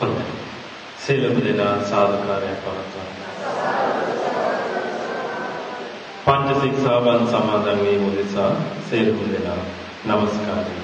හොඳයි. සේලම දෙනා සාධකාරයක් පවත්වන්න. පංච ශික්ෂාවන් සමාදන් වීම නිසා සේලම දෙනා নমස්කාරය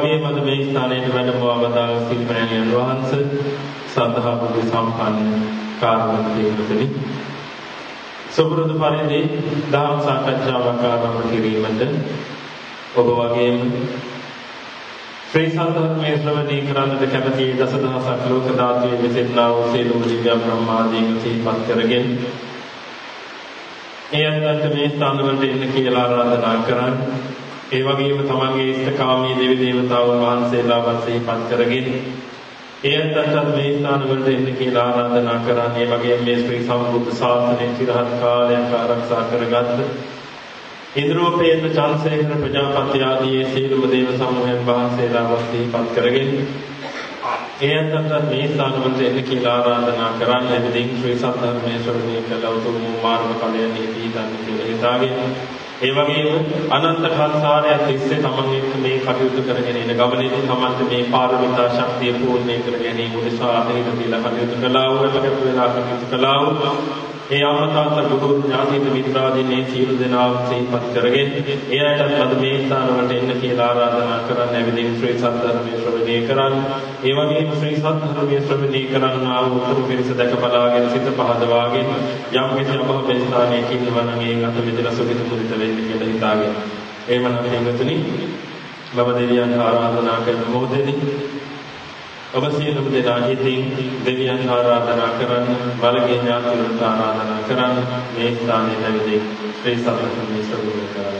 වගේම අද මේ ස්ථානයට වැඩමව වදාළ සිල්පරණියන් වහන්සේ සදහා බුදු සම්පන්න කාර්යවත්තුනි සුබුරුදු පරිදි දහම් සාකච්ඡාවක් ආරම්භ කිරීමට ඔබ වගේම ශ්‍රී සද්ධර්මයේ ශ්‍රවණය කරන්නට කැමති දසදහසක් ලෝක ධාතුවේ මෙසෙන්නා වූ සියලුම දිව්‍ය බ්‍රහ්මාදීන් සිහිපත් කරගෙන ඒ අන්තත් මේ ස්ථාන වලට එන්න කියලා ආරාධනා කරන් ඒ වගේම තමන්ගේ ඉෂ්ඨකාමී දෙවි දේවතාවුන් වහන්සේලාවත් සිහිපත් කරගෙන ඒ අන්තත් මේ ස්ථාන වලට එන්න කියලා ආරාධනා කරන් ඒ වගේම මේ ශ්‍රී සම්බුද්ධ ශාසනය චිරහත් කාලයක් ආරක්ෂා කරගත්ත ඉන්ද්‍රෝපේත චන්සේකර ප්‍රජාපති ආදී සීලම දේව සමූහයන් වහන්සේලා වස්තිපත් කරගෙන ඒ අතට මේ ස්ථානවලට එන්න කියලා ආරාධනා කරන්න. එදින් ශ්‍රී සද්ධර්මයේ ශ්‍රවණය කළ උතුම් මාර්ග ඵලයන් නිහිතන් කියලා හිතාගෙන ඒ වගේම අනන්ත සංසාරයක් තිස්සේ තමන් එක්ක මේ කටයුතු කරගෙන යන ගමනේදී තමන්ට මේ පාරමිතා ශක්තිය පූර්ණේ කර ගැනීම උදෙසා අහිත කියලා කටයුතු කළා වූ එකට වෙලා කටයුතු කළා වූ ඒ අමතාන්ත බුදු ඥාතිත මිත්‍රාදීන් මේ සියලු දෙනා සිහිපත් කරගෙන එයාටත් අද මේ ස්ථාන වලට එන්න කියලා ආරාධනා කරන්න ඇවිදින් ශ්‍රී සද්ධර්මයේ ශ්‍රවණය කරන්න. ඒ වගේම ශ්‍රී සද්ධර්මයේ ශ්‍රවණය කරන්න ආ උතුම් පිරිස දැක බලාගෙන සිත පහදවාගෙන යම් කිසි අපහපේ ස්ථානයක ඉන්නවා නම් ඒ අත මෙතන සුවිත මුදිත වෙන්න කියලා හිතාගෙන. එහෙමනම් එංගතුනි බබ දෙවියන් ආරාධනා කරන මොහොතේදී ඔබ සියලුම දෙනා හිතින් දෙවියන් ආරාධනා කරන්න බලගේ ඥාතිවරුන්ට ආරාධනා කරන්න මේ ස්ථානයේ නැවිදී ශ්‍රී සත්‍යසමයේ සරුව කරන්න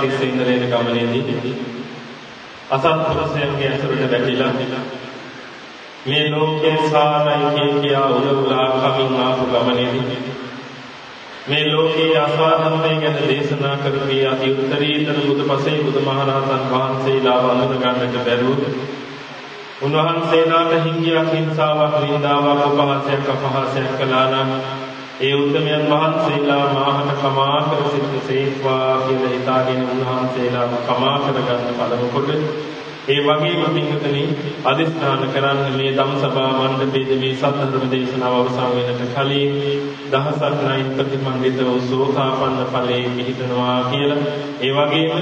තිස්සේ ඉඳගෙන ගමනේදී අසත්පුරුෂයන්ගේ ඇසුරට වැටිලා මේ ලෝකේ සාරයි කියා උලුලා කමින් ආපු ගමනේදී මේ ලෝකේ අසාධර්මය ගැන දේශනා කරපු අති උත්තරීතර බුදුපසේ බුදුමහරහතන් වහන්සේලා වඳුන ගන්නට බැරුව උන්වහන්සේලාට හිංගියක් හිංසාවක් නින්දාවක් උපහාසයක් අපහාසයක් කළා නම් ඒ උත්තරමයන් වහන්සේලා මාහට කමා කර සිට සේක්වා කියලා හිතාගෙන උන්වහන්සේලාම කමා කරගන්න පළමු කොට ඒ වගේම පින්වතුනි අදිස්ථාන කරන්න මේ ධම්සභා මණ්ඩපයේදී මේ සත්‍ය දේශනාව අවසන් වෙනට කලින් දහසක් නයින් ප්‍රතිමන්විත වූ සෝතාපන්න ඵලයේ පිහිටනවා කියලා. ඒ වගේම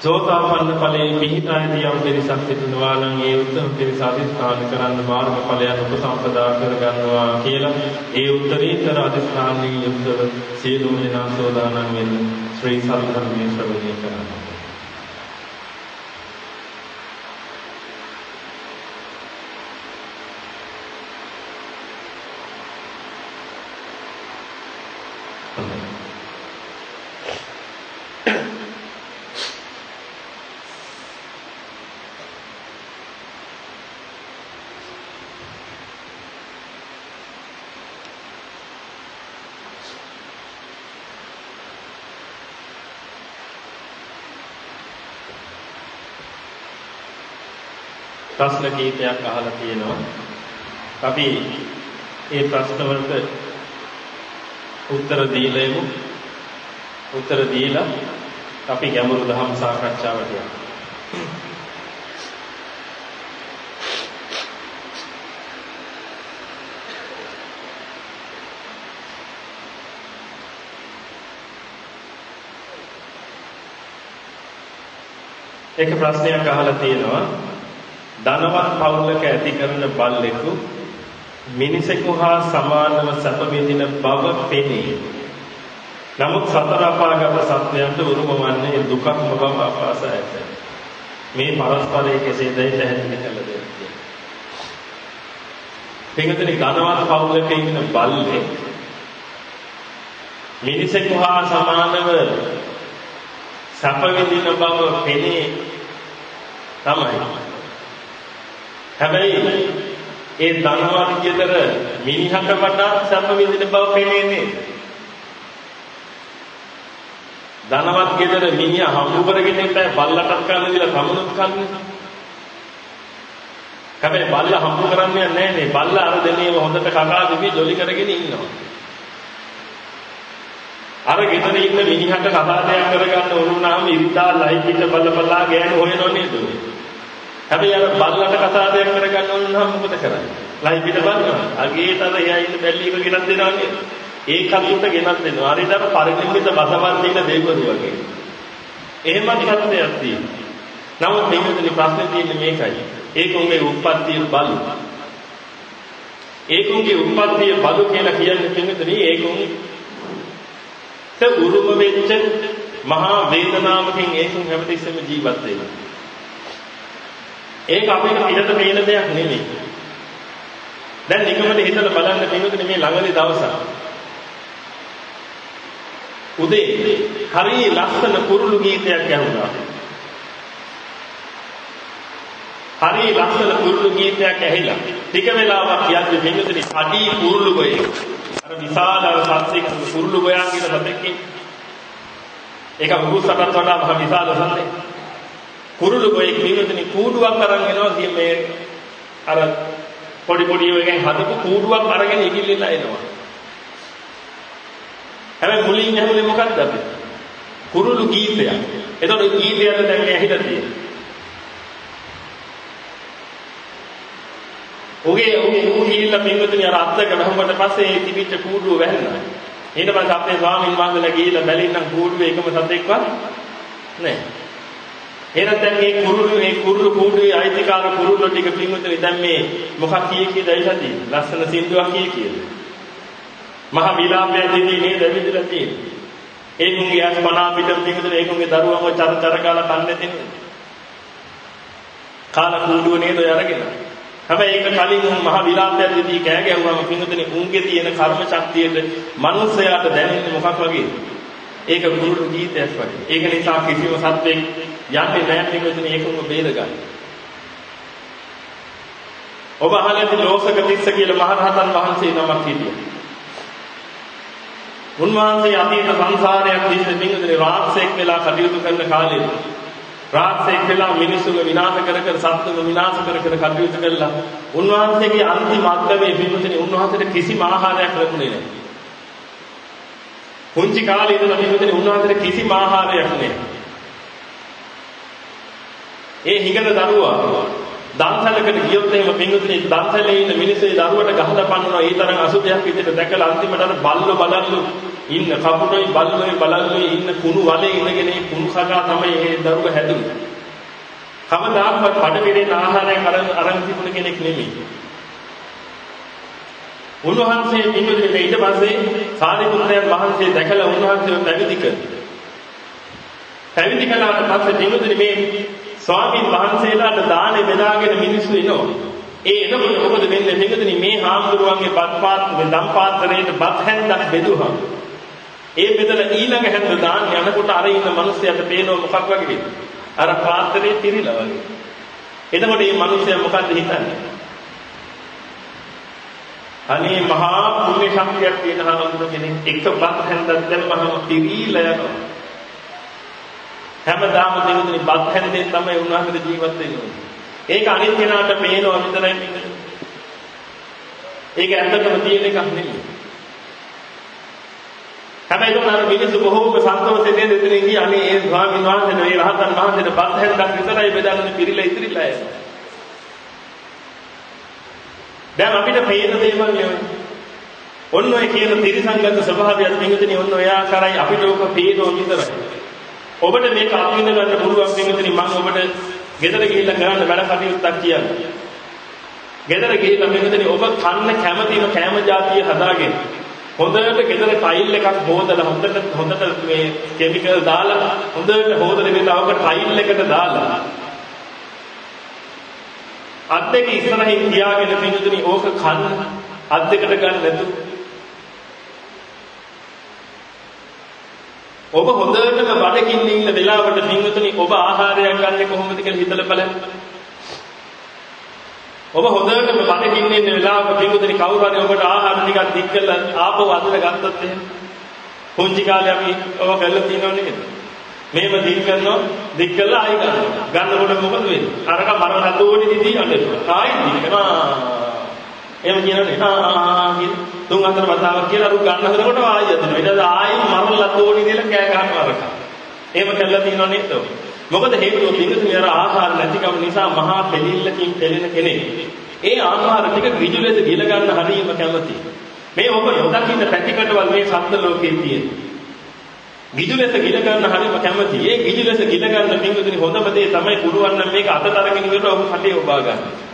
සෝතාපන්න ඵලයේ පිහිටායදී යම් පිරිසක් සිටිනවා නම් ඒ උත්තර පිරිස අධිෂ්ඨාන කරන්න මාර්ග ඵලයන් උපසම්පදා කරගන්නවා කියලා ඒ උත්තරීතර අධිෂ්ඨානයෙන් යුක්තව සියලුම දෙනා සෝදානම් වෙන්න ශ්‍රී සද්ධර්මයේ ශ්‍රවණය කරනවා. ප්‍රශ්න කීපයක් අහලා තියෙනවා. අපි ඒ ප්‍රශ්න වලට උත්තර දීලෙමු. උත්තර දීලා අපි ගැඹුරු දහම් සාකච්ඡාවට යමු. එක ප්‍රශ්නයක් අහලා තියෙනවා ධනවත් පවුලක ඇති කරන බල්ලෙකු මිනිසෙකු හා සමානව සැප විඳින බව පෙනේ. නමුත් සතර අපාගත සත්‍යයන්ට උරුම වන්නේ දුකක්ම බව අපහාස ඇත. මේ පරස්පරයේ කෙසේදයි පැහැදිලි කළ දෙන්නේ. පිටුතේ ධනවත් පවුලක ඉන්න බල්ලෙක් මිනිසෙකු හා සමානව සැප විඳින බව පෙනේ තමයි. හැබැයි ඒ ධනවත් ගෙදර මිනිහට වඩා සැප විඳින බව පේන්නේ ධනවත් ගෙදර මිනිහා හම්බු කරගෙන ඉන්න බල්ලටත් කන්න දීලා සමුනුත් කන්නේ. හැබැයි බල්ල හම්බු කරන්නේ නැහැ නේ. බල්ල අර දෙනේම හොඳට කකා දෙවි ජොලි කරගෙන ඉන්නවා. අර ගෙදර ඉන්න මිනිහට කතා දෙයක් කරගන්න උරුණාම ඉරිදා ලයි පිට බල බලා ගෑනු හොයනෝ නේද? හැබැයි අර බල්ලට කතාවයක් කරගන්න ඕන නම් මොකද කරන්නේ? ලයි පිට බලනවා. අගේ තද එයා ඉන්න බැල්ලි එක ගෙනත් දෙනවා නේද? ඒකත් උට ගෙනත් දෙනවා. හරියට අර පරිණිමිත බසවන් දින දෙවිවරු වගේ. එහෙමත් සත්‍යයක් තියෙනවා. නමුත් මේකේ ප්‍රශ්නේ තියෙන්නේ මේකයි. ඒකුන්ගේ උත්පත්තිය බලු. ඒකුන්ගේ උත්පත්තිය බලු කියලා කියන්නේ පින්නතනේ ඒකුන් ත උරුම වෙච්ච මහා වේදනාවකින් ඒකුන් හැමතිස්සෙම ජීවත් වෙනවා. ඒක අපිට පිටත පේන දෙයක් නෙමෙයි. දැන් නිකමට හිතලා බලන්න පිටුනේ මේ ළඟදී දවසක්. උදේ හරිය ලස්සන කුරුළු ගීතයක් ඇහුණා. හරිය ලස්සන කුරුළු ගීතයක් ඇහිලා. ටික වෙලාවක් යද්දි පිටුනේ අඩි කුරුළු ගොයේ. අර විශාල අර සත්‍යක කුරුළු ගොයා කියලා සතෙක්ගේ. ඒක මුගුසටත් වඩා මහ විශාල සතෙක්. කුරුළු ගොයෙක් නිවිතනි කූඩුවක් අරන් එනවා කිය මේ අර පොඩි පොඩි එකෙන් හදපු කූඩුවක් අරගෙන ඉගිල්ලලා එනවා. හැබැයි මුලින් ඇහුනේ මොකක්ද අපි? කුරුළු ගීතයක්. එතකොට ගීතයට දැන් මේ ඇහිලා තියෙන්නේ. ඔගේ ඔගේ ඌ ගිහිල්ලා පින්වතුනි අර අත්තක වැහුවට පස්සේ ඒ තිබිච්ච කූඩුව වැහෙනවා. ඊට පස්සේ අපේ ස්වාමීන් වහන්සේලා ගිහිල්ලා බැලින්නම් කූඩුවේ එකම සතෙක්වත් නැහැ. එහෙනම් දැන් මේ කුරුළු මේ කුරුළු කූඩුවේ අයිතිකාර කුරුල්ලෝ ටික පින්වතුනි දැන් මේ මොකක් කිය කීද ඇවිල්ලාදී ලස්සන සින්දුවක් කිය කීද මහා විලාපය දෙදී නේද ඇවිදලා තියෙන්නේ? ඒකුන්ගේ අස් මනා පිට පින්වතුනි ඒකුන්ගේ දරුවන්ව චර චර කාලා කන්නේ දෙන්නේ කාල කූඩුව නේද ඔය අරගෙන? හැබැයි ඒක කලින් මහා විලාපය දෙදී කෑ ගැහුවම පින්වතුනි උන්ගේ තියෙන කර්ම ශක්තියට මනුස්සයාට දැනෙන්නේ මොකක් වගේද? ඒක කුරුළු ගීතයක් වගේ. ඒක නිසා කිසිම සත්වෙක් යන්නේ නැහැ පිටුදින ඒකම බේරගන්න. ඔබ අහලා ලෝසක තිස්ස කියලා මහරහතන් වහන්සේ නමක් හිටියා. උන්වහන්සේ අතීත සංසාරයක් තිස්සේ පිටුදින රාක්ෂයෙක් වෙලා කටයුතු කරන කාලේ රාක්ෂයෙක් වෙලා මිනිසුන්ව විනාශ කර කර සත්තුන්ව විනාශ කර කර කටයුතු කළා. උන්වහන්සේගේ අන්තිම අත්දැකීම පිටුදින උන්වහන්සේට කිසිම ආහාරයක් ලැබුණේ නැහැ. පුංචි කාලේ ඉඳලා පිටුදින උන්වහන්සේට කිසිම ආහාරයක් නැහැ. ඒ හිඟන දරුවා දන්සලකට ගියොත් එහෙම පින්විතනේ දන්සලේ ඉන්න මිනිස්සේ දරුවට ගහලා පන්නනවා ඒ තරම් අසුභයක් විදිහට දැකලා අන්තිමට අර බල්ල බලල්ලු ඉන්න කපුටොයි බල්ලොයි බලල්ලුයි ඉන්න කුණු වලේ ඉඳගෙන මේ කුණු සගා තමයි ඒ දරුවා හැදුනේ. කවදාවත් බඩ පිරෙන ආහාරයක් අරන් අරන් තිබුණ කෙනෙක් නෙමෙයි. උන්වහන්සේ පින්විතනේ ඊට පස්සේ සාරිපුත්‍රයන් වහන්සේ දැකලා උන්වහන්සේව පැවිදි කළා. පැවිදි කළාට පස්සේ පින්විතනේ මේ ස්වාමීන් වහන්සේලාට දානේ බෙදාගෙන මිනිස්සු එනවා. ඒ එනකොට මොකද වෙන්නේ? පිටුදිනේ මේ හාමුදුරුවන්ගේ බත් පාත්‍රේ දම් පාත්‍රයේට බත් හැන්දක් බෙදුවා. ඒ බෙදලා ඊළඟ හැන්ද දාන්න යනකොට අර ඉන්න මිනිස්සයාට පේනව මොකක් වගේද? අර පාත්‍රයේ පිරීලා වගේ. එතකොට මේ මිනිස්සයා මොකද්ද හිතන්නේ? අනේ මහා පුණ්‍ය ශක්තියක් තියෙන හාමුදුර කෙනෙක් එක බත් හැන්දක් දැම්මම පිරීලා යනවා. හැමදාම දෙවියන්ගේ බත් හැන්දෙන් තමයි උන්වහන්සේ ජීවත් වෙන්නේ. ඒක අනිත් කෙනාට පේනවා විතරයි මේක. ඒක ඇත්තටම තියෙන එකක් නෙමෙයි. හැබැයි ඒක අර මිනිස්සු බොහෝම සන්තෝෂයෙන් දෙතන ඉඳි අනේ ඒ ස්වාමීන් වහන්සේ මේ රහතන් වහන්සේට බත් හැන්දක් විතරයි බෙදන්නේ පිරීලා ඉතිරිලා යනවා. දැන් අපිට පේන දේවල් නෙවෙයි. ඔන්න ඔය කියන තිරිසංගත ස්වභාවයත් පින්විතනි ඔන්න ඔය ආකාරයි අපිට ඕක පේනෝ විතරයි. ඔබට මේක අත්විඳ ගන්න පුළුවන් පින්විතනි මම ඔබට ගෙදර ගිහිල්ලා කරන්න වැඩ කටයුත්තක් කියන්නේ. ගෙදර ගිහිල්ලා පින්විතනි ඔබ කන්න කැමතිම කැම જાතිය හදාගෙන හොඳට ගෙදර ටයිල් එකක් හොදලා හොඳට හොඳට මේ කෙමිකල් දාලා හොඳට හොදලා ගෙදර ඔබ ටයිල් එකට දාලා අත් දෙක ඉස්සරහින් තියාගෙන පිටුතුනි ඕක කන්න අත් දෙකට ගන්න නැතු. ඔබ හොඳටම බඩගින්න ඉන්න වෙලාවට පිටුතුනි ඔබ ආහාරයක් ගන්න කොහොමද කියලා හිතලා බලන්න. ඔබ හොඳටම බඩගින්න ඉන්න වෙලාවක පිටුතුනි කවුරු හරි ඔබට ආහාර ටිකක් දික් කරලා ආපහු අදලා ගත්තොත් එහෙම. පුංචි කාලේ අපි ඔබ කළා තියෙනව නේද? මේව දික් කරනවා දික් කරලා ආයි ගන්නවා ගන්නකොට මොකද වෙන්නේ අරක මරණ හදෝඩි දිදී අඬනවා ආයි දික් කරනවා එහෙම කියනනේ ආ කියන තුන් හතර වතාවක් කියලා අරු ගන්න හදනකොට ආයි යදිනවා ඊට පස්සේ ආයි මරණ ලතෝඩි දීලා කෑ ගන්නවා අරක එහෙම කළා තියෙනව නේද? මොකද හේතුව පින්තුනි අර ආහාර නැතිකම නිසා මහා දෙලිල්ලකින් දෙලෙන කෙනෙක්. ඒ ආහාර ටික ඍජු ලෙස ගිල ගන්න හරියම කැමති. මේ ඔබ නොදකින්න පැතිකඩවල මේ සත්ත්ව ලෝකයේ තියෙනවා ගිජු ලෙස ගිල ගන්න හරිම කැමති. ඒ ගිජු ලෙස ගිල ගන්න පිංගුතුනි හොඳම දේ තමයි පුළුවන් නම් මේක අතට අරගෙන ඉවරව ඔහු කටේ ඔබා ගන්න.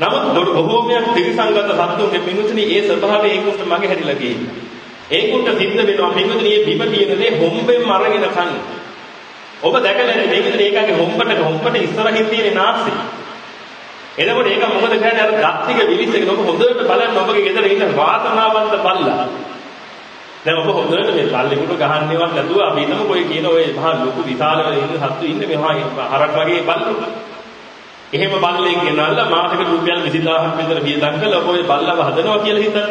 නමුත් බොහෝමයක් ත්‍රිසංගත සත්තුන්ගේ පිංගුතුනි ඒ ස්වභාවය ඒකුට මගේ හැදිලා ගියේ. ඒකුට සිද්ධ වෙනවා පිංගුතුනි මේ බිම තියෙන දේ හොම්බෙන් අරගෙන කන්න. ඔබ දැකලා ඉන්නේ මේකේ ඒකගේ හොම්බට හොම්බට ඉස්සරහින් තියෙන නාස්සේ. එතකොට ඒක මොකද කියන්නේ අර ගත්තික විලිස්සගෙන ඔබ හොඳට බලන්න ඔබගේ ගෙදර ඉන්න වාසනාවන්ත බල්ලා දැන් ඔබ හොඳට මේ පල්ලෙකට ගහන්නේවත් නැතුව අපි හිතමු කොයි කියන ඔය මහා ලොකු විශාල ඉන්න සත්තු ඉන්නේ මෙහා හරක් වගේ බල්ලු. එහෙම බල්ලෙක් ගෙනල්ලා මාසෙකට රුපියල් 20000ක් විතර වියදම් කළා ඔය බල්ලව හදනවා කියලා හිතන්න.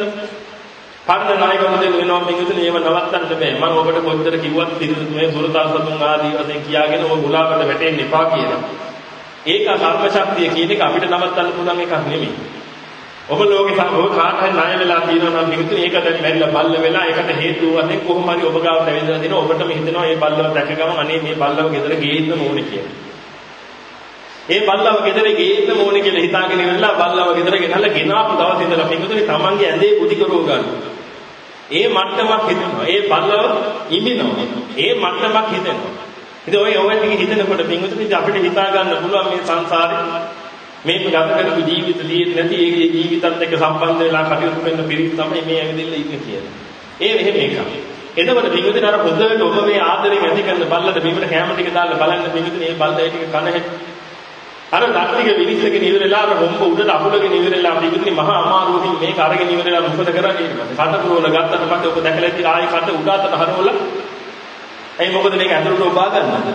පරණ නායකවරුන් වෙනවා මේකද ඒව නවත්තන්න බෑ. මම ඔබට කොච්චර කිව්වත් පිළිතුරු මේ සුරතල් සතුන් ආදී වශයෙන් කියාගෙන ඔය මුලාකට වැටෙන්න එපා කියලා. ඒක කර්ම ශක්තිය කියන එක අපිට නවත්තන්න පුළුවන් එකක් නෙමෙයි. ඔබ ලෝකේ සමෝ කාට හරි ණය වෙලා තියෙනවා නම් මිනිත්තු ඒක දැන් මැරිලා බල්ල වෙලා ඒකට හේතු වශයෙන් කොහොම හරි ඔබ ගාවට ඇවිල්ලා දෙනවා ඔබටම හිතෙනවා මේ බල්ලව දැක ගමන් අනේ මේ බල්ලව ගෙදර ගේන්න ඕනේ කියලා. ඒ බල්ලව ගෙදර ගේන්න ඕනේ කියලා හිතාගෙන ඉවරලා බල්ලව ගෙදර ගෙනල්ලා ගෙනාපු දවස් ඉඳලා මිනිත්තුනේ තමන්ගේ ඇඳේ පුඩි කරව ගන්නවා. ඒ මට්ටමක් හිතෙනවා. ඒ බල්ලව ඉමිනවා. ඒ මට්ටමක් හිතෙනවා. ඉතින් ඔය ඔය ටික හිතනකොට මිනිත්තුනේ අපිට හිතා ගන්න පුළුවන් මේ සංසාරේ මේ ගත කරපු ජීවිත නැති ඒ ජීවිතත් එක්ක සම්බන්ධ වෙලා කටයුතු කරන පිරිස තමයි මේ ඇවිදilla ඉන්නේ කියලා. ඒ මෙහෙම එකක්. එතකොට බින්දුතේ අර හොඳට ඔබ මේ ආදරෙන් ඇති කරන බල්ලට බිමට කැම ටික දාලා බලන්න බින්දුතේ මේ බල්ලා ටික කන හැටි. අර දක්තික විනිශ්චයකින් ඉවරලා අර හොම්බ උඩට අකුලගෙන ඉවරලා බින්දුතේ මහා අමාරුවකින් මේක අරගෙන ඉවරලා මොකද කරන්නේ ඊට පස්සේ කට පුරවල ගත්තට පස්සේ ඔබ දැකලා ඉතින් ආයෙ කට උඩ අතට හරවලා ඇයි මොකද මේක ඇතුළට ඔබා ගන්නද?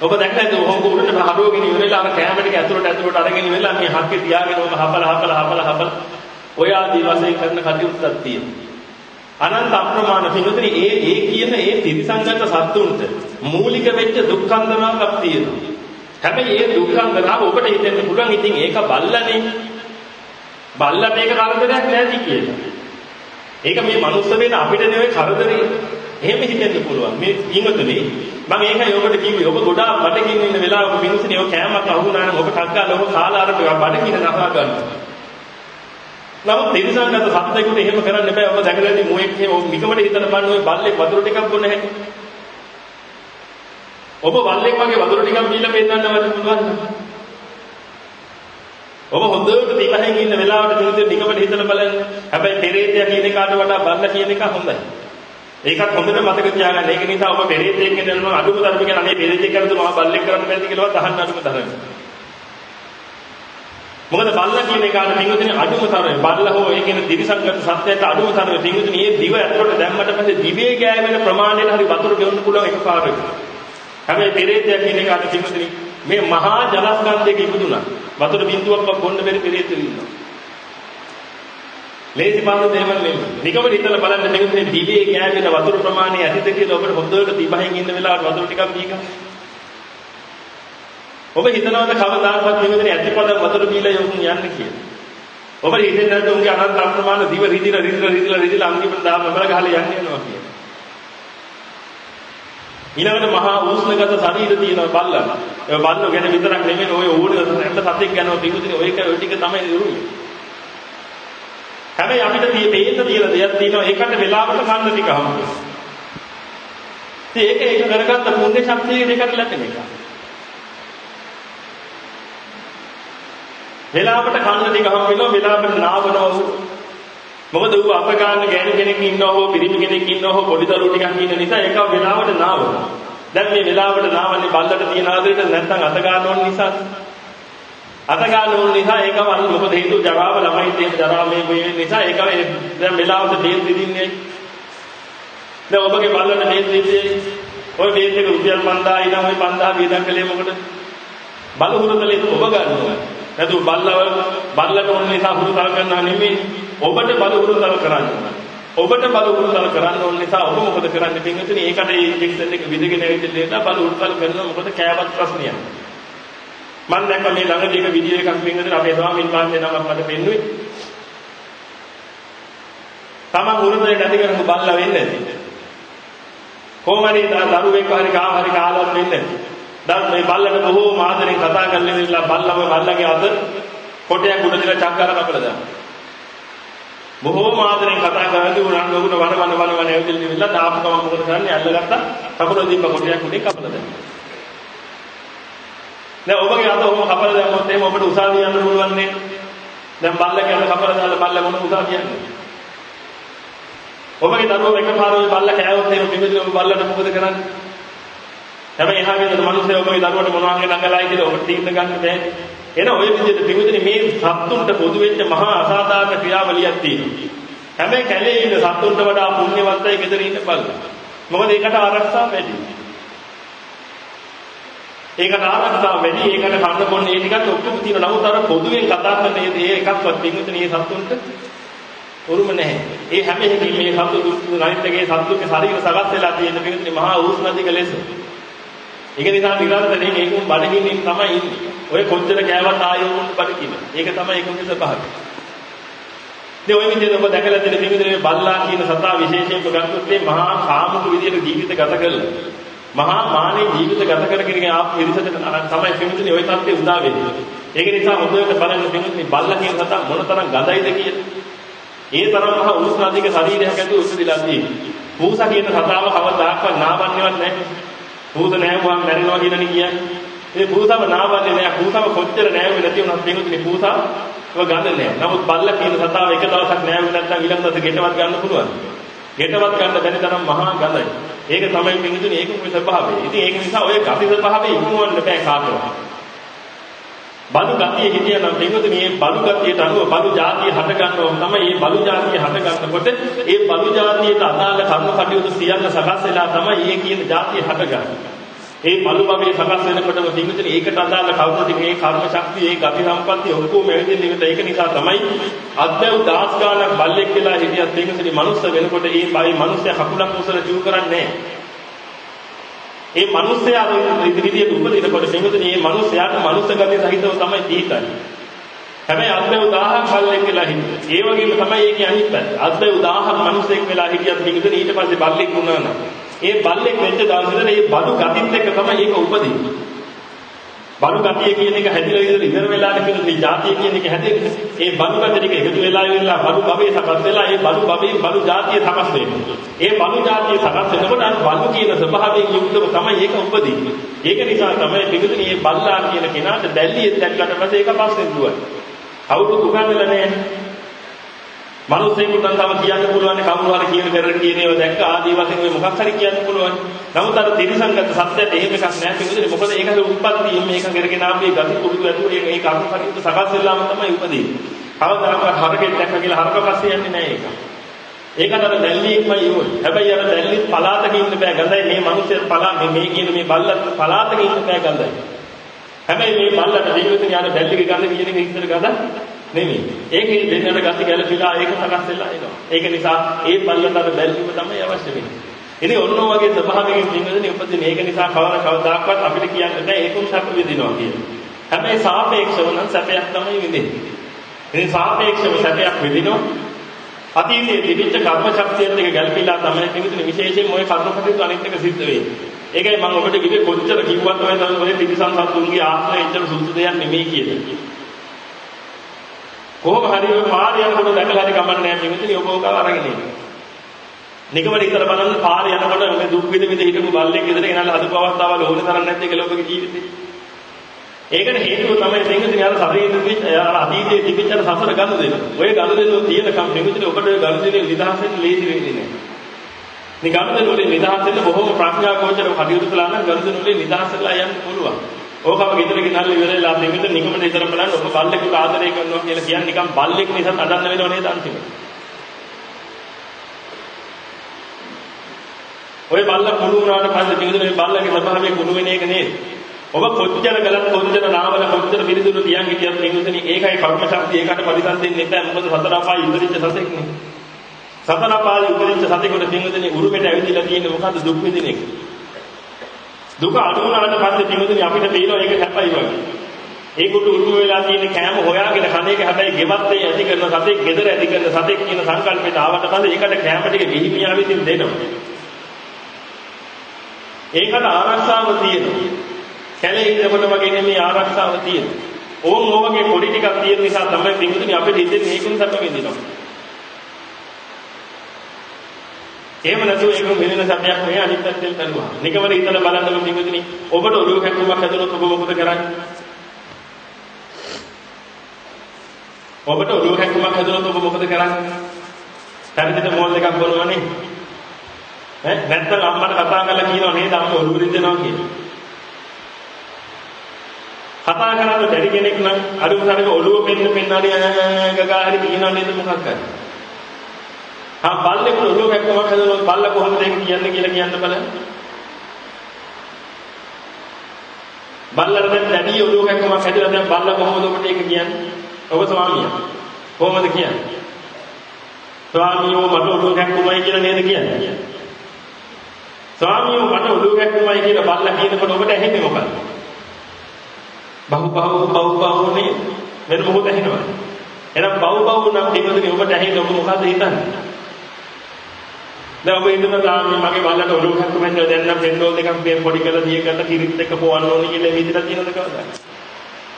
ඔබ දැක්කද ඔහොම උඩට හරවගෙන ඉවරලා අර කැම ටික ඇතුළට ඇතුළට අරගෙන ඉවරලා මේ හක්කේ තියාගෙන ඔබ හපලා හපලා හපලා හපලා ඔය ආදී වශයෙන් කරන කටයුත්තක් තියෙනවා. අනන්ත අප්‍රමාණ පිටුතරි ඒ ඒ කියන ඒ ත්‍රිසංගත සත්තුන්ට මූලික වෙච්ච දුක්ඛන්දනාවක් තියෙනවා. හැබැයි ඒ දුක්ඛන්දනාව ඔබට හිතෙන්න පුළුවන් ඉතින් ඒක බල්ලනේ. බල්ලට ඒක කරදරයක් නැති කියලා. ඒක මේ මනුස්ස වෙන අපිට නෙවෙයි කරදරේ. එහෙම හිතෙන්න පුළුවන්. මේ ඊඟතුනේ මම ඒකයි ඔබට කිව්වේ ඔබ ගොඩාක් බඩගින්න ඉන්න වෙලාවක මිනිස්සුනේ ඔය කෑමක් අහුණා නම් ඔබ ටක් ගාලා ඔබ කාලා අර බඩගින්න නසා ගන්නවා. නමුත් දෙවිසංගත සත්‍යයකට එහෙම කරන්න බෑ. ඔබ දැකලා ඉතින් මොයෙක් එහෙම නිකමට හිතන බන්න ඔය බල්ලෙක් වතුර ටිකක් බොන්න හැටි. ඔබ බල්ලෙක් වගේ වතුර ටිකක් බීලා පෙන්නන්නවත් පුළුවන්ද? ඔබ හොඳට දිවහෙන් ඉන්න වෙලාවට මිනිස්සු නිකමට හිතලා බලන්න. හැබැයි පෙරේතයා කියන එකට වඩා බල්ලා කියන එක හොඳයි. ඒකත් හොඳට මතක තියාගන්න. ඒක නිසා ඔබ පෙරේතෙක් කියන මම අඩුම තරම කියන අනේ පෙරේතෙක් කරද්දී මම බල්ලෙක් කරන්න බැරිද කියලාවත් අහන්න අඩුම තරම. මොකද බල්ලා කියන එකට පින්වතුනි අඩුම තරමේ බල්ලා හෝ ඒ කියන දිවිසංගත සත්‍යයට අඩුම තරමේ පින්වතුනි මේ දිව ඇතුළට දැම්මට පස්සේ දිවේ ගෑවෙන ප්‍රමාණයට හරි වතුර ගෙවන්න පුළුවන් එකපාරට. හැබැයි පෙරේතයා කියන එකට පින්වතුනි මේ මහා ජලස්කන්ධයක ඉපදුනා. වතුර බිඳුවක්වත් බොන්න බැරි පෙරේතෙ ඉන්නවා. ලේසි පාන දෙයක් නෙමෙයි. නිකම හිතලා බලන්න පින්වතුනි දිවේ ගෑවෙන වතුර ප්‍රමාණය ඇතිද කියලා ඔබට හොඳට දිබහින් ඉන්න වෙලාවට වතුර ටිකක් දීගන්න. ඔබ හිතනවාද කවදාකවත් මෙතන ඇතිපද වතුර බීලා යොමු යන්නේ කියලා. ඔබ හිතන්නේ නැද්ද උන්ගේ අනන්ත අප්‍රමාණ දිව රිදිලා රිදිලා රිදිලා රිදිලා අන්තිමට දාම මල ගහලා යන්නේ යනවා කියලා. ඊළඟට මහා උෂ්ණගත ශරීර තියෙන බල්ලන්. ඒ බල්ලෝ ගැන විතරක් නෙමෙයි ඔය ඕන හැම සතෙක් ගැනම පිටුදින ඔය ඔය ටික තමයි ඉරුනේ. හැබැයි අපිට තියෙ තේන්න තියෙන දෙයක් තියෙනවා ඒකට වෙලාවට කන්න ටික හම්බුනේ. ඉතින් ඒක ඒක කරගත්ත පුණ්‍ය ශක්තිය දෙකට ලැබෙන එක. වෙලාවට කන්න ටික හම් වෙනවා වෙලාවට නාවනවා ඌ. මොකද ඌ අප ගන්න ගෑනු කෙනෙක් ඉන්නවා හෝ පිරිමි කෙනෙක් ඉන්නවා හෝ පොඩි දරුවෝ ටිකක් ඉන්න නිසා ඒක වෙලාවට නාවනවා. දැන් මේ වෙලාවට නාවන්නේ බල්ලට තියෙන ආදරේට නැත්නම් අත ගන්න ඕන නිසා. අත ගන්න ඕන නිසා ඒක වල් මොකද හේතුව ජරාව ළමයි තියෙන ජරාව මේ වෙන නිසා ඒක දැන් වෙලාවට බේත් විදින්නේ. දැන් ඔබගේ බල්ලට බේත් විදින්නේ. ඔය බේත් එක රුපියල් 5000 ඉඳන් ඔය 5000 වේදම් කළේ මොකද? බල හුරුතලේ ඔබ ගන්නවා. නැතු බල්ලව බල්ලට ඕන නිසා හුරුතල් කරනවා නෙමෙයි ඔබට බල හුරුතල් කරන්න. ඔබට බල හුරුතල් කරන්න ඕන නිසා ඔබ මොකද කරන්නේ? පින්විතනේ ඒකට ඒ ඉන්ජෙක්ෂන් එක විදගෙන ඇවිල්ලා බල හුරුතල් කරනවා. මොකද කෑවත් ප්‍රශ්නයක් මම දැක්ක මේ ළඟදී එක වීඩියෝ එකක් පින්විතනේ අපේ ස්වාමීන් වහන්සේ නමක් මට පෙන්නුවේ තමන් හුරුතලේ නැති කරපු බල්ලා වෙන්නේ නැති. කොහමරි දරුවෙක් හරි කාම හරි කාලවත් වෙන්නේ නැති. දැන් මේ බල්ලට බොහෝ මාදරෙන් කතා කරන්න ඉඳලා බල්ලම බල්ලගේ අත කොටයක් උඩ දාලා චක්කාර කපලා දානවා. බොහෝ මාදරෙන් කතා කරද්දී උනන් ලොකුන වන වන වන වන ඇවිදින්න ඉඳලා දාපු ගමන් මොකද කරන්නේ? අල්ලගත්තා කකුල දීප කොටයක් උඩින් කපලා දානවා. දැන් ඔබගේ අත ඔහොම කපලා දැම්මොත් එහෙම ඔබට උසාවිය යන්න පුළුවන් නේ. දැන් බල්ලගේ අත කපලා දාලා බල්ල මොන උසාවිය යන්නේ? ඔබගේ දරුවෝ එකපාර ඔය බල්ල කෑවොත් එහෙම පිළිදෙල ඔබ බල්ලට මොකද කරන්නේ? හැබැයි එහා ගෙදර මිනිස්සු ඔබගේ දරුවට මොනවා වගේ ළඟලායි කියලා ඔබට තීරණ ගන්න බෑ. එන ඔය විදිහට පිටුදිනේ මේ සත්තුන්ට පොදු වෙච්ච මහා අසාධාරණ ක්‍රියාවලියක් තියෙනවා. හැබැයි කැලේ ඉන්න සත්තුන්ට වඩා පුණ්‍යවන්තයි ගෙදර ඉන්න බලන්න. මොකද ඒකට ආරක්ෂාව වැඩි. ඒකට ආරක්ෂාව වැඩි. ඒකට කන්න බොන්න ඒ ටිකත් ඔක්කොම තියෙනවා. නමුත් අර පොදුවෙන් කතා කරන මේ එකක්වත් පිටුදිනේ මේ සත්තුන්ට උරුම නැහැ. ඒ හැම එකකින් මේ සත්තු අනිත් එකේ සත්තුගේ ශරීර සකස් වෙලා තියෙන පිටුදිනේ මහා උෂ්ණදික ලෙස. ඒක නිසා නිරන්තරයෙන් ඒකුම් බඩගින්නින් තමයි ඉන්නේ. ඔය කොච්චර කෑවත් ආයෙත් බඩගින්න. ඒක තමයි ඒකුම්ගේ ස්වභාවය. ඉතින් ඔය විදිහට ඔබ දැකලා තියෙන පිළිදෙනේ බල්ලා කියන සතා විශේෂයෙන්ම ගත්තොත් මේ මහා කාමුක විදිහට ජීවිත ගත කළා. මහා මානේ ජීවිත ගත කරගෙන ආපු ඉරිසට තමයි පිළිදෙනේ ওই තත්ත්වය උදා වෙන්නේ. ඒක නිසා හොඳට බලන්න පිළිදෙනේ බල්ලා කියන සතා මොනතරම් ගඳයිද කියලා. ඒ තරම් මහා උණුසුම් අධික ශරීරයක් ඇතුළේ උස්සදිලා තියෙන්නේ. පූසා කියන සතාව කවදාකවත් නාවන්නේවත් නැහැ. පූත නෑවුවාම මැරෙනවා කියලානේ කියන්නේ. ඒ පූතව නාවන්නේ නෑ. පූතව කොච්චර නෑවෙ නැති වුණත් දෙනුත් පූතා ඔය ගන්න නෑ. නමුත් බල්ලා කියන සතාව එක දවසක් නෑවෙ නැත්නම් ඊළඟ දවසේ ගෙටවත් ගන්න පුළුවන්. ගෙටවත් ගන්න බැරි තරම් මහා ගඳයි. ඒක තමයි මිනිඳුනේ ඒක මොකද ස්වභාවය. ඉතින් ඒක නිසා ඔය ගති ස්වභාවය ඉක්මවන්න බෑ කාටවත්. බලු ගතිය හිටියනම් පින්වතුනි මේ බලු ගතියට අනුව බලු જાතිය හට ගන්නවා තමයි මේ බලු જાතිය හට ගන්නකොට ඒ බලු જાතියට අදාළ කර්ම කටයුතු සියල්ල සකස් වෙලා තමයි මේ කියන જાතිය හටගන්නේ ඒ බලු භවයේ සකස් වෙනකොටම පින්වතුනි ඒකට අදාළ කර්ම ටික ඒ කර්ම ශක්තිය ඒ ගති සම්පatti ඔක්කොම ඇවිදින්න ඒක නිසා තමයි අද්දව දාස් ගානක් බල්ලෙක් වෙලා හිටියත් පින්වතුනි මනුස්ස වෙනකොට ඒ බයි මනුස්සයා කකුලක් උසල ජීව කරන්නේ නැහැ. ඒ මිනිස්යාව විදිහට උපදිනකොට මෙහෙමද මේ මිනිස්යාට මනුස්ස ගතිය සහිතව තමයි තීතන්නේ. හැබැයි අද්දේ උදාහරණ බල්ලෙක් වෙලා හිටියේ. ඒ වගේම තමයි ඒකේ අනිත් පැත්ත. අද්දේ උදාහරණ මිනිසෙක් වෙලා හිටියත් මෙහෙමද ඊට පස්සේ බල්ලෙක් වුණා නම්. ඒ බල්ලෙක් වෙච්ච දවසේ ඉඳලා මේ බඩු ගතිත් එක තමයි ඒක උපදින්නේ. බඩු ගතිය කියන එක හැදිලා ඉඳලා ඉවර වෙලාට කියලා මේ જાතිය කියන එක හැදෙන්නේ. ඒ බඩු ගතිය ටික එකතු වෙලා ඉවරලා බඩු භවයේ සකස් වෙලා ඒ බඩු භවයේ බඩු જાතිය සකස් වෙනවා. ඒ බඩු જાතිය සකස් වෙනකොට අර බඩු කියන ස්වභාවයෙන් යුක්තව තමයි ඒක උපදින්නේ. ඒක නිසා තමයි පිටුදුනේ මේ බල්ලා කියන කෙනාට දැල්ලියෙන් දැක්කට පස්සේ ඒක පස්සේ දුවන්නේ. අවුරුදු උගන්වලා නැහැ. මනුස්සයෙකුට නම් තව කියන්න පුළුවන් කවුරු හරි කියන කරට කියන ඒවා දැක්ක ආදී වශයෙන් ඔය මොකක් හරි කියන්න පුළුවන්. නමුත් අර තිරසංගත සත්‍යයට එහෙම එකක් නැහැ පිටුදේ. මොකද ඒකගේ උත්පත්තිය මේක කරගෙන ආපේ ගති පුරුදු ඇතුව ඒ කර්ම පරිත්‍ත සකස් වෙලාම තමයි උපදින්නේ. කවදාකවත් හරකෙක් දැක්ක කියලා හරක පස්සේ යන්නේ නැහැ ඒක. ඒකට අර දැල්ලියෙක්මයි යෝයි. හැබැයි අර දැල්ලිත් පලාතක ඉන්න බෑ ගඳයි මේ මිනිස්සුත් පලා මේ මේ කියන මේ බල්ලත් පලාතක ඉන්න බෑ ගඳයි. හැබැයි මේ බල්ලට ජීවිතේ යන දැල්ලිගේ ගඳ කියන එක ඉස්සර ගඳ නෙමෙයි. ඒකේ දෙන්නට ගති ගැලපිලා ඒක සකස් වෙලා එනවා. ඒක නිසා ඒ බල්ලට අර දැල්ලිම තමයි අවශ්‍ය වෙන්නේ. ඉතින් ඔන්න ඔයගේ ස්වභාවයෙන් ජීවිතේ උපදින ඒක නිසා කවර කවදාකවත් අපිට කියන්න බෑ ඒකම සැප විඳිනවා කියලා. හැබැයි සාපේක්ෂව නම් සැපයක් තමයි විඳින්නේ. ඉතින් සාපේක්ෂව සැපයක් විඳිනවා අතීතයේ තිබිච්ච කර්ම ශක්තියත් එක ගැළපීලා තමයි පිළිතුරු විශේෂයෙන් ওই කර්ම කටයුතු අනිත් එක සිද්ධ වෙන්නේ. ඒකයි මම ඔබට කිව්වේ කොච්චර කිව්වත් ඔය තමයි ඔය තිරිසන් සතුන්ගේ ආත්මය එච්චර සුදුසු දෙයක් නෙමෙයි කියලා. කොහොම හරි ඔය පාරේ යනකොට දැකලා හරි කමන්නේ නැහැ පිළිතුරු ඔබ ඔබ අරගෙන ඉන්න. නිකමට ඉතල බලන්න පාරේ යනකොට මේ දුක් විඳ විඳ හිටපු බල්ලෙක් ගෙදර ගෙනල්ලා හදපු අවස්ථාවල ඕනේ තරම් නැද්ද කියලා ඔබගේ ජීවිතේ. ඒකට හේතුව තමයි දෙන්නේ අර ශරීරෙ අර අතීතයේ තිබිච්ච අර සසර ගන්න දෙන. ඔය ගන්න දෙන තියෙනකම් දෙවිතුනේ ඔබට ඔය ගන්න දෙන නිදහස් වෙන්න ලේසි වෙන්නේ නැහැ. මේ ගන්න දෙන වලින් නිදහස් වෙන්න බොහොම ප්‍රඥා ගෝචරව කටයුතු කළා නම් ගන්න දෙන වලින් නිදහස් වෙලා යන්න පුළුවන්. ඕකම ගෙදර ගෙනල්ලා ඉවරලා දෙවිතුනේ නිකමට ඉතර බලන්න ඔබ බල්ලෙකුට ආදරය කරනවා කියලා කියන්නේ නිකන් බල්ලෙක් නිසා අඩන්න වෙනව නේද අන්තිමට. ඔය බල්ල කුණු වුණාට පස්සේ දෙවිතුනේ බල්ලගේ ස්වභාවය කුණු වෙන එක නේද? ඔබ කොච්චර කළත් කොච්චර නාවල කොච්චර පිළිදුණු තියන් හිටියත් පින්විතනි ඒකයි කර්ම ශක්තිය ඒකට පරිසම් දෙන්න එපා මොකද සතර අපාය ඉදිරිච්ච සතෙක් නේ සතර අපාය ඉදිරිච්ච සතෙකුට පින්විතනි උරුමෙට ඇවිදලා තියෙන්නේ මොකද්ද දුක් විඳින එක දුක අඩු වුණාට පස්සේ පින්විතනි අපිට පේනවා ඒක හැපයි වගේ ඒකට උරුම වෙලා තියෙන කෑම හොයාගෙන කන එක හැබැයි ගෙවත් ඒ ඇති කරන සතෙක් gedara ඇති කරන සතෙක් කියන සංකල්පයට ආවට පස්සේ ඒකට කෑම ටික ගිහිමියා විසින් දෙනවා ඒකට ආරක්ෂාව තියෙනවා කැලේ ඉන්නකොට වගේ නෙමෙයි ආරක්ෂාව තියෙන්නේ. ඕන් ඕවගේ පොඩි ටිකක් තියෙන නිසා තමයි පිටුතුනි අපිට හිතෙන්නේ මේකුන් සැප විඳිනවා. එහෙම නැතුව ඒක වෙනෙන සැපයක් නෙවෙයි අනිත් පැත්තෙන් බලනවා. නිකමල හිතලා බලන්නකො පිටුතුනි ඔබට ඔළුව කැක්කුමක් හැදුනොත් ඔබ මොකද කරන්නේ? ඔබට ඔළුව කැක්කුමක් හැදුනොත් ඔබ මොකද කරන්නේ? පැරදිට මෝල් එකක් බොනවනේ. ඈ නැත්නම් අම්මට කතා කරලා කියනවා නේද අම්ම ඔළුව රිදෙනවා කියලා. කතා කරන්න බැරි කෙනෙක් නම් අඩුම තරමේ ඔළුව පෙන්න පෙන්නාදී ගගා හරි කියනවා නේද මොකක් හරි. හා බල්ලෙක් ඔළුව කැක්කමක් හදනොත් බල්ල කොහොමද ඒක කියන්නේ කියලා කියන්න බලන්න. බල්ලට දැන් දැඩි ඔළුව කැක්කමක් හැදලා දැන් බල්ල කොහොමද ඔබට ඒක කියන්නේ? ඔබ ස්වාමියා. කොහොමද කියන්නේ? ස්වාමියෝ මට ඔළුව කැක්කුමයි කියලා නේද කියන්නේ? ස්වාමියෝ මට ඔළුව කැක්කුමයි කියලා බල්ලා කියනකොට ඔබට ඇහෙන්නේ මොකක්ද? බහු බහු බහු බහු නේ වෙන මොකද ඇහෙනවද එහෙනම් බහු බහු නම් දෙකදගේ ඔබට ඇහෙන්නේ ඔබ මොකද හිතන්නේ දැන් ඔබ හිතන දාන්නේ මගේ බල්ලට ඔළුව හැක්කු මෙන්න දැන් නම් පෙන්ඩෝල් දෙකක් මේ පොඩි කරලා දිය කරලා කිරිත් එක පොවන්න ඕනේ කියලා විදිහට තියෙනවද කවදාද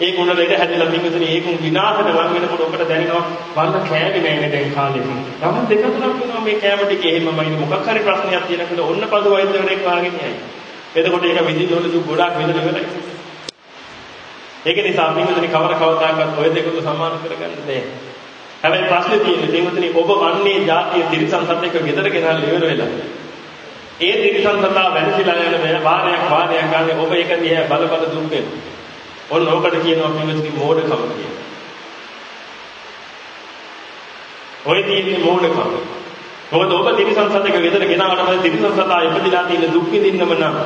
ඒ කුණ දෙක හැදලා පිංගුතුනි ඒකුන් විනාශයට වං වෙනකොට ඔබට දැනෙනවා බල්ල කෑවේ නෑනේ දැන් කාලේ. නම් දෙක තුනක් වෙනවා මේ කෑම ටික එහෙමමයි. මොකක් හරි ප්‍රශ්නයක් තියෙනකොට ඔන්න පද වෛද්‍යවරයෙක් වාගෙන යයි එතකොට ඒක විදිහට දුක් ගොඩාක් වෙන ඉවරයි ඒක නිසා පින්වතුනි කවර කවදාකවත් ඔය දෙකම සමාන කරගන්න බෑ. හැබැයි ප්‍රශ්නේ තියෙන්නේ පින්වතුනි ඔබ වන්නේ જાතිය තිරිසන් සතෙක් ගෙදර ගෙනල්ලා ඉවර වෙලා. ඒ තිරිසන් සතා වැඩිලා යන මේ වාරයක් වාරයක් ගන්න ඔබ ඒක දිහා බල බල දුක් ඔන්න ඕකට කියනවා පින්වතුනි මෝඩකම කියලා. ඔය තියෙන්නේ මෝඩකම. මොකද ඔබ තිරිසන් සතෙක් ගෙදර ගෙනාවට පස්සේ තිරිසන් සතා ඉපදිලා තියෙන දුක් විඳින්නම නම්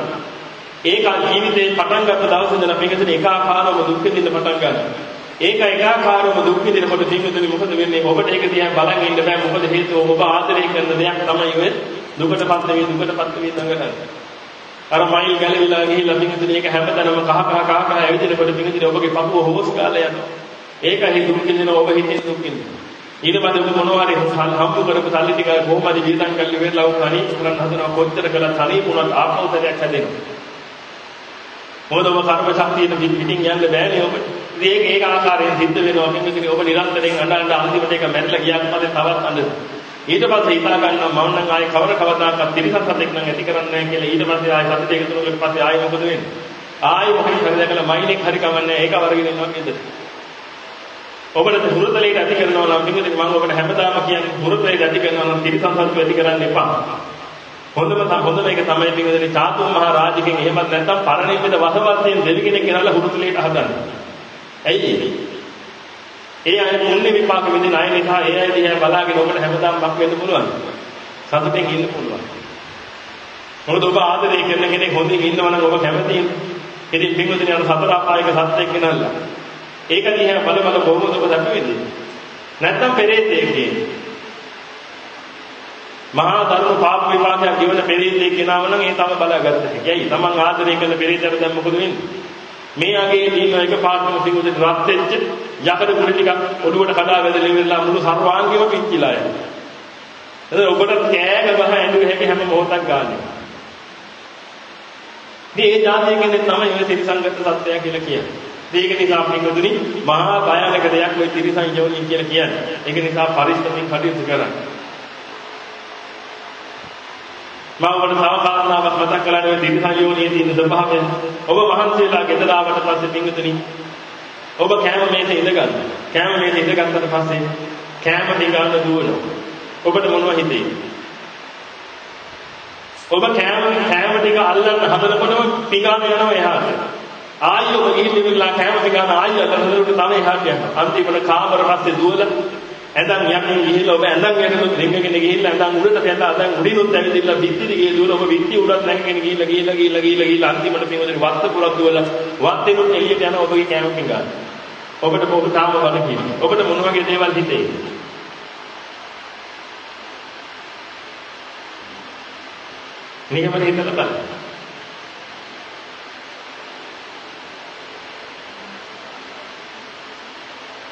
ඒක ජීවිතේ පටන් ගත්ත දවසේ ඉඳලා මේකෙන් ඒකාකාරව දුක් විඳින්න පටන් ගන්නවා. ඒක ඒකාකාරව දුක් විඳිනකොට ජීවිතේ මොකද වෙන්නේ? ඔබට ඒක දිහා බලන් ඉන්න බෑ. මොකද හේතුව ඔබ ආදරය කරන දෙයක් තමයි ඔය දුකටපත් වෙවි දුකටපත් වෙවි ළඟට. අර මයිල් ගැලවිලා ගිහිල්ලා පිටින් ඒක හැමතැනම කහ කහ කහ කහ ඇවිදිනකොට පිටින් ඔබගේ පපුව හොස් කාලා යනවා. ඒකයි දුක් විඳින ඔබ හිතේ දුක් විඳින. ඊට පස්සේ ඔබ මොනවා හරි හම්බු කරපු සල්ලි ටික කොහොමද ජීවිතම් කරලා ඉවරලා උන් හරි කරන් හදනවා කොච්චර කළත් හරි වුණත් ආපෞතරයක් හැදෙනවා. මොකද ඔබ කර්ම ශක්තියට පිටින් යන්න බෑනේ ඔබට. ඉතින් ඒක ඒක ආකාරයෙන් සිද්ධ වෙනවා කිව්වකින් ඔබ නිරන්තරයෙන් අඬ අඬ අන්තිමට ඒක මැරිලා ගියාට පස්සේ තවත් අඬන. ඊට පස්සේ හිතා ගන්නවා මම නම් ආයේ කවර කවදාකවත් තිරිසන් සතෙක් නම් ඇති කරන්නේ නැහැ කියලා ඊට පස්සේ ආයේ සත දෙක තුනකට පස්සේ ආයේ මොකද වෙන්නේ? ආයේ මොකද හරි දැකලා මයිලෙක් හරි කමන්නේ ඒක වරගෙන ඉන්නවා නේද? ඔබට හුරතලයට ඇති කරනවා නම් පිටුදින මම ඔබට හැමදාම කියන්නේ හුරතලයට ඇති කරනවා නම් තිරිසන් සත්තු ඇති කරන්න එපා. හොඳම හොඳම එක තමයි පිටුදින චාතුම් මහ රාජිකෙන් එහෙමත් නැත්නම් පරිණිමිත වසවත්යෙන් දෙවි කෙනෙක් ගෙනල්ලා හුරතලයට හදන්නේ. ඇයි ඒ අය පුණ්‍ය විපාක විඳින අය නිසා ඒ අය දිහා බලාගෙන ඔබට හැමදාම බක් වෙන්න පුළුවන්. සතුටෙන් ඉන්න පුළුවන්. මොකද ඔබ ආදරය කරන කෙනෙක් හොඳින් ඉන්නවා නම් ඔබ කැමතියි. ඉතින් පින්වතුනි අර සතර අපායක සත්‍යයක් ගෙනල්ලා. ඒක දිහා බල බල කොහොමද ඔබ දකින්නේ? නැත්තම් පෙරේතයෙක් කියන්නේ. මහා දරුණු පාප විපාකයක් ගෙවන පෙරේතයෙක් කෙනාව නම් ඒ තම බලාගත්ත හැකි. ඇයි? Taman ආදරය කරන පෙරේතයට දැන් මොකද වෙන්නේ? මේ අගේ දින එක පාටම සිංහදෙට රත් වෙච්ච යකඩ මුල ටික ඔළුවට කඩා වැදලා ඉවරලා මුළු සර්වාංගෙම පිච්චිලා යනවා. එතකොට ඔබට කෑග බහ ඇඬු හැටි හැම මොහොතක් ගන්න. මේ ඒ જાතිය කියන්නේ තමයි මේ ත්‍රිසංගත සත්‍යය කියලා කියන්නේ. ඒක නිසා පින්වතුනි මහා භයානක දෙයක් ওই ත්‍රිසංයෝගී කියලා කියන්නේ. ඒක නිසා පරිස්සමින් කටයුතු කරන්න. මම ඔබට තව කාරණාවක් මතක් කරලා ඔය ත්‍රිසං යෝනියේ තියෙන ස්වභාවය. ඔබ මහන්සියලා ගෙදර ආවට පස්සේ පිටුදුනි ඔබ කෑම මේසේ ඉඳගන්න. කෑම මේසේ ඉඳගත්තට පස්සේ කෑම දිගන්න දුවනවා. ඔබට මොනව හිතේ? ඔබ කෑම කෑම ටික අල්ලන්න හදනකොටම පිඟාන යනවා එහාට. ආයෙ ඔබ ගිහින් ඉවරලා කෑම පිඟාන ආයෙ අල්ලනකොට තමයි එහාට යනවා. අන්තිමට කාමර පස්සේ දුවලා ඇඳන් යන්නේ ගිහිල්ලා ඔබ ඇඳන් යනකොට රිංගගෙන ගිහිල්ලා ඇඳන් උඩට යලා ඇඳන් උඩිනුත් ඇවිදilla පිටි දිගේ දුවලා ඔබ පිටි උඩත් නැගගෙන ගිහිල්ලා ගිහිල්ලා ගිහිල්ලා ගිහිල්ලා ගිහිල්ලා අන්තිමට පින්වදින වත්ත පුරක් දුවලා වත්තේනුත් එළියට යන ඔබගේ කෑම පිඟාන. ඔබට ඔබ තාම බල කියන්නේ. ඔබට මොන වගේ දේවල් හිතේ? නිගමන හිතලා බලන්න.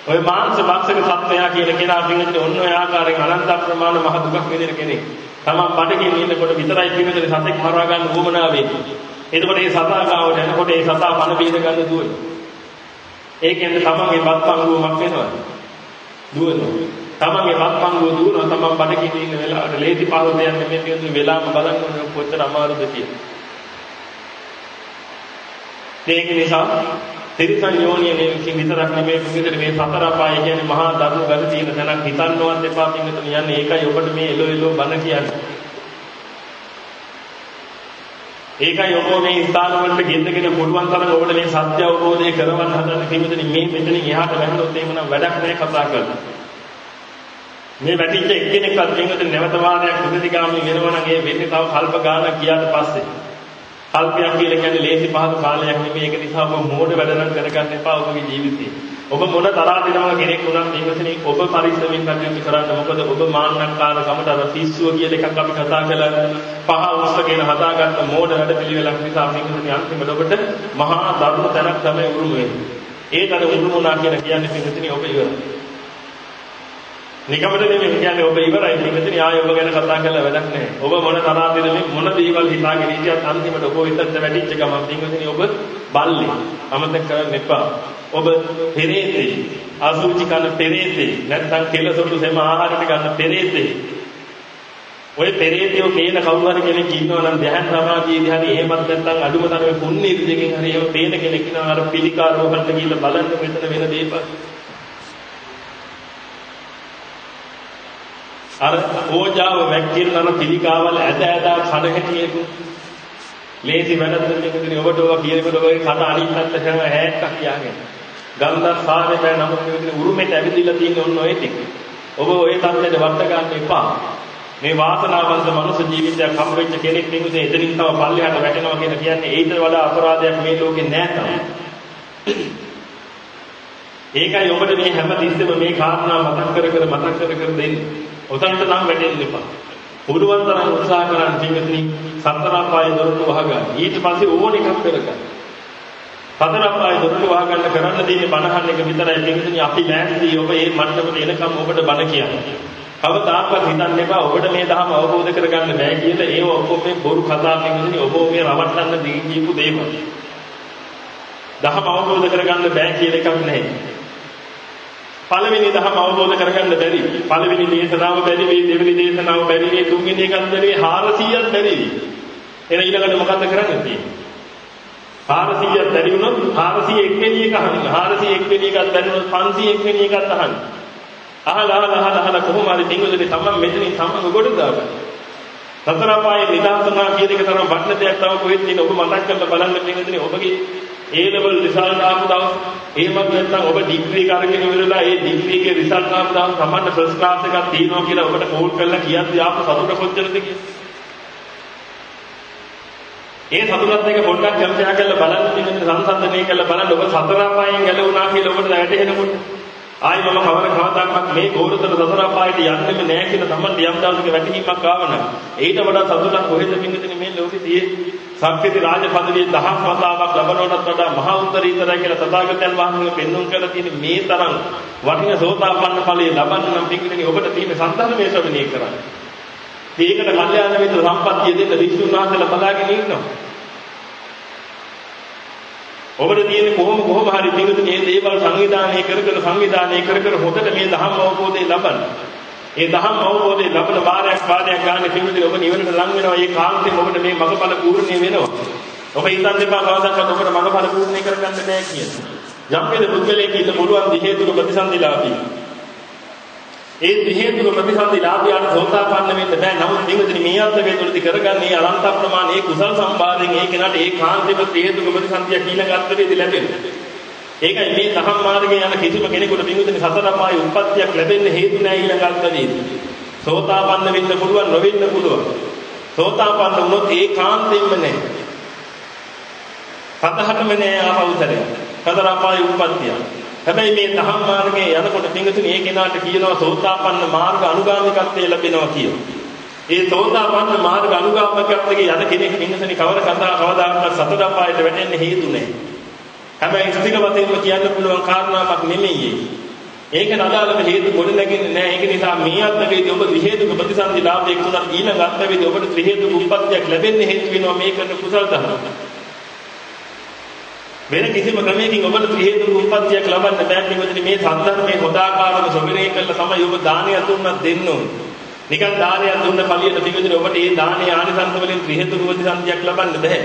ඔය මාංශ භක්ෂක සත්වයා කියන කෙනා පින්විතේ ඔන්න ඔය ආකාරයෙන් අනන්ත ප්‍රමාණ මහ දුකක් විඳින කෙනෙක්. තමන් බඩගින්න ඉන්නකොට විතරයි පින්විතේ සතෙක් මරවා ගන්න උවමනා වෙන්නේ. එතකොට මේ සතා ගාවට යනකොට මේ සතා පණ බීද ගන්න දුවනවා. ඒකෙන්ද තමන්ගේ බත්පංගුවමක් වෙනවා. දුවනවා. තමන්ගේ බත්පංගුව දුවනවා තමන් බඩගින්න ඉන්න වෙලාවට ලේසි පහළ දෙයක් නෙමෙයි කියන වෙලාවම බලන්න ඕනේ කොච්චර අමාරුද කියලා. ඒක නිසා තිරිසන් යෝනිය නෙවෙයි විතරක් නෙමෙයි පිටින් මේ සතර අපාය කියන්නේ මහා දරුණු ගති තියෙන තැනක් හිතන්නවත් එපා පිටින් යන්නේ ඒකයි ඔබට මේ එළෝ එළෝ බන කියන්නේ. ඒකයි ඔබ මේ ස්ථාන වලට ගෙන්නගෙන පුළුවන් තරම් ඔබට මේ සත්‍ය අවබෝධය කරවන්න හදන පිටින් මේ මෙතනින් එහාට වැහෙන්නොත් එහෙම නම් වැඩක් නැහැ කතා කරලා. මේ වැටිච්ච එක්කෙනෙක්වත් දෙන්නට නැවත වාරයක් උදදිගාමී වෙනවා නම් ඒ වෙන්නේ තව කල්ප ගානක් ගියාට පස්සේ. කල්පයක් කියලා කියන්නේ ලේසි පහසු කාලයක් නෙමෙයි ඒක නිසා ඔබ මෝඩ වැඩ නම් කරගන්න එපා ඔබගේ ජීවිතේ. ඔබ මොන තරහ දෙනවා කෙනෙක් වුණත් මේකසනේ ඔබ පරිස්සමෙන් කටයුතු කරන්න. මොකද ඔබ මාන්නක්කාර කමට අර පිස්සුව කියලා එකක් අපි කතා කළා. පහ උස්සගෙන හදාගත්ත මෝඩ වැඩ පිළිවෙලක් නිසා මේකසනේ අන්තිමට ඔබට මහා දරුණු තැනක් තමයි උරුම වෙන්නේ. ඒකට උරුම වුණා කියලා කියන්නේ පිටුතිනේ ඔබ ඉවරයි. නිකමට නෙමෙයි කියන්නේ ඔබ ඉවරයි මෙතන ආයෙ ඔබ ගැන කතා කරලා වැඩක් නැහැ. ඔබ මොන තරහද මේ මොන දේවල් හිතාගෙන හිටියත් අන්තිමට ඔබ විතරට වැඩිච්ච ගමන් පින්වතුනි ඔබ බල්ලේ. අමතක කරන්න එපා. ඔබ පෙරේතේ අසුචි කන පෙරේතේ නැත්නම් කෙලසොටු සෙම ආහාරට ගන්න පෙරේතේ. ඔය පෙරේතයෝ කියන කවුරු හරි කෙනෙක් ඉන්නවා නම් ධ්‍යාන සමාධියේදී හරි එහෙමත් නැත්නම් අඩුම තරමේ පුණ්‍ය ඉරිදෙකින් හරි එහෙම පේන කෙනෙක් ඉන්නවා අර පිළිකාරවලට ගිහිල්ලා බලන්න මෙතන වෙන දේපත් අර ඕජාව වැක්කිරන අර පිළිකාවල් ඇද ඇදා කන හැටියෙක. ලේසි වැඩක් දෙන්නේ ඔබට ඔබ කියනකොට ඔබගේ කන අනිත් පැත්ත කරන හැක්කක් කියාගෙන ගන්ධ සාරේ බෑ නමුත් මේ විදිහට උරුමෙට ඇවිදilla තියෙන ඔන්න ඔය ටික. ඔබ ඔය තත්ත්වයට වට ගන්න එපා. මේ වාසනාවන්ත මනුෂ්‍ය ජීවිතයක් හම් වෙච්ච කෙනෙක් නිකුසේ එතනින් තව පල්ලෙහාට වැටෙනවා කියලා කියන්නේ ඊට වඩා අපරාධයක් මේ ලෝකේ නැහැ ඒකයි ඔබට මේ හැම තිස්සෙම මේ කාරණා මතක් කර කර මතක් කර කර දෙන්නේ. ඔතනට නම් වැටෙන්න එපා. පුළුවන් තරම් උත්සාහ කරන්න පින්වතුනි සතර අපාය දොරටු වහගන්න. ඊට පස්සේ ඕන එකක් කරගන්න. සතර අපාය දොරටු වහගන්න කරන්න දෙන්නේ බණහන් එක විතරයි පින්වතුනි අපි ලෑස්ති ඔබ මේ මට්ටමට එනකම් ඔබට බණ කියන්නේ. කවදාකවත් හිතන්න එපා ඔබට මේ ධර්ම අවබෝධ කරගන්න බෑ කියලා ඒව ඔක්කොම මේ බොරු කතා පින්වතුනි ඔබ මේ රවට්ටන්න දී කියපු දේවල්. ධර්ම අවබෝධ කරගන්න බෑ කියලා එකක් නැහැ. පළවෙනි දහම අවබෝධ කරගන්න බැරි. පළවෙනි දේශනාව බැරි මේ දෙවෙනි දේශනාව බැරි මේ තුන්වෙනි එකත් බැරි 400ක් බැරි. එන ඊළඟට මොකද්ද කරන්න තියෙන්නේ? 400ක් බැරි වුණොත් 400 එක්වෙනි එක අහන්න. 400 එක්වෙනි එකක් බැරි වුණොත් 500 එක්වෙනි එකක් අහන්න. අහලා අහලා අහලා අහලා කොහොම හරි තිඟුලේ තමන් මෙතනින් තමන් ගොඩ දාගන්න. සතර පායේ නිදාතුනා කියන එක තරම් වටින දෙයක් තව කොහෙද තියෙන ඔබ මතක් කරලා බලන්න පිළිගන්නේ ඔබගේ ඒ ලෙවල් රිසල්ට් ආපු දවස් එහෙමත් නැත්නම් ඔබ ඩිග්‍රී කරගෙන ඉවරලා ඒ ඩිග්‍රී එකේ රිසල්ට් ආපු දවස් තමන්ට ෆස්ට් ක්ලාස් එකක් තියෙනවා කියලා ඔබට කෝල් කරලා කියද්දී ආපු සතුට කොච්චරද කියලා. ඒ සතුටත් එක පොඩ්ඩක් කැම්පයා කරලා බලන්න පිළිගන්නේ සංසන්දනය කරලා බලන්න ඔබ සතර පායෙන් ගැලවුණා කියලා ඔබට වැටහෙනකොට ආයි මම කවර කවදාකවත් මේ ගෝරතර සතර පායට යන්නෙම නෑ කියලා තමයි යම් දවසක වැටහීමක් ආවනම් ඊට වඩා සතුටක් කොහෙද පින්විතනේ මේ ලෝකේ තියෙන්නේ සක්විති රාජ පදවිය දහස් වතාවක් ලබනවටත් වඩා මහා උත්තරීතරයි කියලා තථාගතයන් වහන්සේ පෙන්වුම් කරලා තියෙන මේ තරම් වටින සෝතාපන්න ඵලයේ ලබන්න නම් පින්විතනේ ඔබට තියෙන සන්ධර්මයේ ශ්‍රවණය කරන්න. ඒකට කල්යාණ මිත්‍ර සම්පත්තිය දෙන්න විසුණු වහන්සේලා බලාගෙන ඉන්නවා. ඔබට තියෙන්නේ කොහොම කොහොම හරි පිටුතුනේ මේ දේවල් සංවිධානය කර කර සංවිධානය කර කර හොදට මේ දහම් අවබෝධය ලබන්න. ඒ දහම් අවබෝධය ලබන වාරයක් වාරයක් ගන්න පිටුතුනේ ඔබ නිවනට ලං වෙනවා. ඒ කාන්තෙන් ඔබට මේ මඟඵල පූර්ණේ වෙනවා. ඔබ හිතන් දෙපා කවදාවත් ඔබට මඟඵල පූර්ණේ කරගන්න බෑ කියලා. යම් වේද පුද්ගලයෙක් ඉන්න පුළුවන් දිහේතුක ප්‍රතිසන්දිලාපී. ඒ හේතුක ප්‍රතිසන්දිලාභියාට සෝතාපන්න වෙන්න බෑ. නමුත් මේකදී මේ අර්ථකය තුළදී කරගන්නේ අනන්ත ප්‍රමාණ ඒ කුසල් සම්පාදයෙන් ඒ කෙනාට ඒ කාන්තික හේතුක ප්‍රතිසන්දිය කියලා ගන්න වේදී ලැබෙන්නේ. ඒකයි මේ දහම් මාර්ගයේ යන කිසිම කෙනෙකුට පිඟුතුනි සතර පායේ උප්පත්තියක් ලැබෙන්න හේතු නැහැ ඊළඟ අර්ථකයේදී. සෝතාපන්න වෙන්න පුළුවන් නොවෙන්න පුළුවන්. සෝතාපන්න වුණොත් ඒ කාන්තෙන්ම නැහැ. සතහටම නෑ ආපෞතරය. සතර පායේ උප්පත්තිය. හැබැයි මේ දහම් මාර්ගයේ යනකොට පිංගුතුනි ඒ කෙනාට කියනවා සෝතාපන්න මාර්ග අනුගාමිකත්වයේ ලැබෙනවා කියලා. ඒ සෝතාපන්න මාර්ග අනුගාමිකත්වයේ යන කෙනෙක් පිංගුතුනි කවර කතා කවදාකවත් සතර අපායට වැටෙන්න හේතු නැහැ. හැබැයි ස්ථිර වශයෙන්ම කියන්න පුළුවන් කාරණාවක් නෙමෙයි ඒක නදාලම හේතු ගොඩ නැගෙන්නේ නැහැ. ඒක නිසා මේ අත්දැකීම් ඔබ ත්‍රි හේතුක ප්‍රතිසන්දි ලාභයක් තුනක් ඊළඟ අත්දැකීම් ඔබට ත්‍රි හේතුක උප්පත්තියක් ලැබෙන්න හේතු වෙනවා මේ කරන කුසල ධර්ම. වෙන කිසිම ක්‍රමයකින් ඔබට ත්‍රි හේතුක උප්පත්තියක් ලබන්න බෑ කිව්වද මේ සද්ධර්මයේ හොදාකාරව සොබිනේ කළා තමයි ඔබ දානය දුන්නත් දෙන්න ඕනේ. නිකන් දානයක් දුන්න කලියට පිළිවිදින ඔබට ඒ දානයේ ආනිසංස වලින් ත්‍රි හේතුක ප්‍රතිසන්දියක් ලබන්න බෑ.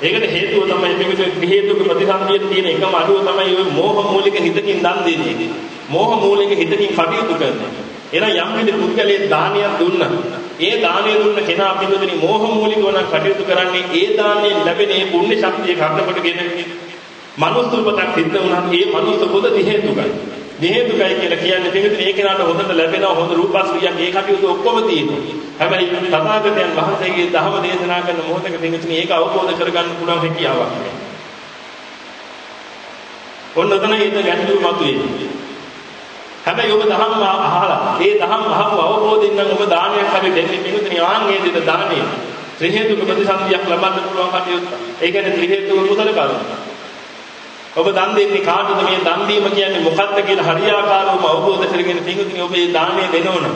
ඒකට හේතුව තමයි පිළිවිදින ත්‍රි හේතුක ප්‍රතිසන්දියේ තියෙන එකම අඩුව තමයි ඔය මෝහ මූලික හිතකින් දන් දෙන්නේ. මෝහ මූලික හිතකින් කටයුතු කරනවා. එහෙනම් යම් කිසි පුද්ගලයෙක් දානයක් දුන්නා. ඒ දානය දුන්න කෙනා පිළිවිදින මෝහ මූලිකව නම් කටයුතු කරන්නේ ඒ දානයෙන් ලැබෙන ඒ පුණ්‍ය ශක්තිය කර්තකොටගෙන මනුස්ස උපතක් සිද්ධ වුණාම ඒ මනුස්ස පොද දිහේතුකයි. දිහේතුකයි කියලා කියන්නේ පිටින් ඒ කෙනාට හොඳට ලැබෙනවා හොඳ රූපස්ක්‍රියක් ඒ කටයුතු ඔක්කොම තියෙනවා. හැබැයි තථාගතයන් වහන්සේගේ ධර්ම දේශනා කරන මොහොතක පිටින් ඒක අවබෝධ කරගන්න පුළුවන් හැකියාවක් නැහැ. ඔන්න ඔතන ඊට ගැටලුව මතුවේ. හැබැයි ඔබ ධර්ම අහලා ඒ ධර්ම අහව අවබෝධයෙන් නම් ඔබ දානයක් හරි දෙන්නේ පිටින් ආන්ගේ දෙන දානේ ත්‍රි හේතුක ප්‍රතිසන්දියක් ලබන්න පුළුවන් කටයුත්ත. ඒ කියන්නේ ත්‍රි හේතුක කුසල කර්ම. ඔබ දන් දෙන්නේ කාටද? මේ දන් දීම කියන්නේ මොකක්ද කියලා හරියාකාරවම අවබෝධ කරගෙන පිඟුතුනි ඔබ මේ දාණය දෙනවන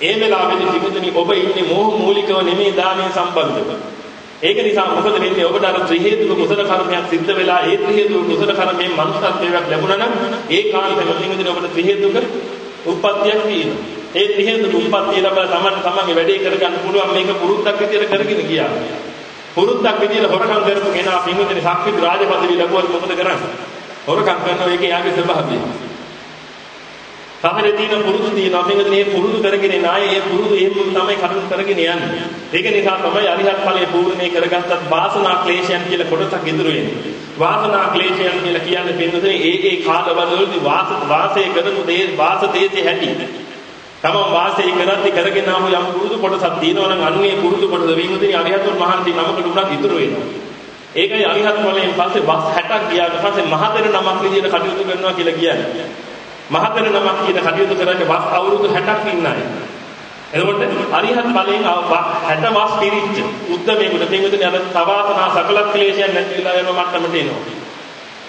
ඒ වෙලාවෙදී පිඟුතුනි ඔබ ඉන්නේ මෝහ මූලිකව නෙමේ දාණය සම්බන්ධව. ඒක නිසා මොකද වෙන්නේ? ඔබට අර ත්‍රි හේතුක කුසල කර්මයක් සිද්ධ වෙලා ඒ ත්‍රි හේතුක කුසල කර්මයෙන් මනුස්සත්වයක් ලැබුණා නම් ඒ කාන්තෙම පිඟුතුනි ඔබට ත්‍රි හේතුක උප්පත්තියක් තියෙනවා. ඒ ත්‍රි හේතුක උප්පත්තිය ලබා තමන් තමන්ගේ වැඩේ කරගන්න පුළුවන්. මේක පුරුද්දක් විදියට කරගෙන ගියා. පුරුද්දක් විදියට හොරකම් කරපු කෙනා පින්විතනේ සක්විති රාජපදවි ලැබුවත් මොකද කරන්නේ? හොරකම් කරනවා ඒකේ යාගේ ස්වභාවය. සමහරේ තියෙන පුරුදු තියෙනවා පින්විතනේ මේ පුරුදු කරගෙන නාය ඒ පුරුදු එහෙම තමයි කටයුතු කරගෙන යන්නේ. ඒක නිසා තමයි අරිහත් ඵලයේ පූර්ණේ කරගත්තත් වාසනා ක්ලේශයන් කියලා කොටසක් ඉතුරු වෙන්නේ. වාසනා ක්ලේශයන් කියලා කියන්නේ පින්විතනේ ඒ ඒ කාලවලදී වාස වාසය කරපු දේ වාස දේශේ හැටි. තමන් වාසය කරද්දි කරගෙන ආව යම් පුරුදු කොටසක් තියෙනවා නම් අන්නේ පුරුදු කොටස විමුදිනේ අරිහතුන් වහන්සේ නමකට උනත් ඉතුරු වෙනවා. ඒකයි අරිහත් ඵලයෙන් පස්සේ බස් 60ක් ගියාට පස්සේ මහතෙර නමක් විදියට කටයුතු කරනවා කියලා කියන්නේ. මහතෙර නමක් කියන කටයුතු කරන්නේ බස් අවුරුදු 60ක් ඉන්න අය. එතකොට අරිහත් ඵලයෙන් 60 වස් පිරිච්ච උද්දමේකට තෙඟුදනේ අර සවාසනා සකල ක්ලේශයන් නැති වෙලා යන මට්ටමට එනවා.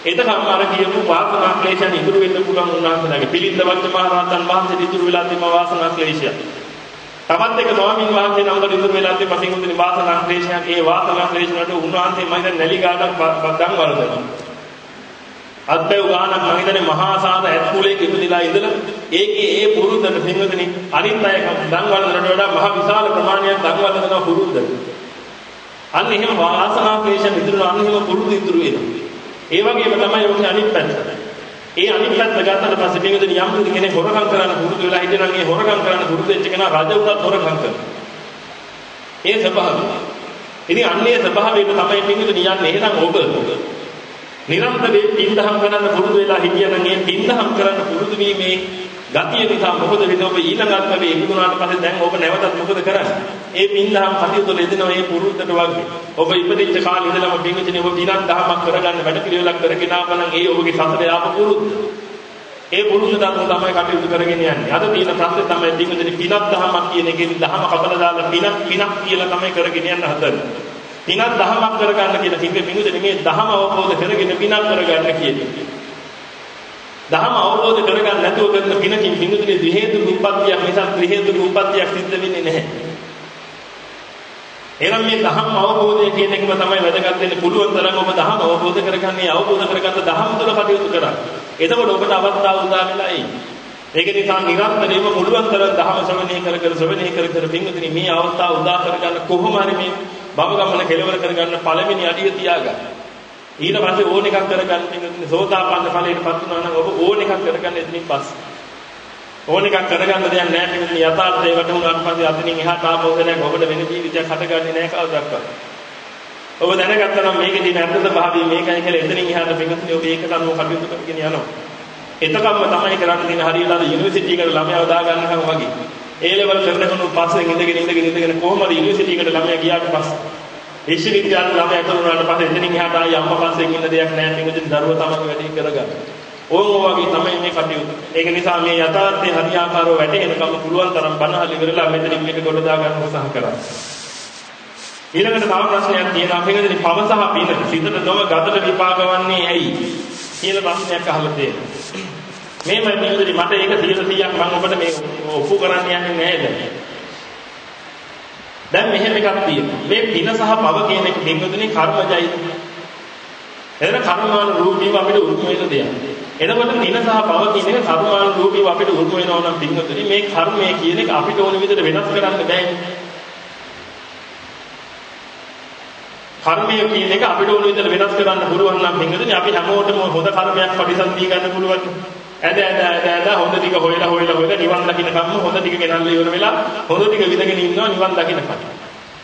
එතකම් අර කියපු වාසනා ක්ලේශයන් ඉතුරු වෙන්න පුළුවන් උන්වහන්සේලාගේ පිළිඳ වච්ච මහ රහතන් වහන්සේ ඉතුරු වෙලා තිබ්බ වාසනා ක්ලේශය. තමත් එක ස්වාමීන් වහන්සේ නමකට ඉතුරු වෙලා තිබ්බ පිටුදින වාසනා ක්ලේශයන් ඒ වාසනා ක්ලේශ වලට උන්වහන්සේ මම දැන් නැලි ගානක් බද්දන් වලදනවා. අත්බැව් ගානක් මම හිතන්නේ මහා සාද ඇත්කුලේ ඉපදිලා ඉඳලා ඒකේ ඒ පුරුද්දට පින්වදනි අනිත් අය දන් වලදනට වඩා මහ විශාල ප්‍රමාණයක් දන් වලදනවා පුරුද්දට. ඒ දන් දීම කියන්නේ පින්වදනි අනිත් අය දන් වලදනවා. ඒ දන් දීම කියන්නේ පින්වදනි අනිත් අය දන් වලදනවා පුරුද්දට. ඒ දන් දීම කියන්නේ පින්වදනි අනිත් අය දන් වලදනවා පුරුද්දට. අන්න එහෙම වාසනා ක්ලේශ ඉදිරියට අන්න එහෙම පුරුදු ඉදිරි වෙනවා. ඒ වගේම තමයි ඔකේ අනිත් පැත්ත. ඒ අනිත් පැත්ත ගත්තට පස්සේ මේකදී යම් කෙනෙක් හොරකම් කරන්න පුරුදු වෙලා හිටියනම් ඒ හොරකම් කරන්න පුරුදු වෙච්ච කෙනා රජ උනත් හොරකම් කරනවා. ඒ ස්වභාවය. ඉතින් අන්නේ ස්වභාවයට තමයි පින්විතනි යන්නේ. එහෙනම් ඔබ නිරන්තරයෙන් පින්දහම් කරන්න පුරුදු වෙලා හිටියනම් ඒ පින්දහම් කරන්න පුරුදු වීමේ ගතිය නිසා මොකද වෙන්නේ ඔබ ඊළඟ අත්මේ ඉක්ුණාට පස්සේ දැන් ඔබ නැවතත් මොකද කරන්නේ? ඒ පින්දහම් කටයුතු ලෙදෙනවා මේ පුරුද්දට වගේ. ඔබ ඉපදිච්ච කාලේ ඉඳලම පින්විතනේ ඔබ දිනක් දහමක් කරගන්න වැඩ පිළිවෙලක් කරගෙන ආවනම් ඒ ඔබගේ සතර යාප පුරුද්ද. ඒ පුරුද්දට තමයි කටයුතු කරගෙන යන්නේ. අද තියෙන ප්‍රශ්නේ තමයි පින්විතනේ පිනක් දහමක් කියන එකෙන් දහම කපලා දාලා පිනක් පිනක් කියලා තමයි කරගෙන යන්න හදන්නේ. පිනක් දහමක් කරගන්න කියලා කිව්වේ පින්විතනේ මේ දහම අවබෝධ කරගෙන පිනක් කරගන්න කියන්නේ. දහම අවබෝධ කරගන්න නැතුව කරන පිනකින් පින්විතනේ ද්වි හේතු උප්පත්තියක් නිසා ත්‍රි හේතු උප්පත්තියක් සිද්ධ වෙන්නේ නැහැ. එහෙනම් මේ දහම් අවබෝධය කියන එකම තමයි වැදගත් වෙන්නේ පුළුවන් තරම් ඔබ දහම් අවබෝධ කරගන්නේ අවබෝධ කරගත්ත දහම් තුළ කටයුතු කරා. එතකොට ඔබට අවස්ථාව උදා වෙලා එයි. ඒක නිසා නිරන්තරයෙන්ම පුළුවන් තරම් දහම ශ්‍රවණය කර කර ශ්‍රවණය කර කර පින්විතනි මේ අවස්ථාව උදා කරගන්න කොහොම හරි මේ භව ගමන කෙලවර කරගන්න පළවෙනි අඩිය තියාගන්න. ඊට පස්සේ ඕන එකක් කරගන්න පින්විතනි සෝතාපන්න ඵලයටපත් වුණා නම් ඔබ ඕන එකක් කරගන්න එතනින් පස්සේ ඕන එකක් කරගන්න දෙයක් නැහැ පිටින් යථාර්ථය වටුණාට පස්සේ අතනින් එහාට ආපෝදනයක් ඔබට වෙන ජීවිතයක් හටගන්නේ නැහැ කවදාවත්. ඔබ දැනගත්තා නම් මේකේදී නැද්ද භාවය මේකයි කියලා එතනින් එහාට පිටුනේ ඔබ ඒකට අනුව කටයුතු කරගෙන යනවා. එතකම්ම තමයි කරන්න තියෙන හරියලා යුනිවර්සිටි එකට ළමයාව දා ගන්නකම් වගේ. ඒ ලෙවල් කරනකොට පස්සේ ඉඳගෙන ඉඳගෙන ඉඳගෙන කොහොමද යුනිවර්සිටි එකට ළමයා ගියාට පස්සේ විශ්වවිද්‍යාල ළමයා කරුණාට පස්සේ එතනින් එහාට ආයි අම්මා පස්සේ ඉන්න දෙයක් නැහැ මේකෙන් දරුවා තමයි වැඩි කරගන්න. ඕම වගේ තමයි මේ කටයුතු. ඒක නිසා මේ යථාර්ථයේ හරියාකාරව වැටහෙනකම් පුළුවන් තරම් බණහලි ඉවරලා මෙතනින් මේක ගොඩ දා ගන්න උත්සාහ කරා. ඊළඟට තව ප්‍රශ්නයක් තියෙනවා. අපේකදී පව සහ පින සිතට නොව ගතට විපාක වන්නේ ඇයි? කියලා ප්‍රශ්නයක් අහලා තියෙනවා. මේ මම මේකදී මට ඒක 100%ක් මම ඔබට මේ ඔප්පු කරන්න යන්නේ නැහැ දැන් මෙහෙම එකක් තියෙනවා. මේ පින සහ පව කියන එක දෙකතුනේ කර්මජයි. එතන කර්මාන රූපීව අපිට උරුම වෙන දෙයක්. එතකොට නින සහ පව කියන එක කර්මාන රූපීව අපිට උරුම වෙනවා නම් පින්වතුනි මේ කර්මය කියන එක අපිට ඕන විදිහට වෙනස් කරන්න බෑනේ. කර්මය කියන එක අපිට ඕන විදිහට වෙනස් කරන්න පුළුවන් නම් පින්වතුනි අපි හැමෝටම හොඳ කර්මයක් පරිසන්දී ගන්න පුළුවන්. ඇද ඇද ඇද ඇද හොඳ ටික හොයලා හොයලා හොයලා නිවන් දකින්නකම් හොඳ ටික ගෙනල්ලා ඉවර වෙලා හොඳ ටික විඳගෙන ඉන්නවා නිවන් දකින්නකම්.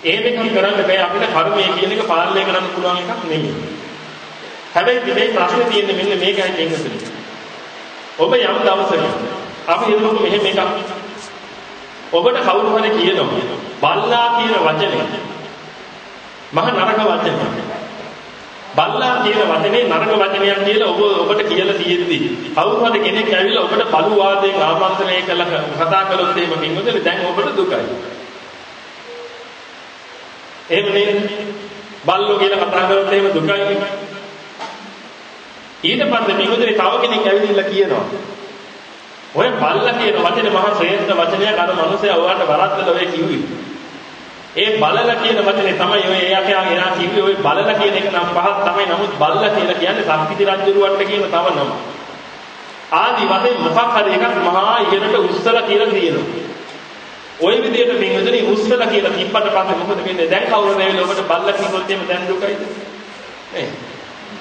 එහෙම එකක් කරන්න බෑ අපිට කර්මය කියන එක පාලනය කරන්න පුළුවන් එකක් නෙමෙයි. හැබැයි මේ ප්‍රශ්නේ තියෙන්නේ මෙන්න මේකයි දෙන්නතුනි. ඔබ යම් දවසක අපි හිතමු මෙහෙම එකක්. ඔබට කවුරු හරි කියනවා බල්ලා කියන වචනේ මහ නරක වචනයක්. බල්ලා කියන වචනේ නරක වචනයක් කියලා ඔබ ඔබට කියලා තියෙද්දි කවුරු හරි කෙනෙක් ඇවිල්ලා ඔබට බලු වාදයෙන් ආමන්ත්‍රණය කළා කතා කළොත් එහෙම කිව්වොත් දැන් ඔබට දුකයි. එහෙම නේද? බල්ලෝ කියලා කතා කරොත් එහෙම දුකයි. ඊට පස්සේ මිගුදේ තව කෙනෙක් ඇවිදින්න කියනවා. ඔය බල්ලා කියන වචනේ මහා ශ්‍රේෂ්ඨ වචනයක් අර මිනිස්සයා ඔයාලට වරද්දලා ඔය කිව්වේ. ඒ බලලා කියන වචනේ තමයි ඔය එයාට එයා කිව්වේ ඔය බලලා කියන එක නම් පහක් තමයි. නමුත් බල්ලා කියලා කියන්නේ සම්පිති රජුරුවන්ට කියන තව නම. ආදි වශයෙන් මොකක් හරි එකක් මහා ඉහළට උස්සලා කියලා තියෙනවා. ওই විදිහට මින්වදනේ උස්සලා කියලා තිබ්බට පස්සේ මොකද වෙන්නේ? දැන් කවුරුද ඇවිල්ලා ඔබට බල්ලා කිව්වොත් එහෙම දැන් දුකයිද? නේ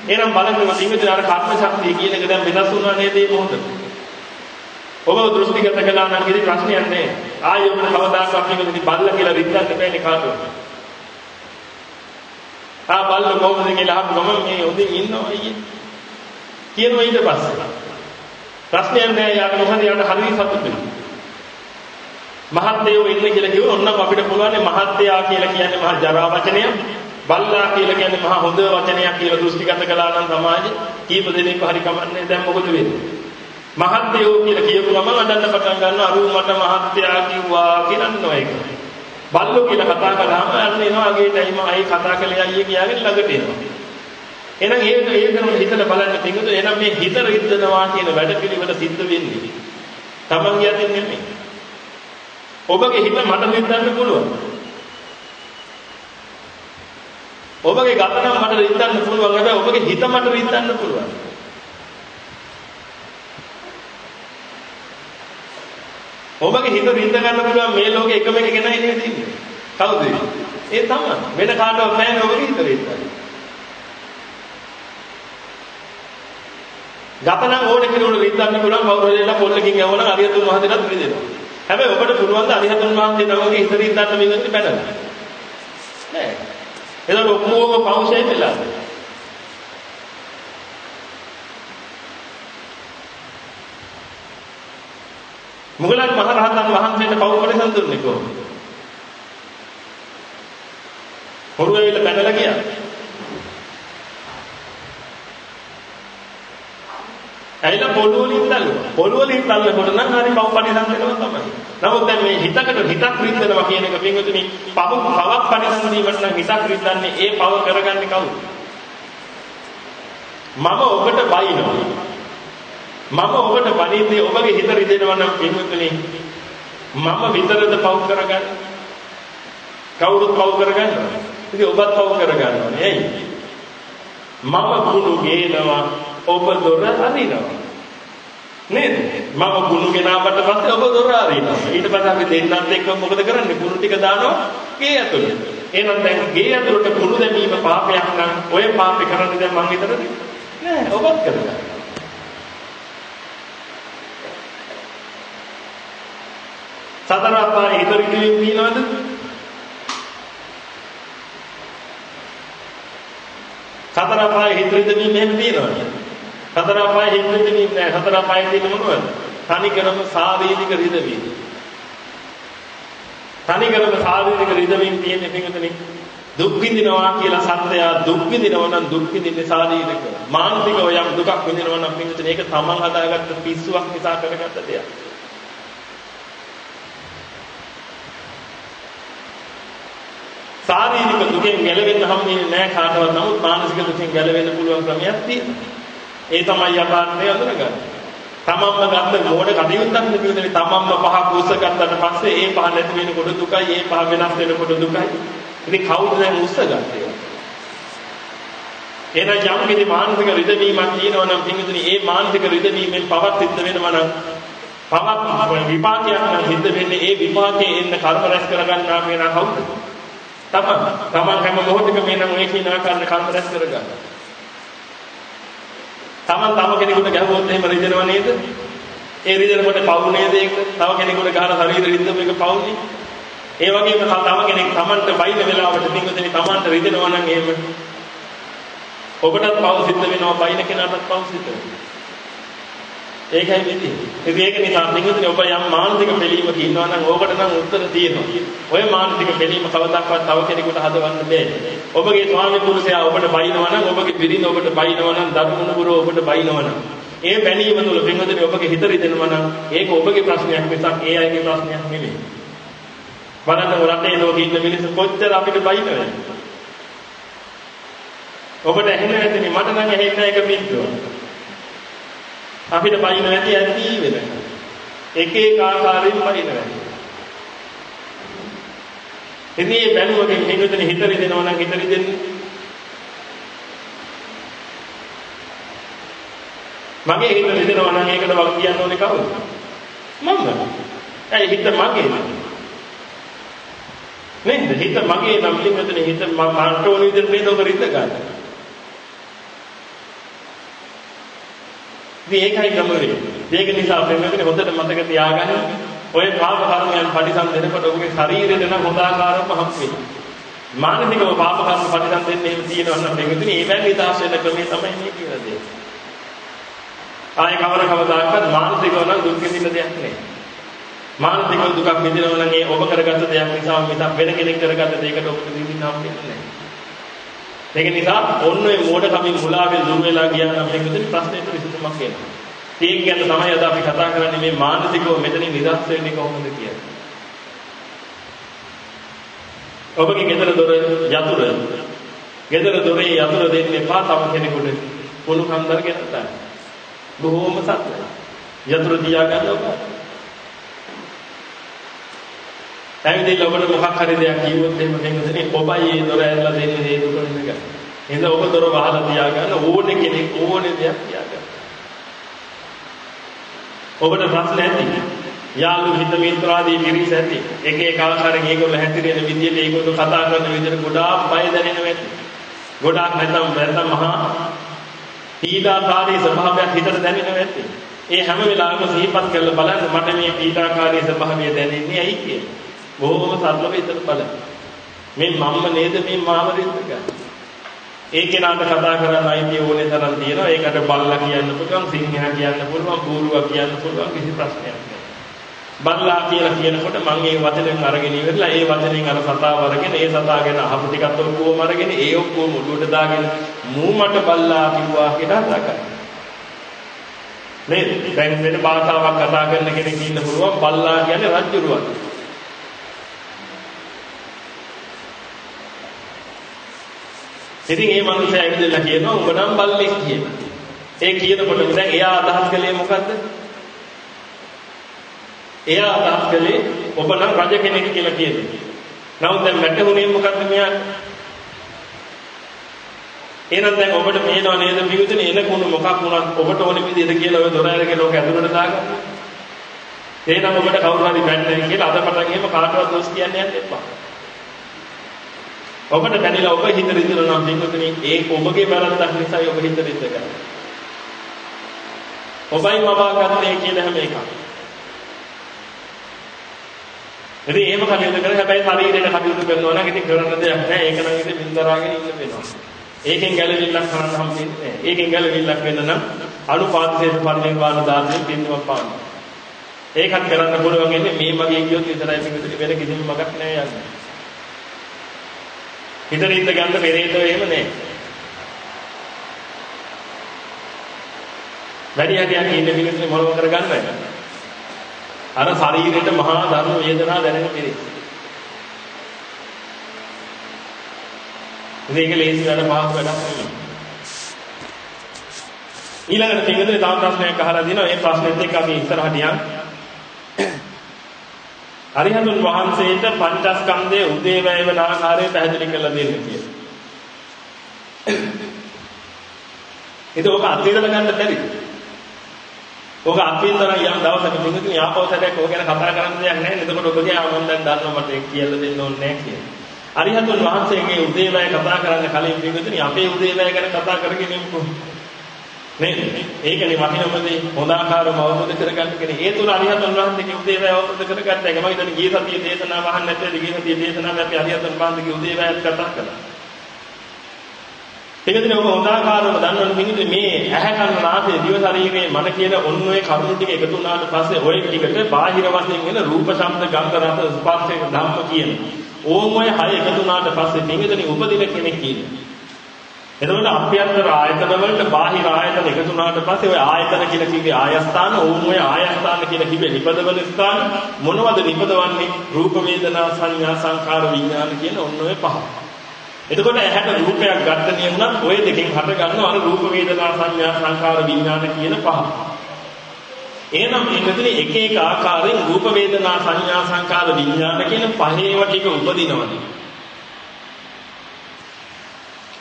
එහෙනම් බලන්න ජීවිතේ අර කර්ම ශක්තිය කියන එක දැන් වෙනස් වුණා නේද මේ මොහොතේ? ඔබ දෘෂ්ටිගත කළා නම් කිසි ප්‍රශ්නයක් නැහැ. ආයෙ ඔබ කවදාකවත් මේක ඉතින් බල්ල කියලා රිද්දන්න බෑනේ කාටවත්. ආ බල්ල කොහොමද කියලා අහපු ගමන් මේ උදින් ඉන්නවා අයියේ. කියනවා ඊට පස්සේ. ප්‍රශ්නයක් නැහැ යාට මොකද යාට හරිය සතුටුයි. මහත්යෝ ඉන්න කියලා කිව්වොත් ඔන්න අපිට පුළුවන් මහත්යා කියලා කියන්නේ මහා ජරා වචනයක්. බල්ලා කියලා කියන්නේ මහා හොඳ වචනයක් කියලා දෘෂ්ටිගත කළා නම් සමාජේ කීප දෙනෙක් හරි කමන්නේ දැන් මොකද වෙන්නේ මහත්යෝ කියලා කියපු ගමන් අඬන්න පටන් ගන්නවා. අරු මට මහත්යා කිව්වා කියලා නෝයක බල්ලෝ කියලා කතා කළාම අන්න එනවා අගේ ටයිම අය කතා කළේ අයියේ කියාගෙන ළඟට එනවා. එහෙනම් ඒක ඒකනම හිතලා බලන්න තිඟුද එහෙනම් මේ හිත රිද්දනවා කියන වැඩපිළිවෙල සිද්ධ වෙන්නේ තමන්ගේ අතින් නෙමෙයි. ඔබගේ හිත මට රිද්දන්න පුළුවන්. ඔබගේ ගත නම් මට රිද්දන්න පුළුවන්. හැබැයි ඔබගේ හිත මට රිද්දන්න පුළුවන්. ඔබගේ හිත රිද්ද ගන්න පුළුවන් මේ ලෝකේ එකම එක කෙනයි නේද ඉන්නේ. කවුද? ඒ තමයි. වෙන කාටවත් බෑ නෝගේ හිත රිද්දන්න. ගතනම් ඕනේ කෙනෙකුට රිද්දන්න පුළුවන් කවුරු හරි එලා පොල්ලකින් යවනවා අරියතුන් වහන්සේලාත් රිදෙනවා. හැබැයි ඔබට පුළුවන් ද අරියතුන් වහන්සේ නමගේ හිත රිද්දන්න මිනිස්සු බැලලා. නෑ. එතකොට ඔක්කොම පෞෂය වෙලාද? මුගලන් මහරහතන් වහන්සේට පව් පරිසම් දුන්නේ කොහොමද? හොරු ඇවිල්ලා පැනලා ගියා. ඇයිලා පොළොව වලින් තල්ලුවා. පොළොව වලින් තල්ලනකොට නම් හරි පව් පරිසම් වෙනවා තමයි. නමුත් දැන් මේ හිතකට හිතක් රිද්දනවා කියන එක පින්වතුනි පව පවක් පරිසම් දීමට නම් හිතක් රිද්දන්නේ ඒ පව කරගන්නේ කවුද? මම ඔබට බයිනවා. මම ඔබට බණින්නේ ඔබගේ හිත රිදෙනවා නම් පින්වතුනි මම විතරද පව් කරගන්නේ? කවුරුත් පව් කරගන්නවා ඉතින් ඔබත් පව් කරගන්නවා නේ මම ගුණ ගේනවා ඔබ දොර අරිනවා. නේද? මම ගුණ ගෙනාවට පස්සේ ඔබ දොර අරිනවා. ඊට පස්සේ අපි දෙන්නත් එක්ක මොකද කරන්නේ? ගුණ ටික දානවා ගේ ඇතුළේ. එහෙනම් දැන් ගේ ඇතුළට ගුණ දැමීම පාපයක් නම් ඔය පාපේ කරන්නේ දැන් මං විතරද? නෑ ඔබත් කරගන්නවා. සතර අපායේ හිත රිදවීම තියනවද? සතර අපායේ හිත රිදවීම එහෙම තියනවද? සතර අපායේ හිත රිදවීම නෑ. සතර අපායේ තියෙන මොනවද? තනිකරම ශාරීරික රිදවීම. තනිකරම ශාරීරික රිදවීම තියෙන්නේ පිටුතනේ. දුක් විඳිනවා කියලා සත්‍යය දුක් විඳිනවා නම් දුක් විඳින්නේ ශාරීරික. මානසිකව යම් දුකක් විඳිනවා නම් පිටුතනේ ඒක තමන් හදාගත්ත පිස්සුවක් නිසා කරගත්ත දෙයක්. ශාරීරික දුකෙන් ගැලවෙන්න හම්බෙන්නේ නැහැ කාටවත්. නමුත් මානසික දුකෙන් ගැලවෙන්න පුළුවන් ක්‍රමයක් තියෙනවා. ඒ තමයි යථාර්ථය අඳුනගන්න. තමන්ම ගත්ත මොඩ කටයුත්තක් නෙවෙයි තමන්ම පහ කුස ගත්තට පස්සේ ඒ පහ නැති වෙනකොට දුකයි ඒ පහ වෙනස් වෙනකොට දුකයි. ඉතින් කවුද දැන් උස්සගත්තේ? එහෙනම් යම් කිසි මානසික රිදවීමක් තියෙනවා නම් පින්විතනි ඒ මානසික රිදවීමෙන් පවත් සිද්ධ වෙනවා නම් පවත් විපාකයක් නම් සිද්ධ වෙන්නේ ඒ විපාකයේ එන්න කර්ම රැස් කරගන්නා කෙනා කවුද? තමන් තමන් හැම මොහොතකම මේ නම් ඔය කියන ආකාරයට කර්ම රැස් කරගන්න. තමන් තව කෙනෙකුට ගැහුවොත් එහෙම රිදෙනව නේද? ඒ රිදෙනකොට පවු නේද ඒක? තව කෙනෙකුට ගහන ශරීර රිද්දම එක පවුනේ. ඒ වගේම තව කෙනෙක් තමන්ට බයින වෙලාවට පින්වතුනි තමන්ට රිදෙනවා නම් එහෙම ඔබටත් පවු සිද්ධ වෙනවා බයින කෙනාටත් පවු සිද්ධ වෙනවා. ඒකයි වෙන්නේ. ඉතින් ඒක නිසා පිටුදින ඔබ යම් මානසික පිළීමක ඉන්නවා නම් ඕකට නම් උත්තර තියෙනවා. ඔය මානසික පිළීම කවදාවත් තව කෙනෙකුට හදවන්න බෑ. ඔබගේ ස්වාමි පුරුෂයා ඔබට බයිනවා නම් ඔබගේ බිරිඳ ඔබට බයිනවා නම් දරුණු පුරෝ ඔබට බයිනවා නම් ඒ බැලීම තුළ පිටුදින ඔබගේ හිත රිදෙනවා නම් ඒක ඔබගේ ප්‍රශ්නයක් මිසක් ඒ අයගේ ප්‍රශ්නයක් නෙමෙයි. බලන්න රටේ ලෝකෙ ඉන්න මිනිස්සු කොච්චර අපිට බයිනවද? ඔබට ඇහෙන්නේ නැතිනේ මට නම් ඇහෙන්නේ නැහැ ඒක පිටුව. අපිට බයින නැති ඇති වෙන. එක එක ආකාරයෙන් බයින වෙන. ඉතින් මේ බැලුවකින් හිතෙන හිත රිදෙනවා නම් හිත රිදෙන්නේ. මගේ හිත රිදෙනවා නම් ඒකට වක් කියන්න ඕනේ කවුද? මම. ඇයි හිත මගේ නේද? හිත මගේ නම් මෙතන හිත මම කන්ට්‍රෝල් විදිහට නේද ඔබ රිද ගන්න. ඉතින් ඒකයි ගම වෙන්නේ. ඒක නිසා ප්‍රේමකනේ හොඳට මතක තියාගන්න ඔය පාප කර්මයන් පරිසම් දෙනකොට ඔබගේ ශරීරෙට නම් හොඳ ආකාරව හම් වෙයි. මානසිකව පාප කර්ම පරිසම් දෙන්නේ එහෙම තියෙනවා නම් ප්‍රේමකනේ ඒ වැනි දාස් වෙන ක්‍රමය තමයි මේ කියලා දෙන්නේ. ආය කවර කවදාකවත් මානසිකව නම් දුක් විඳින්න දෙයක් නෑ. මානසික දුකක් විඳිනවා නම් ඒ ඔබ කරගත්ත දෙයක් නිසා මිසක් වෙන කෙනෙක් කරගත්ත දෙයකට ඔබට විඳින්න හම් වෙන්නේ නෑ. ඒක නිසා ඔන්න ඔය මෝඩ කමින් මුලාවෙන් දුර වෙලා ගියා නම් මේකෙදි ප්‍රශ්නෙට විසඳුමක් එනවා. ඒක ගැන තමයි අද අපි කතා කරන්නේ මේ මානසිකව මෙතනින් නිදහස් වෙන්නේ කොහොමද කියලා. ඔබගේ ගෙදර දොර යතුරු ගෙදර දොරේ යතුරු දෙන්න එපා තව කෙනෙකුට පොණු කන්දර ගෙනත් බොහෝම සත්‍යයි. යතුරු තියාගන්න ඔබ. ඇවිදලා ඔබට මොකක් හරි දෙයක් කිව්වොත් එහෙම කෙනෙකුනේ ඔබයි ඒ දොර ඇරලා දෙන්නේ ඒ දුක නෙමෙයි. එහෙනම් ඔබ දොර වහලා තියාගන්න ඕනේ කෙනෙක් ඕනේ දෙයක් තියාගන්න. ඔබට ප්‍රශ්න ඇති. යාළු හිත මිත්‍රාදී පිරිස ඇති. එක එක ආකාරයෙන් ඒගොල්ලෝ හැතිරෙන විදියට ඒගොල්ලෝ කතා කරන විදියට ගොඩාක් බය දැනෙනවා ඇති. ගොඩාක් නැත්නම් නැත්නම් මහා පීඩාකාරී ස්වභාවයක් හිතට දැනෙනවා ඇති. ඒ හැම වෙලාවෙම සිහිපත් කරලා බලන්න මට මේ පීඩාකාරී ස්වභාවය දැනෙන්නේ ඇයි කියලා. බොහොම සරලව හිතට බලන්න. මේ මම්ම නේද මේ මාව දෙන්න ඒ කෙනාට කතා කරන්න අයිතිය ඕනේ තරම් තියෙනවා. ඒකට බල්ලා කියන්න පුළුවන්, සිංහයා කියන්න පුළුවන්, බූරුවා කියන්න පුළුවන් කිසි ප්‍රශ්නයක් නැහැ. බල්ලා කියලා කියනකොට මම ඒ වචනෙන් අරගෙන ඉවරලා ඒ වචනෙන් අර සතාව අරගෙන ඒ සතා ගැන අහපු ටිකත් ඔක්කොම අරගෙන ඒ ඔක්කොම ඔළුවට දාගෙන මූ මට බල්ලා කිව්වා කියලා හදාගන්න. නේද? දැන් වෙන භාෂාවක් කතා කරන කෙනෙක් ඉන්න පුළුවන් බල්ලා කියන්නේ රජ්ජුරුවක්. ඉතින් මේ මිනිස්සයා ඇවිදලා කියනවා උඹ නම් බල්ලෙක් කියලා. ඒ කියනකොට දැන් එයා අදහස් කළේ මොකද්ද? එයා අදහස් කළේ ඔබ නම් රජ කෙනෙක් කියලා කියනවා. නමුත් දැන් වැටහුනේ මොකද්ද මෙයා? එහෙනම් දැන් ඔබට පේනව නේද පිවිතුනේ එන කුණු මොකක් වුණත් ඔබට ඕනේ විදිහට කියලා ඔය දොර ඇරගෙන ඕක ඇතුළට දාගන්න. එහෙනම් ඔබට කවුරු හරි බැන්නේ කියලා අද පටන් එහෙම කාටවත් දොස් කියන්න යන්න එපා. ඔබට බැනිලා ඔබ හිත රිදෙනවා නම් පින්වතුනි ඒක ඔබගේ වැරද්දක් නිසායි ඔබ හිත රිදෙන්නේ. ඔබයි මවාගත්තේ කියන හැම එකක්. ඉතින් එහෙම කටයුතු කරලා හැබැයි ශරීරයට කටයුතු කරනවා නම් ඉතින් කරන්න දෙයක් නැහැ. ඒක නම් ඉතින් බින්දරාගෙන ඉන්න වෙනවා. ඒකෙන් ගැලවිල්ලක් කරන්න හම්බෙන්නේ නැහැ. ඒකෙන් ගැලවිල්ලක් වෙන්න නම් අනුපාතිශේෂ පරිණිරවාණ දාර්ශනික බින්දුවක් පාන්න. ඒකත් කරන්න පුළුවන් ඉන්නේ මේ මගේ කියොත් විතරයි පිටුට වෙන කිසිම මගක් නැහැ යන්නේ. හිතරින්ද ගන්න පෙරේතෝ එහෙම නැහැ. වැඩි හරියක් ඉන්න පිළිතුරු මොනව කරගන්නවද? අර ශරීරයට මහා ධර්ම වේදනා දැනෙන පිළිස්. මේක ලේසි වැඩ පහසු වැඩක් නෙවෙයි. ඊළඟට පින්වතුනි තව ප්‍රශ්නයක් අහලා දිනවා. ඒ ප්‍රශ්නෙත් එක්ක අපි ඉස්සරහට යන්න. අරිහතුන් වහන්සේට පංචස්කන්ධයේ උදේවැය වෙන ආකාරය පැහැදිලි කරලා දෙන්න කියලා. ඒක ඔක අත්විඳලා ගන්න බැරිද? ඔක අත්විඳලා යම් දවසක පින්වතුනි ආපෞසටයක් ඔය ගැන කතා කරන්න දෙයක් නැහැ. එතකොට ඔබ කියනවා මම දැන් දන්නවා මට ඒක කියලා දෙන්න ඕනේ නැහැ කියලා. අරිහතුන් වහන්සේගේ උදේවැය කතා කරන්න කලින් පින්වතුනි අපේ උදේවැය ගැන කතා කරගෙන ඉමුකෝ. නේද? ඒකනේ වටිනමදී හොඳ ආකාරව අවබෝධ කරගන්න කෙනේ. ඒ තුල අරිහතන් වහන්සේගේ උදේවැය අවබෝධ කරගත්ත එක මම හිතන්නේ ගිය සතියේ දේශනාව අහන්න නැත්නම් ගිය සතියේ දේශනාව අපි අරිහතන් වහන්සේගේ උදේවැයත් කතා කළා. ඒකදී ඔබ හොඳ ආකාරව දන්නවනේ මිනිත් මේ ඇහැ කන නාසය දිව ශරීරයේ මන කියන ඔන්න ඔය කරුණු ටික එකතු වුණාට පස්සේ ඔය ටිකට බාහිර වශයෙන් එන රූප ශබ්ද ගන්ධ රස ස්පර්ශ ධම්ම කියන ඕම ඔය හය එකතු වුණාට පස්සේ නිවෙදනි උපදින කෙනෙක් කියන්නේ එතකොට අභ්‍යන්තර ආයතන වලට බාහිර ආයතන එකතු වුණාට පස්සේ ওই ආයතන කියලා කිව්වේ ආයස්ථාන ඕම් ඔය ආයස්ථාන කියලා කිව්වේ නිපදවන ස්ථාන මොනවද නිපදවන්නේ රූප වේදනා සංඥා සංකාර විඥාන කියන ඔන්න ඔය පහ. එතකොට ඇහැට රූපයක් ගන්න නියුණත් ඔය දෙකෙන් හට ගන්නවා අර රූප වේදනා සංඥා සංකාර විඥාන කියන පහ. එහෙනම් මේකදී එක එක ආකාරයෙන් රූප වේදනා සංඥා සංකාර විඥාන කියන පහේව ටික උපදිනවනේ.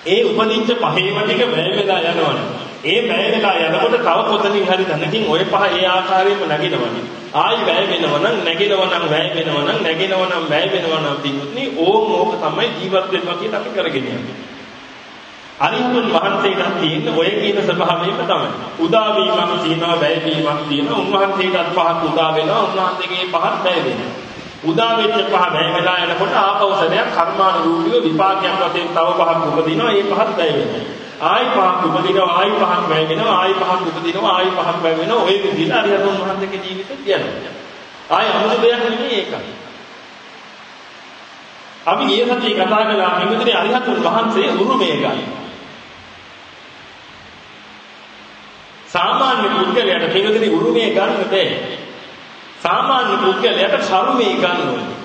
ඒ උපදිච්ච පහේම ටික වැය වෙලා යනවනේ. ඒ වැය වෙලා යනකොට තව කොතනින් හරි තැනකින් ওই පහ ඒ ආකාරයෙන්ම නැගිනවනේ. ආයි වැය වෙනවනම් නැගිනවනම් වැය වෙනවනම් නැගිනවනම් වැය වෙනවනම් පිටුත්නි ඕම් ඕක තමයි ජීවත් වෙනවා කියලා අපි කරගෙන යන්නේ. අරිහතුන් වහන්සේට තියෙන ඔය කියන ස්වභාවයම තමයි. උදා වීමක් තියෙනවා, වැය වීමක් තියෙනවා. උන්වහන්සේටත් පහක් උදා වෙනවා, උන්වහන්සේගේ පහක් වැය වෙනවා. උදා වෙච්ච පහ වැය වෙලා යනකොට ආපෞසරයක් කර්මානුරූපීව විපාකයක් වශයෙන් තව පහක් උපදිනවා. ඒ පහත් වැය වෙනවා. ආයි පහක් උපදිනවා, ආයි පහක් වැය වෙනවා, ආයි පහක් උපදිනවා, ආයි පහක් වැය වෙනවා. ඔය විදිහට අරිහතුන් වහන්සේගේ ජීවිතය කියනවා. ආයි අමුතු දෙයක් නෙමෙයි ඒකයි. අපි ගිය සතියේ කතා කළා මෙතන අරිහතුන් වහන්සේ උරුමය ගන්න. සාමාන්‍ය පුද්ගලයාට පිළිදෙනි උරුමය ගන්න බෑ. සාමාන්‍ය පුද්ගලයාට කර්මයේ ගන්න ඕනේ.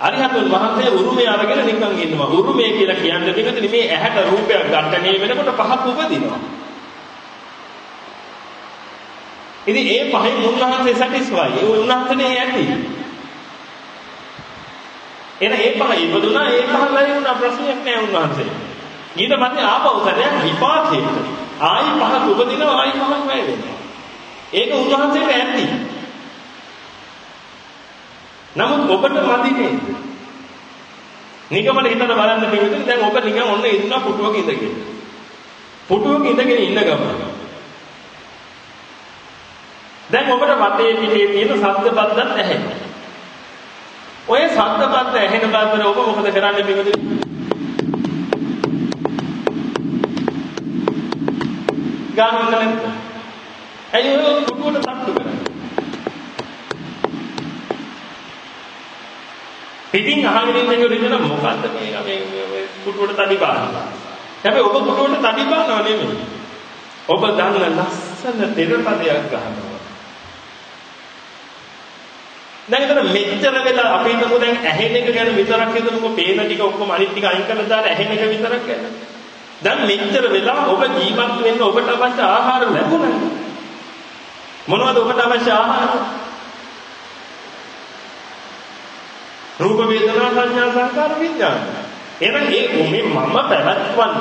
අරිහතුන් වහන්සේ උරුමය අරගෙන නිකන් ඉන්නවා. උරුමය කියලා කියන්නේ පිටුදින මේ ඇහැට රූපයක් ඝට්ටණය වෙනකොට පහක් උපදිනවා. ඉතින් ඒ පහෙන් උන්වහන්සේ සැටිස්ෆයි. ඒ උන්වහන්සේනේ ඇති. එන ඒ පහ ඉපදුනා ඒ පහ ලැබි වුණා ප්‍රශ්නයක් නෑ උන්වහන්සේ. ඊට පස්සේ ආපහු සැරයක් විපාකයට ආයි පහක් උපදිනවා ආයි පහක් වැය වෙනවා. ඒක උන්වහන්සේට ඇති. නමුත් ඔබට මදි නේද? නිකමල හිතන බලන්න පිළිතුරු දැන් ඔබ නිකන් ඔන්න ඉන්න පුටුවක ඉඳගෙන. පුටුවක ඉඳගෙන ඉන්න ගමන. දැන් ඔබට වටේ පිටේ තියෙන ශබ්ද බද්දත් ඇහෙනවා. ඔය ශබ්ද බද්ද ඇහෙන බද්දට ඔබ මොකද කරන්නේ පිළිතුරු? ගානවල නැත්නම්. ඇයි ඔය පුටුවට තට්ටු කරන්නේ? පිටින් අහගෙන ඉන්න කෙනෙකුට හිතන මොකද්ද මේ මේ මේ කුටුවට තඩි බානවා. හැබැයි ඔබ කුටුවට තඩි බානවා නෙමෙයි. ඔබ දන්න ලස්සන දෙරපදයක් ගන්නවා. දැන් ඒතර මෙච්චර වෙලා අපි හිතමු දැන් ඇහෙන එක ගැන විතරක් හිතමුකෝ පේන ටික ඔක්කොම අනිත් ටික අයින් කරලා දාලා ඇහෙන එක විතරක් ගැන. දැන් මෙච්චර වෙලා ඔබ ජීවත් වෙන්න ඔබට අවශ්‍ය ආහාර ලැබුණා. මොනවද ඔබට අවශ්‍ය ආහාර? රූප වේදනා සංඥා සංකාර විඥාන. එහෙනම් ඒ මේ මම පැවැත්වන්න.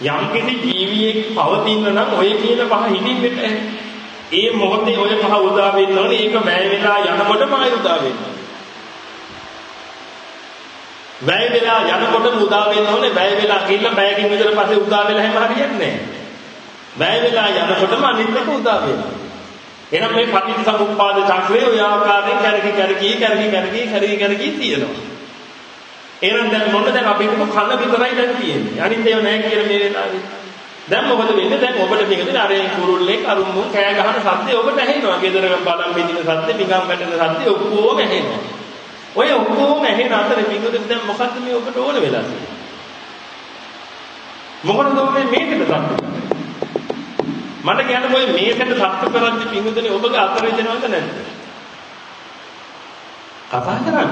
යම් කිසි ජීවියෙක් පවතින නම් ඔය කියන පහ හිතින්ෙට ඒ මොහොතේ ඔය පහ උදා වෙන්න ඕනේ. ඒක වැය වෙලා යනකොටම ආය උදා වෙන්න. වැය වෙලා යනකොටම උදා වෙන්න ඕනේ. වැය වෙලා ගිහිල්ලා පැයකින් විතර පස්සේ උදා වෙලා හැම හරියන්නේ නැහැ. වැය වෙලා යනකොටම අනිත් එක උදා වෙනවා. එහෙනම් මේ පටිච්චසමුප්පාද චක්‍රය ඔය ආකාරයෙන් කැරකි කැරකි කැරකි කැරකි කැරකි කැරකි තියෙනවා. එහෙනම් දැන් මොන දැන් අපි හිතමු කන විතරයි දැන් තියෙන්නේ. අනිත් ඒවා නැහැ කියලා මේ වෙලාවේ. දැන් මොකද වෙන්නේ? දැන් ඔබට මේකද අර කුරුල්ලෙක් අරුම්මු කෑ ගහන සද්දේ ඔබට ඇහෙනවා. ගෙදර බලන් බෙදින සද්දේ, පිඟම් වැටෙන සද්දේ ඔක්කොම ඇහෙනවා. ඔය ඔක්කොම ඇහෙන අතරේ මේකද දැන් මොකද්ද මේ ඔබට ඕන වෙලා තියෙන්නේ? මොකටද මේ මේකට සම්පූර්ණ මට කියන්න ඔය මේකට සත්‍ය කරද්දි පිඟුදනේ ඔබගේ අතර වෙනවද නැද්ද? කතා කරන්නේ.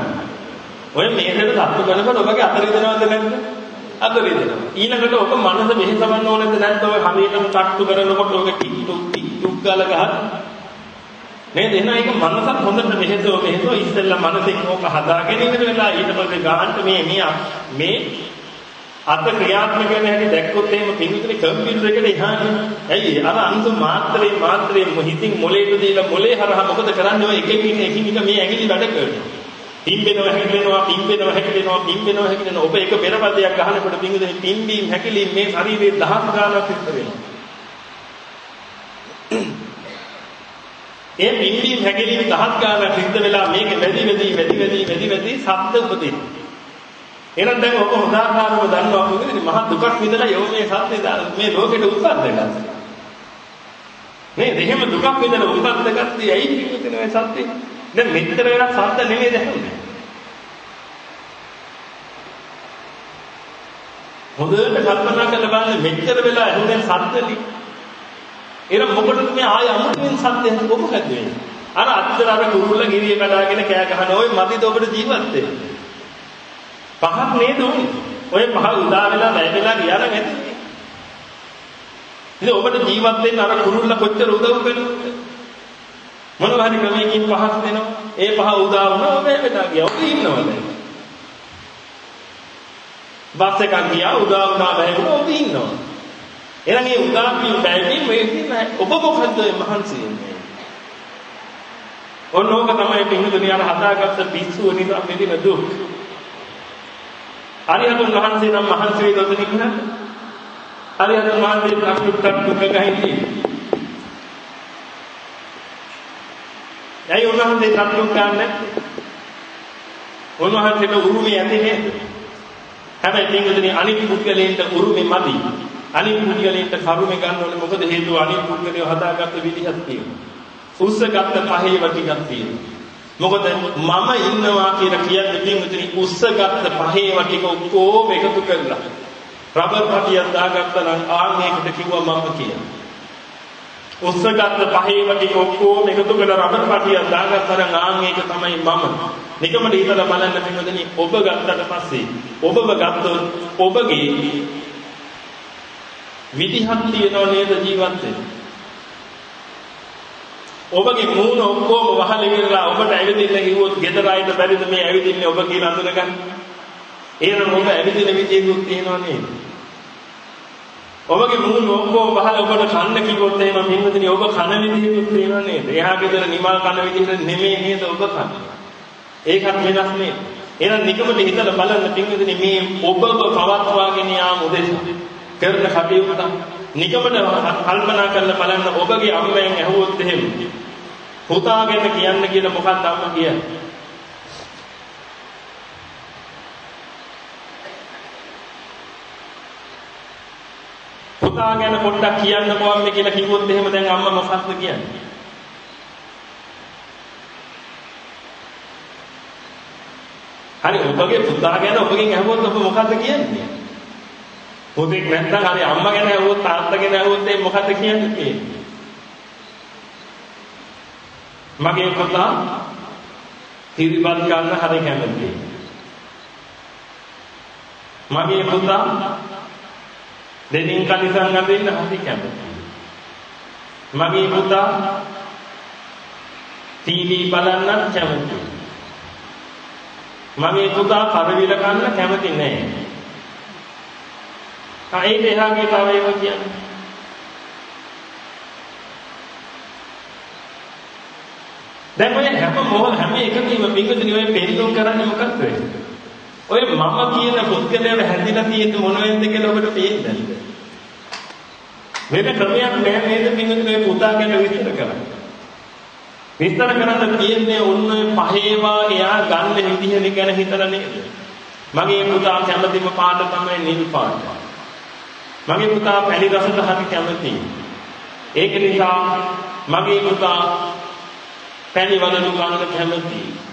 ඔය මේකට සත්‍ය කරනකොට ඔබගේ අතර වෙනවද නැද්ද? අතර වෙනවා. ඊළඟට ඔබ මනස මෙහෙසවන්න ඕනද නැද්ද? ඔය හරියටම කට්ටු කරනකොට ඔබ ටික් ටික් ටික් ගාලා ගහන. නේද? එහෙනම් ඒක මනසත් හොඳට මෙහෙසව මෙහෙසව ඉස්සෙල්ලා මනසෙන් ඕක හදාගෙන ඉන්න වෙලා ඊට පස්සේ ගහන්න මේ මේ මේ අත ක්‍රියාත්මක වෙන හැටි දැක්කොත් එහෙම පින්විතනේ කම්පියුටර් එකට එහානේ. ඇයි අර අන්ත මාත්‍රේ මාත්‍රේ හිතින් මොලේට දීලා මොලේ හරහා මොකද කරන්නේ ඔය එකකින් එකින් මේ ඇඟිලි වැඩ කරනවා. පිම්බෙනවා හැකිලෙනවා පිම්බෙනවා හැකිලෙනවා පිම්බෙනවා හැකිලෙනවා ඔබ එක පෙරපදයක් ගහනකොට පින්විතනේ පිම්බීම් හැකිලීම් මේ ශරීරයේ දහස් ගානක් සිද්ධ වෙනවා. ඒ පිම්බීම් හැකිලීම් දහස් ගානක් සිද්ධ වෙලා මේක වැඩි වැඩි වැඩි වැඩි වැඩි වැඩි ශබ්ද උපදිනවා. එහෙනම් දැන් ඔක හොදාකාරව දන්නවා මොකද මහ දුකක් විඳලා යෝ මේ සත්‍ය මේ ලෝකෙට උත්පත්ත මේ දෙහෙම දුකක් විඳලා උත්පත්ත ගත්තේ ඇයි කිව්වද මේ සත්‍ය? දැන් මෙච්චර වෙලා සත්‍ය නෙමෙයි දැක්කේ හොඳට කල්පනා කරලා බලන්න මෙච්චර වෙලා ඇහුනේ සත්‍යලි එහෙනම් මොකටද මේ ආය අමුතුවෙන් සත්‍ය ඔබ හැදුවේ අර අත්තර අර කුරුල්ල ගිරිය කඩාගෙන කෑ ගහන ওই මදිද ඔබට ජීවත් වෙන්නේ? පහක් නේද උනේ? ඔය පහ උදා වෙලා වැය වෙලා ගියා නම් ඇති. ඉතින් ඔබට ජීවත් වෙන්න අර කුරුල්ල කොච්චර උදව් කළොත් මොනවා හරි ක්‍රමයකින් පහක් දෙනවා. ඒ පහ උදා වුණා ඔබ වෙලා ගියා. ඔබ ඉන්නවද? බස් එකක් ගියා උදා වුණා වැය වුණා ඔබ ඉන්නවා. එහෙනම් මේ උදා වීම බැදී මේ ඉන්නේ ඔබ මොකද්ද මහන්සි වෙන්නේ? ඔන්නෝක තමයි පින්දුනිය අර හදාගත්ත පිස්සුව නිසා මෙදින දුක්. අරිහතුන් වහන්සේ නම් මහන්සි වෙයි දොතනින් නේද? අරිහතුන් වහන්සේ ප්‍රශ්නුත්තර දුක ගහින්නේ. ඇයි උන්වහන්සේ සතුටුම් ගන්නෑ? උන්වහන්සේට උරුමේ ඇති නේද? හැබැයි පින්වතුනි අනිත් පුද්ගලයන්ට උරුමේ මදි. අනිත් පුද්ගලයන්ට කරුමේ ගන්න ඕනේ මොකද හේතුව අනිත් පුද්ගලයෝ හදාගත්ත විදිහක් තියෙනවා. උස්සගත්ත පහේ වටිකක් තියෙනවා. මොකද මම ඉන්නවා කියලා කියන්නේ පින්විතනි උස්සගත්ත පහේව ටික ඔක්කොම එකතු කරලා රබර් පටියක් දාගත්තා නම් ආන් ඒකට කිව්වා මම කියලා. උස්සගත්ත පහේව ටික ඔක්කොම එකතු කරලා රබර් පටියක් දාගත්තා නම් ආන් ඒක තමයි මම. නිකමට හිතලා බලන්න පින්විතනි ඔබ ගත්තට පස්සේ ඔබව ගත්තොත් ඔබගේ විදිහක් තියනව නේද ජීවත් වෙන්න. ඔබගේ මූණ ඔක්කොම වහල ඉවරලා ඔබට ඇවිදින්න කිව්වොත් ගෙදර අයිට බැරිද මේ ඇවිදින්නේ ඔබ කියලා අඳුනගන්න. එහෙනම් ඔබ ඇවිදින විදියකුත් තියෙනවා නේද? ඔබගේ මූණ ඔක්කොම වහල ඔබට කන්න කිව්වොත් එහෙම මින්වදිනේ ඔබ කන විදියකුත් තියෙනවා නේද? එහා ගෙදර නිමල් කන විදියට නෙමෙයි නේද ඔබ කන්නේ. ඒකත් වෙනස් නේ. එහෙනම් නිකමට හිතලා බලන්න පින්විතනි මේ ඔබව පවත්වාගෙන යාම උදෙසා කරන කටයුත්ත නිකමට කල්පනා කරලා බලන්න ඔබගේ අම්මෙන් ඇහුවොත් එහෙම පුතාගෙන කියන්න කියලා මොකක්ද අම්මා කියන්නේ? පුතා ගැන පොඩ්ඩක් කියන්නකෝ අම්මේ කියලා කිව්වොත් එහෙම දැන් අම්මා මොකක්ද කියන්නේ? හරි ඔබගේ පුතා ගැන ඔබගෙන් අහුවොත් ඔබ මොකද්ද කියන්නේ? පුතෙක් නැත්නම් හරි අම්මා ගැන අහුවොත් තාත්තා ගැන අහුවොත් ඒ මොකද්ද කියන්නේ? මගේ පුතා තිරිපත් ගන්න හරි කැමතියි. මගේ පුතා දෙනින් කලිසම් අඳින්න හරි කැමතියි. මගේ පුතා ටීවී බලන්නත් කැමතියි. මගේ පුතා කරවිල කන්න කැමති නැහැ. ආ ඒක එහාගේ තව ඒවා කියන්නේ. දැන් ඔය හැම මොහ හැම එකකීම පිංගුතුනි ඔය පෙන්නුම් කරන්නේ මොකක්ද ඔය මම කියන පුද්ගලයාට හැදිලා තියෙන්නේ මොන වෙන්ද කියලා ඔබට පේන්නේ වෙන ක්‍රමයක් නෑ නේද පිංගුතුනි ඔය පුතා ගැන විස්තර කරන්නේ විස්තර කරන්න තියෙන්නේ ඔන්න පහේවා එයා ගන්න විදිහ ගැන හිතලා නේද? මගේ පුතා කැමතිම පාට තමයි නිල් පාට. මගේ පුතා පැණි රසට හරි කැමතියි. ඒක නිසා මගේ පුතා පැණි වලලු ගන්න කැමතියි.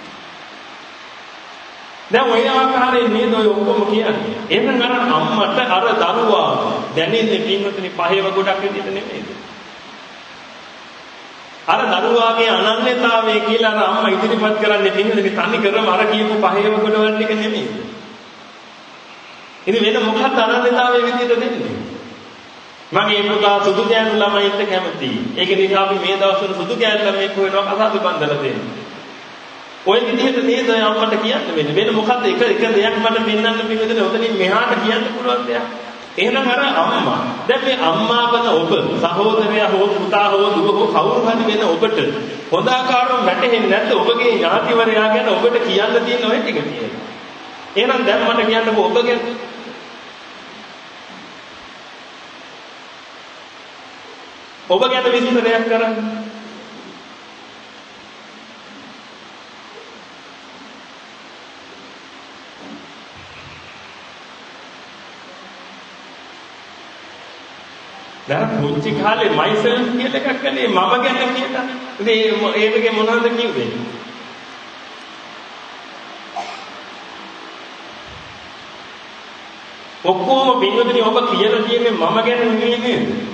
දැන් ඔය ආකාරයෙන් නේද ඔය ඔක්කොම කියන්නේ. එහෙනම් අර අම්මට අර දරුවා දැනෙන්නේ පින්වතුනි පහේව ගොඩක් විදිහට නෙමෙයිද? අර දරුවාගේ අනන්‍යතාවය කියලා අර අම්මා ඉදිරිපත් කරන්නේ පින්නදේ තනි කරම අර කියපු පහේව කොටවල් ටික නෙමෙයි. ඉතින් වෙන මොකක්ද අනන්‍යතාවයේ විදිහට දෙන්නේ? මගේ පුතා සුදු කෑනු ළමයින්ට කැමතියි. ඒක නිසා අපි මේ දවස්වල සුදු කෑනු ළමයි කොහෙනවා අසාදු බන්දලා දෙන්නේ. ওই විදිහට නේද අම්මට කියන්න වෙන්නේ. වෙන මොකද්ද එක එක දෙයක් මට පෙන්වන්න පිළිවෙතන උතනින් මෙහාට කියන්න පුළුවන් දෙයක්. එහෙනම් අර අම්මා දැන් මේ අම්මා වන ඔබ සහෝදරයා හෝ පුතා හෝ දුව හෝ කවුරු හරි වෙන ඔබට හොඳ ආකාරව වැටහෙන්නේ නැද්ද ඔබගේ ඥාතිවරයා ගැන ඔබට කියන්න තියෙන ඔය ටික කියලා. එහෙනම් දැන් මට කියන්නකෝ ඔබ ගැන ඔබ ගැන විස්තරයක් කරන්න. දැන් පුංචි කාලේ මයිසෙල්ෆ් කියලා එකක් කළේ මම ගැන කියලා. ඉතින් ඒකේ මොනවද කිව්වේ? ඔක්කොම පින්වතුනි ඔබ කියලා තියෙන්නේ මම ගැන නෙවෙයි නේද?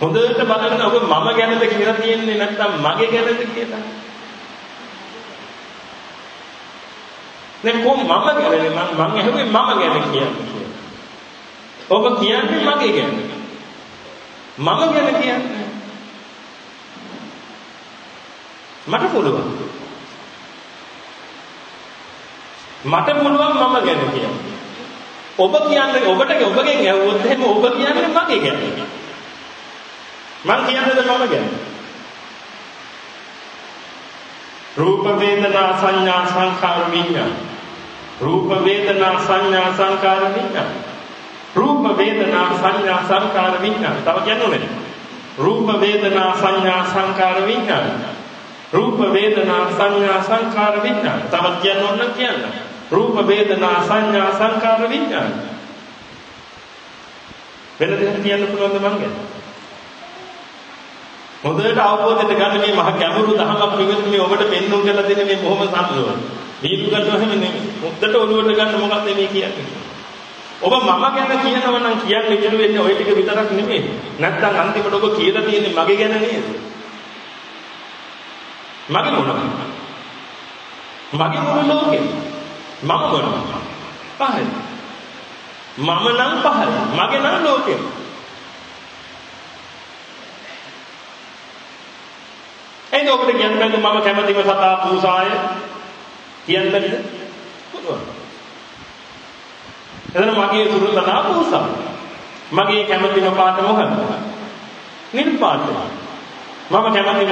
හොඳට බලන්න ඔබ මම ගැනද කියලා තියෙන්නේ නැත්නම් මගේ ගැනද කියලා? නේ කොහොම මම ගැනනේ මම මං ඇහුවේ මම ගැන කියන්නේ. ඔබ කියන්නේ මගේ ගැන. මම ගැන කියන්නේ. මට පුළුවන්. මට පුළුවන් මම ගැන කියන්න. ඔබ කියන්නේ ඔබට ඔබගෙන් ඇහුවොත් එහෙම ඔබ කියන්නේ මගේ ගැන. මං කියන්නේද මම ගැන. රූප වේදනා සංඥා සංඛාර විඤ්ඤාණ රූප වේදනා සංඥා සංඛාර විඤ්ඤාණ රූප වේදනා සංඥා සංකාර විඥාන. තව කියන්න ඕනේ. රූප වේදනා සංඥා සංකාර විඥාන. රූප වේදනා සංඥා සංකාර විඥාන. තව කියන්න ඕන කියන්න. රූප වේදනා සංඥා සංකාර විඥාන. වෙන දෙයක් කියන්න පුළුවන්ද මං ගැන? හොඳට අවබෝධයට ගන්න මේ මහ ගැඹුරු දහමක් විවිධ ඔබට පෙන්වුම් කරලා දෙන මේ බොහොම සම්පූර්ණ. දීපු ගන්නව හැම නෙමෙයි. මුද්දට ඔළුවට ගන්න මොකක්ද මේ කියන්නේ? ඔබ මම ගැන කියනවා නම් කියන්න ඉතුරු වෙන්නේ ওই ටික විතරක් නෙමෙයි. නැත්තම් අන්තිමට ඔබ කියලා තියෙන්නේ මගේ ගැන නේද? මගේ මොනවද? මගේ මොන ලෝකෙ? මම මොනවද? පහයි. මම නම් පහයි. මගේ නම් ලෝකෙ. එයිද ඔබට කියන්නේ මම කැමතිම සතා පූසාය කියන්නද? පුළුවන්. එතන මගේ සුරුතනා පූසා. මගේ කැමතිම පාට මොකක්ද? නිල් පාට. මම කැමතිම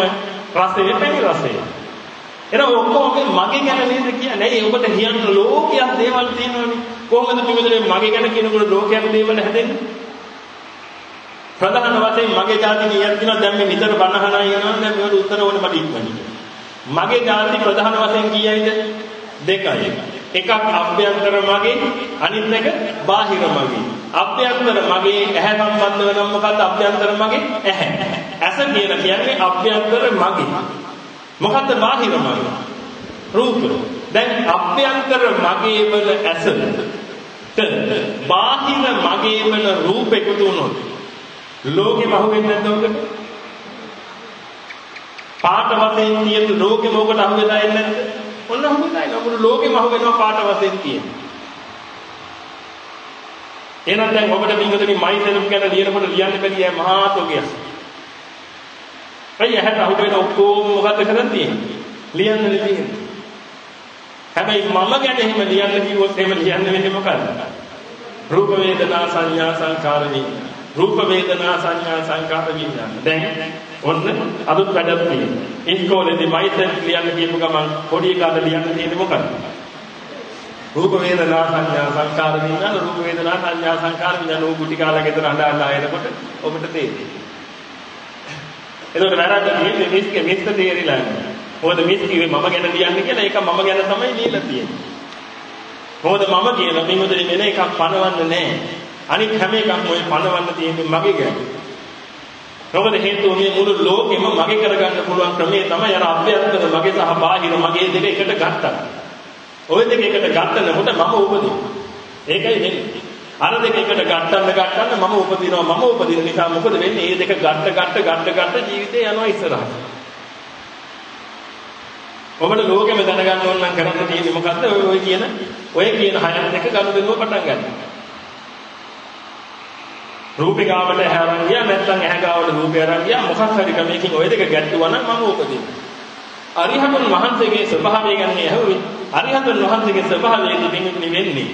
රසය පැණි රසය. එහෙනම් ඔක්කොම මගේ ගැන නේද කියන්නේ? ඇයි ඔබට කියන්න ලෝකයක් දේවල් තියෙනවනේ. කොහොමද පිටුදේ මගේ ගැන කියනකොට ලෝකයක් දේවල් හැදෙන්නේ? ප්‍රධාන වශයෙන් මගේ ජාති නියක් දිනවා දැන් මේ නිතර බණහනා යනවා දැන් මේකට උත්තර ඕනේ මට ඉක්මනින්. මගේ ජාති ප්‍රධාන වශයෙන් කීයයිද? දෙකයි. එකක් අභ්‍යන්තර මගේ අනිත් එක බාහිර මගේ. අභ්‍යන්තර මගේ ඇහැ සම්බන්ධ වෙනම මොකද්ද අභ්‍යන්තර මගේ ඇහැ. ඇස කියලා කියන්නේ අභ්‍යන්තර මගේ. මොකද්ද බාහිර මගේ? රූප. දැන් අභ්‍යන්තර මගේ වල ඇස බාහිර මගේ වල රූප එකතු වුණොත් ලෝකෙ බහුවෙන්නේ නැද්ද උකට? පාට වශයෙන් තියෙන ලෝකෙ මොකට අහු වෙලා ඉන්නේ නැද්ද? ඔන්න අහු වෙලා ඉන්න. අපුරු ලෝකෙම අහු වෙනවා පාට වශයෙන් තියෙන. එහෙනම් දැන් ඔබට පින්වතුනි මයිසෙල්ෆ් ගැන ලියනකොට ලියන්න බැරිය මහා තෝගයක්. අයිය හැට අහු වෙන ඔක්කොම මොකද්ද කරන් තියෙන්නේ? ලියන්න තියෙන්නේ. හැබැයි මම ගැන එහෙම ලියන්න කිව්වොත් එහෙම ලියන්න වෙන්නේ මොකද්ද? රූප වේදනා සංඥා සංකාර විඤ්ඤාණ රූප වේදනා සංඥා සංකාර විඥාන. දැන් ඔන්න අලුත් වැඩක් තියෙනවා. ඉස්කෝලේදී මයිසෙල් ලියන්න කියපු ගමන් පොඩි කාලේ ලියන්න තියෙන්නේ මොකක්ද? රූප වේදනා සංඥා සංකාර විඥාන රූප වේදනා සංඥා සංකාර විඥාන ඕ ගුටි කාලා ගෙදර හඳ හඳ එනකොට ඔබට තේරෙයි. එතකොට වැරද්ද තියෙන්නේ මිස්කේ මිස්ක තේරිලා නැහැ. මොකද මිස් කිව්වේ මම ගැන ලියන්න කියලා ඒක මම ගැන තමයි ලියලා තියෙන්නේ. මොකද මම කියන මිමුදේ වෙන එකක් පනවන්න නැහැ. අනිත් හැම එකක්ම ඔය පණවන්න තියෙන්නේ මගේ ගැන. මොකද හේතුව මේ මුළු ලෝකෙම මගේ කරගන්න පුළුවන් ක්‍රමේ තමයි අර අභ්‍යන්තර මගේ සහ බාහිර මගේ දෙක එකට ගත්තා. ওই දෙක එකට ගන්නකොට මම උපදින. ඒකයි වෙන්නේ. අර දෙක එකට ගත්තන්න ගත්තන්න මම උපදිනවා මම උපදින නිසා මොකද වෙන්නේ? මේ දෙක ගත්ත ගත්ත ගත්ත ගත්ත ජීවිතේ යනවා ඉස්සරහට. ඔබට ලෝකෙම දැනගන්න ඕන නම් කරන්න තියෙන්නේ මොකද්ද? ඔය ඔය කියන ඔය කියන හයත් එක ගනුදෙනුව පටන් ගන්න. රූපේ ගාවට ඇහැ අරන් ගියා නැත්නම් ඇහැ ගාවට රූපේ අරන් ගියා මොකක් හරි ක්‍රමයකින් ওই දෙක ගැටුවා නම් මම උපදිනවා. අරිහතුන් වහන්සේගේ ස්වභාවය ගැන ඇහුවේ අරිහතුන් වහන්සේගේ ස්වභාවය දෙන්නේ වෙන්නේ.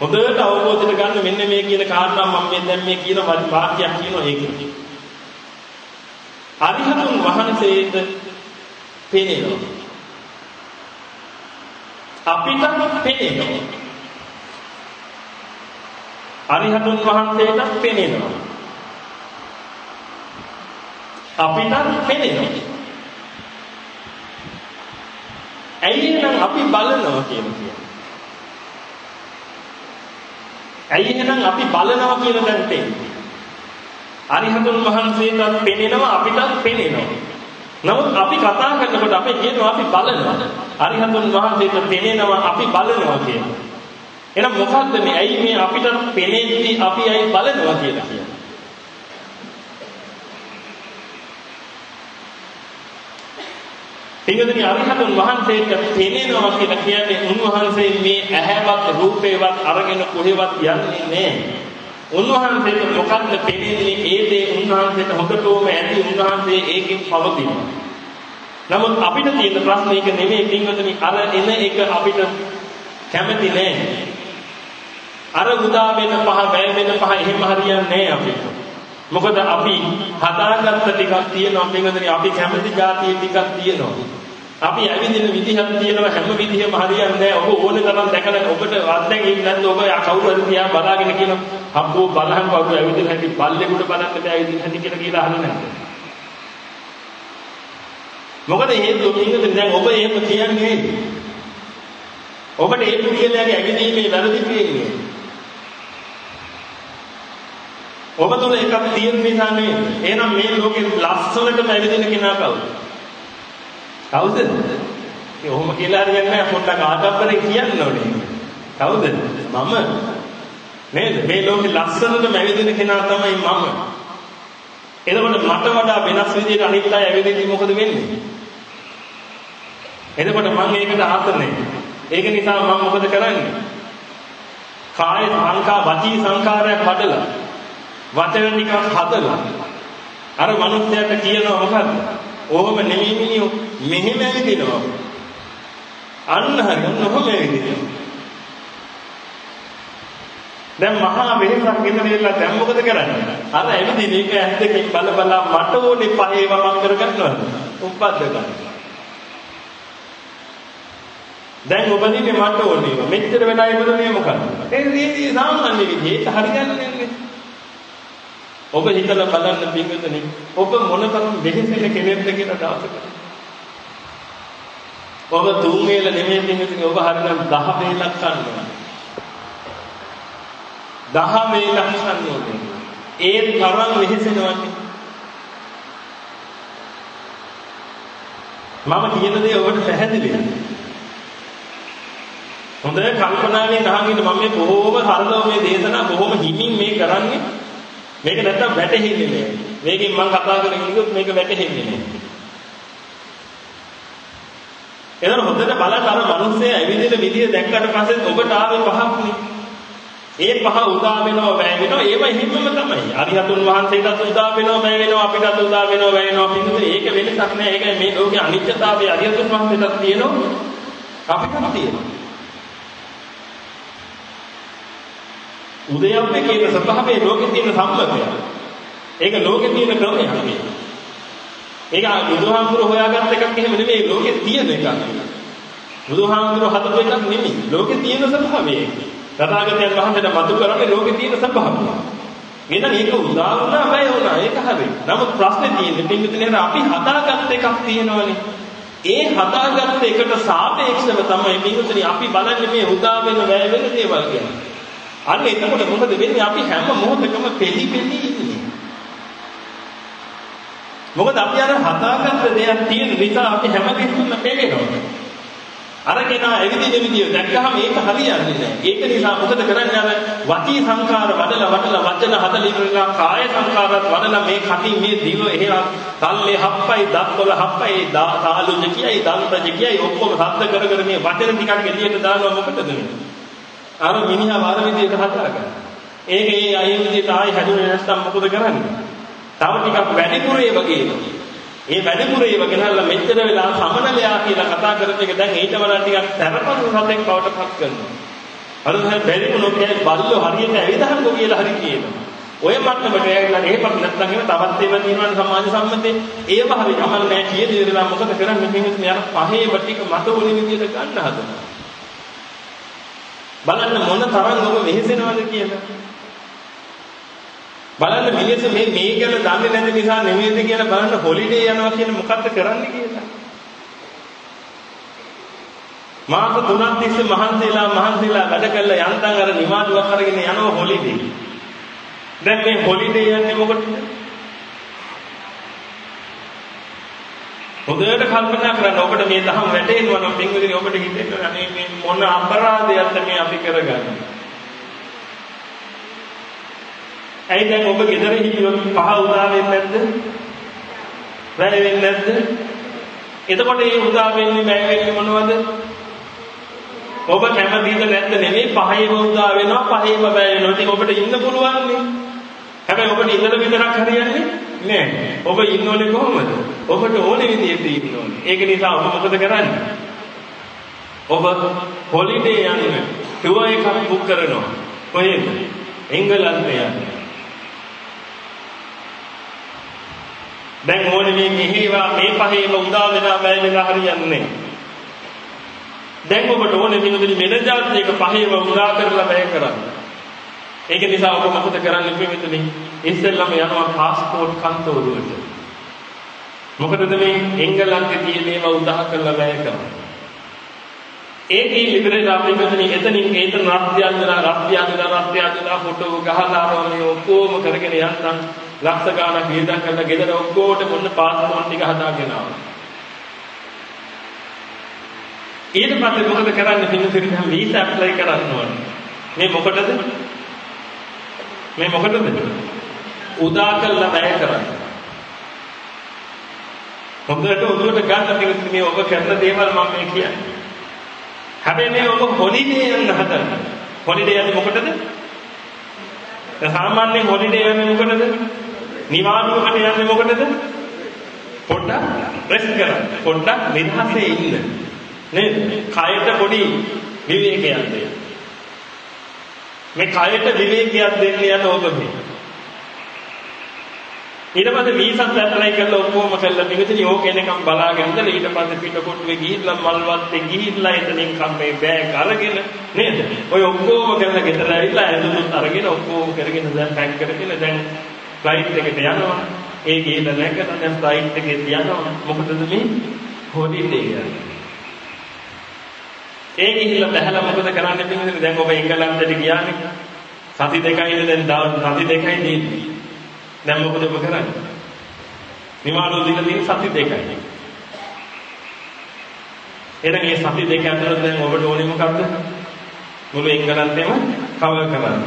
හොඳට අවබෝධයට ගන්න මෙන්න මේ කියන කාරණා මම මේ දැන් මේ කියන වාක්‍යයක් කියනවා ඒක. අරිහතුන් වහන්සේට පෙනෙනවා. අපිට පෙනෙනවා. අරිහතුන් වහන්සේට පෙනෙනවා. අපිට පෙනෙනවා. ඇයි එහෙනම් අපි බලනවා කියන කියන්නේ? ඇයි එහෙනම් අපි බලනවා කියන දැන් තේන්නේ? අරිහතුන් වහන්සේට පෙනෙනවා අපිටත් පෙනෙනවා. නමුත් අපි කතා කරනකොට අපි කියනවා අපි බලනවා. අරිහතුන් වහන්සේට පෙනෙනවා අපි බලනවා කියනවා. එහෙනම් මොකද්ද මේ ඇයි මේ අපිට පෙනෙද්දි අපි ඇයි බලනවා කියලා කියන්නේ? පින්වතුනි අරිහතුන් වහන්සේට පෙනෙනවා කියලා කියන්නේ උන්වහන්සේ මේ ඇහැවත් රූපේවත් අරගෙන කොහෙවත් යන්නේ නැහැ. උන්වහන්සේට මොකද්ද පෙනෙන්නේ? ඒ දේ උන්වහන්සේට හොඳටම ඇති උන්වහන්සේ ඒකෙන් පවතිනවා. නමුත් අපිට තියෙන ප්‍රශ්නේ ඒක නෙමෙයි පින්වතුනි අර එන එක අපිට කැමති නෑ. අර උදා වෙන පහ වැය වෙන පහ එහෙම හරියන්නේ නැහැ අපිට. මොකද අපි හදාගත්ත ටිකක් තියෙනවා මේකදනි අපි කැමති જાතිය ටිකක් තියෙනවා. අපි ඇවිදින විදිහක් තියෙනවා හැම විදිහම හරියන්නේ නැහැ. ඔබ ඕනේ තරම් දැකලා ඔබට අත්දැක ඉන්නේ නැත්නම් ඔබ කවුරු හරි තියා බලාගෙන කියන හම්බෝ බලහන් කවුරු ඇවිදින හැටි පල්ලෙකුට බලන්න බෑ ඇවිදින හැටි කියලා කියලා අහන්නේ නැහැ. මොකද හේතුව මේකද දැන් ඔබ එහෙම කියන්නේ ඔබට ඒ පුද්ගලයාගේ ඇවිදීමේ වැරදි තියෙන්නේ. ඔබ තුල එකක් තියෙන නිසා නෙවෙයි. එහෙනම් මේ ලෝකේ ලස්සනටම ඇවිදින කෙනා කවුද? කවුද? ඒ ඔහොම කියලා හරියන්නේ නැහැ. පොඩ්ඩක් ආඩම්බරේ කියන්න ඕනේ. කවුද? මම. නේද? මේ ලෝකේ ලස්සනටම ඇවිදින කෙනා තමයි මම. එතකොට මට වඩා වෙනස් විදිහට අනිත් අය ඇවිදින්නේ මොකද වෙන්නේ? එතකොට මම ඒකට ආතනේ. ඒක නිසා මම මොකද කරන්නේ? කාය සංකා වචී සංකාරයක් වඩලා වචන ටිකක් හදලා අර මිනිස්යාට කියනවා මොකද්ද? ඕම නෙමෙයි මිනිහෝ මෙහෙම ඇවිදිනවා. අන්න හරි ඔන්නම ඇවිදිනවා. දැන් මහා වෙහෙසක් ගෙදරilla දැන් මොකද කරන්නේ? අර ඇවිදින එක ඇස් දෙකෙන් බල බල මට ඕනේ පහේ වමන් කරගන්නවද? උපද්ද ගන්න. දැන් ඔබදීනේ මට ඕනේ. මෙච්චර වෙලා ඉපදුනේ මොකද? ඒ මේ සාමාන්‍ය විදිහේ ඒක හරියන්නේ නැහැ. ඔබ හිතලා බලන්න පින්විතනේ ඔබ මොනතරම් වෙහෙසෙන කෙනෙක්ද කියලා දාසක. ඔබ තුන් වේල නෙමෙයි පින්විතනේ ඔබ හරිනම් 10 වේලක් ගන්නවා. 10 වේලක් ගන්නවා. ඒ තරම් වෙහෙසෙනවන්නේ. මම කියන දේ ඔබට පැහැදිලිද? හොඳ කල්පනාවෙන් අහගෙන මම මේ බොහෝම සරලව මේ දේශනා බොහොම හිමින් මේ කරන්නේ මේක නැත්තම් වැටහෙන්නේ නෑ. මේකෙන් මම කතා කරගෙන ඉන්නොත් මේක වැටහෙන්නේ නෑ. එතන හොඳට බලන්න අර මිනිස්සේ ඇවිදින විදිය දැක්කට පස්සේ ඔබට ආවේ පහක්නේ. ඒ පහ උදා වෙනවා වැය වෙනවා ඒව හිම්මම තමයි. අරිහතුන් වහන්සේටත් උදා වෙනවා වැය වෙනවා අපිටත් උදා වෙනවා වැය වෙනවා. පිටුද ඒක වෙනසක් නෑ. ඒකයි මේ ලෝකේ අනිත්‍යතාවය අරිහතුන් වහන්සේටත් තියෙනවා. අපිටත් තියෙනවා. උදයම්මේ කියන ස්වභාවයේ ලෝකේ තියෙන සම්මතය. ඒක ලෝකේ තියෙන ක්‍රමයක් නෙවෙයි. ඒක බුදුහාමුදුර හොයාගත්ත එකක් එහෙම නෙවෙයි ලෝකේ තියෙන එකක්. බුදුහාමුදුර හදපු එකක් නෙවෙයි. ලෝකේ තියෙන ස්වභාවය. තථාගතයන් වහන්සේට මතු කරන්නේ ලෝකේ තියෙන ස්වභාවය. එහෙනම් මේක උදා වුණා බය වුණා ඒක හරි. නමුත් ප්‍රශ්නේ තියෙන්නේ පින්විතනේ අපි හදාගත්ත එකක් තියෙනවනේ. ඒ හදාගත්ත එකට සාපේක්ෂව තමයි පින්විතනේ අපි බලන්නේ මේ උදා වෙන වැය වෙන දේවල් ගැන. අන්න එතකොට මොකද වෙන්නේ අපි හැම මොහොතකම පෙළි පෙළි ඉන්නේ. මොකද අපි අර හදාගත්ත දෙයක් තියෙන නිසා අපි හැම කිසිම පෙළෙනවා. අරගෙන ඇවිදින විදිය දැක්කහම ඒක හරියන්නේ නැහැ. ඒක නිසා මොකද කරන්නේ අර වචී සංකාර වඩලා වඩලා වචන හදලා ඉවරලා කාය සංකාරات වඩලා මේ කටින් මේ දිව එහෙම තල්ලේ හප්පයි දත්වල හප්පයි තාලුජ කියයි දන්තජ කියයි ඔක්කොම සද්ද කර කර මේ වචන ටිකක් එළියට දානවා මොකටද මේ? අර මිනිහා වර විදියට හදාගන්න. ඒක ඒ අය විදියට ආයි හැදුනේ නැත්නම් මොකද කරන්නේ? තව ටිකක් වැඩිපුර ඒ වගේ ඒ වැඩිපුර ඒව ගෙනල්ලා මෙච්චර වෙලා සමනලයා කියලා කතා කරපු එක දැන් ඊට වඩා ටිකක් තරපතු සතෙක් බවට පත් කරනවා. අර දැන් බැරිම නොකිය බල්ලෝ හරියට ඇවිදහන්නකෝ කියලා හරි කියනවා. ඔය මට්ටමට ඇවිල්ලා එහෙමත් නැත්නම් එහෙම තවත් ඒවා තියෙනවා සමාජ සම්මතේ ඒව හරි කමල් නැහැ කිය දෙවිලා මොකද කරන්නේ මෙහෙම අර පහේ වටික මත වුණ විදියට ගන්න හදනවා. බලන්න මොන තරම් ඔබ වෙහෙසෙනවද කියලා. බලන්න මිනිස්සු මේ මේ ගැන දන්නේ නැති නිසා නෙමෙයිද කියලා බලන්න හොලිඩේ යනවා කියන මොකද්ද කරන්නේ කියලා. මාස තුනක් තිස්සේ මහන්සිලා මහන්සිලා වැඩ කළා යන්තම් අර නිවාඩුවක් අරගෙන යනවා හොලිඩේ. දැන් මේ හොලිඩේ යන්නේ මොකටද? හොඳට කල්පනා කරන්න ඔබට මේ දහම් වැටෙනවා නම් පින්විතනි ඔබට හිතෙනවා අනේ මේ මොන අපරාධයක්ද මේ අපි කරගන්නේ. ඇයි දැන් ඔබ ගෙදර හිටියොත් පහ උදා වෙන්නේ නැද්ද? වැය වෙන්නේ නැද්ද? එතකොට මේ උදා වෙන්නේ වැය වෙන්නේ මොනවද? ඔබ කැමතිද නැද්ද නෙමෙයි පහේම උදා වෙනවා පහේම වැය වෙනවා. ඉතින් ඔබට ඉන්න පුළුවන් නේ. හැබැයි ඔබට ඉඳලා විතරක් හරියන්නේ නෑ. ඔබ ඉන්නෝනේ කොහොමද? ඔබට ඕනේ විදිහට ඉන්න ඕනේ. ඒක නිසා ඔබ මොකද කරන්නේ? ඔබ හොලිඩේ යන්න ටුවර් එකක් බුක් කරනවා. කොහෙද? එංගලන්තේ යන්න. දැන් ඕනේ මේ මෙහෙවා මේ පහේම උදා වෙලා බය වෙලා හරියන්නේ දැන් ඔබට ඕනේ මිනුදුනි මෙන જાතියක පහේම උදා කරලා බය කරන්නේ ඒක නිසා ඔබ මොකද කරන්නේ පින්විතනේ? ඉස්සෙල්ලාම යනවා પાස්පෝර්ට් කන්තෝරුවට. මොකටද මේ එංගලන්තේ තියෙන ඒවා උදාහ කරලා වැය කරන්නේ? ඒකේ ලිබරේට අපි මෙතන එතනින් ඒතන රත්යන්දලා රත්යන්දලා රත්යන්දලා ෆොටෝ ගහලා ආරෝනේ ඔක්කොම කරගෙන යන්නම් ලක්ෂ ගාණක් වියදම් කරලා ගෙදර ඔක්කොට මොන්න પાස්පෝර්ට් ටික හදාගෙන ආවා. ඊට පස්සේ මොකද කරන්නේ පින්විතනේ වීසා ඇප්ලයි කරන්න ඕනේ. මේ මොකටද? මේ මොකටද? උදා කළා බය කරන්නේ. හොඳට උදුරට ගන්න තියෙන්නේ මේ ඔබ කරන දේවල් මම මේ කියන්නේ. හැබැයි මේ ඔබ හොලිඩේ යන්න හදන්නේ. හොලිඩේ යන්නේ මොකටද? සාමාන්‍යයෙන් හොලිඩේ යන්නේ මොකටද? නිවාඩුවකට යන්නේ මොකටද? පොඩ්ඩක් රෙස්ට් කරන්න. පොඩ්ඩක් නිදහසේ ඉන්න. නේද? කයට පොඩි විවේකයක් දෙන්න. මේ කයට විවේකයක් දෙන්න යන ඔබ මේ. ඊට පස්සේ වීසත් ඇප්ලයි කරලා ඔක්කොම කළා පිටින් ඕක එනකම් බලාගෙන ඉඳලා ඊට පස්සේ පිටකොටුවේ ගිහිල්ලා මල්වත්තේ ගිහිල්ලා එතනින් කම්මේ බෑග් අරගෙන නේද? ඔය ඔක්කොම කරලා ගෙදර ඇවිල්ලා ඇඳුම් අරගෙන ඔක්කොම කරගෙන දැන් පැක් කරගෙන දැන් ෆ්ලයිට් එකට යනවා. ඒ ගිහිල්ලා නැගලා දැන් ෆ්ලයිට් එකේ යනවා. මොකටද මේ? හොඩින්නේ කියන්නේ. ඒ ගිහිල්ලා බහැලා මොකද කරන්නේ පිටින් දැන් ඔබ එංගලන්තයට ගියානේ. සති දෙකයි දැන් සති දෙකයි තියෙන්නේ. දැන් මොකද ඔබ කරන්නේ? නිවාඩුව දීලා තියෙන සති දෙකයි. එහෙනම් මේ සති දෙක ඇතුළත දැන් ඔබට ඕනේ මොකක්ද? මුළු එංගලන්තෙම කවර් කරන්න.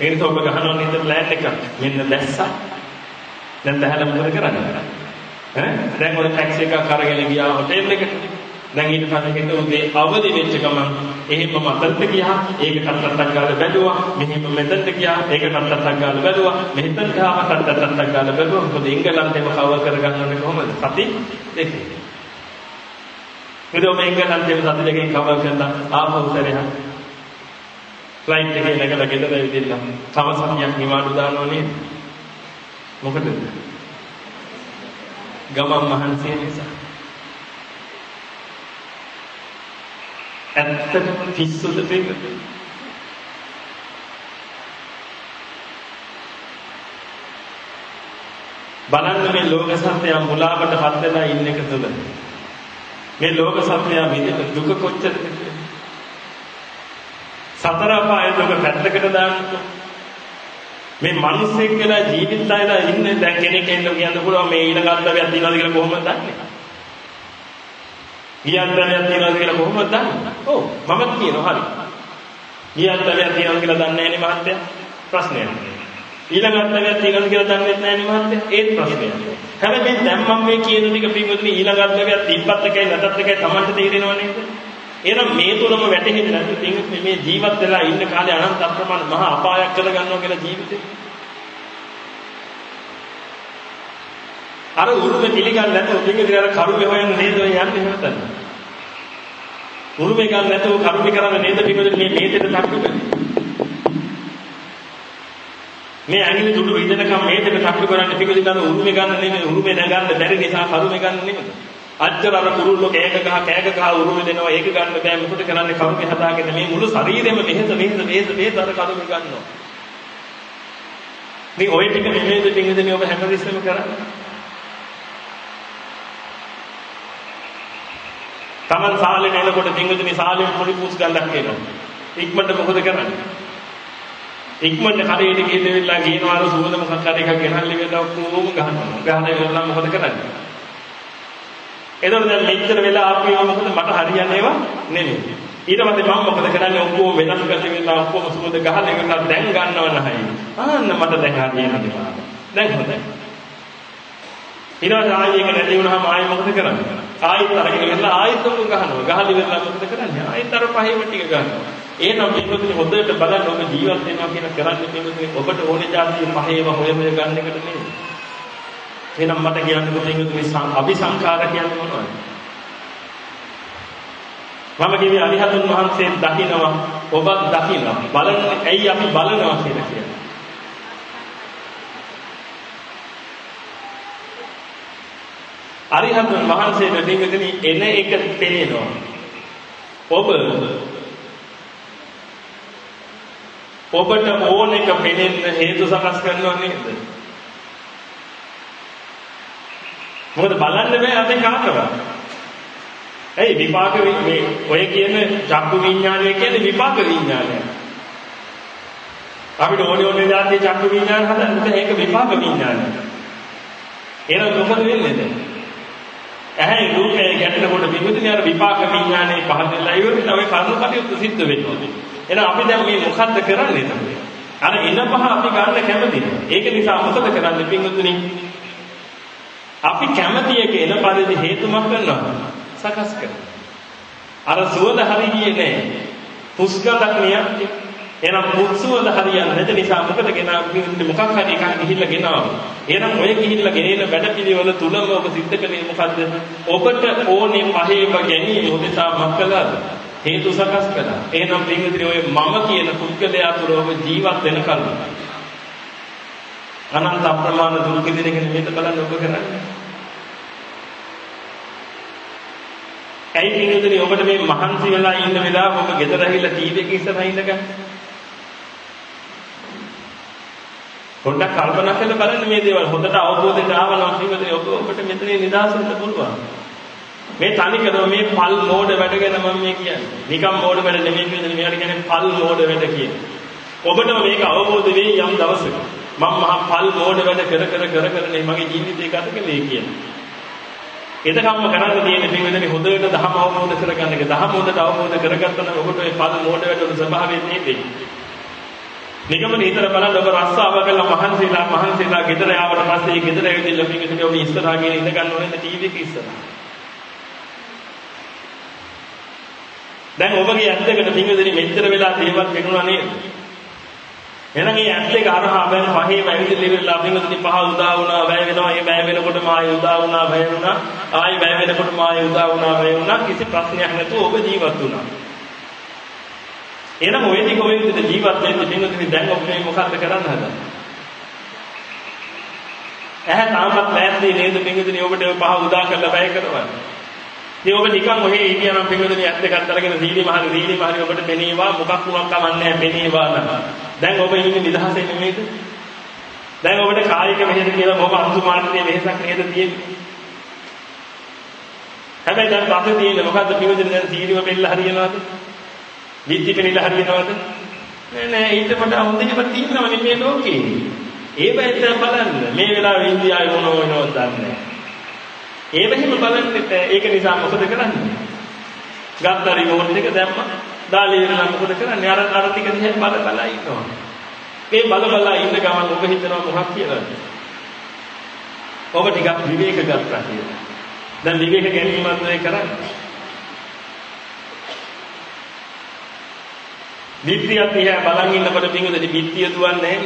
ඒ නිසා ඔබ ගහනවා නේද ප්ලෑන් එක. මෙන්න දැස්සා. දැන් දැහැලා මොකද කරන්නේ? ඈ දැන් ඔය ටැක්සි එකක් අරගෙන ගියා හොටෙල් එකට. දැන් ඊට පස්සේ හිට උදේ අවදි වෙච්ච ගමන් එහෙම මතන්ට ගියා. ඒකටත් අත්තක් ගාලා බැලුවා. මෙහෙම මෙතනට ගියා. ඒකටත් අත්තක් ගාලා බැලුවා. මෙහෙතට ගාමටත් අත්තක් ගාලා බැලුවා. මොකද එංගලන්තේම කවර් කරගන්න ඕනේ කොහොමද? සති දෙකේ. ඊට මේ එංගලන්තේම සති දෙකෙන් කවර් කරලා ආපහු සැරයක්. ෆ්ලයිට් එකේ නැගලා ගෙදර ඇවිදින්න තව සතියක් නිවාඩු දානවා නේද? මොකටද ගමන් මහන්සිය නිසා. ඇත්තටම පිස්සුද පින්නද? බලන්න මේ ලෝක සත්‍යය මුලාවටපත් වෙලා ඉන්න එක තුළ. මේ ලෝක සත්‍යය විඳින දුක කොච්චරද සතර අපාය දුක පැත්තකට දාන්නකො මේ මිනිස්සෙක් කියලා ජීවිතයලා ඉන්න දැන් කෙනෙක් එන්න කියන්න පුළුවන් මේ ඊළඟ අත්දැකීම් තියනවාද කියලා කොහොමද දන්නේ? ගියන්තරයක් තියනවාද කියලා කොහොමද දන්නේ? ඔව් මමත් කියනවා හරි. ගියන්තරයක් තියනවා කියලා දන්නේ නැහැ නේ මහත්තයා. ප්‍රශ්නයක්. ඊළඟ අත්දැකීම් තියනවාද කියලා දන්නේ නැහැ නේ මහත්තයා. ඒත් ප්‍රශ්නයක්. හැබැයි දැන් මම මේ කියන ටික පින්වතුනි ඊළඟ අත්දැකීම් තිබ්බත් එකයි නැතත් එකයි Tamanට තේරෙනව නේද? එහෙනම් මේ තුනම වැටහෙන්නේ නැති පින්වතුනි මේ ජීවත් වෙලා ඉන්න කාලේ අනන්ත අප්‍රමාණ මහා අපායක් කරගන්නවා කියලා ජීවිතේ අර උරුමේ පිළිගන්නේ නැතුව පිටින් අර කරුමේ හොයන්න නේද යන්නේ නැත්තම්. උරුමේ ගන්න නැතුව කරුමේ කරන්න නේද පිටින් මේ මේතෙට තක්කු කරන්නේ. මේ ඇඟිලි දුඩු ඉදනකම් මේතෙට තක්කු කරන්නේ පිටින් අර උරුමේ ගන්න නෙමෙයි උරුමේ නැගන්න බැරි නිසා කරුමේ ගන්න නෙමෙයි. අච්චර අර කුරුල්ලෝ කෑක ගහ කෑක ගහ උරුමේ දෙනවා ඒක ගන්න බෑ මොකද කරන්නේ කරුමේ හදාගෙන මේ මුළු ශරීරෙම මෙහෙත මෙහෙත මෙහෙත මෙහෙත අර කරුමේ ගන්නවා. මේ ඔය ටික නෙමෙයිද පිටින් ඔබ හැමදෙස්සම කරන්නේ. Taman සාලේ එනකොට පින්විතනි සාලේ පොඩි පුස් ගල්ලක් එනවා. ඉක්මනට මොකද කරන්නේ? ඉක්මනට කඩේට ගිහිල්ලා කියනවා අර සුවඳ මොකක් හරි එකක් ගෙනල්ලි වෙලා ඔක්කොම ගහනවා. ගහන ඉවරලා මොකද කරන්නේ? එතකොට දැන් මෙච්චර වෙලා ආපු ඒවා මොකද මට හරියන්නේ ඒවා නෙමෙයි. ඊට පස්සේ මම මොකද කරන්නේ ඔක්කොම වෙනස් කරලා වෙලා ඔක්කොම සුවඳ ගහලා ඉවරලා දැන් ගන්නව නැහැ. ආන්න මට දැන් හරියන්නේ. දැන් හොඳයි. ඊට පස්සේ ආයෙ එක නැති වුණාම ආයෙ මොකද කරන්නේ? ආයෙත් අරගෙන ඉවරලා ආයෙත් උන් ගහනවා. ගහලා ඉවරලා මොකද කරන්නේ? ආයෙත් අර පහේම ටික ගන්නවා. එහෙනම් මේකෙදි හොඳට බලන්න ඔබ ජීවත් වෙනවා කියන කරන්නේ මේකෙදි ඔබට ඕනේ જાතිය පහේම හොය හොය ගන්න එකට නෙමෙයි. එහෙනම් මට කියන්න පුළුවන් අபிසංකාර කියන්නේ මොනවද? මම කිව්වේ අරිහතුන් වහන්සේ දකිනවා ඔබත් දකිනවා. බලන්නේ ඇයි අපි බලනවා කියලා කියන්නේ. අරිහතුන් වහන්සේට දෙවිදෙනි එන එක පේනවා. ඔබ ඔබට ඕන එක පෙනෙන්න හේතු සකස් කරනවා නේද? මොකද බලන්න බෑ අපේ කාටවත්. ඇයි විපාක මේ ඔය කියන චක්කු විඥානය කියන්නේ විපාක විඥානය. අපිට ඕනේ ඕනේ දාන්නේ චක්කු විඥාන හදන්න ඒක විපාක විඥානය. එහෙනම් මොකද වෙන්නේ දැන්? ඇහැ රූපය ගැටෙනකොට විමුතිනේ අර විපාක විඥානේ පහළ වෙලා ඉවරනේ ඔය කර්ම කටයුතු සිද්ධ වෙනවා. එහෙනම් අපි දැන් මේ මොකද්ද කරන්නේ තමයි? අර එන පහ අපි ගන්න කැමති ඒක නිසා මොකද කරන්නේ පින්වතුනි? අපි කැමති එක එන පරිදි හේතුමක් කරනවා. සකස් කරනවා. අර සුවඳ හරියන්නේ නැහැ. පුස්කලක් නියක් එහෙනම් මුත්සුවද හරියන්නේ නැති නිසා මොකද ගෙනාවේ මොකක් හරි එකක් ගිහිල්ලා ගෙනාවා. එහෙනම් ඔය ගිහිල්ලා ගෙනෙන වැඩපිළිවෙල තුලම ඔබ සිද්ධ කළේ මොකද්ද? ඔබට ඕනේ පහේව ගැනීම උදෙසා මක්කලාද? හේතු සකස් කළා. එහෙනම් පින්විතේ ඔය මම කියන පුද්ගලයා තුල ඔබ ජීවත් වෙන කල්ම. අනන්ත අප්‍රමාණ දුක් විඳින එක නෙමෙයි බලන්න ඔබ කරන්නේ. ඇයි පින්වතුනි ඔබට මේ මහන්සි වෙලා ඉන්න වෙලාව ඔබ ගෙදර ඇවිල්ලා ටීවී එක ඉස්සරහා ඉඳගන්න. පොඩ්ඩක් කල්පනා කරලා බලන්න මේ දේවල් හොඳට අවබෝධයට ආවනම් පින්වතුනි ඔබ ඔබට මෙතනින් නිදහස් වෙන්න පුළුවන්. මේ තනිකරම මේ පල් මෝඩ වැඩ ගැන මම මේ කියන්නේ. නිකම් මෝඩ වැඩ නෙමෙයි කියන්නේ මෙයාට කියන්නේ පල් මෝඩ වැඩ කියන්නේ. ඔබටම මේක අවබෝධ වෙයි යම් දවසක. මම මහා පල් මෝඩ වැඩ කර කර කර කර මගේ ජීවිතේ ගත කළේ කියන්නේ. එතකම්ම කරන්න තියෙන පින්වදනේ හොඳට ධහම අවබෝධ කරගන්න එක. ධහම හොඳට අවබෝධ කරගත්තා නම් ඔබට මේ පද මෝඩ වැටෙන ස්වභාවය තියෙන්නේ. නිකම්ම හිතර බලන්න ඔබ රස්සාව කළා මහන්සිලා මහන්සිලා ගෙදර ආවට පස්සේ ගෙදර ඇවිල්ලා පින්වදනේ ඔබ ඉස්සරහා ගිහින් ඉඳ ගන්න ඕනේ ටීවී එක ඉස්සරහා. දැන් ඔබගේ ඇස් දෙකට පින්වදනේ මෙච්චර වෙලා තේවත් වෙනුණා නේද? එහෙනම් මේ ඇස් දෙක අරහා බැලන පහේම ඇවිදලා ඉවරලා පින්වතුනි පහ උදා වුණා වැය වෙනවා. ඒ වැය වෙනකොටම ආයෙ උදා වුණා වැය වුණා. ආයෙ වැය වෙනකොටම ආයෙ උදා වුණා වැය වුණා. කිසි ප්‍රශ්නයක් නැතුව ඔබ ජීවත් වුණා. එහෙනම් ඔය ටික ඔය විදිහට ජීවත් වෙන්න? පින්වතුනි දැන් ඔබ මේ මොකද්ද කරන්න හදන්නේ? ඇහැ තාමත් ලෑස්ති නේද පින්වතුනි ඔබට පහ උදා කරලා වැය කරවන්නේ ඉතින් ඔබ නිකන් ඔහේ හිටියනම් පින්වතුනි ඇස් දෙකක් අරගෙන සීනි මහරි සීනි මහරි ඔබට පෙනේවා මොකක් වුණක් කමන්නේ පෙනේවා නම. දැන් ඔබ ඉන්නේ නිදහසේ නෙමෙයිද? දැන් ඔබට කායික මෙහෙද කියලා ඔබ අන්තු මාත්‍රයේ වෙහසක් නේද තියෙන්නේ? හැබැයි දැන් පස්සේ තියෙන්නේ මොකද්ද පිළිවෙදින දැන් සීරිව බෙල්ල හරියනවද? විත්ති පෙනිලා හරියනවද? නෑ නෑ ඊට වඩා හොඳ ඒවා තියෙනවනේ මේ ලෝකේ. ඒ බයෙන් බලන්න මේ වෙලාවේ ඉන්දියාවේ මොන වෙනවද දන්නේ ඒ වෙහිම බලන්නෙත් ඒක නිසා මොකද කරන්නේ? ගත්ත රිමෝට් එක දැම්මා දාලා ඉවරලා මොකද කරන්නේ? අර අර ටික දිහා බල බල ඉන්නවා. මේ බල බල ඉන්න ගමන් ඔබ හිතනවා මොකක් කියලාද? ඔබ ටිකක් විවේක ගත්තා කියලා. දැන් විවේක ගැනීමත් මේ කරන්නේ. විත්‍රිය දිහා බලන් ඉන්නකොට පිඟුදේ විත්‍රිය දුවන්නේ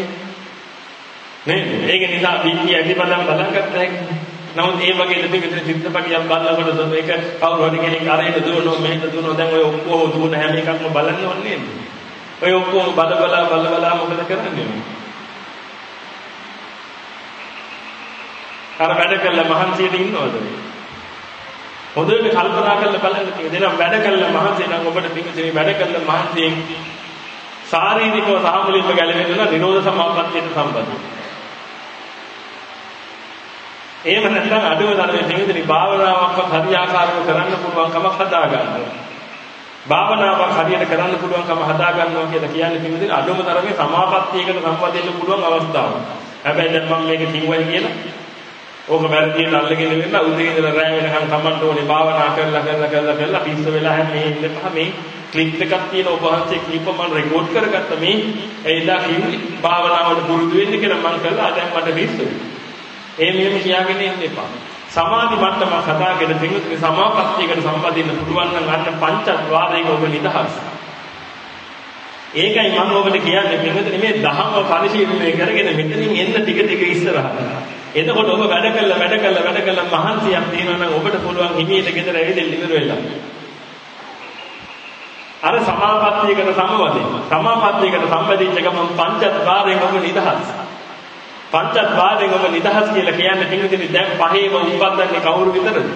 නැහැ නේද? ඒක නිසා විත්‍රිය ඇතිපදම් බලන් ගත්තා හැකියි. නමුත් ඒ වගේ දෙයකට චිත්‍රපටියක් බලනකොට මේක කවුරු හරි කෙනෙක් අරහෙට දුවනවා මෙහෙට දුවනවා දැන් ඔය ඔක්කොම දුවන හැම එකක්ම බලන්න ඕනේ නේද? ඔය ඔක්කොම බල බල බල බල මොකද කරන්නේ? අර වැඩ කළ මහන්සියට ඉන්නවද? හොඳට කල්පනා කරලා බලන්න තියෙන දෙනම් වැඩ කළ මහන්සිය නම් ඔබට පිටින් වැඩ කළ මහන්සියෙන් ශාරීරිකව සහ මුලින්ම ගැලවෙන්න නිරෝධ සමාපත්තියට සම්බන්ධයි. එහෙම නැත්නම් අඩුව ධර්මයේ පිළිදෙනි භාවනාවක්වත් හරියාකාරව කරන්න පුළුවන් කමක් හදා ගන්නවා. භාවනාවක් හරියට කරන්න පුළුවන්කම හදා ගන්නවා කියලා කියන්නේ පිළිදෙනි අඩුම ධර්මයේ සමාපත්තියකට සම්බන්ධ පුළුවන් අවස්ථාවක්. හැබැයි දැන් මම මේක කිව්වයි කියලා ඕක වැරදියට අල්ලගෙන ඉන්න උදේ ඉඳලා රැය වෙනකන් කමන්න ඕනේ භාවනා කරලා කරලා කරලා කරලා පිස්ස වෙලා හැම මේ ඉන්නපහ මේ ක්ලිප් එකක් තියෙන ඔබ වහන්සේ ක්ලිප් මම රෙකෝඩ් කරගත්ත මේ එයිලා කිව්වේ භාවනාවට පුරුදු වෙන්න කියලා මම කළා දැන් මට පිස්සුයි ඒ මෙහෙම කියාගෙන ඉන්න එපා. සමාධි මට්ටම කතාගෙන දෙන්නේ සමාපත්තියකට සම්බන්ධින්න පුළුවන් නම් අන්න පංචද්වාරයක ඔබ නිදහස්. ඒකයි මම ඔබට කියන්නේ මෙතන මේ දහම පරිශීලනය කරගෙන මෙතනින් එන්න ටික ටික ඉස්සරහට. එතකොට ඔබ වැඩ කළා වැඩ කළා වැඩ කළා මහන්සියක් තියෙනවා නම් ඔබට පුළුවන් හිමියට ගෙදර ඇවිදින්න ඉවර වෙලා. අර සමාපත්තියකට සමවදින්න. සමාපත්තියකට සම්බන්ධිච්ච ගමන් පංචද්වාරයෙන් ඔබ නිදහස්. පංචද්වාරයෙන් ඔබ නිදහස් කියලා කියන්නේ පින්විතනි දැන් පහේම උප්පද්දන්නේ කවුරු විතරද?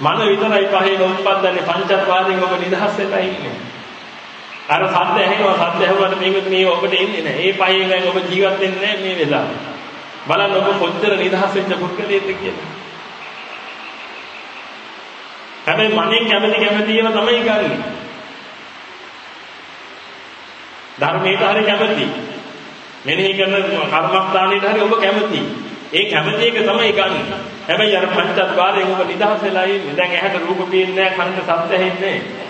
මන විතරයි පහේම උප්පද්දන්නේ පංචද්වාරයෙන් ඔබ නිදහස් වෙලා ඉන්නේ. අර සද්ද ඇහෙනවා සද්ද ඇහුවාට පින්විතනි ඔබට එන්නේ නැහැ. ඒ පහේම ඔබ ජීවත් වෙන්නේ නැහැ මේ වෙලාවේ. බලන්න ඔබ කොච්චර නිදහස් වෙච්ච පුද්ගලයෙක්ද කියලා. හැබැයි මනෙන් කැමති කැමති ඒවා තමයි ගන්නෙ. ධර්මයට හරි කැමති. මෙනෙහි කරන කර්මස්ථානයේට හරි ඔබ කැමති. ඒ කැමති එක තමයි ගන්න. හැබැයි අර පංචද්වාරයෙන් ඔබ නිදහස් වෙලා ඉන්නේ. දැන් ඇහැට රූප පේන්නේ නැහැ, කනට ශබ්ද ඇහෙන්නේ නැහැ.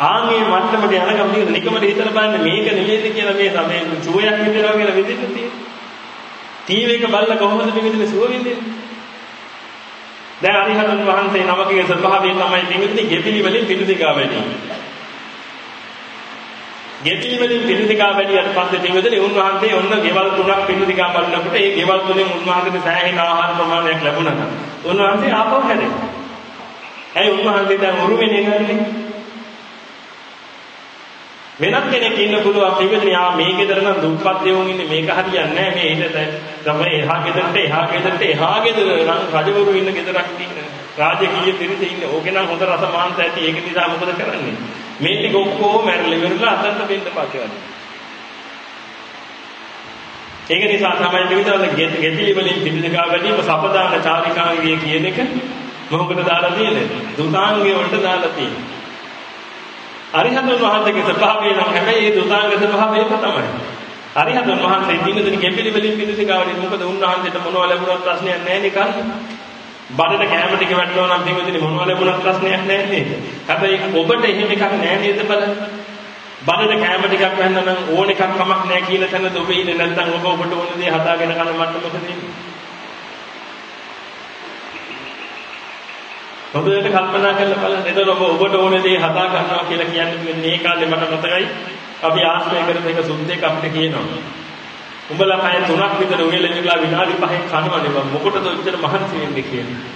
ආන්ගේ මට්ටමට යනකම් නිකන් නිකමට හිතලා බලන්න මේක නෙමෙයිද කියලා මේ සමේ සුවයක් විඳිනවා කියලා විඳින්න තියෙන්නේ. ටීවී එක බලලා කොහොමද විඳින්නේ සුව විඳින්නේ? දැන් අරිහතන් වහන්සේ නමකගේ ස්වභාවය තමයි විඳින්නේ ගෙපිලි වලින් පිළිදිගා වැඩි. ගෙපිලි වලින් පිළිදිකා වැඩියට පස්සේ පින්වදනේ උන්වහන්සේ ඔන්න ගෙවල් තුනක් පිළිදිකා බලනකොට ඒ ගෙවල් තුනෙන් උන්වහන්සේට සෑහෙන ආහාර ප්‍රමාණයක් ලැබුණා. උන්වහන්සේ ආපහු හැදෙනවා. ඇයි උන්වහන්සේ දැන් උරුමෙන්නේ නැන්නේ? වෙනත් කෙනෙක් ඉන්න පුළුවන්. පිළිවෙලින් ආ මේ ගෙදර නම් දුප්පත් දෙවුන් ඉන්නේ. මේක හරියන්නේ නැහැ. මේ ඊට තමයි එහා ගෙදරට එහා ගෙදරට එහා ගෙදර නම් රජවරු ඉන්න ගෙදරක් ඉන්න. රාජකීය පිරිස ඉන්නේ. ඕකේ නම් හොඳ රස මාංශ ඇති. ඒක නිසා මොකද කරන්නේ? මේ ටික ඔක්කොම මැරලා ඉවරලා අතන්ට බෙන්න පාකවන්නේ ඒක නිසා තමයි දෙවිදවල ගෙතිලි වලින් පිළිදගා ගැනීම සපදාන චාරිකාංගය කියන එක මොකකට දාලා තියෙන්නේ. දුතාංගය වලට දාලා තියෙන්නේ. අරිහතුන් වහන්සේගේ ස්වභාවය නම් හැබැයි ඒ දුතාංග ස්වභාවයම තමයි අරිහතුන් වහන්සේ දිනදින ගෙපිලි වලින් පිළිදගා ගැනීම මොකද උන්වහන්සේට මොනවා ලැබුණත් ප්‍රශ්නයක් නැහැ නේ කන්නේ බඩට කැම ටික වැටෙනවා නම් පින්වදිනේ මොනවා ලැබුණත් ප්‍රශ්නයක් නැහැ නේද? හැබැයි ඔබට එහෙම එකක් නැහැ නේද බලන්න. බඩට කැම ටිකක් වැන්න නම් ඕන එකක් කමක් නැහැ කියන තැනද ඔබ ඉන්නේ නැත්නම් ඔබ ඔබට ඕන දේ හදාගෙන කන මට්ටමක තියෙන්නේ. හොඳට කල්පනා කරලා බලන්න. එතකොට ඔබ ඔබට ඕන දේ හදා ගන්නවා කියලා කියන්නේ මේ කාලේ මට මතකයි අපි ආශ්‍රය කරන එක සුද්ධෙක් අපිට කියනවා. උඹලා කය තුනක් විතර උයලෙන්නලා විනාඩි 5ක් කනවනේ මම මොකටද ඔච්චර මහන්සි වෙන්නේ කියන්නේ.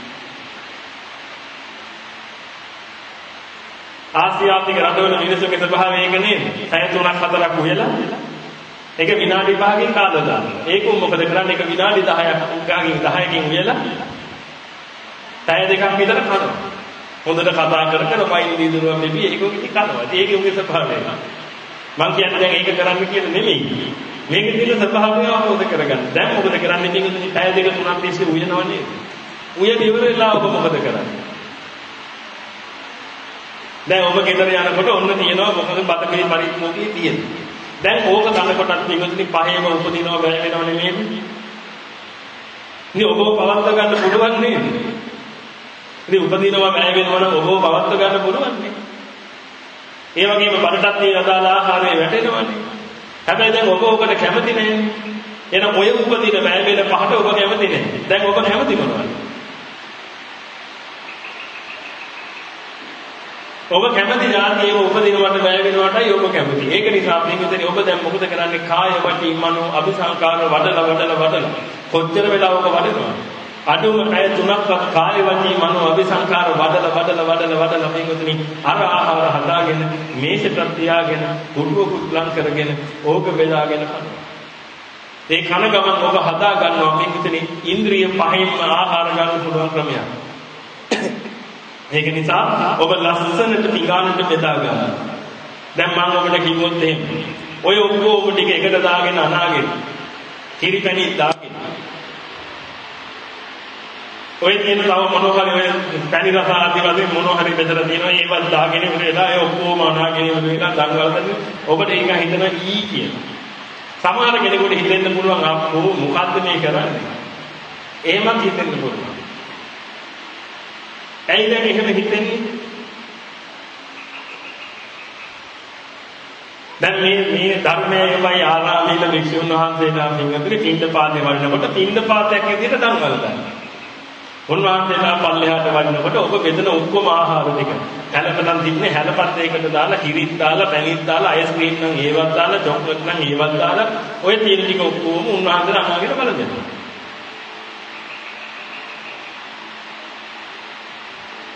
ආසියාතික රටවල මිනිස්සුගේ ස්වභාවය ඒක නේද? කය තුනක් හතරක් උයලා ඒක විනාඩි 5කින් කාලා දානවා. ඒක මොකද කරන්නේ? ඒක විනාඩි 10ක් උගාකින් 10කින් උයලා කය දෙකක් විතර කනවා. හොඳට කතා කර කර පයින් දීදුරුවක් මෙපි ඒක ඉති කනවා. ඒකේ උගේ ස්වභාවය. මං කියන්නේ දැන් ඒක කරන්න කියලා නෙමෙයි. මේකේ තියෙන ස්වභාවය අවබෝධ කරගන්න. දැන් මොකද කරන්නේ කියන්නේ පැය දෙක තුනක් තිස්සේ උයනවා නේද? උයන ඉවර වෙලා ඔබ මොකද කරන්නේ? දැන් ඔබ ගෙදර යනකොට ඔන්න තියෙනවා මොකද බතකේ පරිපෝගී තියෙනවා. දැන් ඕක කනකොටත් මේකෙදි පහේම උපදිනවා බෑ වෙනව නෙමෙයි. ඉතින් ඔබ පවත්ව ගන්න පුළුවන් නේද? ඉතින් උපදිනවා බෑ වෙනවා නම් ඔබ පවත්ව ගන්න පුළුවන් නේ. ඒ වගේම බඩටත් මේ අදාළ ආහාරය වැටෙනවනේ. හැබැයි දැන් ඔබ ඔකට කැමති නැහැ. එහෙනම් ඔය උපදින වැය වෙන පහට ඔබ කැමති නැහැ. දැන් ඔබ කැමති මොනවද? ඔබ කැමති જાතියේ උපදිනවට වැය වෙනවටයි ඔබ කැමති. ඒක නිසා මේකෙදී ඔබ දැන් මොකද කරන්නේ? කාය වටි මනෝ අபிසංකාර වඩලා වඩලා වඩලා කොච්චර වෙලා ඔබ වඩනවද? අඩුම පැය තුනක්වත් කාය වචී මනෝ අபிසංකාර වඩල වඩල වඩල වඩල මේකතුනි අර ආහාර හදාගෙන මේසට තියාගෙන කුඩුවකුත් ලං කරගෙන ඕක බෙදාගෙන කනවා. ඒ කන ගමන් ඔබ හදා ගන්නවා මේකතුනි ඉන්ද්‍රිය පහෙන්ම ආහාර ගන්න පුළුවන් ක්‍රමයක්. ඒක නිසා ඔබ ලස්සනට පිඟානට බෙදා ගන්න. දැන් මම ඔබට කිව්වොත් එහෙම ඔය ඔක්කොම ටික එකට දාගෙන අනාගෙන කිරිපැණි දාගෙන ඔය තියෙන තව මොනවා හරි ඔය පැණි රස ආදී වශයෙන් මොනවා හරි බෙදලා තියෙනවා ඒවත් දාගෙන ඉවරලා ඒ ඔක්කොම අනාගෙන ඉවරලා දඟවලද ඔබට ඒක හිතන ඊ කියන. සමහර කෙනෙකුට හිතෙන්න පුළුවන් අපෝ මොකද්ද මේ කරන්නේ? එහෙමත් හිතෙන්න පුළුවන්. ඇයි දැන් එහෙම හිතෙන්නේ? දැන් මේ මේ ධර්මයේමයි ආරාමීල වික්ෂුන් වහන්සේලා පින්වතුනි පින්ඳ පාතේ වඩනකොට පින්ඳ පාතයක් විදිහට දන්වල දානවා. උන්වහන්සේලා පල්ලෙහාට වඩිනකොට ඔබ බෙදෙන ඔක්කොම ආහාර ටික හැලපනම් තිබුණේ හැලපත් එකකට දාලා කිරිත් දාලා පැණිත් දාලා අයිස්ක්‍රීම් නම් ඒවත් දාලා චොක්ලට් නම් ඒවත් දාලා ඔය තියෙන ටික ඔක්කොම උන්වහන්සේලා අමාගෙන බල දෙනවා.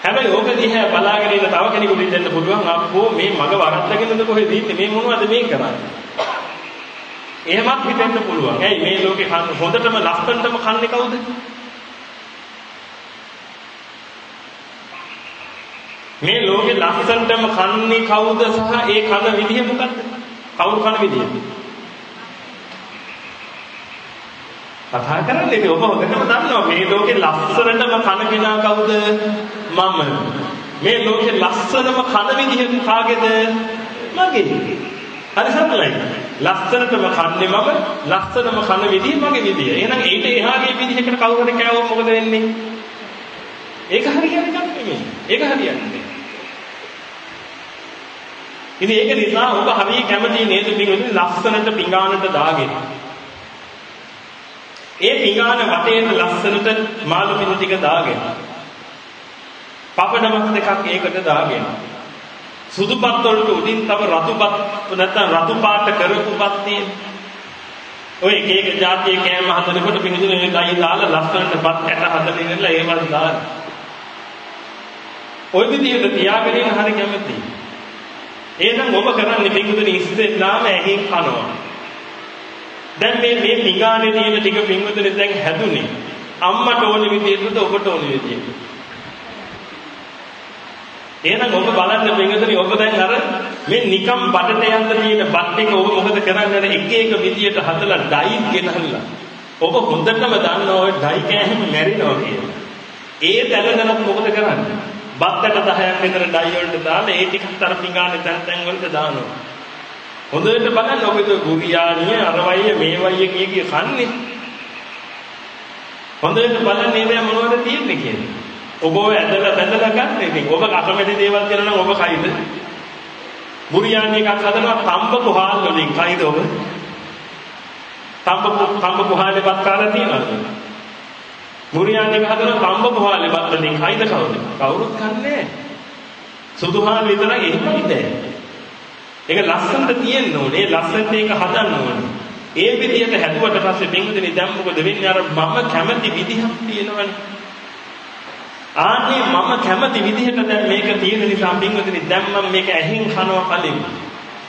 හැබැයි ඕක දිහා බලාගෙන ඉන්න තව කෙනෙකුට දෙන්න පුළුවන් අප්පෝ මේ මග වරද්දගෙනද කොහෙද ඉන්නේ? මේ මොනවද මේ කරන්නේ? එහෙමත් හිතෙන්න පුළුවන්. ඇයි? මේ ලෝකේ හොඳටම ලස්සනටම කන්නේ කවුද? මේ ලෝකේ ලස්සනටම කන්නේ කවුද සහ ඒ කන විදිහ මොකක්ද? කවුරු කන විදිහ? කතා කරන්නේ ඔබ හොඳටම දන්නවා මේ ලෝකේ ලස්සනටම කන කෙනා කවුද? මම. මේ ලෝකේ ලස්සනම කන විදිහ කාගේද? මගේ. හරි සරලයි. ලස්සනටම කන්නේ මම, ලස්සනම කන විදිහ මගේ විදිහ. එහෙනම් ඊට එහාගේ විදිහකට කවුරු හරි කෑවොත් මොකද වෙන්නේ? ඒක හරියන්නේ නැහැ. ඒක හරියන්නේ ඉතින් ඒක නිසා ඔබ හරිය කැමති නේද පින්වතුනි ලස්සනට පිඟානට දාගෙන. ඒ පිඟාන වටේට ලස්සනට මාළු මිනි ටික දාගෙන. පපඩමක් දෙකක් ඒකට දාගෙන. සුදුපත් වලට උඩින් තම රතුපත් නැත්නම් රතු පාට කරපුපත් තියෙන. ඔය එක එක જાතිය කෑම හදනකොට පිඟුනේ මේ ගයි දාලා ලස්සනටපත් ඇට හදලා ඉන්නලා ඒවල් දාන. ওই විදිහට තියාගෙන හරි කැමතියි. එහෙනම් ඔබ කරන්නේ පිංගුතුනි ඉස්සෙල්ලාම ඇහින් කනවා. දැන් මේ මේ පිඟානේ තියෙන ටික පිංගුතුනි දැන් හැදුනේ. අම්මට ඕන විදිහටද ඔබට ඕන විදිහටද? එහෙනම් ඔබ බලන්න පිංගුතුනි ඔබ දැන් අර මේ නිකම් බඩට යන්න තියෙන බත් එක ඔබ මොකද කරන්නේ එක එක විදිහට හදලා ඩයි ගෙනහල්ලා. ඔබ හොඳටම දන්නවා ඔය ඩයි කෑම මැරිනවා කියලා. ඒ දැනගෙනත් මොකද කරන්නේ? බත්තට 10ක් විතර ඩයි වලට දාලා ඒ ටිකත් අර පිඟානේ තැන් තැන් වලට දානවා. හොඳට බලන්න ඔබේ ගුරියානිය අරවයිය මේවයිය කිය කිය කන්නේ. හොඳට බලන්න මේ මොනවද තියෙන්නේ කියන්නේ. ඔබ ඇදලා බැඳලා ගන්න ඉතින් ඔබ අකමැති දේවල් කරනවා නම් ඔබ කයිද? බුරියානි එකක් හදනවා තම්බ කොහාල් වලින් කයිද ඔබ? තම්බ තම්බ කොහාලේපත් කාලා තියෙනවද? බුරියානි එක හදනවා තම්බ කොහාලේපත් වලින් කයිද කවුද? කවුරුත් කන්නේ සුදුහාල් විතරයි එහෙමයි නෑ. ඒක ලස්සනට තියෙන්න ඕනේ. ලස්සනට ඒක හදන්න ඕනේ. ඒ විදිහට හැදුවට පස්සේ පින්විතනේ දැන් මොකද වෙන්නේ අර මම කැමති විදිහක් තියෙනවනේ. ආන්නේ මම කැමති විදිහට දැන් මේක තියෙන නිසා පින්වතුනි දැන් මම මේක ඇහින් කනවා කලින්.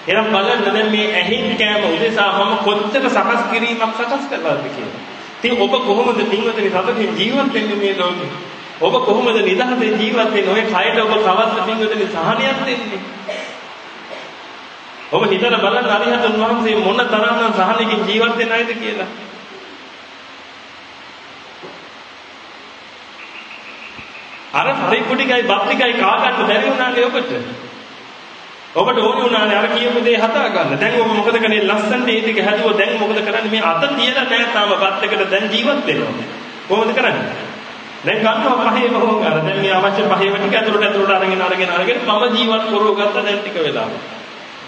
එහෙනම් බලන්න දැන් මේ ඇහින් කෑම උදෙසා මම කොච්චර සකස් කිරීමක් සකස් කළාද කියලා. ඉතින් ඔබ කොහොමද පින්වතුනි සතුටින් ජීවත් වෙන්නේ මේ ලෝකේ? ඔබ කොහොමද නිදහසේ ජීවත් වෙන්නේ? ඔය කයට ඔබ කවද්ද පින්වතුනි සහනයක් දෙන්නේ? ඔබ හිතලා බලන්න අරිහතුන් වහන්සේ මොන තරම්නම් සහනකින් ජීවත් වෙන්නේ නැයිද කියලා. අර පරිප්පු ටිකයි බත් ටිකයි කා ගන්න බැරි වුණානේ ඔබට. ඔබට ඕනේ වුණානේ අර කියපු දේ හදා ගන්න. දැන් ඔබ මොකද කරන්නේ ලස්සනට ඒ ටික හැදුවා. දැන් මොකද කරන්නේ මේ අත තියලා නැහැ තාම බත් එකට දැන් ජීවත් වෙනවා. කොහොමද කරන්නේ? දැන් ගන්නවා පහේම හොං අර දැන් මේ අවශ්‍ය පහේම ටික ඇතුළට ඇතුළට අරගෙන අරගෙන අරගෙන මම ජීවත් කරව ගත්තා දැන් ටික වෙලා.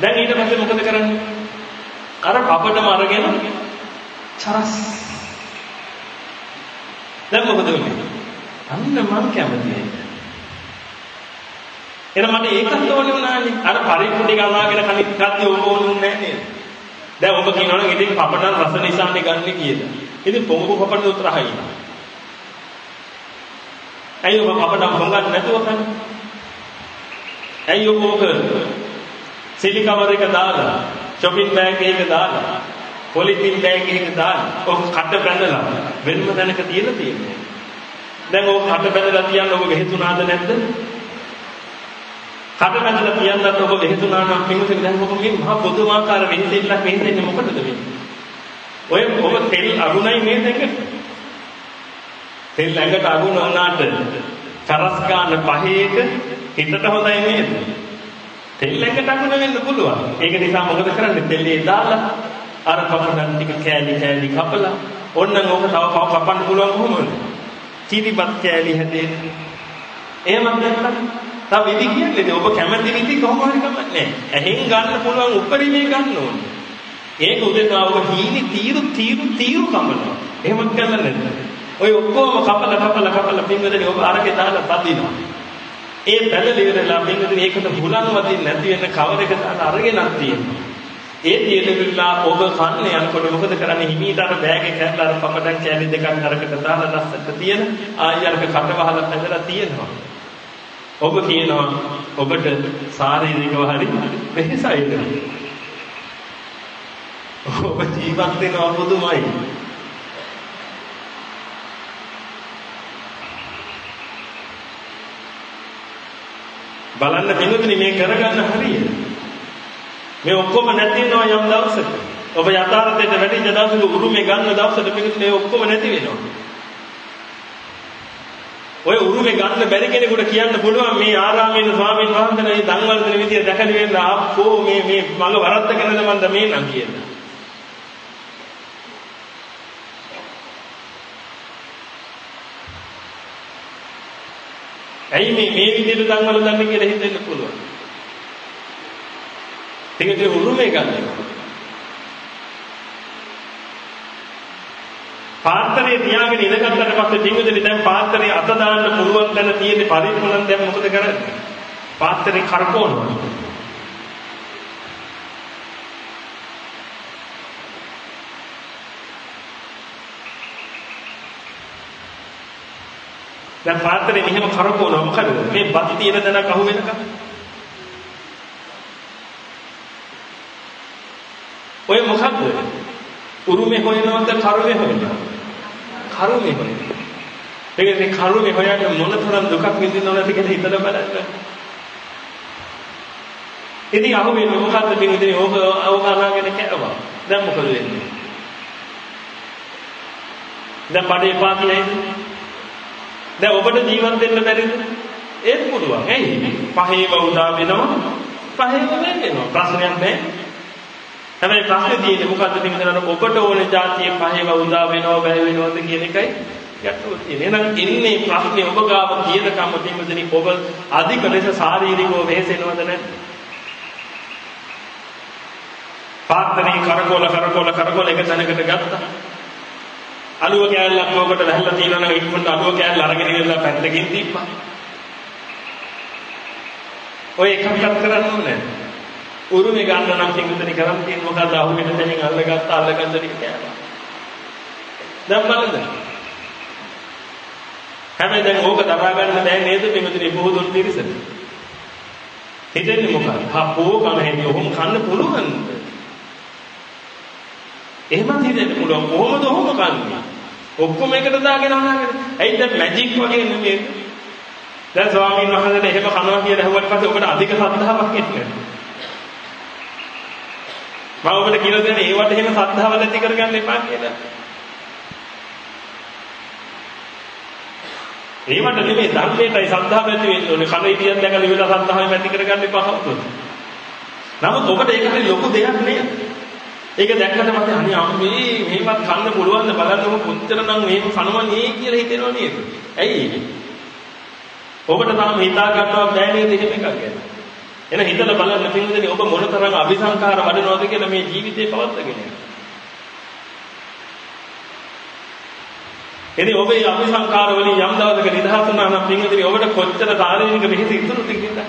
දැන් ඊට පස්සේ මොකද කරන්නේ? අර අපටම අරගෙන චරස්. දැන් මොකද වෙන්නේ? අන්න මම කැමතියි. එහෙනම් මට ඒකත් ඕනේ වුණානේ. අර පරිප්පු ටික අමාගෙන කණිත් කද්දී ඕක ඕනුන්නේ නැහැ නේද? දැන් ඔබ කියනවනේ ඉතින් පපටන් රස නිසානේ ගන්න කියලා. ඉතින් පොඟු පපටන් උතරහයි. ඇයි ඔබ පපටන් පොඟන්න නැතුව කන්නේ? ඇයි ඔබ ඔක සිලි කවර් එක දාලා, shopping bag එක දාලා, පොලිතින් බෑග් එකක දාලා, ඔක කට බැඳලා වෙනම තැනක තියලා තියෙන්නේ. දැන් ඕක කට බැඳලා තියන්න ඔබ වෙහෙතුනාද නැද්ද? කට බැඳලා තියන්නත් ඔබ වෙහෙතුනා නම් පින්විතේ දැන් ඔබ මේ මහා පොදුමාකාර වෙහෙතෙන්නක් වෙහෙතෙන්නේ මොකටද වෙන්නේ? ඔය ඔබ තෙල් අරුණයි මේ දෙක. තෙල් ළඟට අරුණ වුණාට කරස් ගන්න පහේක හිතට හොඳයි නේද? තෙල් ළඟට අරුණ වෙන්න පුළුවන්. ඒක නිසා මොකද කරන්නේ? තෙල්ේ දාලා අර පපඩන් ටික කෑලි කෑලි කපලා ඕන්නම් ඕක තව කපන්න පුළුවන් කොහොමද? කිරිබත් කෑලි හැදෙන්නේ. එහෙමත් නැත්නම් තව විදි කියන්නේ ඔබ කැමති විදි කොහොම හරි කමන්නේ. ඇහෙන් ගන්න පුළුවන් උපරිමේ ගන්න ඕනේ. ඒක උදේට ඔබ හීනි තීරු තීරු තීරු කමනවා. එහෙමත් කරලා නැද්ද? ඔය ඔක්කොම කපල කපල කපල පින්වදනේ ඔබ අරගේ දාලා බදිනවා. ඒ බැලලි ඉවරලා පින්වදනේ ඒකට හුලං වදින්න නැති වෙන කවර එක දාලා අරගෙනක් තියෙනවා. ඒ තියෙනවිලා ඔබ කන්නේ යනකොට මොකද කරන්නේ හිමීට අර බෑග් එක හැරලා අර පපඩම් කෑලි දෙකක් අරකට දාලා ලස්සට තියෙන ආයෙ අරක කට වහලා පැදලා තියෙනවා ඔබ කියනවා ඔබට ශාරීරිකව හරි වෙහසයිද ඔබ ජීවත් වෙනවා පුදුමයි බලන්න පිළිතුරු මේ කරගන්න හරියට මේ ඔක්කොම නැති වෙනවා යම් දවසක. ඔබ යථාර්ථයට වැටිච්ච දවසක උරුමේ ගන්න දවසට මේ ඔක්කොම නැති වෙනවා. ඔය උරුමේ ගන්න බැරි කෙනෙකුට කියන්න පුළුවන් මේ ආරාමයේ ස්වාමීන් වහන්සේලා මේ දන්වල දෙන විදිය දැකලා වෙන්න ආප්පෝ මේ මේ මඟ වරද්දගෙනද මන්ද මේ නම් කියලා. ඇයි මේ මේ විදිහට දන්වල දන්නේ කියලා හිතෙන්න පුළුවන්. ඒකේ උරුමය ගන්න. පාත්‍රයේ තියාගෙන ඉඳගත්තට පස්සේ පින්විතනි දැන් පාත්‍රයේ අත දාන්න පුළුවන් තැන තියෙන පරිපූර්ණ දැන් මොකද කරන්නේ? පාත්‍රේ කරකවනවා. දැන් පාත්‍රේ මෙහෙම කරකවනවා මොකද? මේ බත් තියෙන තැනක අහු වෙනකම් ඔය මොකද්ද? උරුමේ හොයනවද කරුමේ හොයනවද? කරුමේ හොයනවා. ඒක මේ කරුමේ හොයන්න මොන තරම් දුකක් විඳිනවද කියලා හිතලා බලන්න. ඉතින් අහු වෙන්නේ මොකද්ද පින්විතේ ඕක ඕක අනාගෙන කෑවා. දැන් මොකද වෙන්නේ? දැන් බඩේ පාතියයිද? දැන් ඔබට ජීවත් වෙන්න බැරිද? ඒත් පුළුවන්. ඇයි? පහේව උදා වෙනවා. පහේව වෙනවා. ප්‍රශ්නයක් නැහැ. හැබැයි ප්‍රශ්නේ තියෙන්නේ මොකද්ද පින්විතේ ඔබට ඕනේ જાතිය පහේව උදා වෙනව බැහැ වෙනවද කියන එකයි ගැටලුව තියෙන්නේ. එහෙනම් ඉන්නේ ප්‍රශ්නේ ඔබ ගාව කියන කම පින්විතේ ඔබ අධික ලෙස ශාරීරිකව වෙහෙසෙනවද නැද්ද? පාත්‍රේ කරකෝල කරකෝල කරකෝල එක තැනකට ගත්තා. අලුව කෑල්ලක් ඕකට වැහලා තියෙනවා නම් ඉක්මනට අලුව කෑල්ල අරගෙන ඉඳලා පැත්තකින් තිබ්බා. ඔය එකක්වත් කරන්න ඕනේ නැහැ. උරුමේ ගන්න නම් කිංගුතනි කරන් තියෙන මොකද අහු වෙන තැනින් අල්ලගත්ත අල්ලගත්ත ටික කෑවා. දැන් බලන්න. හැබැයි දැන් ඕක දරා ගන්න බෑ නේද මෙතන බොහෝ පිරිසට. හිතෙන්නේ මොකක්ද? හපෝ කන හැටි ඔහොම කන්න පුළුවන්ද? එහෙමත් හිතෙන්න පුළුවන්. කොහොමද ඔහොම කන්නේ? ඔක්කොම එකට දාගෙන අහගෙන. ඇයි දැන් මැජික් වගේ නෙමෙයි. දැන් ස්වාමීන් වහන්සේට එහෙම කනවා කියලා ඇහුවට පස්සේ ඔබට අධික ශ්‍රද්ධාවක් එන්නේ. මම ඔබට කියලා දෙන්නේ ඒවට එහෙම ශ්‍රද්ධාවල් ඇති කරගන්න එපා කියලා. ඒවට නෙමෙයි ධර්මයටයි ශ්‍රද්ධාව ඇති වෙන්න ඕනේ. කන ඉදියක් දැකලා ඉවලා ශ්‍රද්ධාවෙන් ඇති කරගන්න එපා හවුතුත්. නමුත් ඔබට ඒකට ලොකු දෙයක් නෑ. ඒක දැක්කට මට අනේ අම්මේ මේවත් කන්න පුළුවන් ද බලන්නකො කොච්චරනම් මේක කනවා නේ කියලා හිතෙනව නේද? ඇයි ඔබට තාම හිතා ගන්නවත් බෑ නේද එහෙම එකක් ගැන. එන හිතලා බලන්න පින්වදනි ඔබ මොනතරම් අභිසංකාර වඩනවද කියලා මේ ජීවිතේ පවත්වාගෙන යනවා. එනි ඔබේ අභිසංකාර වලින් යම් දවසක නිදහස් වුණා නම් පින්වදනි ඔබට කොච්චර කාර්යනික මෙහෙත ඉතුරු තියද?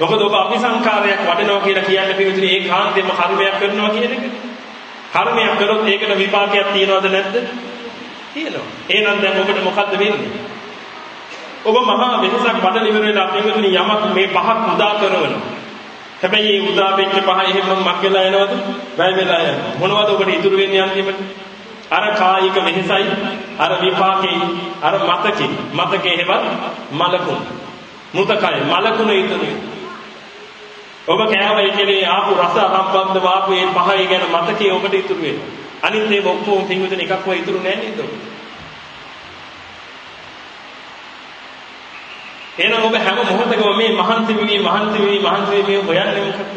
මොකද ඔබ අභිසංකාරයක් වඩනවා කියලා කියන්නේ පින්වදනි ඒ කාන්තේම කර්මයක් කරනවා කියන එක. කර්මයක් කළොත් ඒකට විපාකයක් තියනවද නැද්ද? තියෙනවා. එහෙනම් දැන් ඔබට මොකද්ද වෙන්නේ? ඔබ මහා වෙනසක් වඩන ඉවර වෙලා පිළිතුරු යමක් මේ පහක් උදා කරනවා. හැබැයි මේ උදා වෙච්ච පහ එහෙම මක් වෙලා යනවද? වැය වෙලා යනවා. මොනවද ඔබට ඉතුරු වෙන්නේ අන්තිමට? අර කායික වෙනසයි අර විපාකේ අර මතකේ මතකේ හේවත් මලකුණ මුතකය මලකුණ ඉතුරුයි ඔබ කෑවයි කියන්නේ ආපු රස සම්බන්ධ වාපු මේ පහයි ගැන මතකයේ ඔබට ඉතුරු වෙනවා. අනිත් ඒ ඔක්කොම පින්විතන එකක්වත් ඉතුරු නැහැ නේද ඔබ? එහෙනම් ඔබ හැම මොහොතකම මේ මහන්සි වෙවි මහන්සි වෙවි මහන්සි වෙවි මේ හොයන්නේ මොකක්ද?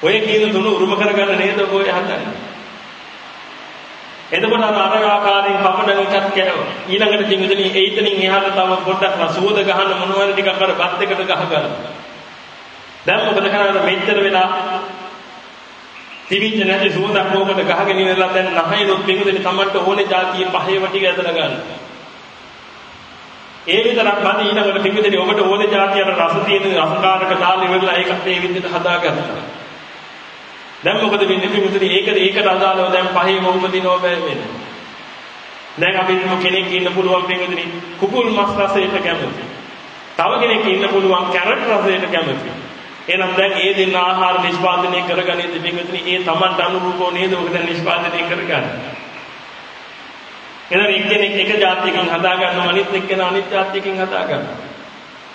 ඔය කියන තුන උරුම කරගන්න නේද ඔබ හදන්නේ? එතකොට අර අර ආකාරයෙන් පපඩන එකක් කෑවා. ඊළඟට පින්විතනි එයිතනින් එහාට තව පොඩ්ඩක් රසෝද ගහන්න මොනවද ටිකක් අර බත් එකට ගහ ගන්න. දැන් මොකද කරන්නේ මෙච්චර වෙලා තිබිච්ච නැති සුවඳක් ඕකට ගහගෙන ඉවරලා දැන් නැහයිනොත් පිඟුදෙනි තමන්ට ඕනේ જાතිය පහේව ටික ඇදලා ගන්න. ඒ විතරක් බඳ ඊළඟට පිඟුදෙනි ඔබට ඕනේ જાතියට රස තියෙන රසකාරක දාලා ඉවරලා ඒකත් ඒ විදිහට හදාගන්නවා. දැන් මොකද වෙන්නේ පිඟුදෙනි ඒකද ඒකට අදාළව දැන් පහේව උපදිනව බෑ වෙන්නේ. දැන් අපි කෙනෙක් ඉන්න පුළුවන් පිඟුදෙනි කුකුල් මස් රසයට කැමති. තව කෙනෙක් ඉන්න පුළුවන් කැරට් රසයට කැමති. එහෙනම් දැන් ඒ දෙන්න ආහාර නිෂ්පාදනය කරගන්නේ දෙපින්විතනි ඒ Tamanට අනුරූපව නේද ඔක දැන් නිෂ්පාදනය කරගන්නේ. එහෙනම් එක්කෙනෙක් එක જાතියකින් හදා ගන්නවා අනිත් එක්කෙනා අනිත් જાතියකින් හදා ගන්නවා.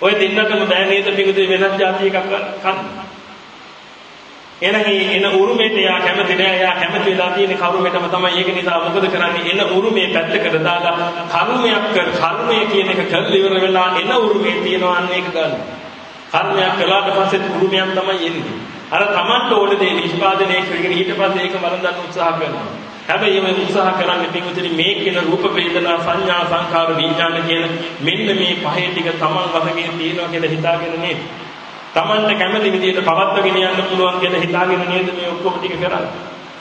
ඔය දෙන්නටම බෑ නේද පිටුදේ වෙනත් જાතියකක් ගන්න. එහෙනම් මේ එන උරුමෙට යා කැමති නෑ යා කැමති වෙලා තියෙන කර්මයටම තමයි ඒක නිසා මොකද කරන්නේ එන උරුමේ පැත්තකට දාලා කර්මයක් කර කර්මය කියන එක කළ ඉවර වෙලා එන උරුමේ තියෙනවා අන්න ඒක ගන්න. කර්මයක් කළාට පස්සේ උරුමයක් තමයි එන්නේ. අර Tamanට ඕන දේ නිෂ්පාදනය කරගෙන ඊට පස්සේ ඒක වරඳන්න උත්සාහ කරනවා. හැබැයි මේ උත්සාහ කරන්නේ පිටුතුනි මේ කියන රූප වේදනා සංඥා සංකාර විඥාන කියන මෙන්න මේ පහේ ටික Taman වශයෙන් තියෙනවා කියලා හිතාගෙන නේද? Tamanට කැමති විදිහට පවත්වාගෙන යන්න පුළුවන් කියලා හිතාගෙන නේද මේ ඔක්කොම ටික කරන්නේ.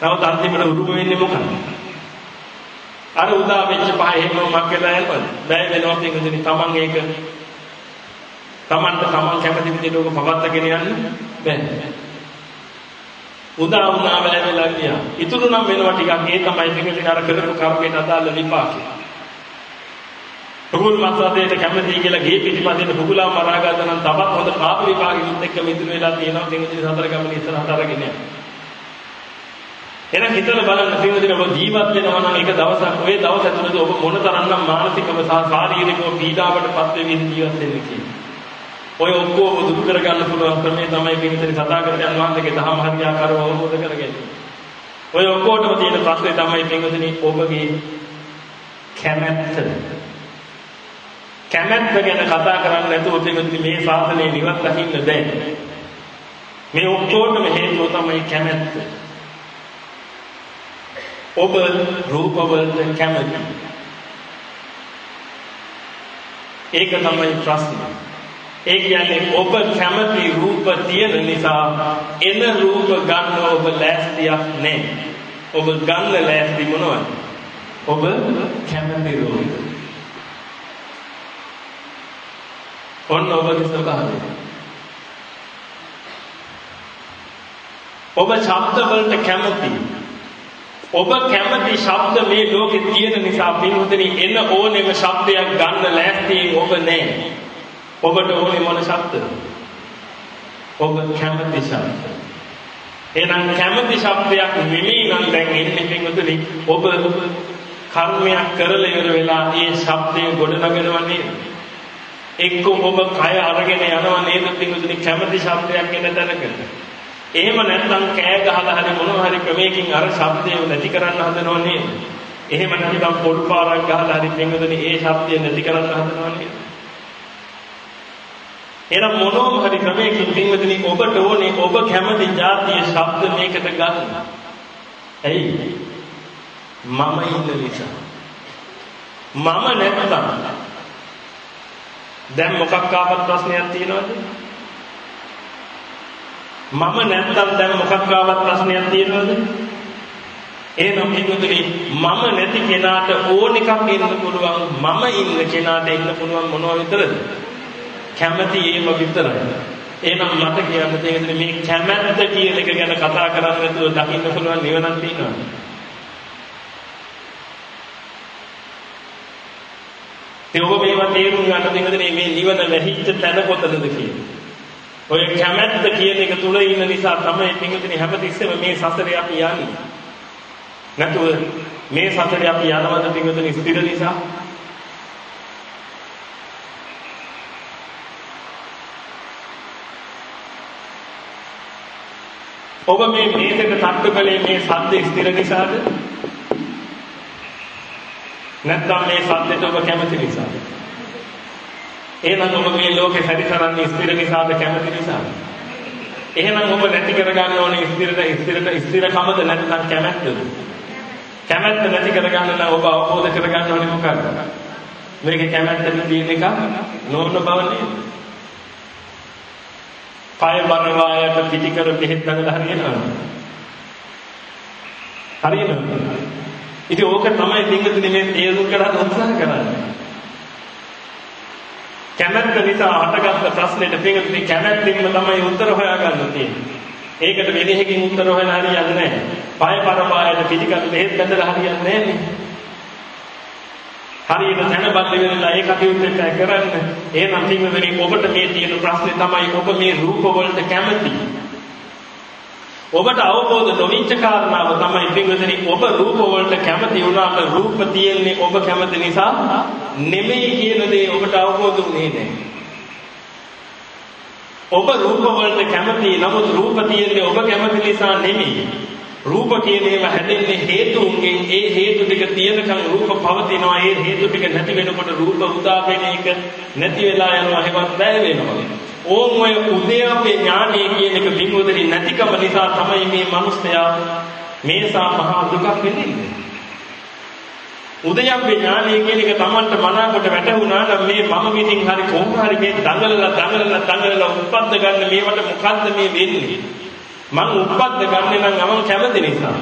නමුත් අන්තිමට උරුම වෙන්නේ මොකක්ද? අර උදා වෙච්ච පහ එහෙම මක් වෙලා යනවද? බෑ වෙනවා පිටුතුනි Taman ඒක Tamanට Taman කැමති විදිහට ඕක පවත්වාගෙන යන්න බැහැ. උදා වුණා වෙලා ගියා. ඉතුරු නම් වෙනවා ටිකක් ඒ තමයි පිටින් අර කරපු කර්මයට අදාළ විපාකය. පුගුල් මාසාදේට කැමති කියලා ගේ පිටිපස්සෙන් පුගුලා මරා ගන්න නම් තවත් හොඳ පාප විපාකෙත් එක්ක මිදුණු වෙලා තියෙනවා දෙවිදින සතර ගමන ඉස්සරහට අරගෙන යනවා. එහෙනම් හිතලා බලන්න පින්වදින ඔබ ජීවත් වෙනවා නම් එක දවසක් ඔය දවස් ඇතුළත ඔබ මොනතරම්නම් මානසිකව සහ ශාරීරිකව පීඩාවටපත් වෙමින් ජීවත් වෙන්නේ කියලා. ඔය ඔක්කොම දුරු කරගන්න පුළුවන් ක්‍රමය තමයි පින්වදින සදාගතයන් වහන්සේගේ දහම හරියාකාරව අවබෝධ කරගන්නේ. ඔය ඔක්කොටම තියෙන ප්‍රශ්නේ තමයි පින්වදින ඔබගේ කැමැත්ත. කැමැත්ත ගැන කතා කරන්නේ නැතුව පින්වදින මේ ශාසනය නිවන් දකින්න බෑ. මේ ඔක්කොටම හේතුව තමයි කැමැත්ත. ඔබ රූප වලට කැමති. ඒක තමයි ප්‍රශ්නේ. ඒ කියන්නේ ඔබ කැමති රූප තියෙන නිසා එන රූප ගන්න ඔබ ලෑස්තියක් නැහැ. ඔබ ගන්න ලෑස්ති මොනවද? ඔබ කැමති රූප. ඔන්න ඔබගේ ස්වභාවය. ඔබ ශබ්ද වලට කැමති. ඔබ කැමති ශබ්ද මේ ලෝකේ තියෙන නිසා පින්වතුනි එන ඕනෙම ශබ්දයක් ගන්න ලෑස්තියෙන් ඔබ නැහැ. ඔබට ඕනේ මොන ශබ්දද? ඔබ කැමති ශබ්ද. එහෙනම් කැමති ශබ්දයක් නෙමෙයි නම් දැන් එන්නේ පින්වතුනි ඔබ කර්මයක් කරලා ඉවර වෙලා ඒ ශබ්දය ගොඩනගනවා නේද? එක්ක ඔබ කය අරගෙන යනවා නේද පින්වතුනි කැමති ශබ්දයක් එන තැනකට. එහෙම නැත්නම් කෑ ගහලා හරි මොනවා හරි ක්‍රමයකින් අර ශබ්දය නැති කරන්න හදනව නේද? එහෙම නැත්නම් පොඩු පාරක් ගහලා හරි පින්වතුනි ඒ ශබ්දය නැති කරන්න හදනව නේද? එහෙනම් මොනෝම හරි ක්‍රමයකින් පින්වතුනි ඔබට ඕනේ ඔබ කැමති જાතිය ශබ්ද මේකට ගන්න. ඇයි? මම ඉන්න නිසා. මම නැත්තම් දැන් මොකක් ආවත් ප්‍රශ්නයක් තියෙනවද? මම නැත්තම් දැන් මොකක් ආවත් ප්‍රශ්නයක් තියෙනවද? එහෙනම් මේකෙදි මම නැති කෙනාට ඕන එකක් ඉන්න පුළුවන් මම ඉන්න කෙනාට ඉන්න පුළුවන් මොනවා විතරද? කැමැති ඒම විතරයි. එහෙනම් මට කියන්න තියෙන්නේ මේ කැමැත්ත කියන එක ගැන කතා කරන්නේ නැතුව දකින්න පුළුවන් නිවනක් තියෙනවා. ඒ ඔබ මේවා තේරුම් ගන්න දෙන්නද මේ නිවන වැහිච්ච තැන කොතනද කියන්නේ? ඔය කැමැත්ත කියන එක තුල ඉන්න නිසා තමයි පින්විතනි හැමතිස්සෙම මේ සසරේ අපි යන්නේ. නැතුව මේ සසරේ අපි යනවද පින්විතනි ස්ථිර නිසා? ඔබ මේ මේකට තට්ටු කළේ මේ සද්ද ස්ථිර නිසාද? නැත්නම් මේ සද්දට ඔබ කැමති නිසාද? එහෙනම් ඔබ මේ ලෝකේ සැරිසරන්නේ ස්ථිර නිසාද කැමති නිසාද? එහෙනම් ඔබ නැති කරගන්න ඕනේ ස්ථිරට ස්ථිරට ස්ථිරකමද නැත්නම් කැමැත්තද? කැමැත්ත නැති කරගන්න නම් ඔබ අවබෝධ කරගන්න ඕනේ මොකක්ද? මේකේ කැමැත්තට තියෙන එක නෝන බව නේද? කය බරවායට පිටි කර බෙහෙත් ගන්නලා හරියනවද? හරියනවද? ඉතින් ඕක තමයි දින්ගතුනේ මේ තේරුම් ගන්න උත්සාහ කරන්නේ. කැමැත්ත නිසා හටගත්ත ප්‍රශ්නෙට පිටුපි කැමැත්තෙන්ම තමයි උත්තර හොයාගන්න තියෙන්නේ. ඒකට වෙලෙහකින් උත්තර හොයන හරියන්නේ නැහැ. පය පරපායට පිටිකට බෙහෙත් බඳලා හරියන්නේ නැහැ. හරියට තනබද්ද වෙනලා ඒ කටයුත්ත කරන්න. එහෙනම් පින්වතුනි ඔබට මේ තියෙන ප්‍රශ්නේ තමයි ඔබ මේ රූප වලට කැමති. ඔබට අවබෝධ නොවිච්ච කාරණාව තමයි පින්වතුනි ඔබ රූප වලට කැමති වුණාට රූප තියෙන්නේ ඔබ කැමති නිසා නෙමෙයි කියන දේ ඔබට අවබෝධ වුණේ නැහැ. ඔබ රූප වලට කැමති නමුත් රූප තියෙන්නේ ඔබ කැමති නිසා නෙමෙයි. රූප කියන ඒවා හැදෙන්නේ හේතුන්ගෙන් ඒ හේතු ටික තියෙනකන් රූප පවතිනවා ඒ හේතු ටික නැති වෙනකොට රූප උදා වෙන එක නැති වෙලා යනවා හැවත් බෑ වෙනවා. ඕම් ඔය උදයාපේ ඥානය කියන එක බින්දුවදලි නැතිකම නිසා තමයි මේ මිනිස්යා මේසා මහා දුකක් විඳින්නේ. උදයාපේ ඥානය කියන එක Tamanට මනාකොට වැටහුණා නම් මේ මම විදිහින් හරි කොහොම හරි මේ දඟලලා දඟලලා දඟලලා උත්පත්ත ගන්න මේවට මොකද්ද මේ වෙන්නේ? මං උත්පත්ත ගන්න නම් මම කැමති නිසා.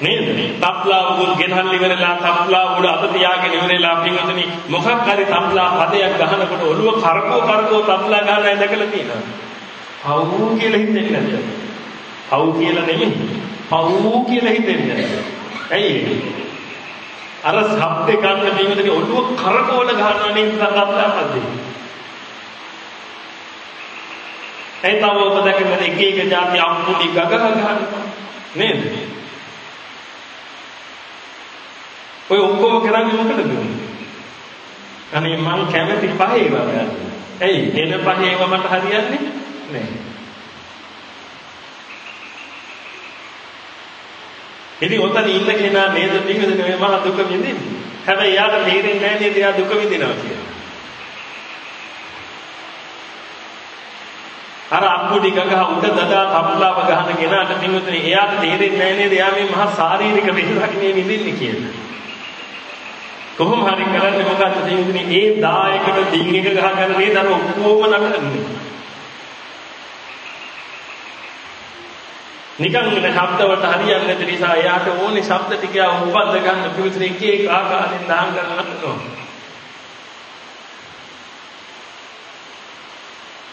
නේද? තප්ලා උගුල් ගෙනහල් ඉවරලා තප්ලා උඩ අත තියාගෙන ඉවරලා පින්වතුනි මොකක් හරි තප්ලා පදයක් ගහනකොට ඔළුව කරකෝ කරකෝ තප්ලා ගන්න දැකලා තියෙනවා. පව් කියලා හිතෙන්නේ නැද්ද? පව් කියලා නෙමෙයි. පව් කියලා හිතෙන්නේ නැද්ද? ඇයි අර ශබ්ද ගන්න පින්වතුනි ඔළුව කරකෝල ගන්නවා නේද තප්ලා පදේ. ඒ තව ඔබ දැකගෙන එක එක જાති අම්පුඩි ගගහ ගන්නවා. නේද? ඔය ඔක්කොම කරන්නේ මොකටද? අනේ මං කැමති පහේ ඒවා ගන්න. ඇයි? එන පහේ ඒවා මට හරියන්නේ නැහැ. ඉතින් ඔතන ඉන්න කෙනා නේද පින්වදින මේ මහ දුක විඳින්නේ. හැබැයි යාට තේරෙන්නේ නැහැ නේද එයා දුක විඳිනවා කියලා. අර අම්බුඩි ගගහ උඩ දදා තම්ලාව ගහන කෙනාට පින්වදින එයාට තේරෙන්නේ නැහැ නේද එයා මේ මහා ශාරීරික වේදනාවක් මේ විඳින්නේ කියලා. කොහොම හරි කරන්නේ මොකද්ද පින්වදින ඒ දායකට ඩිං එක ගහගෙන නේද අර ඔක්කොම නටන්නේ. නිකන් වෙන ශබ්ද වලට හරියන්නේ නැති නිසා එයාට ඕනේ ශබ්ද ටික උපද්ද ගන්න පිවිසන එක එක ආකාරයෙන් දාන් කරනවා.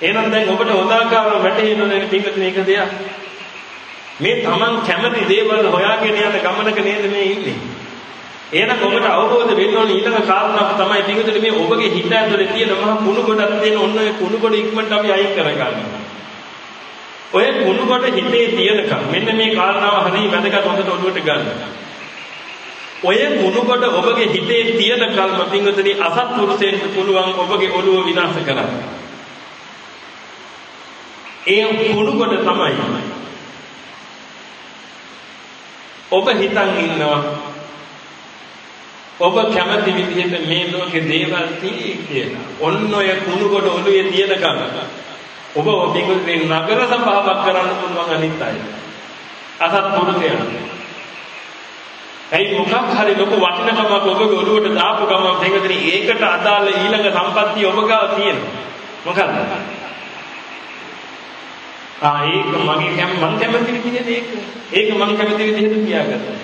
එහෙනම් දැන් ඔබට හොදාකාරව වැටහෙන්නේ පින්විතනේ එක දෙයක්. මේ Taman කැමති දේවල් හොයාගෙන යන ගමනක නේද මේ ඉන්නේ. එහෙනම් ඔබට අවබෝධ වෙන්න ඕන ඊළඟ කාරණාව තමයි පින්විතනේ මේ ඔබගේ හිත ඇතුලේ තියෙන මහා කුණු ගොඩක් තියෙන ඔන්න ඔය කුණු ගොඩ ඉක්මනට අපි අයින් කරගන්නවා. ඔය කුණු කොට හිතේ තියෙනකම් මෙන්න මේ කාරණාව හරිය වැදගත් හොඳට ඔළුවට ගන්න. ඔය කුණු කොට ඔබගේ හිතේ තියෙනකල්ම පින්වතුනි අසත්පුරුෂයෙන්ට පුළුවන් ඔබගේ ඔළුව විනාශ කරන්න. ඒ කුණු කොට තමයි ඔබ හිතන් ඉන්නවා ඔබ කැමති විදිහට මේ ලෝකේ දේවල් තියෙයි කියලා. ඔන්න ඔය කුණු කොට ඔළුවේ තියෙනකම් ඔබ ඔබේ නගර සභාවක් කරන්න පුළුවන් අනිත් අය. අසත්පුරුෂයන්. ඇයි මොකක් හරි ලොකු වටිනකමක් ඔබගේ ඔළුවට දාපු ගමන් දෙකදින ඒකට අදාළ ඊළඟ සම්පත්තිය ඔබ ගාව තියෙනවා. මොකද්ද? ආ ඒක මගේ කැම මං කැමති විදිහට ඒක. ඒක මං කැමති විදිහට තියාගත්තා.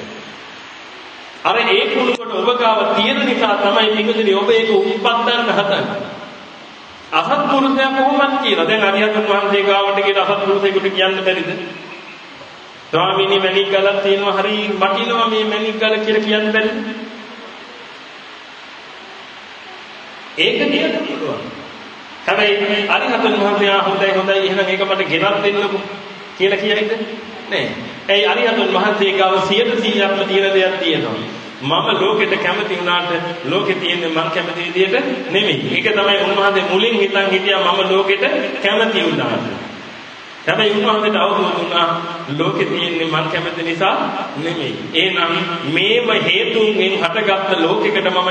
අර ඒ කුණුකොට ඔබ ගාව තියෙන නිසා තමයි පිටුදිනේ ඔබ ඒක උප්පත්තන්න හදන්නේ. අසත්පුරුෂයා කොහොමද කියලා. දැන් අරිහතන් වහන්සේ ගාවට ගිහින් අසත්පුරුෂයෙකුට කියන්න බැරිද? ස්වාමීනි මණික් ගලක් තියෙනවා හරි වටිනවා මේ මණික් ගල කියලා කියන්න බැරිද? ඒක කියන්න පුළුවන්. හැබැයි අරිහතන් වහන්සේ ආ හොඳයි හොඳයි එහෙනම් ඒක මට ගෙනත් දෙන්නකෝ කියලා කියයිද? නෑ. ඒ අරිහතන් වහන්සේ ගාව 100%ක්ම තියෙන දෙයක් තියෙනවා. මම ලෝකෙට කැමති වුණාට ලෝකෙ තියෙන්නේ මං කැමති විදියට නෙමෙයි. ඒක තමයි උන්වහන්සේ මුලින් හිතන් හිටියා මම ලෝකෙට කැමති වුණාට. හැබැයි උන්වහන්සේට අවබෝධ වුණා ලෝකෙ තියෙන්නේ මං කැමති නිසා නෙමෙයි. එහෙනම් මේව හේතුන්ගෙන් හටගත්ත ලෝකෙකට මම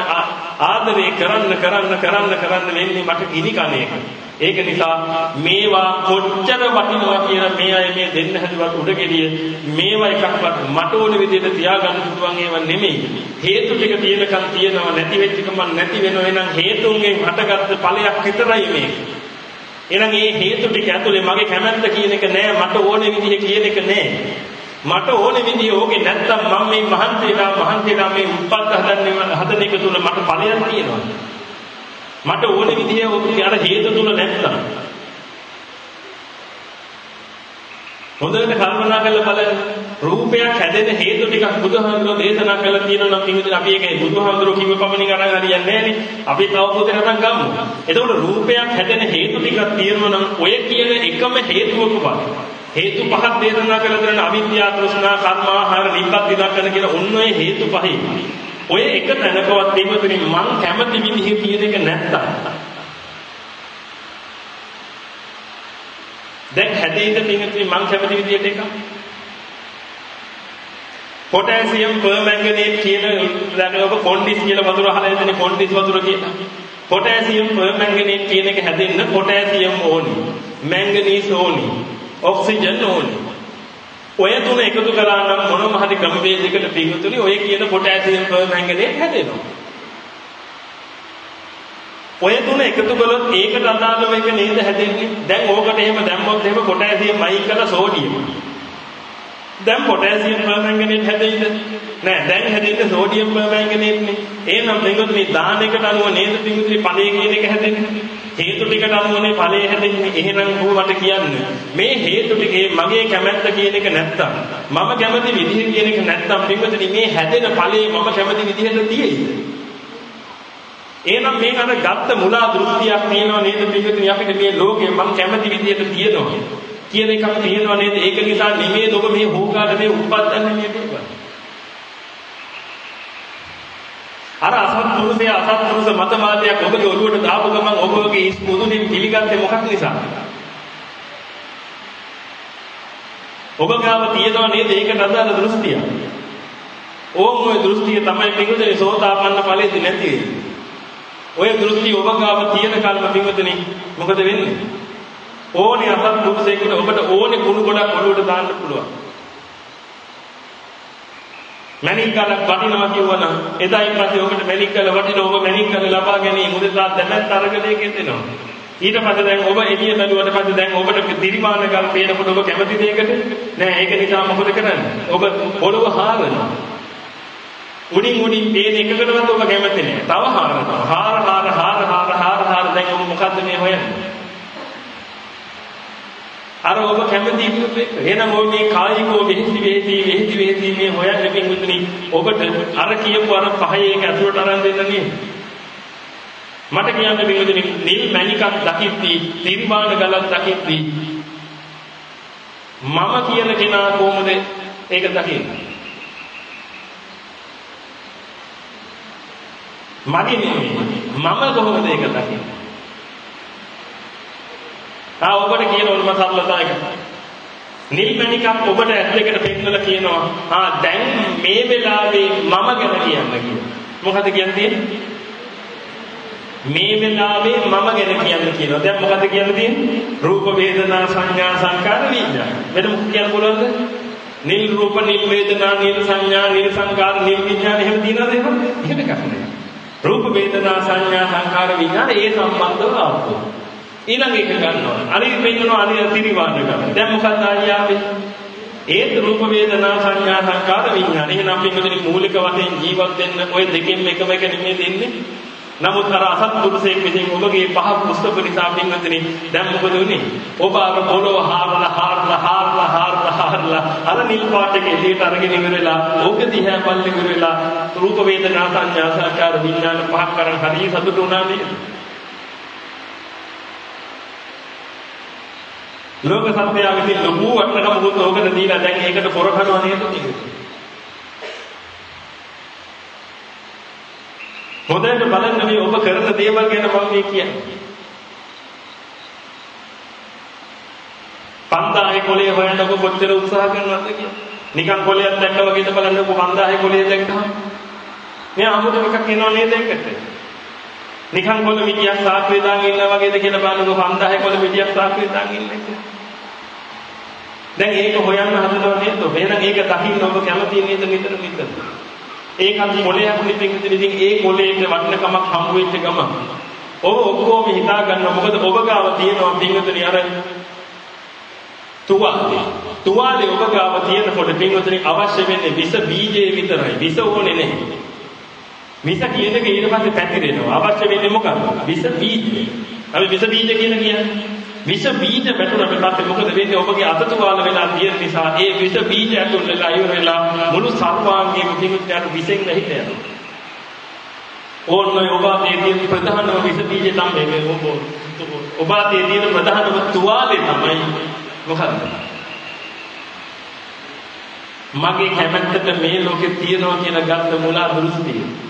ආදරේ කරන්න කරන්න කරන්න කරන්න වෙන්නේ මට ගිනි කණ එක. ඒක නිසා මේවා කොච්චර වටිනවා කියලා මේ අය මේ දෙන්න හැදුවත් උඩගෙඩිය මේවා එකක්වත් මට ඕන විදිහට තියාගන්න පුළුවන් ඒවා නෙමෙයි. හේතු ටික තියෙනකන් තියෙනවා නැති වෙච්ච එකම නැති වෙනවා එහෙනම් හේතුන්ගෙන් හටගත්ත ඵලයක් විතරයි මේක. එහෙනම් මේ හේතු ටික ඇතුලේ මගේ කැමැත්ත කියන එක නෑ මට ඕනේ විදිහ කියන එක නෑ. මට ඕනේ විදිහ ඕකේ නැත්තම් මම මේ මහන්සියලා මහන්සියලා මේ උත්පත් හදන්නේ හදන එක තුල මට ඵලයක් තියෙනවා. මට ඕන විදිහේ ඔබේ අර හේතු තුල නැත්තම් හොඳට කල්පනා කරලා බලන්න. රූපයක් හැදෙන හේතු ටිකක් බුදුහාමුදුරුවෝ දේශනා කළා තියෙනවා නම් පිළිතුරු අපි ඒක බුදුහාමුදුරුවෝ කිව්ව පමණින් අරන් හරියන්නේ නැහැ නේ. අපි තවපොතේ අරන් ගමු. එතකොට රූපයක් හැදෙන හේතු ටිකක් තියෙනවා නම් ඔය කියන එකම හේතුවක බල හේතු පහක් දේශනා කළා දෙන අවිද්‍යාව තෘෂ්ණා කර්මාහාර නිබ්බත් විදක්කන කියන ඔන්න ඔය හේතු පහේ. ඔය එක තැනකවත් දෙමතුනි මං කැමති විදිහ කියන එක නැත්තම්. දැන් හැදෙයිද පින්තුනි මං කැමති විදිහට එක පොටෑසියම් පර්මැංගනේට් කියන දැන් ඔබ කොන්ඩිස් කියලා වතුර අහලා ඉන්නේ කොන්ඩිස් වතුර කියලා පොටෑසියම් පර්මැංගනේට් කියන එක හැදෙන්න පොටෑසියම් ඕනි. මැංගනීස් ඕනි. ඔක්සිජන් ඕනි. ඔය තුන එකතු කරා නම් මොනම හරි ක්‍රමවේදයකට පිඟුතුනි ඔය කියන පොටෑසියම් පර්මැංගනේට් හැදෙනවා. ඔය තුන එකතු කළොත් ඒකට අදාළව එක නේද හැදෙන්නේ. දැන් ඕකට එහෙම දැම්මොත් එහෙම පොටෑසියම් අයින් කරලා සෝඩියම්. දැන් පොටෑසියම් පර්මැංගනේට් හැදෙයිද? නෑ දැන් හැදෙන්නේ සෝඩියම් පර්මැංගනේට් නේ. එහෙනම් පිඟුතුනි දාන එකට අනුව නේද පිඟුතුනි ඵලයේ කියන එක හැදෙන්නේ. හේතු ටිකට අනුවනේ ඵලය හැදෙන්නේ. එහෙනම් ඌ මට කියන්න. මේ හේතු ටිකේ මගේ කැමැත්ත කියන එක නැත්තම් මම කැමති විදිහ කියන එක නැත්තම් පින්වතුනි මේ හැදෙන ඵලයේ මම කැමති විදිහට තියෙයිද? එහෙනම් මේක අර ගත්ත මුලා දෘෂ්ටියක් තියෙනව නේද පින්වතුනි අපිට මේ ලෝකේ මම කැමති විදිහට තියෙනවා. කියන එකක් තියෙනව නේද? ඒක නිසා නෙමෙයි ඔබ මේ හොකාට මේ උත්පත්තන්නේ මේ දේවල්. අර අසත්පුරුෂය අසත්පුරුෂ මතවාදයක් ඔබගේ ඔළුවට දාපු ගමන් ඔබ ඔබගේ ඉස් මුදුනින් පිළිගත්තේ මොකක් නිසාද? ඔබ ගාව තියෙනව නේද ඒකට අදාළ දෘෂ්ටිය? ඕම් ওই දෘෂ්ටිය තමයි පිටුදේ සෝතාපන්න ඵලයේදී නැති වෙන්නේ. ඔය දෘෂ්ටි ඔබ ගාව තියෙන කල්ම පිටුදේ මොකද වෙන්නේ? ඕනේ අසත් පුරුෂයෙකුට ඔබට ඕනේ කුණු ගොඩක් ඔළුවට දාන්න පුළුවන්. මැනික් ගලක් වටිනවා කියවනම් එදායින් පස්සේ ඔබට මැනික් ගල වටින ඔබ මැනික් ගල ලබා ගැනීම උදෙසා දැමැත් අරගලයේ ගෙතෙනවා. ඊට පස්සේ දැන් ඔබ එළිය බැලුවට පස්සේ දැන් ඔබට දිරිමාන ගල් පේනකොට ඔබ කැමති දෙයකට නෑ ඒක නිසා මොකද කරන්නේ? ඔබ පොළව හාරනවා. උඩින් උඩින් පේන එකකටවත් ඔබ කැමති නෑ. තව හාරනවා. හාර හාර හාර හාර හාර හාර දැන් ඔබ මොකද්ද මේ හොයන්නේ? අර ඔබ කැමති ඉක්මනට එහෙනම් ඔය මේ කායිකෝ වෙහිති වෙහිති වෙහිති වෙහිති මේ හොයන්නේ පින්විතනි ඔබට අර කියපු අර පහේ එක ඇතුළට අරන් දෙන්න නේ මට කියන්න පින්විතනි නිල් මණිකක් දකිද්දී තිරිමාන ගලක් දකිද්දී මම කියන කෙනා කොහොමද ඒක දකින්නේ මගේ නෙමෙයි මම කොහොමද ඒක දකින්නේ ආ ඔබට කියන උන්ම සරලතාවයක. නිල්මණිකක් ඔබට ඇස් දෙකට පෙන්නලා කියනවා ආ දැන් මේ වෙලාවේ මම ගැන කියන්න කියලා. මොකද කියන්නේ? මේ වෙලාවේ මම ගැන කියන්න කියනවා. දැන් මොකද කියන්න තියෙන්නේ? රූප වේදනා සංඥා සංකාර විඤ්ඤාණ. මෙතන මොකද කියන්න පුළුවන්ද? නිල් රූප නිල් වේදනා නිල් සංඥා නිල් සංකාර නිල් විඤ්ඤාණ එහෙම තියනවද එහෙම? එහෙම එකක් නෑ. රූප වේදනා සංඥා සංකාර විඤ්ඤාණ ඒ සම්බන්ධව ආපෝ. ඊළඟ එක ගන්නවා. අනිත් පෙන්නනවා අනිත් තිරිවාද ගන්න. දැන් මොකක්ද ආයියාවේ? ඒත් රූප වේදනා සංඥා සංකාර විඥාන. එහෙනම් පින්වදින මූලික වශයෙන් ජීවත් වෙන්න ඔය දෙකෙන්ම එකම එක නෙමෙයි දෙන්නේ. නමුත් අර අසත්පුරුෂයෙක් විසින් ඔබගේ පහ පුස්තක නිසා පින්වදින දැන් මොකද උනේ? ඔබ අර පොළොව හාරලා හාරලා හාරලා හාරලා හාරලා අර නිල් පාටක එළියට අරගෙන ඉවර වෙලා ඕක දිහා බලලා ඉවර වෙලා රූප වේදනා සංඥා සංකාර විඥාන පහක් කරන් හරිය සතුටු වුණා නේද? ලෝක සත්‍යය විසින් ලොකු වටනකම මුකුත් ඕකට දීලා දැන් ඒකට පොර කරනවා නේද හොඳට බලන්න මේ ඔබ කරන දේවල් ගැන මම මේ කියන්නේ. 5000 කොලේ හොයන්න ඔබ කොච්චර උත්සාහ කරනවද කියලා. නිකන් කොලයක් දැක්ක වගේද බලන්න ඔබ 5000 කොලේ දැක්කම. මේ 아무තු එකක් එනවා නේද එකට. නිකන් කොළ මිටියක් සාක්කුවේ දාගෙන ඉන්නා වගේද කියලා බලනකො 5000 කොළ මිටියක් සාක්කුවේ දාගෙන ඉන්නේ කියලා. දැන් ඒක හොයන්න හදනව නේද? එහෙනම් ඒක දකින්න ඔබ කැමති නේද නිතර නිතර? ඒකත් කොලයක් නිතින් ඉතින් ඒ කොලේට වටිනකමක් හම්බ වෙච්ච ගම. ඔබ ඔක්කොම හිතා ගන්න මොකද ඔබ ගාව තියෙනවා පින්වතුනි අර තුවාලේ. තුවාලේ ඔබ ගාව තියෙනකොට පින්වතුනි අවශ්‍ය වෙන්නේ විස බීජේ විතරයි. විස ඕනේ නැහැ. විස කියන එක ඊට පස්සේ පැතිරෙනවා. අවශ්‍ය වෙන්නේ මොකක්ද? විස බීජ. අපි විස බීජ කියන කියන්නේ විස බීජ වැටුණාට පස්සේ මොකද වෙන්නේ? ඔබගේ අත තුවාල වෙලා තියෙන නිසා ඒ විස බීජ ඇතුල් වෙලා ඉවර වෙලා මුළු සර්වාංගයේම කිමිත්‍යාට විසෙන් නැහිට යනවා. ඕන්න ඔබ අතේ තියෙන ප්‍රධානම විස බීජ තමයි මේ ඔබ. ඔබ අතේ තියෙන ප්‍රධානම තුවාලේ තමයි මොකක්ද? මගේ කැමැත්තට මේ ලෝකේ තියනවා කියලා ගත්ත මුලා දෘෂ්ටිය.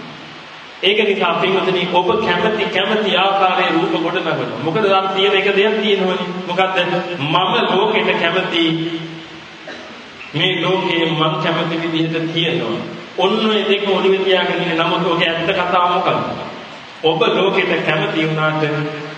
ඒක නිසා පින්වතුනි ඔබ කැමති කැමති ආකාරයේ රූප කොට නගනවා. මොකද දැන් තියෙන එක දෙයක් තියෙනවනේ. මොකද්ද? මම ලෝකෙට කැමති මේ ලෝකේ මම කැමති විදිහට තියෙනවා. ඔන්න ඔය දෙක ඔළුවේ තියාගෙන ඉන්නේ නමුත් ඔක ඇත්ත කතාව මොකක්ද? ඔබ ලෝකෙට කැමති වුණාට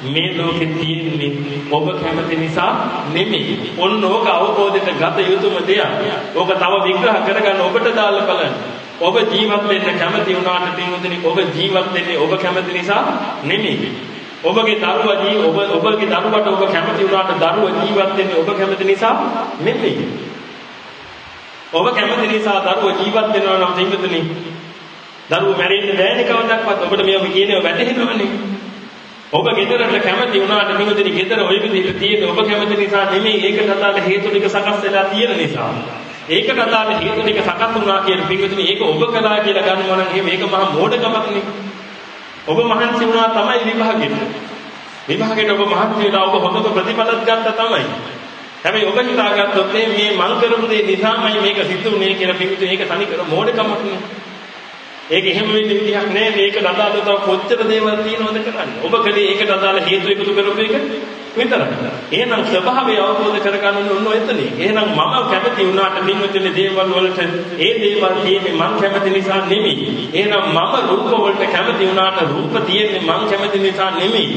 මේ ලෝකෙ තියෙන්නේ ඔබ කැමති නිසා නෙමෙයි. ඔන්න ඕක අවබෝධයට ගත යුතුම දෙයක්. ඕක තව විග්‍රහ කරගන්න ඔබට දාලා බලන්න. ඔබ ජීවත් වෙන්න කැමති වුණාට පින්වතුනි ඔබ ජීවත් වෙන්නේ ඔබ කැමති නිසා නෙමෙයි. ඔබගේ දරුවා ජී ඔබ ඔබගේ දරුවට ඔබ කැමති වුණාට දරුවා ජීවත් වෙන්නේ ඔබ කැමති නිසා නෙමෙයි. ඔබ කැමති නිසා දරුවා ජීවත් වෙනවා නම් පින්වතුනි දරුවෝ මැරෙන්න බෑනේ කවදාවත් ඔබට මේව කියනව වැටහෙනවනේ. ඔබ ගෙදරට කැමති වුණාට පින්වතුනි ගෙදර ඔය විදිහට තියෙන ඔබ කැමති නිසා නෙමෙයි ඒකට අදාළ හේතු ටික සකස් වෙලා තියෙන නිසා. ඒකට අදාළ හේතු ටික සකස් වුණා කියන පිටුතුනි ඒක ඔබ කළා කියලා ගන්නවා නම් එහෙම ඒක මහා මෝඩකමක්නේ. ඔබ මහන්සි වුණා තමයි විභාගෙට. විභාගෙට ඔබ මහන්සි වෙලා ඔබ හොඳම ප්‍රතිඵලත් ගත්තා තමයි. හැබැයි ඔබ හිතාගත්තොත් මේ මං කරපු දේ නිසාමයි මේක සිද්ධ වුනේ කියලා පිටු මේක තනිකර මෝඩකමක් නේ. ඒක එහෙම වෙන්න විදිහක් නෑ මේක අදාළ තව කොච්චර දේවල් තියෙනවද කරන්නේ. ඔබ කලේ ඒකට අදාළ හේතු එකතු කරපු එක විතරයි. එහෙනම් ස්වභාවය අවබෝධ කරගන්න ඕන එතනේ. එහෙනම් මම කැමති වුණාට පින්විතනේ දේවල් වලට ඒ දේවල් තියෙන්නේ මං කැමති නිසා නෙමෙයි. එහෙනම් මම රූප වලට කැමති වුණාට රූප තියෙන්නේ මං කැමති නිසා නෙමෙයි.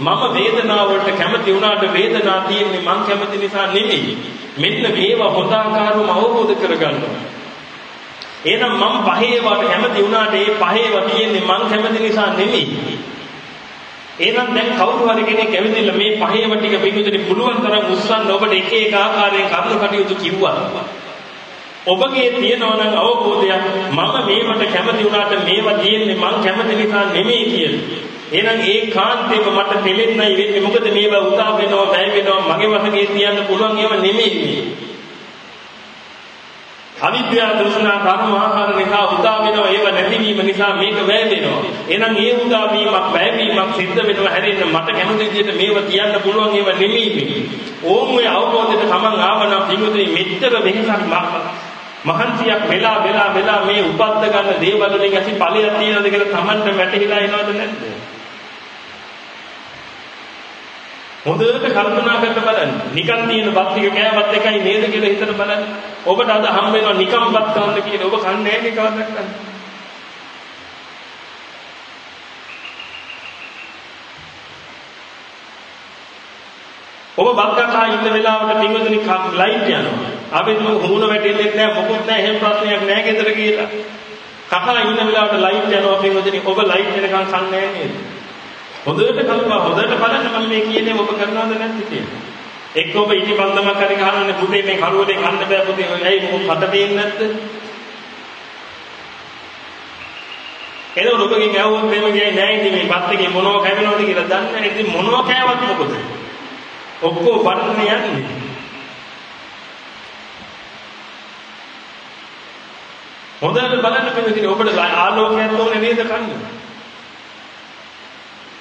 මම වේදනාව වලට කැමති වුණාට වේදනාව තියෙන්නේ මං කැමති නිසා නෙමෙයි. මෙන්න මේවා හොඳ ආකාරවම අවබෝධ කරගන්න ඕන. එහෙනම් මම පහේවට කැමති වුණාට ඒ පහේව තියෙන්නේ මං කැමති නිසා නෙමෙයි. එහෙනම් දැන් කවුරු හරි කෙනෙක් ඇවිදilla මේ පහේව ටික පිටුදෙට පුළුවන් තරම් උස්සන්න ඔබට එක එක ආකාරයෙන් කරුණු කටයුතු කිව්වා. ඔබගේ තියෙනවා නම් අවබෝධයක් මම මේවට කැමති වුණාට මේවා තියෙන්නේ මං කැමති නිසා නෙමෙයි කියලා. එහෙනම් ඒ කාන්තේම මට දෙලෙන්නයි වෙන්නේ මොකද මේවා උදා වෙනවා වැය වෙනවා මගේ වශයෙන් තියන්න පුළුවන් ඒවා නෙමෙයි. අවිද්‍යාව තෘෂ්ණා කර්ම ආහාර නිසා උදා වෙනවා ඒව නැතිවීම නිසා මේක වැය වෙනවා එහෙනම් ඒ උදා වීමක් වැය වීමක් සිද්ධ වෙනවා හැරෙන්න මට කැමති විදිහට මේව තියන්න පුළුවන් ඒව නෙමෙයි මේ ඕම් ඔය අවබෝධයට තමන් ආවනම් පිටුදී මෙච්චර වෙහසක් මහන්සියක් වෙලා වෙලා වෙලා මේ උපද්ද ගන්න දේවල් වලින් ඇති ඵලයක් තියෙනවද කියලා තමන්ට වැටහිලා එනවද නැද්ද හොඳට කල්පනා කරලා බලන්න. නිකන් තියෙන බත් ටික කෑවත් එකයි නේද කියලා හිතලා බලන්න. ඔබට අද හම් වෙනවා නිකම් බත් කන්න කියලා. ඔබ කන්නේ නැහැ නේ කවදාවත් ඔබ බත් කකා ඉන්න වෙලාවට පින්වතුනි ලයිට් යනවා. අපි තුමු හුමුණ වැටෙන්නේ නැහැ මොකොත් නැහැ එහෙම ප්‍රශ්නයක් නැහැ ගෙදර කියලා. කකා ඉන්න වෙලාවට ලයිට් යනවා පින්වතුනි ඔබ ලයිට් වෙනකන් කන්නේ නැහැ නේද? හොඳට කල්පනා හොඳට බලන්න මම මේ කියන්නේ ඔබ කරනවද නැද්ද කියලා. එක්ක ඔබ ඉටි බන්දමක් හරි ගහනනේ පුතේ මේ කරුවලේ කන්න බෑ පුතේ ඇයි මොකක් හත දෙන්නේ නැද්ද? එතකොට ඔබගෙන් ඇහුවොත් එහෙම කියයි නෑ ඉතින් මේ පත් එකේ මොනව කැවෙනවද කියලා දන්නේ නැහැ. ඉතින් මොනව කෑවත් මොකද? ඔක්කොම බඩනේ යන්නේ. හොඳට බලන්න පිළිතුරු ඔබට ආලෝකයක් ඕනේ නේද කන්නේ?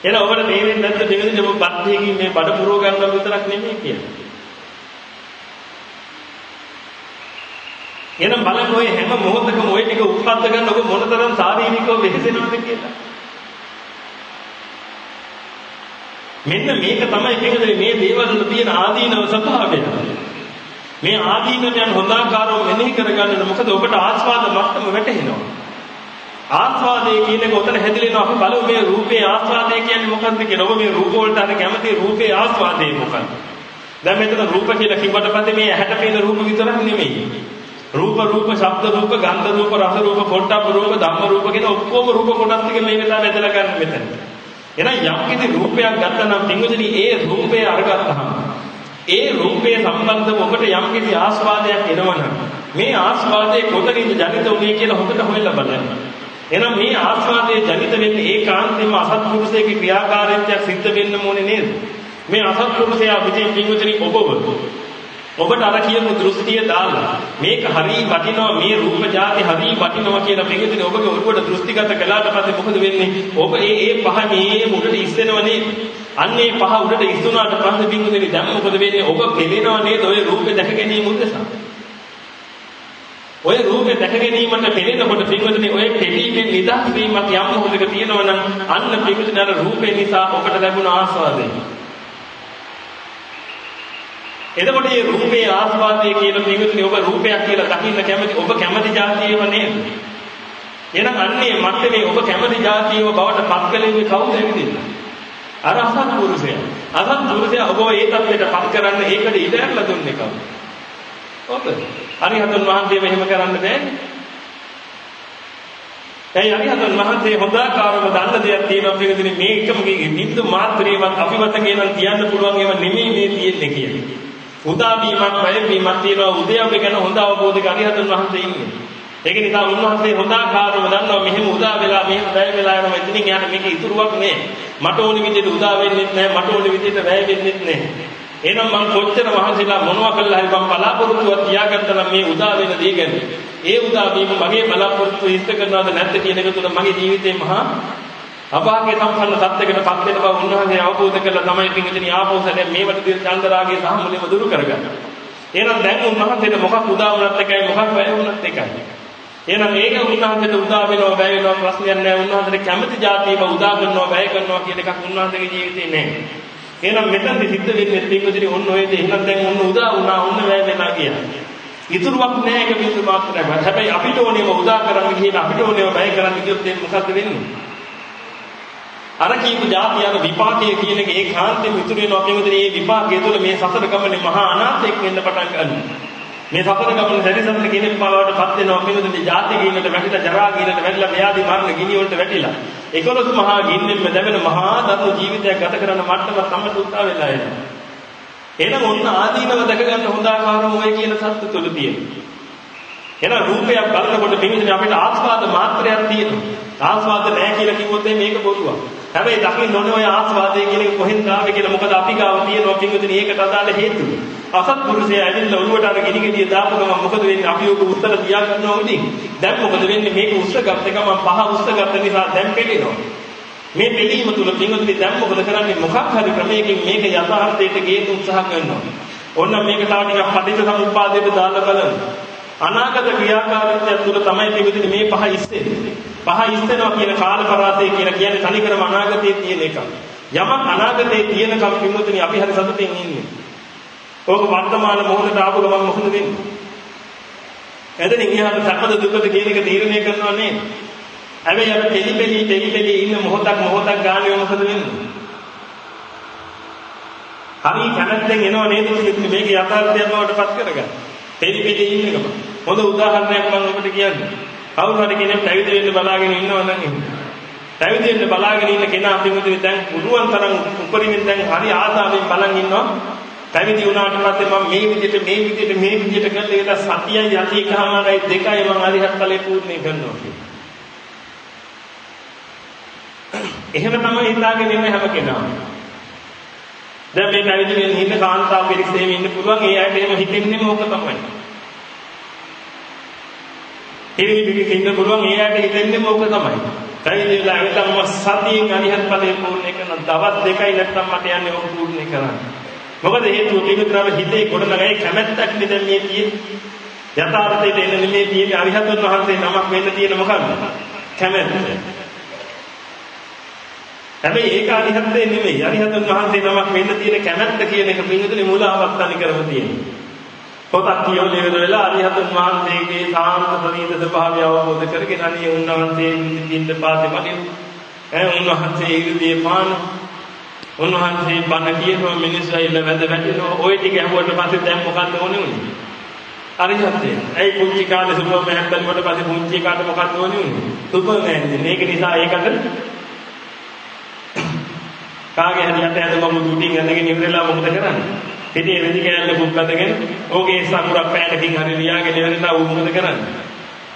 එහෙනම් ඔබට තේරෙන්නේ නැද්ද දෙවෙනි ඔබ බද්ධියකින් මේ බඩ පුරව ගන්නවා විතරක් නෙමෙයි කියන්නේ. එහෙනම් බලන්න ඔය හැම මොහොතකම ওই ටික උත්පත්ත ගන්න ඔබ මොනතරම් ශාරීරිකව වෙහෙසෙනවද කියලා. මෙන්න මේක තමයි කියන්නේ මේ දේවල් වල තියෙන ආදීනව ස්වභාවය. මේ ආදීනවයන් හොඳාකාරව මෙනෙහි කරගන්න මොකද ඔබට ආස්වාද මට්ටම වැටහෙනවා. ආස්වාදයේ කියන එක උතන හැදිලෙනවා අපි බලමු මේ රූපේ ආස්වාදය කියන්නේ මොකක්ද කියලා. ඔබ මේ රූප වලට අර කැමති රූපේ ආස්වාදයේ මොකක්ද? දැන් මෙතන රූප කියලා කිව්වට පස්සේ මේ ඇහැට පේන රූප විතරක් නෙමෙයි. රූප රූප ශබ්ද රූප ගන්ධ රූප රස රූප පොට්ටබ්බ රූප ධම්ම රූප කියන ඔක්කොම රූප කොටස් ටික මේ වෙලාවේ ඇදලා ගන්න මෙතන. එහෙනම් යම් කිසි රූපයක් ගත්තා නම් පින්වදින ඒ රූපය අරගත්තාම ඒ රූපයේ සම්බන්ධව ඔබට යම් කිසි ආස්වාදයක් එනවනම් මේ ආස්වාදයේ කොතනින්ද ජනිත වුනේ කියලා හොඳට හොයලා බලන්න. එහෙනම් මේ ආස්වාදයේ ජනිත වෙන්නේ ඒකාන්තයෙන්ම අසත්පුරුෂයේ ක්‍රියාකාරීත්වයක් සිද්ධ වෙන්න ඕනේ නේද? මේ අසත්පුරුෂයා විදිහින් පින්විතනි ඔබව ඔබට අර කියපු දෘෂ්ටිය දාලා මේක හරි වටිනවා මේ රූප જાති හරි වටිනවා කියලා පින්විතනි ඔබගේ ඔළුවට දෘෂ්ටිගත කළාට පස්සේ මොකද වෙන්නේ? ඔබ ඒ ඒ පහ මේ උඩට ඉස්සෙනව නේද? අන්න ඒ පහ උඩට ඉස්සුනාට පස්සේ පින්විතනි දැන් මොකද වෙන්නේ? ඔබ පෙළෙනව නේද ඔය රූපේ දැක ගැනීම උදෙසා? ඔය රූපේ දැක ගැනීමට පෙනෙනකොට පින්වතුනි ඔය පෙනීමෙන් නිදහස් වීමක් යම් මොහොතක තියෙනවා නම් අන්න පින්වතුනි අර රූපේ නිසා ඔබට ලැබුණ ආස්වාදය. එතකොට මේ රූපේ ආස්වාදය කියන පින්වතුනි ඔබ රූපයක් කියලා දකින්න කැමති ඔබ කැමති જાතියව නේද? එහෙනම් අන්නේ මට්ටමේ ඔබ කැමති જાතියව බවට පත් කළේ කවුද එවිදින්න? අර අසත්පුරුෂයා. අසත්පුරුෂයා ඔබව ඒ තත්ත්වයට පත් කරන්න ඒකට ඉඩ ඇරලා දුන්නේ කවුද? ඔබ. අරිහතුන් වහන්සේම එහෙම කරන්න බෑනේ. ඇයි අරිහතුන් වහන්සේ හොඳාකාරව දන්න දෙයක් තියෙනවා පිළිදෙන මේ එකම බින්දු මාත්‍රේවත් අපිවත කියනන් කියන්න පුළුවන් ඒවා නෙමෙයි මේ තියෙන්නේ කියන්නේ. උදා වීමක් වැය වීමක් තියෙනවා උදයව ගැන හොඳ අවබෝධයක අරිහතුන් වහන්සේ ඉන්නේ. ඒක නිසා උන්වහන්සේ හොඳාකාරව දන්නවා මෙහෙම උදා වෙලා මෙහෙම වැය වෙලා යනවා එතනින් යන මේක ඉතුරුවක් නෑ. මට ඕනි විදිහට උදා වෙන්නෙත් නෑ මට ඕනි විදිහට වැය වෙන්නෙත් නෑ. එහෙනම් මං කොච්චර මහන්සිලා මොනවා කළා හරි මං බලාපොරොත්තුවක් තියාගත්තා නම් මේ උදා වෙන දේ ගැන. ඒ උදා වීම මගේ බලාපොරොත්තු ඉෂ්ට කරනවද නැද්ද කියන එක තුළ මගේ ජීවිතේ මහා අභාග්‍ය සම්පන්න තත්යකට පත් වෙන බව උන්වහන්සේ අවබෝධ කරලා තමයි පින්විතනි ආපෝසනේ මේවට දින චන්දරාගේ සහ මුලින්ම දුරු කරගන්නේ. එහෙනම් දැන් උන්වහන්සේට මොකක් උදා වුණත් එකයි මොකක් වැය වුණත් එකයි. එහෙනම් ඒක උන්වහන්සේට උදා වෙනවා වැය වෙනවා ප්‍රශ්නයක් නැහැ. උන්වහන්සේට කැමති જાතියම උදා කරනවා වැය කරනවා කියන එකක් උන්වහන්සේගේ ජීවිතේ නැහැ. එහෙනම් මෙතනදි සිද්ධ වෙන්නේ පින්වදිනේ ඔන්න ඔයද එහෙනම් දැන් ඔන්න උදා වුණා ඔන්න වැය වෙනවා කියන්නේ. ඉතුරුවක් නැහැ ඒක බින්දු මාත්‍රයක්. හැබැයි අපිට ඕනේම උදා කරන්න ගිහින් අපිට ඕනේම වැය කරන්න ගියොත් එන්නේ මොකද්ද වෙන්නේ? අර කියපු જાතියන විපාකයේ කියන එක ඒකාන්තයෙන් ඉතුරු වෙනවා කියනකොට මේ විපාකයේ තුළ මේ සසර ගමනේ මහා අනාථයක් වෙන්න පටන් ගන්නවා. මේ සසර ගමන සැරිසරන කෙනෙක් බවට පත් වෙනවා කියනකොට මේ ಜಾති ගින්නට වැටිලා ජරා ගින්නට වැටිලා ව්‍යාධි මරණ ගිනි වලට වැටිලා 11 මහා ගින්නෙන්ම දැවෙන මහා දරුණු ජීවිතයක් ගත කරන මට්ටම තමයි උත්සාහ වෙලා එන්නේ. එහෙනම් ඔන්න ආදීනව දැක ගන්න හොඳ ආකාරම ඔය කියන සත්‍ය තුල තියෙනවා. එහෙනම් රූපයක් බලනකොට පින්විතනේ අපිට ආස්වාද මාත්‍රයක් තියෙනවා. ආස්වාද නැහැ කියලා කිව්වොත් මේක බොරුවක්. හැබැයි දකින්න ඕනේ ඔය ආස්වාදයේ කියන එක කොහෙන්ද ආවේ කියලා මොකද අපි ගාව තියෙනවා පින්විතනේ ඒකට අදාළ හේතුව. අසත්පුරුෂයා ඇවිල්ලා ඔළුවට අර ගිනි ගෙඩිය දාපු ගමන් මොකද වෙන්නේ? අපි ඔක උත්තර තියා ගන්නවා උඩින්. දැන් මොකද වෙන්නේ? මේක උස්ස ගත්ත ගමන් පහ උස්ස ගත්ත නිසා දැන් පෙළෙනවා. මේ පිළීම තුල පින්වතුනි දැන් මොකද කරන්නේ මොකක් හරි ක්‍රමයකින් මේක යථාර්ථයට ගේන්න උත්සාහ කරනවා. ඔන්න මේක තව ටිකක් පටිච්ච සමුප්පාදයට දාලා බලන්න. අනාගත ක්‍රියාකාරීත්වය තුළ තමයි පිළිවිදින මේ පහ ඉස්සෙන්නේ. පහ ඉස්සෙනවා කියන කාල පරාසය කියලා කියන්නේ තනිකරම අනාගතයේ තියෙන එකක්. යමක් අනාගතයේ තියෙනකම් පිළිවිදින අපි හරි සතුටින් ඉන්නේ. ඕක වර්තමාන මොහොතට ආපු ගමන් මොකද වෙන්නේ? එතනින් එහාට සැපද දුකද කියන එක තීරණය කරනවා නේ. හැබැයි අර පිළිපෙලි පිළිපෙලි ඉන්න මොහොතක් මොහොතක් ගානේ මොකද වෙන්නේ? හරි කැමැත්තෙන් එනව නේද මේක යථාර්ථයක් බවට පත් කරගන්න. පිළිපෙලි ඉන්න ගමන් හොඳ උදාහරණයක් මම ඔබට කියන්නේ. කවුරු හරි කෙනෙක් පැවිදි වෙන්න බලාගෙන ඉන්නවා නම් එහෙම. පැවිදි වෙන්න බලාගෙන ඉන්න කෙනා අපිමුදින දැන් පුළුවන් තරම් උපරිමෙන් දැන් හරි ආසාවෙන් බලන් ඉන්නවා. පැවිදි වුණාට පස්සේ මම මේ විදිහට මේ විදිහට මේ විදිහට කරලා ඒක සතියයි යටි එකමාරයි දෙකයි මම අරිහත් ඵලෙ පූර්ණේ කරනවා කියලා. එහෙම තමයි හිතාගෙන ඉන්නේ හැම කෙනාම. දැන් මේ පැවිදි වෙන්න ඉන්න කාන්තාව පිරිසෙම ඉන්න පුළුවන් ඒ අයට එහෙම හිතෙන්නේ මොකක් තමයි. හිරිවිදික ඉන්න පුළුවන් ඒ ඇයට හිතෙන්නේ මොකද තමයි. පැවිදි වෙලා ඇවිල්ලා මම සතියෙන් අරිහත් ඵලයේ පූර්ණේ කරන දවස් දෙකයි නැත්තම් මට යන්නේ ඔක පූර්ණේ කරන්න. මොකද හේතුව පිටුතරව හිතේ ගොඩනගයි කැමැත්තක් නේ දැන් මේ තියෙන්නේ. යථාර්ථයට එන්න නෙමෙයි තියෙන්නේ අරිහතුන් වහන්සේ නමක් වෙන්න තියෙන මොකක්ද? කැමැත්ත. හැබැයි ඒක අරිහත්ත්වේ නෙමෙයි. අරිහතුන් වහන්සේ නමක් වෙන්න තියෙන කැමැත්ත කියන එක පින්විතනේ මූලාවක් තනි කරව තියෙනවා. පොතක් කියවන වෙලා අරිහතන් වහන්සේගේ සාන්ත ප්‍රණීත ස්වභාවය අවබෝධ කරගෙන අනේ උන්වහන්සේ පිටින් පාතේ මගින්. ඈ උන්වහන්සේ ඉරිදී පාන. උන්වහන්සේ බණ කියනවා මිනිස්සු ඇවිල්ලා වැඳ වැටෙනවා. ওই ටික ඇහුවට පස්සේ දැන් මොකද්ද ඕනේ උනේ? අරිහත්ය ඇයි පුංචි කාලේ සුපර්මෑන් බැලුවට පස්සේ පුංචි කාට මොකද්ද ඕනේ උනේ? සුපර්මෑන් මේක නිසා ඒකට කාගේ හරි යට ඇද මම දුටින් ඇඳගෙන ඉවරලා මොකද කරන්නේ? පිටේ රෙදි කෑල්ල කුක්කදගෙන ඕකේ සකුරක් පෑනකින් හරි ලියාගෙන ඉවරලා ඌ මොකද කරන්නේ?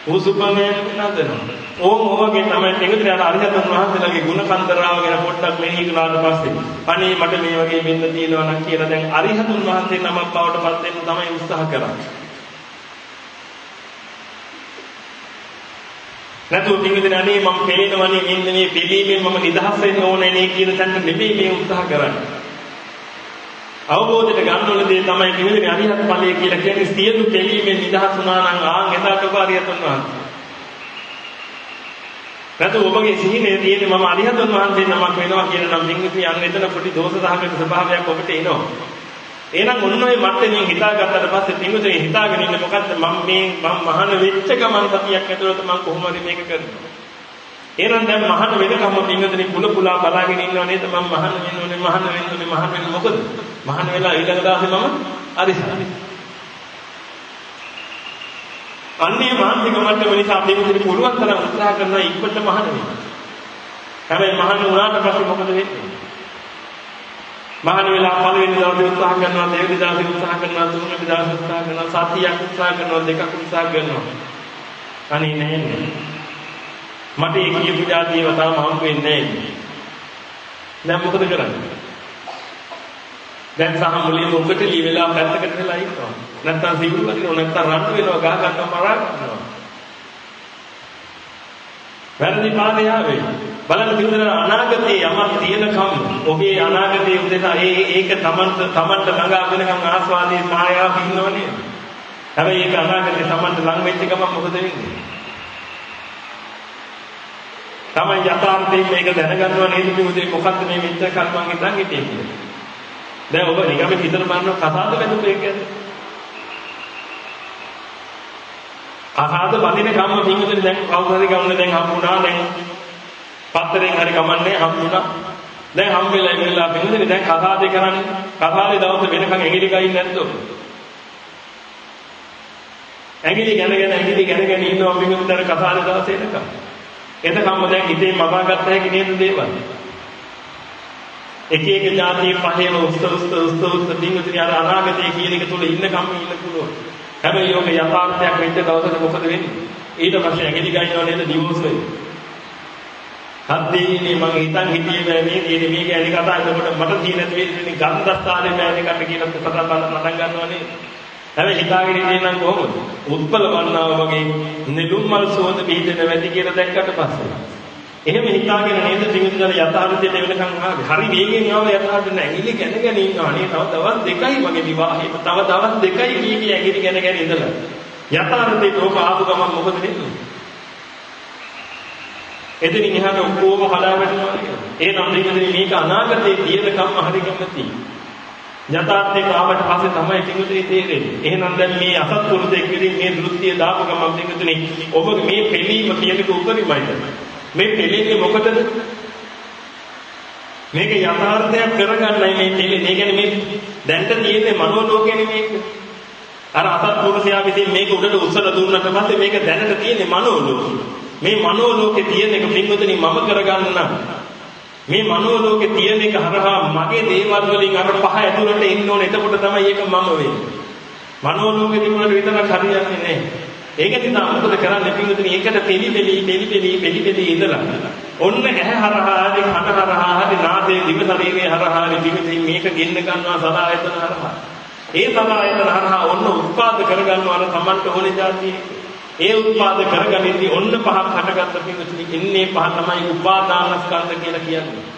ඌ සුපර්මෑන් නන්දනවා. ඕම ඕවගේ තමයි ටෙඟුතර යන අරිහතන් වහන්සේලාගේ ගුණ කන්දරාව ගැන පොඩ්ඩක් මෙනෙහි කළාට පස්සේ අනේ මට මේ වගේ වෙන්න තියෙනවා නම් කියලා දැන් අරිහතුන් වහන්සේ නමක් බවට පත් වෙන්න තමයි උත්සාහ කරන්නේ. නැතුව පිටින් අනේ මම පෙළෙනවනේ මෙන්න මේ පිළීමෙන් මම නිදහස් වෙන්න ඕනේ නේ කියන තැනට නෙමෙයි මේ උත්සාහ කරන්නේ. අවබෝධයට ගන්න ඕන දේ තමයි කියන්නේ අරිහත් ඵලය කියලා කියන්නේ සියලු දෙවීමෙන් නිදහස් වුණා නම් ආන් එදාට ඔබ අරිහතුන් වහන්සේ. නැතු ඔබගේ සිහිනේ තියෙන්නේ මම අරිහතුන් වහන්සේ නමක් වෙනවා කියන නම් මින්විති යන්න එතන පොඩි දෝෂ සහගත ස්වභාවයක් ඔබට එනවා. එහෙනම් ඔන්න ඔය මට්ටමින් හිතාගත්තට පස්සේ පින්විතේ හිතාගෙන ඉන්නේ මොකද්ද මම මේ මම මහාන වෙච්ච ගමන් සතියක් ඇතුළත මම කොහොම හරි මේක කරනවා. එහෙනම් දැන් මහාන වෙනකම්ම පින්විතේ කුල පුලා බලාගෙන ඉන්නව නේද මම මහාන වෙන්න ඕනේ මහාන වෙන්න ඕනේ මහාන වෙන්න මොකද? මහාන වෙලා ඊළඟ දවසේ මම අරිහත්. අන්නේ මානසික මට්ටම නිසා අපි මෙතන පුළුවන් තරම් උත්සාහ කරනවා ඉක්මනට මහාන වෙන්න. හැබැයි මහාන වුණාට පස්සේ මොකද වෙන්නේ? මහාන වෙලා පළවෙනි දවසේ උත්සාහ කරනවා දෙවෙනි දවසේ උත්සාහ කරනවා තුන්වෙනි දවසේ උත්සාහ කරනවා සතියක් උත්සාහ කරනවා දෙකක් උත්සාහ කරනවා. අනේ නැහැ. මට ඒ කියපු જાතියව තාම හම්බ වෙන්නේ නැහැ. දැන් මොකද කරන්නේ? දැන් සහ මුලින්ම උඹට ලී වෙලා පැත්තකට වෙලා ඉන්නවා. නැත්තම් සිවුරු වදිනවා නැත්තම් රණ්ඩු වෙනවා ගහ ගන්නවා මරා ගන්නවා. වැරදි පාදේ ආවේ. බලන්න පිළිදෙන අනාගතයේ යමක් තියෙනකම් ඔබේ අනාගතයේ උදෙසා ඒ ඒක තමන්ට තමන්ට ළඟා වෙනකම් ආස්වාදයේ මායාවක් ඉන්නව නේද? හැබැයි ඒක අනාගතේ තමන්ට ලඟ වෙච්ච ගමන් මොකද වෙන්නේ? තමයි යථාර්ථයෙන් මේක දැනගන්නව නේද පිළිදෙන මොකද්ද මේ මෙච්චර කල් මං ඉඳන් හිටියේ කියලා. දැන් ඔබ නිකම් හිතන බලන කතාවද වැදුපු එක කියන්නේ? අහාද බඳින කම්ම පින්විතනේ දැන් කවුරු හරි ගමන දැන් හම්බුණා දැන් පත්තරෙන් හරි ගමන්නේ හම්බුණා දැන් හම්බෙලා ඉඳලා පින්විතනේ දැන් කතාදේ කරන්නේ කතාදේ දවස් වෙනකන් ඇඟිලි ගයින් නැද්ද ඇඟිලි ගැනගෙන ඇඟිලි ගැනගෙන ඉන්නවා පින්විතනේ කතාදේ දවස් එනකන් එතකම්ම දැන් හිතේ මවාගත්ත හැකි නේද දේවල් එක එක જાතිය පහේම උස්ත උස්ත උස්ත උස්ත පින්විතනේ අර අනාගතයේ කියන එක තුල ඉන්න කම්ම ඉන්න පුළුවන් හැබැයි යෝග යථාර්ථයක් වෙච්ච දවසට මොකද වෙන්නේ? ඊට පස්සේ ඇඟිලි ගන්නව නේද ඩිවෝස් වෙන්නේ. හද්දේනේ මම හිතන් හිටියේ බෑ මේ තියෙන්නේ මේක ඇලි කතා කරනකොට මට තියෙන දේ ගන්ධස්ථානේ බෑනේ කට කියලා පටන් ගන්න පටන් ගන්නවනේ. හැබැයි හිතාගෙන ඉන්නේ නම් කොහොමද? උත්පල වන්නාව වගේ නෙළුම් මල් සුවඳ පිහිටෙන වැඩි කියලා දැක්කට පස්සේ. එහෙම හිතාගෙන නේද පිඟුතුන යථාර්ථයට වෙනකන් ආවේ. හරි වේගෙන් ආව යථාර්ථ නැහැ. ඇඟිලි ගැන ගැන ඉන්නවා නේ. තව දවස් දෙකයි වගේ විවාහේ. තව දවස් දෙකයි කී කී ඇඟිලි ගැන ගැන ඉඳලා. යථාර්ථයට ඕක ආපු ගමන් මොකද වෙන්නේ? එතනින් එහාට ඔක්කොම හදා වැටෙනවා නේද? එහෙනම් පිඟුතුනි මේක අනාගතයේ තියෙනකම් හරි කැමති. යථාර්ථයට ආවට පස්සේ තමයි පිඟුතුනි තේරෙන්නේ. එහෙනම් දැන් මේ අසත්පුරුෂයෙක් විදිහින් මේ දෘෂ්ටිය දාපු ගමන් පිඟුතුනි ඔබ මේ පිළීම කියනක උපරිමයි. මේ පෙළෙන්නේ මොකටද? මේක යථාර්ථයක් කරගන්නයි මේ පෙළෙන්නේ. ඒ කියන්නේ මේ දැන්ට තියෙන්නේ මනෝලෝකෙනේ මේක. අර අසත්පුරුෂයා විසින් මේක උඩට උස්සලා දුන්නට පස්සේ මේක දැනට තියෙන්නේ මනෝලෝකෙ. මේ මනෝලෝකේ තියෙන එක පින්වතුනි මම කරගන්න මේ මනෝලෝකේ තියෙන එක හරහා මගේ දේවල් වලින් අර පහ ඇතුළට එන්න ඕනේ. එතකොට තමයි ඒක මම වෙන්නේ. මනෝලෝකේ තිබුණාට විතරක් හරියන්නේ නැහැ. ඒක නිසා මොකද කරන්නේ පිටුතුනි ඒකට පෙලි පෙලි පෙලි පෙලි පෙලි පෙලි ඉඳලා ඔන්න ඇහැ හරහා හරි කන හරහා හරි නාසයේ දිව ශරීරයේ හරහා හරි පිටුතින් මේක ගෙන්න ගන්නවා සදායතන හරහා ඒ සදායතන හරහා ඔන්න උත්පාද කරගන්නවා අර Tamanට ඕනේ જાතියේ ඒ උත්පාද කරගනිද්දී ඔන්න පහක් හටගත්ත පිටුතුනි එන්නේ පහ තමයි උපාදානස්කන්ධ කියලා කියන්නේ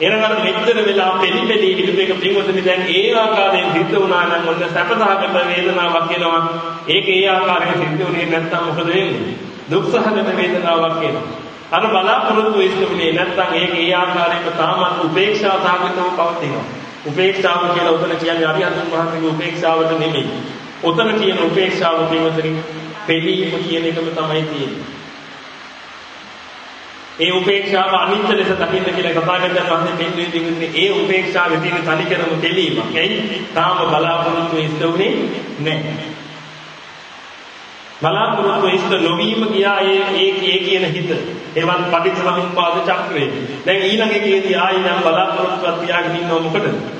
එනනම් මෙච්චර වෙලා පෙලි පෙලි හිටපු එක පින්වතුනි දැන් ඒ ආකාරයෙන් සිද්ධ වුණා නම් ඔන්න සැපසහගත වේදනාවක් එනවා. ඒක ඒ ආකාරයෙන් සිද්ධ වුණේ නැත්නම් මොකද වෙන්නේ? දුක්සහගත වේදනාවක් එනවා. අර බලාපොරොත්තු ඉස්තුනේ නැත්නම් ඒක ඒ ආකාරයෙන්ම තාමත් උපේක්ෂා සහගතව පවතිනවා. උපේක්ෂාව කියලා උතන කියන්නේ අරිහතුන් වහන්සේගේ උපේක්ෂාවට නෙමෙයි. උතන කියන උපේක්ෂාව පින්වතුනි පෙලීම කියන එකම තමයි තියෙන්නේ. ඒ උපේක්ෂාව අනිත්‍ය ලෙස දකින්න කියලා කතාගතයන් වහන්සේ පෙන්වන්නේ දෙන්නේ ඒ උපේක්ෂාවේ තියෙන තනිකරම දෙලීමක්. එයි තාම බලාපොරොත්තු ඉස්ත උනේ නැහැ. බලාපොරොත්තු ඉස්ත නොවීම ගියා ඒ ඒ ඒ කියන හිත. එවන් පටිච්චසමුප්පාද චක්‍රේ. දැන් ඊළඟ එකේදී ආයි නම් බලාපොරොත්තුවක් තියාගෙන ඉන්නව මොකටද?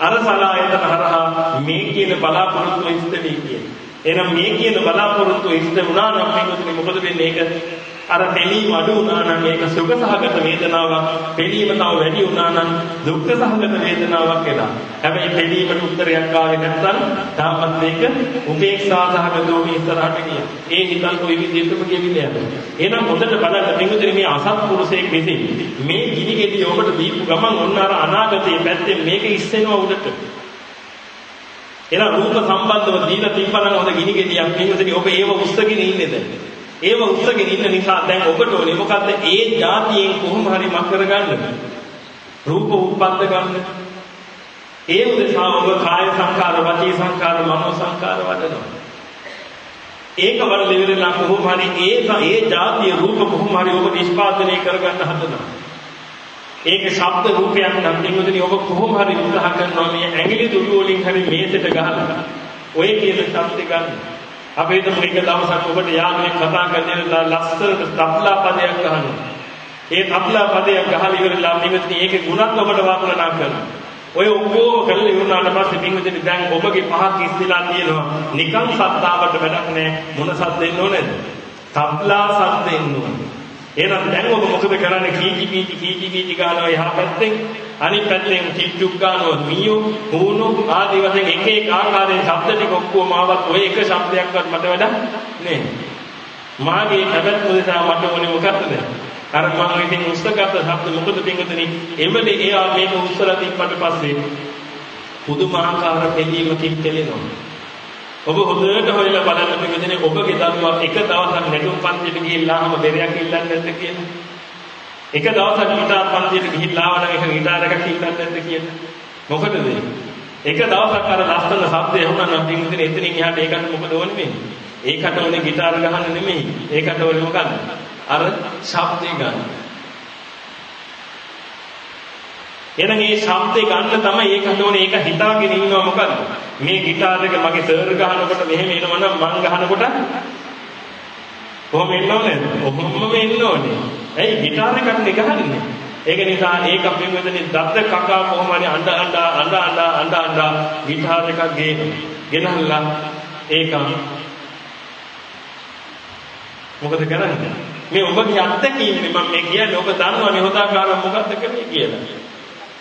අර සලායතන හරහා මේ කියන බලාපොරොත්තු ඉස්ත වෙයි කියන්නේ. එහෙනම් මේ කියන බලාපොරොත්තු ඉස්ත වුණා නම් මේකෙදි මොකද වෙන්නේ? ඒක අර දෙලීම අඩු වුණා නම් ඒක සුඛ සහගත වේදනාවක්. දෙලීම තව වැඩි වුණා නම් දුක්ඛ සහගත වේදනාවක් එනවා. හැබැයි දෙලීමට උත්තරයක් ආවේ නැත්නම් තාමත් මේක උපේක්ෂා සහගතව මේ ඉස්සරහට ගියා. ඒ හිතන් කොයි විදිහටම ගෙවිලා යනවා. එහෙනම් හොඳට බලන්න පිටුදින මේ අසත්පුරුෂයෙක් විසින් මේ ගිනි ගෙඩි ඔබට දීපු ගමන් ඔන්න අර අනාගතයේ පැත්තෙන් මේක ඉස්සෙනවා උඩට. එහෙනම් රූප සම්බන්ධව දීලා තිබ්බනම් හොඳ ගිනි ගෙඩියක් පිටුදින ඔබ ඒව උස්සගෙන ඉන්නේද? ඒව උස්සගෙන ඉන්න නිසා දැන් ඔබට ඕනේ මොකද්ද? ඒ જાතියෙන් කොහොම හරි මක් කරගන්න. රූප උත්පත්ත ගන්න. ඒ උදෙසා ඔබ කාය සංකාර, වාචී සංකාර, මනෝ සංකාර වඩනවා. ඒක වල ඉවරලා කොහොම හරි ඒ ඒ જાතිය රූප කොහොම හරි ඔබ නිෂ්පාදනය කරගන්න හදනවා. ඒක ශබ්ද රූපයක් නම් දෙන්නේ ඔබ කොහොම හරි උත්සාහ කරනවා මේ ඇඟිලි දුරු වලින් හරි මේසෙට ගහලා ඔය කියන ශබ්ද ගන්න. අපි හිතමු එක දවසක් ඔබට යාළුවෙක් කතා කරලා ලස්සනට තබ්ලා පදයක් ගහනවා. ඒ තබ්ලා පදයක් ගහලා ඉවරලා නිමිති ඒකේ ගුණත් ඔබට වර්ණනා කරනවා. ඔය ඔක්කොම කරලා ඉවරනාට පස්සේ පින්විතනි දැන් ඔබගේ පහක් ඉස්තිලා තියෙනවා. නිකන් සත්තාවට වැඩක් නැහැ. මොන සද්දෙන්න ඕනේද? තබ්ලා සද්දෙන්න ඕනේ. එහෙනම් දැන් ඔබ මොකද කරන්නේ කීචි කීචි කීචි කීචි ගානවා එහා පැත්තෙන් අනිත් පැත්තෙන් කිච්චුක් ගානවා මීයෝ හුණු ආදී වශයෙන් එක එක ආකාරයෙන් ශබ්ද ටික ඔක්කොම ආවත් ඔය එක ශබ්දයක්වත් මට වැඩක් නෑ මාගේ කැමැත්ත නිසා මට ඕනේ මොකක්ද? අර මම ඉතින් උස්සගත්ත ශබ්ද මොකද පින්වතුනි? එමනේ එයා මේක උස්සලා තිබ්බට පස්සේ පුදුමාකාර දෙලීමකින් දෙලෙනවා. ඔබ හොඳට හොයලා බලන්න පින්වතුනි ඔබගේ දරුවා එක දවසක් නැටුම් පන්තියට ගිහිල්ලාම බෙරයක් ඉල්ලන්නේ නැද්ද කියලා? එක දවසක් ගිටාර් පන්තියට ගිහිල්ලා ආවනම් එක ගිටාර් එකක් ඉල්ලන්නේ නැද්ද කියලා? මොකටද එක දවසක් අර ලස්සන ශබ්දය ඇහුණා නම් පින්වතුනි එතනින් එහාට ඒකට මොකද ඕනේ වෙන්නේ? ඒකට ඕනේ গিitar ගහන්න නෙමෙයි. ඒකට ඕනේ මොකද්ද? අර ශබ්දේ ගන්න. එහෙනම් මේ ශබ්දේ ගන්න තමයි ඒකට ඕනේ ඒක හිතාගෙන ඉන්නවා මොකද්ද? මේ গিitar එක මගේ සර් ගහනකොට මෙහෙම එනවා නම් මං ගහනකොට කොහොම එන්න ඕනේ? ඔහොමම එන්න ඕනේ. ඇයි গিitar එකක් නේ ගහන්නේ? ඒක නිසා ඒක පින්වදනේ දත්ත කකා කොහොම හරි අඬ අඬ අඬ අඬ අඬ අඬ গিitar එකක් ගේ ගෙනල්ලා ඒක මොකද කරන්නේ? මේ ඔබගේ අත්දැකීමනේ මම මේ කියන්නේ ඔබ දන්නවනේ හොදාකාරව මොකද්ද කරන්නේ කියලා.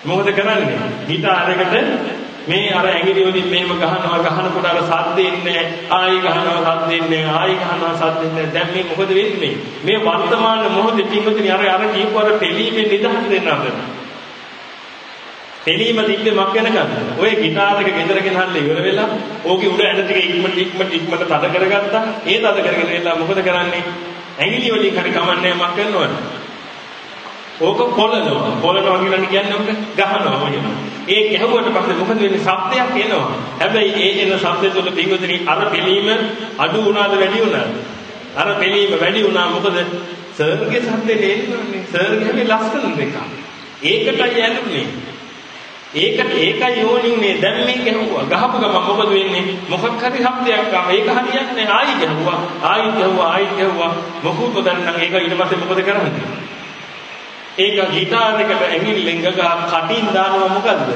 මොකද කරන්නේ? හිත අරකට මේ අර ඇඟිලි වලින් මෙහෙම ගහනවා ගහනකොට අර සද්ද එන්නේ ආයි ගහනවා සද්ද එන්නේ ආයි ගහනවා සද්ද එන්නේ දැන් මේ මොකද වෙන්නේ මේ වර්තමාන මොහොතේ පින්වතුනි අර අර කියපු අර පිළීමේ නිදහස් වෙන්න අපිට තෙලීම තිබ්බේ මක් වෙනකන්ද? ඔය গিitar එක ගෙදර ගෙනහල්ලා ඉවර වෙලා ඕකේ උඩ ඇඳ ටික ඉක්මනට ඉක්මනට ඉක්මනට තද කරගත්තා. ඒ තද කරගෙන එලා මොකද කරන්නේ? ඇඟිලි වලින් හරි කමන්නේ මක් කරනවද? ඕක පොළනවා. පොළනවා කියලා කියන්නේ ඔක ගහනවා වගේ. ඒ ගැහුවට පස්සේ මොකද වෙන්නේ? ශබ්දයක් එනවා. හැබැයි ඒ එන ශබ්දය තුළ පිංගුදිරි අර පිළීම අඩු වුණාද වැඩි වුණාද? අර පිළීම වැඩි වුණා මොකද? සර්ගේ ශබ්දේ නේන්නේ. සර්ගේ ලස්සන දෙක. ඒකටයි ඇලුනේ. ඒකට ඒකයි යෝනින්නේ දැන් මේ ගැහුවා ගහපු ගමන් මොකද වෙන්නේ මොකක් හරි શબ્දයක් ආව ඒක හරියන්නේ ආයි ගැහුවා ආයි ගැහුවා ආයි ගැහුවා මොකුත් දැන් නම් ඒක ඊට පස්සේ මොකද කරන්නේ ඒක ගිටාර් එකට ඇඟිල්ලෙන් ගගා කටින් දානවා මොකද්ද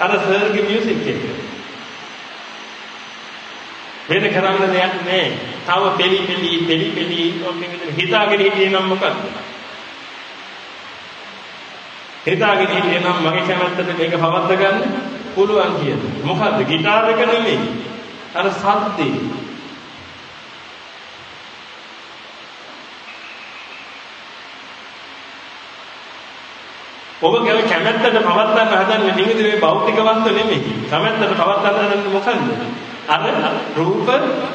අර සර්ගේ මියුසික් එක වෙන කරන්න දෙයක් නෑ තව පෙලි පෙලි පෙලි පෙලි හිතාගෙන හිටියේ නම් මොකද්ද හිතාගෙන හිටියේ නම් මගේ කැමැත්තට මේක පවත්වා ගන්න පුළුවන් කියන. මොකද්ද? গিitar එක නෙමෙයි. අර සද්දේ. ඔබ ගැන කැමැත්තට පවත්වන්න හදන්නේ නිවිද මේ භෞතික වස්තු නෙමෙයි. කැමැත්තට පවත්වන්න හදන්නේ මොකන්ද? අර රූප,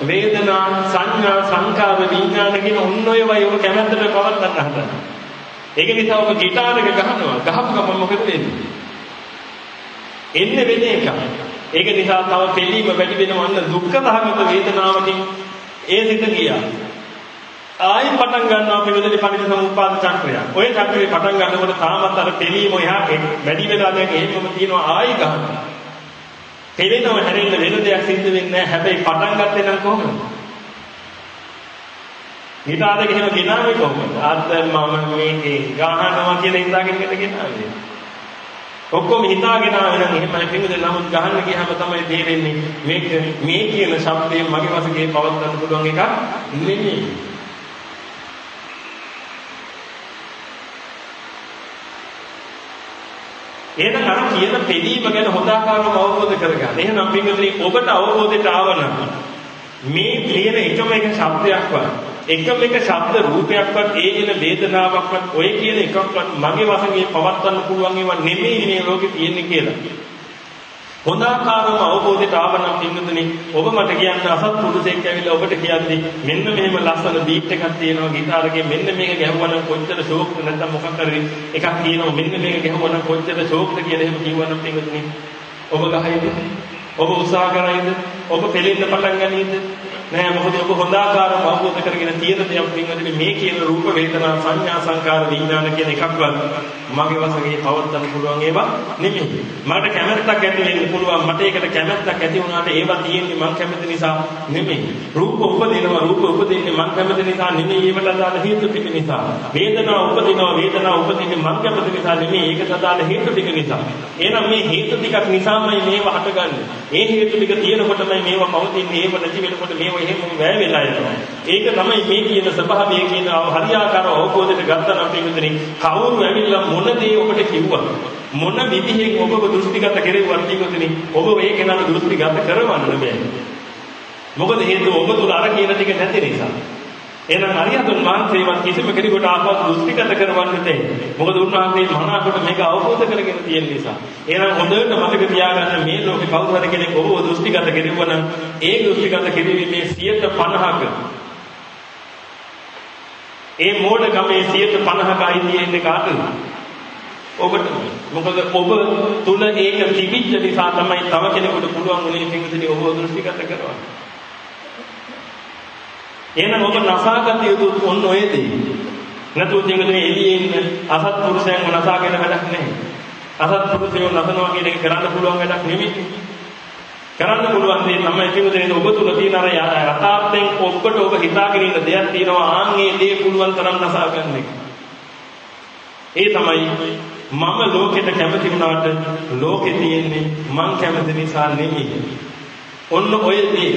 වේදනා, සංඥා, සංකාර, විඥාන කියන ඔන්න ඔය වගේ ඔබ කැමැත්තට පවත්වන්න හදන්නේ. ඒක නිසා ඔබ গিitar එක ගහනවා. ගහපු ගමන් මොකද වෙන්නේ? එන්නේ වෙන එකක්. ඒක නිසා තව පිළීම වැඩි වෙනවා අන්න දුක්ඛ සහගත වේදනාවකින් ඒ සිත ගියා. ආයි පටන් ගන්නවා පිළිදෙලි පරිදි සමුප්පාද චක්‍රය. ඔය චක්‍රේ පටන් ගන්නකොට තාමත් අර පිළීම එහා වැඩි වෙලා දැන් එහෙමම තියෙනවා ආයි ගන්නවා. පෙළෙනව හැරෙන්න වෙන දෙයක් සිද්ධ වෙන්නේ නැහැ. හැබැයි පටන් ගත්තේ නම් කොහොමද? හිතාද එහෙම ගෙනාවේ කොහොමද? අද මම මේකේ ගහනවා කියලා හිතාගෙන ඉන්න ගෙනාවේ. ඔක්කොම හිතාගෙන ආවෙ නම් එහෙමයි පිටුද නමුත් ගහන්න ගියාම තමයි තේරෙන්නේ මේක මේ කියන શબ્දයෙන් මගේ වශයෙන් පවත්වන්න පුළුවන් එකක් නෙමෙයි. එහෙනම් අර කියන පිළීම ගැන හොඳ ආකාරව අවබෝධ කරගන්න. එහෙනම් පිටුදී ඔබට අවබෝධයට ආවනම් මේ කියන එකම එක શબ્දයක්වත් එකම එක ශබ්ද රූපයක්වත් ඒ එන වේදනාවක්වත් ඔය කියන එකක්වත් මගේ වශයෙන් පවත්වන්න පුළුවන් ඒවා නෙමෙයි මේ ලෝකේ තියෙන්නේ කියලා. හොඳ ආකාරව අවබෝධයට ආවනම් පින්නතුනි ඔබ මට කියන්න අසත්පුරුෂයෙක් ඇවිල්ලා ඔබට කියන්නේ මෙන්න මෙහෙම ලස්සන බීට් එකක් තියෙනවා গিitar එකේ මෙන්න මේක ගැහුවනම් කොච්චර ෂෝක්ද නැත්නම් මොකක් හරි එකක් තියෙනවා මෙන්න මේක ගැහුවනම් කොච්චර ෂෝක්ද කියලා එහෙම කිව්වනම් පින්නතුනි ඔබ ගහයිද? ඔබ උත්සාහ කරයිද? ඔබ පෙලෙන්න පටන් ගනීද? නෑ මොකද ඔබ හොඳ ආකාරව අවබෝධ කරගෙන තියෙන දෙයක් පින්වදින මේ කියන රූප වේදනා සංඥා සංකාර විඥාන කියන එකක්වත් මගේ වශයෙන් පවත්වන්න පුළුවන් ඒවා නෙමෙයි. මට කැමැත්තක් ඇති වෙන්න පුළුවන් මට ඒකට කැමැත්තක් ඇති වුණාට ඒවා තියෙන්නේ මං කැමති නිසා නෙමෙයි. රූප උපදිනවා රූප උපදින්නේ මං කැමති නිසා නෙමෙයි ඒවට අදාළ හේතු ටික නිසා. වේදනා උපදිනවා වේදනා උපදින්නේ මං කැමති නිසා නෙමෙයි ඒකට අදාළ හේතු ටික නිසා. එහෙනම් මේ හේතු ටිකක් නිසාමයි මේවා හටගන්නේ. ඒ හේතු ටික තියෙනකොටමයි මේවා පවතින්නේ ඒව නැති වෙනකොට මේවා එහෙම වැය වෙලා යනවා. ඒක තමයි මේ කියන ස්වභාවය කියන හරියාකාරව අවබෝධයට ගත්තා නම් පිටුදෙනි කවුරු ඇවිල්ලා මොන දේ ඔබට කිව්වා මොන විදිහෙන් ඔබව දෘෂ්ටිගත කෙරෙව්වත් පිටුදෙනි ඔබ ඒ කෙනාට දෘෂ්ටිගත කරවන්න බෑ. මොකද හේතුව ඔබ තුල අර කියන ටික නැති නිසා. එහෙනම් අරියතුන් වහන්සේවත් කිසිම කෙනෙකුට ආපහු දෘෂ්ටිගත කරවන්න දෙන්නේ. මොකද උන්වහන්සේ මනාකොට මේක අවබෝධ කරගෙන තියෙන නිසා. එහෙනම් හොඳට මතක තියාගන්න මේ ලෝකේ කවුරු හරි කෙනෙක් ඔබව දෘෂ්ටිගත කෙරුවා නම් ඒ දෘෂ්ටිගත කිරීමේ 50%ක ඒ මෝඩකමේ 50%ක අයිතිය ඉන්නේ කාටද? ඔබට මොකද ඔබ තුල ඒක තිබිච්ච නිසා තමයි තව කෙනෙකුට පුළුවන් උනේ පිටුදී ඔබ දෘෂ්ටිගත කරවන්න. එහෙනම් ඔබ නසාගත යුතු ඔන්න ඔය දේ. නැතුව දෙන්නේ එළියේ ඉන්න අසත්පුරුෂයන්ව නසාගෙන වැඩක් නැහැ. අසත්පුරුෂයෝ නසනවා කියන එක කරන්න පුළුවන් වැඩක් නෙමෙයි. කරන්න පුළුවන් දේ තමයි පිටුදේ ඔබ තුල තියෙන අර යථාර්ථයෙන් ඔබට ඔබ හිතාගෙන ඉන්න දෙයක් තියෙනවා ආන් ඒ දේ පුළුවන් තරම් නසා ගන්න එක. ඒ තමයි මම ලෝකෙට කැමති වුණාට ලෝකෙ තියෙන්නේ මං කැමති නිසා නෙමෙයි. ඔන්න ඔය දේ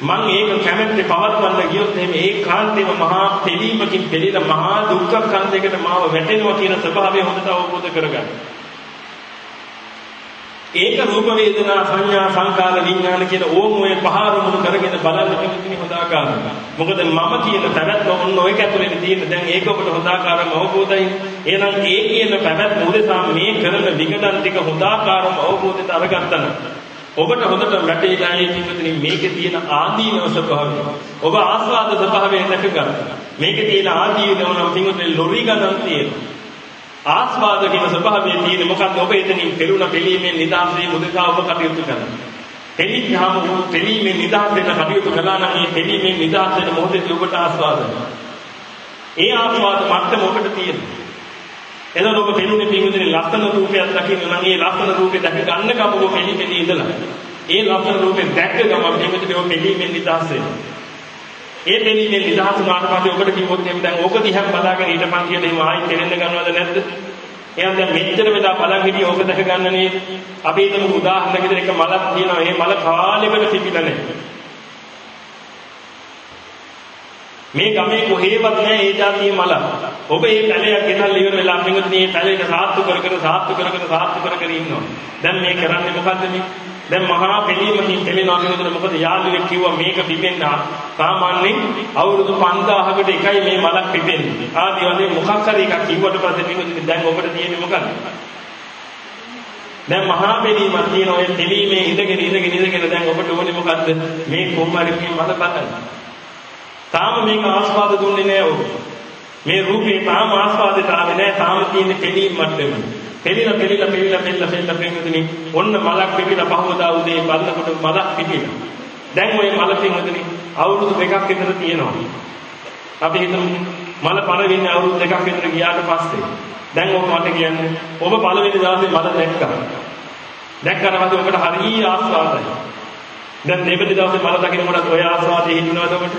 මං ඒක කැමැත්තේ පවත්වන්න ගියොත් එහෙම ඒ කාන්තේම මහා පිළීමකින් පිළිලා මහා දුක්ඛ කන්දයකට මාව වැටෙනවා කියන ස්වභාවය හොඳට අවබෝධ කරගන්න. ඒක රූප වේදනා සංඥා සංකාර විඥාන කියන ඕම ඔය පහරමුණු කරගෙන බලන්න කෙනෙක්නි හොදාකාරව. මොකද මම කියන පැවැත්ම ඔන්න ඔයක ඇතුලේ තියෙන දැන් ඒක ඔබට හොදාකාරව අවබෝධයි. එහෙනම් ඒ කියන පැවැත්ම උදෙසා මේ කරන විගඩන් ටික හොදාකාරව අවබෝධයට අරගත්තා නම් ඔබට හොඳට වැටේලා ඒ පිටුදින මේකේ තියෙන ආදීනව ස්වභාවය. ඔබ ආස්වාද ස්වභාවය දැක ගන්න. මේකේ තියෙන ආදීනව නම් පිටුදින ලොරි ගණන් තියෙනවා. ආස්වාද කියන ස්වභාවය තියෙන මොකක්ද ඔබ එතනින් පෙළුණ පිළීමේ නිදාසේ මුදතා ඔබ කටයුතු කරනවා. පෙළීමම පෙළීමේ නිදාස් වෙන කටයුතු කළා නම් මේ පෙළීමේ නිදාස් වෙන මොහොතේ ඔබට ආස්වාද ඒ ආස්වාද මට්ටම ඔබට තියෙනවා. එතකොට ඔබ පෙනුනේ පින්විතනේ ලස්සන රූපයක් දකින්න නම් ඒ ලස්සන රූපේ දැක ගන්න කම ඔබ පෙළීමේ ඉඳලා. ඒ ලස්සන රූපේ දැක්ක ගම පින්විතනේ ඔබ පෙළීමේ නිදාස් වෙනවා. ඒ දෙලීමේ නිදහස් වුණාට පස්සේ ඔබට කිව්වොත් එහෙනම් දැන් ඕක දිහා බලාගෙන හිටපන් කියලා එහෙම ආයි කෙරෙන්න ගන්නවද නැද්ද? එහෙනම් දැන් මෙච්චර වෙලා බලන් හිටිය ඕක දැක ගන්න නේ. අපි හිතමු උදාහරණයක් විදිහට එක මලක් තියෙනවා. ඒ මල කාලෙකට පිපිලා නැහැ. මේ ගමේ කොහෙවත් නැහැ ඒ જાතියේ මල. ඔබ මේ පැලයක් ගෙනල්ලා ඉවර වෙලා අපිට මේ පැලේට සාත්තු කර කර සාත්තු කර කර සාත්තු කර කර ඉන්නවා. දැන් මේ කරන්නේ මොකද්ද මේ? දැන් මහා පිළීමකින් පෙළෙනවා කියනකොට මොකද යාළුවෙක් කිව්වා මේක පිපෙන්න සාමාන්‍යයෙන් අවුරුදු 5000කට එකයි මේ මලක් පිපෙන්නේ. ආදි වශයෙන් මොකක් හරි එකක් කිව්වට පස්සේ පිළිගන්නේ දැන් ඔබට තියෙන්නේ මොකක්ද? දැන් මහා පිළීමක් තියෙන ඔය පිළීමේ ඉඳගෙන ඉඳගෙන ඉඳගෙන දැන් ඔබට ඕනේ මොකද්ද? මේ කොම්මරි මේ මල බලන්න. තාම මේක ආස්වාද දුන්නේ නැහැ ඔබ. මේ රූපේ තාම ආස්වාදයට ආවේ නැහැ. තාම තියෙන්නේ පිළීම් මට්ටමේ. පෙළිලා පෙළිලා පෙළිලා පෙළිලා පෙළිලා පෙළිලා ඔන්න මලක් පිපිලා පහවදා උදේ බලනකොට මලක් පිපිලා. දැන් ওই මල පින්වතුනි අවුරුදු දෙකක් විතර තියෙනවා. අපි හිතමු මල පණ වෙන්නේ අවුරුදු දෙකක් විතර ගියාට පස්සේ. දැන් ඔබ මට කියන්නේ ඔබ පළවෙනි දවසේ මල දැක්කා. දැක්කට පස්සේ ඔබට හරිය ආස්වාදයි. දැන් දෙවෙනි දවසේ මල දකින්නකොට ඔය ආස්වාදයේ හිටිනවද ඔබට?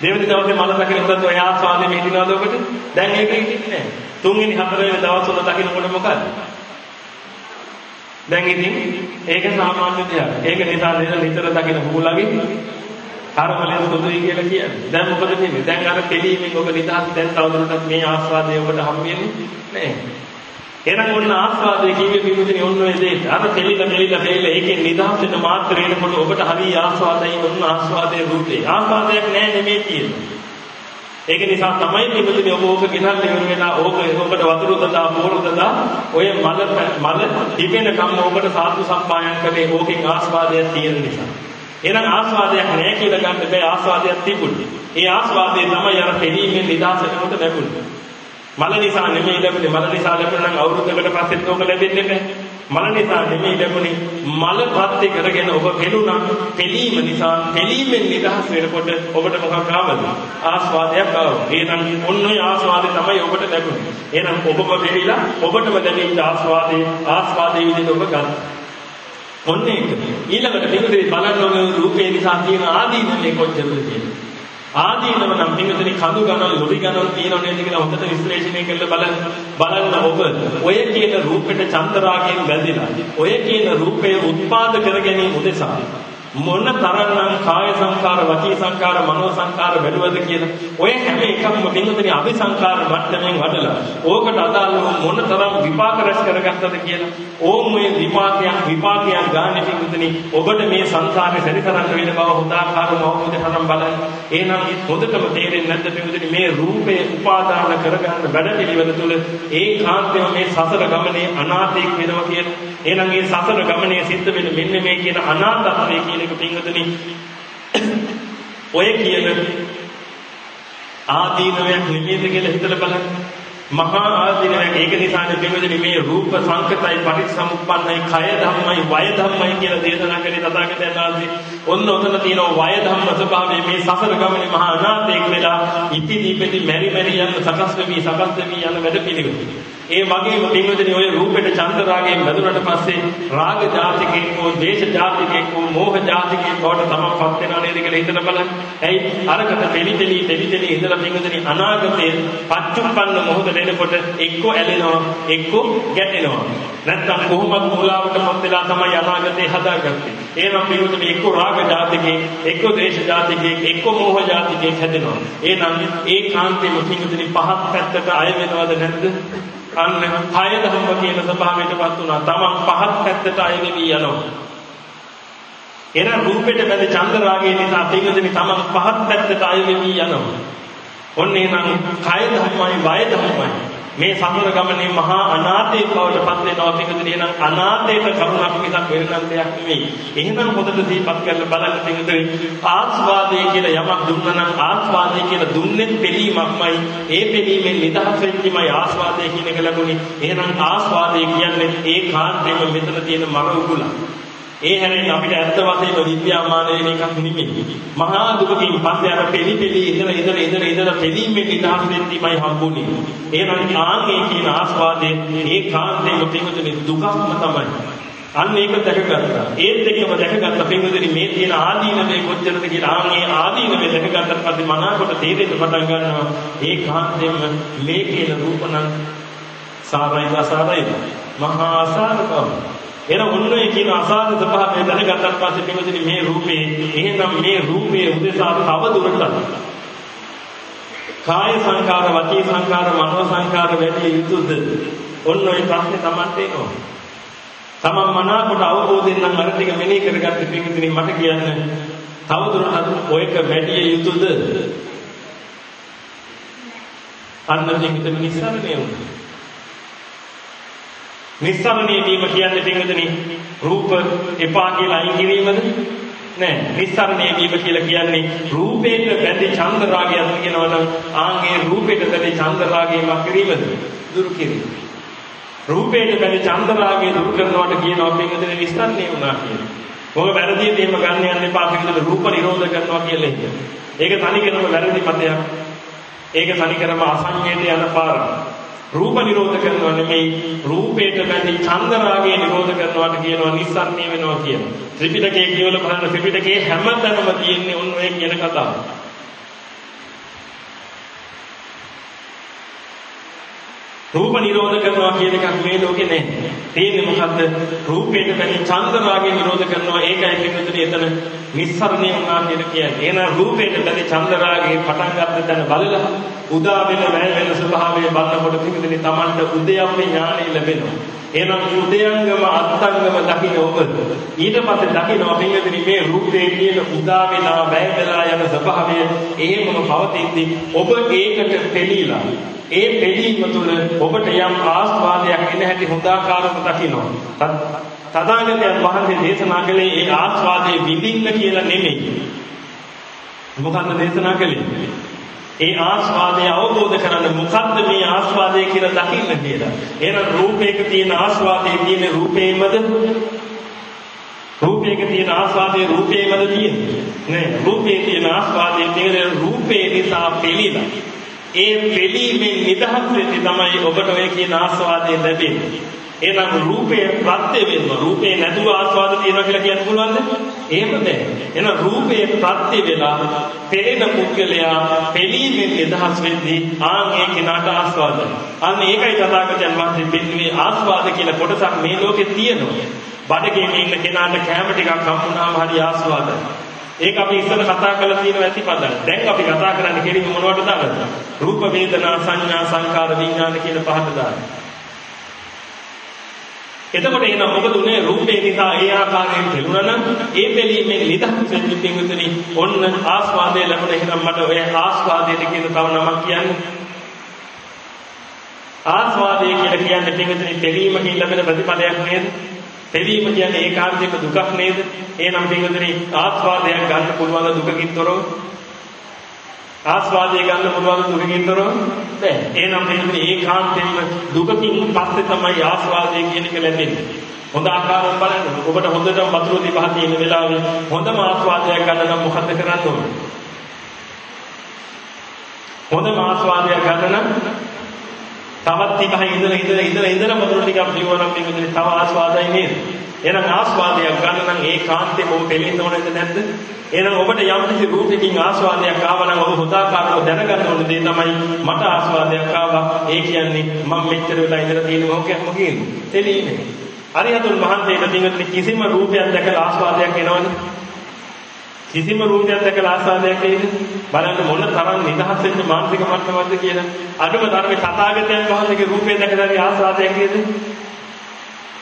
දෙවෙනි දවසේ මල දකින්නකොට ඔය ආස්වාදයේ හිටිනවද ඔබට? දැන් ඒක හිටින්නේ නැහැ. තුන්වෙනි හතරවෙනි දවස්වල දකින්නකොට මොකද? දැන් ඉතින් ඒක සාමාන්‍ය දෙයක්. ඒක නිසා නේද නිතර දකින්න හුලගේ කර්මලෙන් සුදුයි කියලා කියන්නේ. දැන් මොකද වෙන්නේ? දැන් අර පිළීමෙන් ඔබ නිදහස් දැන් තවදුරටත් මේ ආස්වාදය ඔබට හම් වෙන්නේ නැහැ. එහෙනම් ඔන්න ආස්වාදයේ කිව්වේ පිටුදිනේ ඔන්න ඔය දේ. අර තෙලිලා තෙලිලා තෙලිලා ඒකෙන් නිදහස් වෙන මාත්‍රේනකොට ඔබට හරි ආස්වාදයි ඔන්න ආස්වාදයේ රූපේ. ආස්වාදයක් නෑ නෙමෙයි තියෙන්නේ. ඒක නිසා තමයි පිටුදිනේ ඔබ ඕක ගෙනල්ලා ඉවර වෙලා ඕක ඔබට වතුර දදා පොර දදා ඔය මල මල ඉපෙන කම් ඔබට සාතු සම්පායන් කළේ ඕකෙන් ආස්වාදයක් තියෙන නිසා. එහෙනම් ආස්වාදයක් නෑ කියලා ගන්න බෑ ආස්වාදයක් තිබුණේ. ඒ ආස්වාදය තමයි අර පෙනීමෙන් නිදහස් වෙනකොට ලැබුණේ. මල නිසා නෙමෙයි ලැබුණේ මල නිසා ලැබුණා නම් අවුරුද්දකට පස්සෙත් ඕක ලැබෙන්නේ නැහැ. මල නිසා නෙමෙයි ලැබුණේ මල ප්‍රත්‍ය කරගෙන ඔබ පෙළුණා. පෙලීම නිසා පෙලීමෙන් නිදහස් වෙනකොට ඔබට මොකක් ආවද? ආස්වාදයක් ආවා. එහෙනම් ඔන්න ඔය ආස්වාදේ තමයි ඔබට ලැබුණේ. එහෙනම් ඔබම පෙළිලා ඔබටම ලැබෙච්ච ආස්වාදේ ආස්වාදේ විදිහට ඔබ ගන්න. ඔන්න ඒක. ඊළඟට පිටුදේ බලන්න ඕන රූපේ නිසා තියෙන ආදීනනේ කොච්චරද කියන්නේ. ආදීනව නම් පින්විතනි කඳු ගණන් ලොරි ගණන් තියෙනව නේද කියලා හොඳට විශ්ලේෂණය කරලා බලන්න බලන්න ඔබ. ඔය කියන රූපෙට චන්දරාගයෙන් බැඳිලා ඔය කියන රූපය උත්පාද කර ගැනීම උදෙසා මොන තරම්නම් කාය සංකාර, වචී සංකාර, මනෝ සංකාර වැඩුවද කියලා. ඔය හැම එකක්ම පින්වතුනි අபிසංකාර මට්ටමින් වඩලා. ඕකට අදාළව මොන තරම් විපාක රැස් කරගත්තද කියලා. ඕම් මේ විපාකයන් විපාකයන් ගන්න පින්වතුනි ඔබට මේ සංසාරේ සැරිසරන්න වෙන බව හොදාකාරව අවබෝධ කරගන්න බලන්න. එහෙනම් හොඳටම තේරෙන්නේ නැද්ද පින්වතුනි මේ රූපේ උපාදාන කරගන්න වැඩ පිළිවෙල තුළ ඒකාන්තයෙන් මේ සසර ගමනේ අනාථයෙක් වෙනවා කියන. එහෙනම් මේ සසර ගමනේ සිද්ධ වෙන මෙන්න මේ කියන අනාථත්වයේ කියන එක පින්වතුනි ඔය කියන ආදීනවයක් නෙමෙයිද කියලා හිතලා බලන්න. මහා ආදීනවයක් ඒක නිසානේ පින්වතුනි මේ රූප සංකතයි පටිච්චසමුප්පන්නයි කය ධම්මයි වය ධම්මයි කියලා දේශනා කරේ තථාගතයන් වහන්සේ. ඔන්න ඔතන තියෙන වය ධම්ම ස්වභාවය මේ සසර ගමනේ මහා අනාථයෙක් වෙලා ඉපිදි ඉපිදි මෙරි මෙරි යන සකස් වෙවි සකස් වෙවි යන වැඩ පිළිවෙල. ඒ වගේම පින්වතුනි ඔය රූපෙට චන්ද රාගයෙන් බැඳුනට පස්සේ රාග ජාතිකෙක් හෝ දේශ ජාතිකෙක් හෝ මෝහ ජාතිකෙක් බවට තමන්පත් වෙනා නේද කියලා හිතලා බලන්න. ඇයි අරකට දෙලිදෙලි දෙලිදෙලි ඉඳලා පින්වතුනි අනාගතයේ පච්චුප්පන්න මොහොත දෙනකොට එක්කෝ ඇලෙනවා එක්කෝ ගැටෙනවා. නැත්තම් කොහොමද මූලාවටපත් වෙලා තමයි අනාගතේ හදාගත්තේ. එහෙනම් පින්වතුනි එක්කෝ රාග ජාතිකෙක් එක්කෝ දේශ ජාතිකෙක් එක්කෝ මෝහ ජාතිකෙක් හැදෙනවා. එහෙනම් ඒ කාන්තේම පින්වතුනි පහත් පැත්තට අය වෙනවද නැද්ද? අන්න කය ධම්ම කියන ස්වභාවයටපත් වුණා. තමන් පහත් පැත්තට අය වෙවි යනවා. එන රූපෙට බැඳ චන්ද රාගය නිසා පින්වතුනි තමන් පහත් පැත්තට අය වෙවි යනවා. ඔන්න එහෙනම් කය ධර්මයි වය ධර්මයි මේ සතර ගමනේ මහා අනාථේ බවට පත් වෙනවා පිටුදින එහෙනම් අනාථේට කරුණක් මිසක් වෙන නම් දෙයක් නෙවෙයි. එහෙනම් හොඳට දීපත් කරලා බලන්න පිටුදින ආස්වාදයේ කියලා යමක් දුන්නා නම් ආස්වාදයේ කියලා දුන්නේ පිළීමක්මයි. ඒ පිළීමෙන් නිදහස් වෙච්චිමයි ආස්වාදයේ කියන එක ලැබුණේ. එහෙනම් ආස්වාදයේ කියන්නේ ඒ කාන්තේම මෙතන තියෙන මර උගුලක්. ඒ හැරෙන්න අපිට ඇත්ත වශයෙන්ම විද්‍යාමානයේ එකක් නෙමෙයි. මහා දුකකින් පස්සේ අර පෙලි පෙලි ඉඳලා ඉඳලා ඉඳලා ඉඳලා පෙලීමෙන් නිදහස් වෙන්නීමයි හම්බුනේ. එහෙනම් ආන්ගේ කියන ආස්වාදයේ ඒ කාන්තේම පිටුනේ දුකක්ම තමයි. අන්න ඒක දැකගත්තා. ඒත් එක්කම දැකගත්ත පින්වදින මේ තියෙන ආදීනවේ කොච්චරද කියලා ආන්ගේ ආදීනවේ දැකගත්තට පස්සේ මනාකොට තේරෙන්න පටන් ගන්නවා. ඒ කාන්තේම මේ කියන රූපණං සාරයිද අසාරයිද? මහා අසාරකම. එන ඔන්නේ කියන අසාර ස්වභාවය දැනගත්තට පස්සේ පින්වදින මේ රූපේ එහෙනම් මේ රූපයේ උදෙසා තව දුරටත් කාය සංකාර, වචී සංකාර, මනෝ සංකාර වැඩි යුතුද? ඔන්න ඔය ප්‍රශ්නේ Tamante එනවා. තමන් මනාකොට අවබෝධයෙන් නම් අර ටික මෙනෙහි කරගත්ත පින්විතනි මට කියන්න තවදුරටත් ඔයක වැඩි යුතුද? අන්න පින්විතනි නිස්සරණය වුණා. නිස්සරණය වීම කියන්නේ පින්විතනි රූප එපා කියලා අයින් කිරීමද? නෑ නිස්සරණය වීම කියලා කියන්නේ රූපේට බැඳි චන්ද රාගයක් කියනවනම් ආන්ගේ රූපේට බැඳි චන්ද රාගය මක් කිරීමද? දුරු කිරීම. රූපේට බැඳි චන්ද රාගය දුරු කරනවට කියනවා පින්විතනි නිස්සරණය වුණා කියලා. මොකද වැරදියට එහෙම ගන්න යන්න එපා පින්විතනි රූප නිරෝධ කරනවා කියලා කියන්නේ. ඒක තනිකරම වැරදි පදයක්. ඒක තනිකරම අසංයයට යන පාරක්. රූප නිරෝධ කරනවා නෙමෙයි රූපේට බැඳි චන්ද රාගය නිරෝධ කරනවාට කියනවා නිස්සාරණය වෙනවා කියනවා. ත්‍රිපිටකයේ කියවල බලන්න ත්‍රිපිටකයේ හැමතැනම තියෙන්නේ ඔන්න ඔය කියන කතාව. රූප නිරෝධ කරනවා කියන එකක් මේ ලෝකේ නැහැ. තියෙන්නේ මොකද්ද? රූපේට බැඳි චන්ද රාගය නිරෝධ කරනවා ඒකයි පිටුතුනේ එතන නිස්සරණය වුණා කියලා කියන්නේ. එහෙනම් රූපේට බැඳි චන්ද රාගය පටන් ගන්න තැන බලලා උදා වෙන වැය වෙන ස්වභාවය බලනකොට පිටුතුනේ Tamanට උදයම්ම ඥාණය ලැබෙනවා. එහෙනම් උදයංගම අත්ංගම දකින්න ඔබ ඊට පස්සේ දකින්න පිටුතුනේ මේ රූපේ තියෙන උදා වෙලා වැය වෙලා යන ස්වභාවය එහෙමම පවතිද්දී ඔබ ඒකට දෙලීලා ඒ පෙළීම තුළ ඔබට යම් ආස්වාදයක් එන හැටි හොඳාකාරව දකිනවා. තථාගතයන් වහන්සේ දේශනා කළේ ඒ ආස්වාදයේ විඳින්න කියලා නෙමෙයි. මොකක්ද දේශනා කළේ? ඒ ආස්වාදය අවබෝධ කරගන්න මොකද්ද මේ ආස්වාදය කියලා දකින්න කියලා. එහෙනම් රූපයක තියෙන ආස්වාදයේ තියෙන රූපේමද රූපයක තියෙන ආස්වාදයේ රූපේමද තියෙන්නේ නෑ රූපේ තියෙන ආස්වාදයේ තියෙන රූපේ නිසා පිළිලා ඒ පිළීමෙන් නිදහස් වෙන්නේ තමයි ඔබට ඔය කියන ආස්වාදය ලැබෙන්නේ. එහෙනම් රූපේ ප්‍රත්‍ය වෙනවා. රූපේ නැතුව ආස්වාද තියෙනවා කියලා කියන්න පුළුවන්ද? එහෙම නෑ. එන රූපේ ප්‍රත්‍ය වෙලා පෙරෙන පුද්ගලයා පෙළීමෙන් නිදහස් වෙද්දී ආන් ඒ කෙනාට ආස්වාදයි. අන්න ඒකයි තථාගතයන් වහන්සේ පෙන්වන්නේ ආස්වාද කියලා කොටසක් මේ ලෝකේ තියෙනවා. බඩගින්නේ ඉන්න කෙනාට කැම ටිකක් හම්බුනාම හරි ආස්වාදයි. ඒක අපි ඉස්සර කතා කරලා තියෙන ඇති පදයක්. දැන් අපි කතා කරන්නේ කෙලින්ම මොනවටද දාගන්නද? රූප වේදනා සංඥා සංකාර විඥාන කියන පහට දාන්න. එතකොට එහෙනම් මොකද උනේ රූපේ නිසා ඒ ආකාරයෙන් පෙළුණා නම් ඒ පෙළීමෙන් නිදහස් වෙන්න පිටුතුනි ඔන්න ආස්වාදය ලැබුණ එහෙනම් මට ඔය ආස්වාදයට කියන තව නමක් කියන්නේ ආස්වාදය කියලා කියන්නේ පිටුතුනි පෙළීමකින් ලැබෙන ප්‍රතිඵලයක් නේද පෙළීම කියන්නේ ඒකාන්තයක දුකක් නේද එහෙනම් පිටුතුනි ආස්වාදයක් ගන්න පුළුවන් දුකකින් තොරව ආස්වාදය ගන්න පුළුවන් දුකකින් තොරව බෑ. එහෙනම් මෙන්න ඒකාන්තයෙන්ම දුකකින් පස්සේ තමයි ආස්වාදය කියන එක ලැබෙන්නේ. හොඳ ආකාරයෙන් බලන්න. ඔබට හොඳටම වතුර දිපහ තියෙන වෙලාවේ හොඳම ආස්වාදයක් ගන්න නම් මොකද කරන්න ඕනේ? හොඳම ආස්වාදයක් ගන්න නම් තවත් ටිකක් ඉඳලා ඉඳලා ඉඳලා ඉඳලා වතුර ටිකක් පියවනම් මේකනේ තව ආස්වාදයි නේද? එහෙනම් ආස්වාදයක් ගන්න නම් ඒකාන්තයෙන්ම ඔබ දෙලින්න ඕනද නැද්ද? එහෙනම් ඔබට යම් කිසි රූපකින් ආස්වාදයක් ආවා නම් ඔබ හොදාකාරව දැනගන්න ඕන දේ තමයි මට ආස්වාදයක් ආවා. ඒ කියන්නේ මම මෙච්චර වෙලා ඉඳලා තියෙන මොකක්ද මොකේද? තෙලීමේ. අරිහතුන් වහන්සේට දිනන්නේ කිසිම රූපයක් දැකලා ආස්වාදයක් එනවද? කිසිම රූපයක් දැකලා ආස්වාදයක් එයිද? බලන්න මොන තරම් නිදහස් වෙච්ච මානසික මට්ටමක්ද කියලා. අඩුම තරමේ තථාගතයන් වහන්සේගේ රූපය දැකලා ආස්වාදයක් එයිද?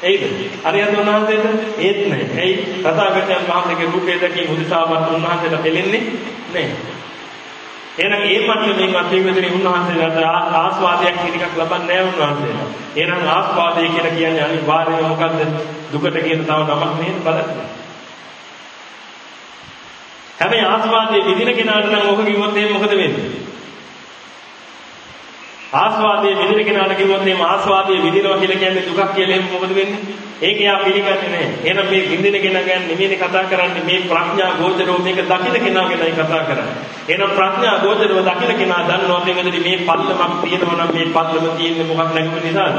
එයිද? අරියත් උන්වහන්සේට ඒත් නැහැ. එයි තථාගතයන් වහන්සේගේ රූපය දැකීම උදෙසාවත් උන්වහන්සේට දෙලෙන්නේ නැහැ. එහෙනම් ඒ මට්ටමේ මැදින්වදිනේ උන්වහන්සේලාට ආස්වාදයක් කියන එකක් ලබන්නේ නැහැ උන්වහන්සේලා. එහෙනම් ආස්වාදය කියලා කියන්නේ අනිවාර්යයෙන්ම මොකද්ද? දුකට කියන තව නමක් නේද බලන්න. හැබැයි ආස්වාදයේ විඳින කෙනාට නම් ඔක කිව්වොත් එහෙනම් මොකද වෙන්නේ? ආස්වාදයේ විඳින කෙනාට කිව්වොත් එහෙනම් ආස්වාදයේ විඳිනවා කියලා කියන්නේ දුකක් කියලා එහෙනම් මොකද වෙන්නේ? ඒක යා පිළිගන්නේ නැහැ. එහෙනම් මේ විඳින කෙනා ගැන නෙමෙයි කතා කරන්නේ මේ ප්‍රඥා ගෝචරව මේක දකින්න කෙනා ගැනයි කතා කරන්නේ. එහෙනම් ප්‍රඥා ගෝචරව දකින්න කෙනා දන්නවා මේකදී මේ පල්ලමක් තියෙනවා නම් මේ පල්ලම තියෙන්නේ මොකක් නැගපු නිසාද?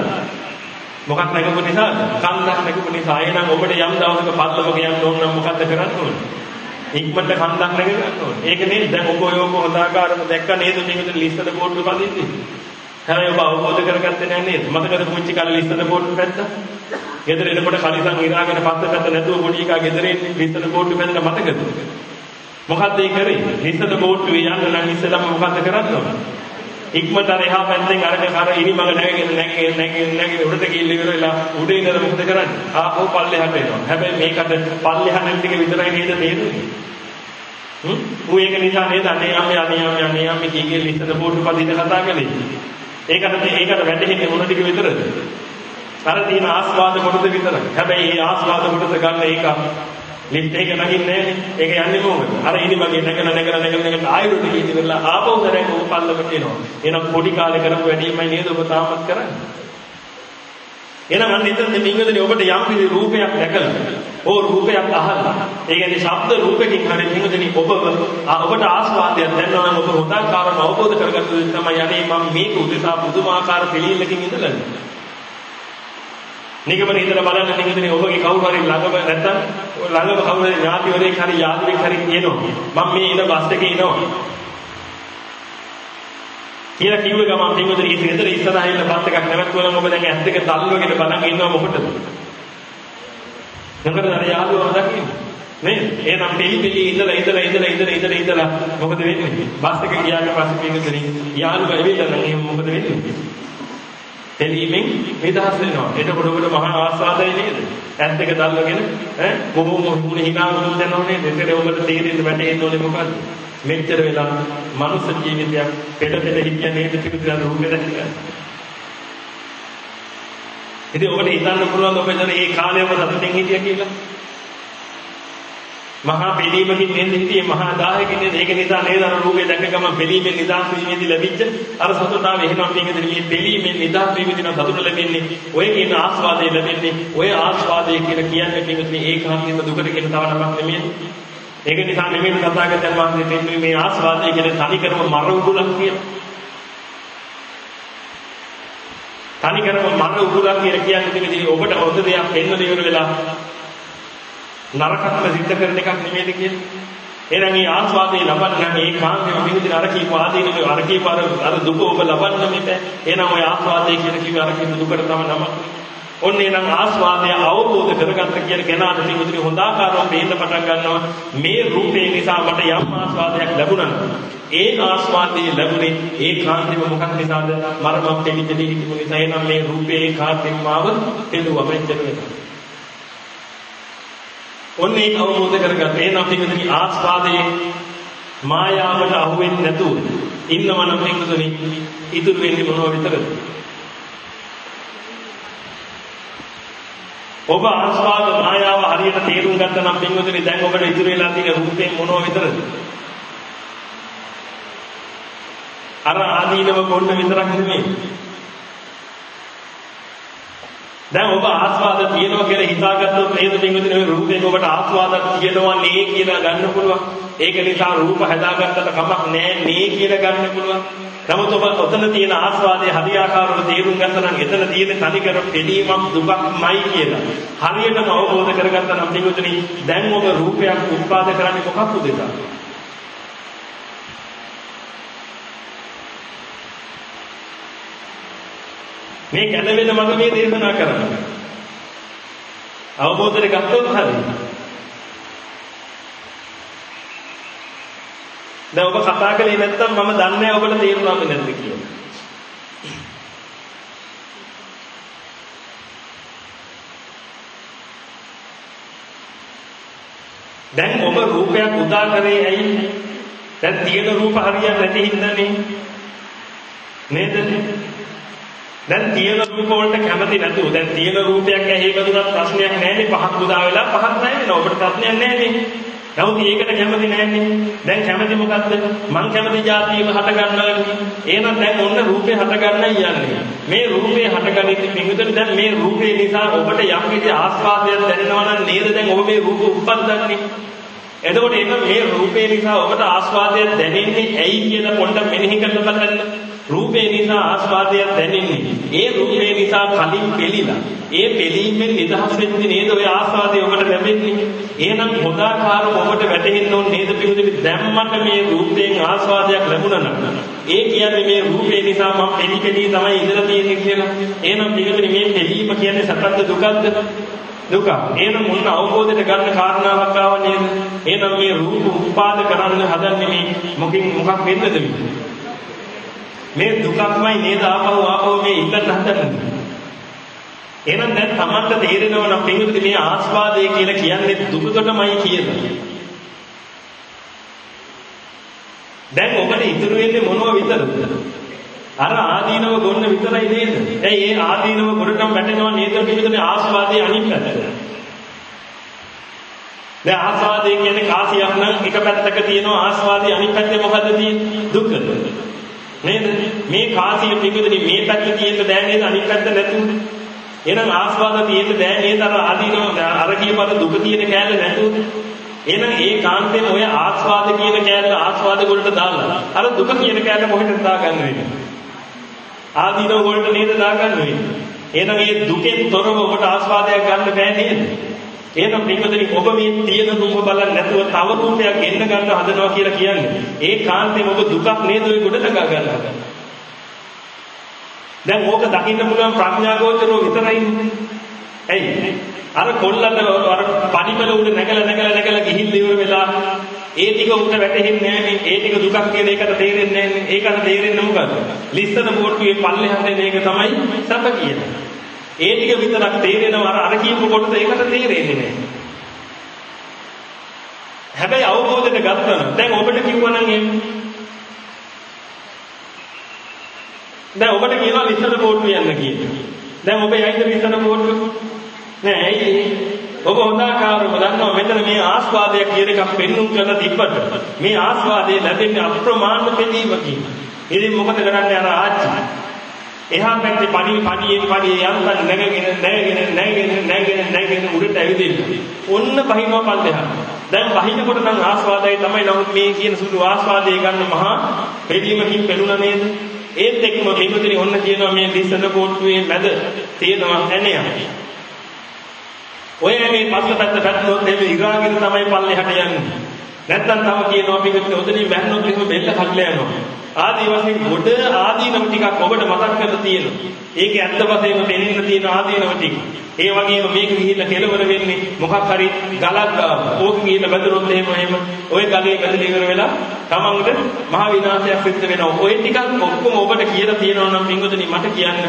මොකක් නැගපු නිසාද? කන්දක් නැගපු නිසා. එහෙනම් ඔබට යම් දවසක පල්ලමක යන්න ඕන නම් මොකද්ද කරන්න ඕනේ? ඉක්මනට කන්දක් නැග ගන්න ඕනේ. ඒක නේද? දැන් ඔබ ඔය ඔබ හොදාකාරව දැක්ක නේද මේකට ලිස්ට් බෝඩ් එක පදින්නේ? හැබැයි ඔබ අවබෝධ කරගත්තේ නැහැ නේද? මතකද පුංචි කාලේ ලිස්සන බෝඩ්ඩු පැත්ත? ගෙදර එනකොට කලිසම් ඉරාගෙන පස්ස පැත්ත නැතුව පොඩි එකා ගෙදර එන්නේ ලිස්සන බෝඩ්ඩු පැත්ත මතකද? මොකද්ද ඒ කරේ? ලිස්සන බෝඩ්ඩු යන්න නම් ඉස්සෙල්ලාම මොකද්ද කරන්නේ? ඉක්මනට අර එහා පැත්තෙන් අරගෙන කර ඉනි මග නැගගෙන නැගගෙන නැගගෙන නැගගෙන උඩට ගිහින් ඉවරලා උඩ ඉඳලා මොකද කරන්නේ? ආපහු පල්ලෙහාට එනවා. හැබැයි මේකට පල්ලෙහා නැති ටික විතරයි නේද තේරෙන්නේ? හ්ම්? ඌ ඒක නිසා නේද අනේ අම්මේ අනේ අම්මේ අනේ අම්මේ කීගේ ලිස්සන බෝඩ්ඩු පදින්න කතා කළේ? ඒකට ඒකට වැටෙන්නේ මොන ටික විතරද? අර තියෙන ආස්වාද කොටස විතරයි. හැබැයි මේ ආස්වාද කොටස ගන්න ඒක ලිෆ්ට් එක නගින්නේ ඒක යන්නේ මොකද? අර ඉනිමගේ නැගලා නැගලා නැගලා නැගලා ආයෙත් ගිහින් ඉවරලා ආපහු කරේ උපල්ලමට එනවා. එහෙනම් පොඩි කාලේ කරපු වැඩිමයි නේද ඔබ තාමත් කරන්නේ? එහෙනම් අන්න ඉතින් මේ පින්වදනේ ඔබට යම් කිසි රූපයක් දැකලා ඕ රූපයක් අහලා ඒ කියන්නේ ශබ්ද රූපකින් හරි පින්වදනේ ඔබ ඔබට ආස්වාදයක් දැනනවා නම් ඔබ හොඳ කාරණා අවබෝධ කරගත්ත දේ තමයි යන්නේ මම මේක උදෙසා පුදුමාකාර පිළිලකින් ඉඳලා නිගමන හිතලා බලන්න නිගමනේ ඔබගේ කවුරු හරි ළඟම නැත්තම් ළඟම කවුරු හරි ඥාතිවරයෙක් හරි යාළුවෙක් හරි කියනවා මම මේ එන බස් එකේ එනවා කියලා කිව්ව ගමන් පින්වතුනි ඒ ගෙදර ඉස්සරහා ඉන්න බස් එකක් නැවතුනම ඔබ දැන් ඇස් දෙක තල්ලුවගෙන බලන් ඉන්නවා මොකටද? මොකද අර යාළුවා දකින්නේ. නේද? එහෙනම් පිළි පිළි ඉඳලා ඉඳලා ඉඳලා ඉඳලා ඉඳලා ඉඳලා මොකද වෙන්නේ? බස් එක ගියාට පස්සේ පින්වතුනි යාළුවා ඇවිල්ලා නම් එහෙනම් මොකද වෙන්නේ? දෙලීමෙන් නිදහස් වෙනවා. එතකොට ඔබට මහා ආස්වාදයි නේද? ඇස් දෙක තල්ලගෙන ඈ කොහොම මොහොම හිනා මොනවද යනවනේ? දෙතර ඔබට තේරෙන්න වැටෙන්න ඕනේ මොකද්ද? මෙච්චර වෙලා මනුස්ස ජීවිතයක් පෙළ පෙළ හිටිය නේද පිටුදලා රූපේ දැක්කා. ඉතින් ඔබට හිතන්න පුළුවන් ඔබ ඉතින් ඒ කාලයම සතුටින් හිටියා කියලා. මහා පිළීමකින් නේද හිටියේ මහා දායකින් නේද ඒක නිසා නේද අර රූපේ දැක ගම පිළීමෙන් නිදහස් වීමේදී ලැබිච්ච අර සතුටාව එහෙනම් මේකද මේ පිළීමෙන් නිදහස් වීමේදී සතුට ලැබෙන්නේ ඔය කියන ආස්වාදය ලැබෙන්නේ ඔය ආස්වාදය කියලා කියන්නේ පිළිගන්නේ ඒකාන්තයෙන්ම දුකට කියන තව නමක් නෙමෙයි. ඒක නිසා නෙමෙයි තථාගතයන් වහන්සේ දෙන්නේ මේ ආස්වාදය කියන තනිකරම මර උගුලක් කියලා. තනිකරම මර උගුලක් කියලා කියන්නේ ඉතින් ඔබට හොඳ දෙයක් පෙන්වන ඉවර වෙලා නරකත්ම සිද්ධ කරන එකක් නෙමෙයිද කියන්නේ. එහෙනම් මේ ආස්වාදේ ලබන්න නම් ඒ කාන්තේම මිහිදින අර කීප ආදීන අර කීප අර අර දුක ඔබ ලබන්න මෙතේ. එහෙනම් ඔය ආස්වාදේ කියන කිව්ව අර කීප දුකට තම නමක්. ඔන්න එනම් ආස්වාදය අවබෝධ කරගත්ත කියන කෙනාට නිමුදිරි හොඳ ආකාරව පේන්න පටන් ගන්නවා මේ රූපේ නිසා මට යම් ආස්වාදයක් ලැබුණා ඒ ආස්වාදයේ ලැබුණේ ඒ කාන්තේම මොකක් නිසාද මරමම් දෙලිදෙලි හිතපු නිසා එනම් මේ රූපේ ඒ කාන්තේම මාව තෙලුවම ඉච්චෙන්නේ ඔන්න ඒක අවබෝධ කරගත්ත එනම් පිටුනි ආස්වාදයේ මායාවට අහු වෙන්නේ නැතුව ඉන්නවනම් පිටුනි ඉතුරු වෙන්නේ මොනව විතරද ඔබ ආස්වාද මායාව හරියට තේරුම් ගත්තා නම් පින්වතුනි දැන් ඔබට ඉතුරු වෙලා තියෙන රූපේ මොනව විතරද? අර ආදීනව කොන්න විතරක් නෙමෙයි. දැන් ඔබ ආස්වාද තියෙනවා කියලා හිතාගත්තොත් නේද පින්වතුනි ඔය රූපයෙන් ඔබට ආස්වාදක් තියෙනවා නේ කියලා ගන්න පුළුවන්. ඒක නිසා රූප හදාගත්තට කමක් නෑ නේ කියලා ගන්න පුළුවන්. නමුත් ඔබ ඔතන තියෙන ආස්වාදයේ හරියාකාරව තේරුම් ගත්තා නම් එතන තියෙන තනිකර පිළීමක් දුකක්මයි කියලා. හරියටම අවබෝධ කරගත්තා නම් පිටුතුනි දැන් ඔබ රූපයක් උත්පාද කරන්නේ මොකක්ද දෙදා? මේ ගැළවෙන මඟ මේ දේශනා කරන්නේ. අවබෝධයට ගත්තොත් හරියි. දැන් ඔබ කතා කළේ නැත්නම් මම දන්නේ නැහැ ඔබට තේරුණාද නැද්ද කියලා. දැන් ඔබ රූපයක් උදා කරේ ඇයි? දැන් තියෙන රූප හරියන්නේ නැති හින්දානේ. නේද? දැන් තියෙන රූප වලට කැමති නැතුව දැන් තියෙන රූපයක් ඇහි බඳුනත් ප්‍රශ්නයක් නැහැ නේ පහක් උදා වෙලා පහක් නැහැ නේ ඔබට ප්‍රශ්නයක් නැහැ නේ. නමුත් ඒකට කැමති නැන්නේ. දැන් කැමති මොකද්ද? මං කැමති જાතියම හට ගන්නවා එහෙනම් දැන් ඔන්න රූපේ හට ගන්නයි යන්නේ. මේ රූපේ හටගනිද්දි පිඟුදෙන් දැන් මේ රූපේ නිසා ඔබට යම් කිසි ආස්වාදයක් දැනෙනවා නම් නේද දැන් ඔබ මේ රූප උප්පද්දන්නේ. එතකොට එන්න මේ රූපේ නිසා ඔබට ආස්වාදයක් දැනෙන්නේ ඇයි කියලා පොඩ්ඩක් මෙනෙහි කරලා බලන්න. රූපේ නිසා ආස්වාදයක් දැනෙන්නේ. ඒ රූපේ නිසා කලින් පෙළිලා. ඒ පෙළීමෙන් නිදහස් වෙන්නේ නේද ඔය ආස්වාදය ඔබට ලැබෙන්නේ. එහෙනම් හොදාකාරව ඔබට වැටහෙන්න ඕන නේද පිළිදෙවි දැම්මට මේ රූපයෙන් ආස්වාදයක් ලැබුණා නම්. ඒ කියන්නේ මේ රූපේ නිසා මම පෙළි පෙළි තමයි ඉඳලා තියෙන්නේ කියලා. එහෙනම් පිළිදෙවි මේ පෙළීම කියන්නේ සත්‍යද දුකද? දුක. එහෙනම් මොන අවබෝධයට ගන්න කාරණාවක් ආව නේද? එහෙනම් මේ රූප උපාද කරන්න හදන්නේ මේ මොකින් මොකක් වෙන්නද මේ? මේ දුකක්මයි නේද ආපහු ආපහු මේ ඉල්ලන්න හදන්නේ. එහෙනම් දැන් Tamanට තේරෙනවා නම් පින්විත මේ ආස්වාදය කියලා කියන්නේ දුකකටමයි කියලා. දැන් ඔබට ඉතුරු වෙන්නේ මොනව විතරද? අර ආදීනව ගොන්න විතරයි නේද? ඇයි ඒ ආදීනව ගොඩටම වැටෙනවා නේද පින්විත මේ ආස්වාදයේ අනිත් පැත්ත. දැන් ආස්වාදය කියන්නේ කාසියක් නම් එක පැත්තක තියෙනවා ආස්වාදයේ අනිත් පැත්තේ මොකද්ද තියෙන්නේ? දුක. නේද? මේ කාසිය පිටුදෙනි මේ පැත්තේ තියෙන්න බෑ නේද අනිත් පැත්ත නැතුව. එහෙනම් ආස්වාද තියෙන්න බෑ නේද අර ආදීනව අර කියපද දුක තියෙන කෑල්ල නැතුව. එහෙනම් ඒ කාන්තේම ඔය ආස්වාද කියන කෑල්ල ආස්වාද වලට දාලා අර දුක කියන කෑල්ල මොකටද දාගන්න වෙන්නේ? ආදීනව වලට නේද දාගන්න වෙන්නේ. එහෙනම් මේ දුකෙන් තොරව ඔබට ආස්වාදයක් ගන්න බෑ නේද? එහෙනම් පින්වතුනි ඔබ මේ තියෙන රූප බලන්න නැතුව තව රූපයක් එන්න ගන්න හදනවා කියලා කියන්නේ ඒ කාන්තේම ඔබ දුකක් නේද ඔය ගොඩ නගා ගන්න හදන්නේ. දැන් ඕක දකින්න පුළුවන් ප්‍රඥා ගෝචරෝ විතරයි. ඇයි? අර කොල්ලට අර පණිපල උඩ නැගලා නැගලා නැගලා ගිහින් ඉවර වෙලා ඒ ටික උඩ වැටෙන්නේ නැහැ ඒ ටික දුකක් කියන එකට තේරෙන්නේ නැහැ ඒකට තේරෙන්නේ මොකද්ද? ලිස්සන බෝට්ටුවේ පල්ලෙහාට එන එක තමයි සැප කියන්නේ. ඒ ටික විතරක් තේරෙනවා අර අර කියපු කොටස ඒකට තේරෙන්නේ නැහැ. හැබැයි අවබෝධයට ගත්තා නම් දැන් ඔබට කිව්වනම් එහෙම දැන් ඔබට කියනවා ලිස්සන බෝට්ටුව යන්න කියලා. දැන් ඔබ යයිද ලිස්සන බෝට්ටුව? නෑ ඇයි ඔබ හොඳාකාරව දන්නවා මෙතන මේ ආස්වාදයක් කියන එකක් පෙන්눔 කරලා තිබ්බට මේ ආස්වාදේ ලැබෙන්නේ අප්‍රමාණ පෙනීමකින්. ඉතින් මොකද කරන්නේ අර ආච්චි? එහා පැත්තේ පඩි පඩියෙන් පඩිය යන්තම් නැගගෙන නැගගෙන නැගගෙන නැගගෙන නැගගෙන උඩට ඇවිදින්න. ඔන්න බහිනවා පල්ලෙහා. දැන් බහිනකොට නම් ආස්වාදයි තමයි නමුත් මේ කියන සුළු ආස්වාදයේ ගන්න මහා පෙළීමකින් පෙළුණා නේද? ඒත් එක්කම පින්වතුනි ඔන්න කියනවා මේ දිස්සන කෝට්ටුවේ මැද තියෙනවා ඇණයක්. ඔය ඇගේ පස්ස පැත්ත පැත්තනොත් එහෙම ඉරාගෙන තමයි පල්ලෙහාට යන්නේ. නැත්තම් තව කියනවා පිටුත් ඔතනින් මැරෙනොත් එහෙම බෙල්ල කඩලා යනවා. ආදී වශයෙන් ගොඩ ආදීනව ටිකක් ඔබට මතක් කරලා තියෙනවා. ඒකේ ඇත්ත වශයෙන්ම පෙනෙන්න තියෙන ආදීනව ටික. ඒ වගේම මේක ගිහිල්ලා කෙලවර වෙන්නේ මොකක් හරි ගලක් ඕක ගිහිල්ලා බැඳුනොත් එහෙම එහෙම ওই ගලේ බැඳලා ඉවර වෙලා තමන්ට මහ විනාශයක් සිද්ධ වෙනවා. ওই ටිකක් ඔක්කොම ඔබට කියලා තියෙනවා නම් පින්වතුනි මට කියන්න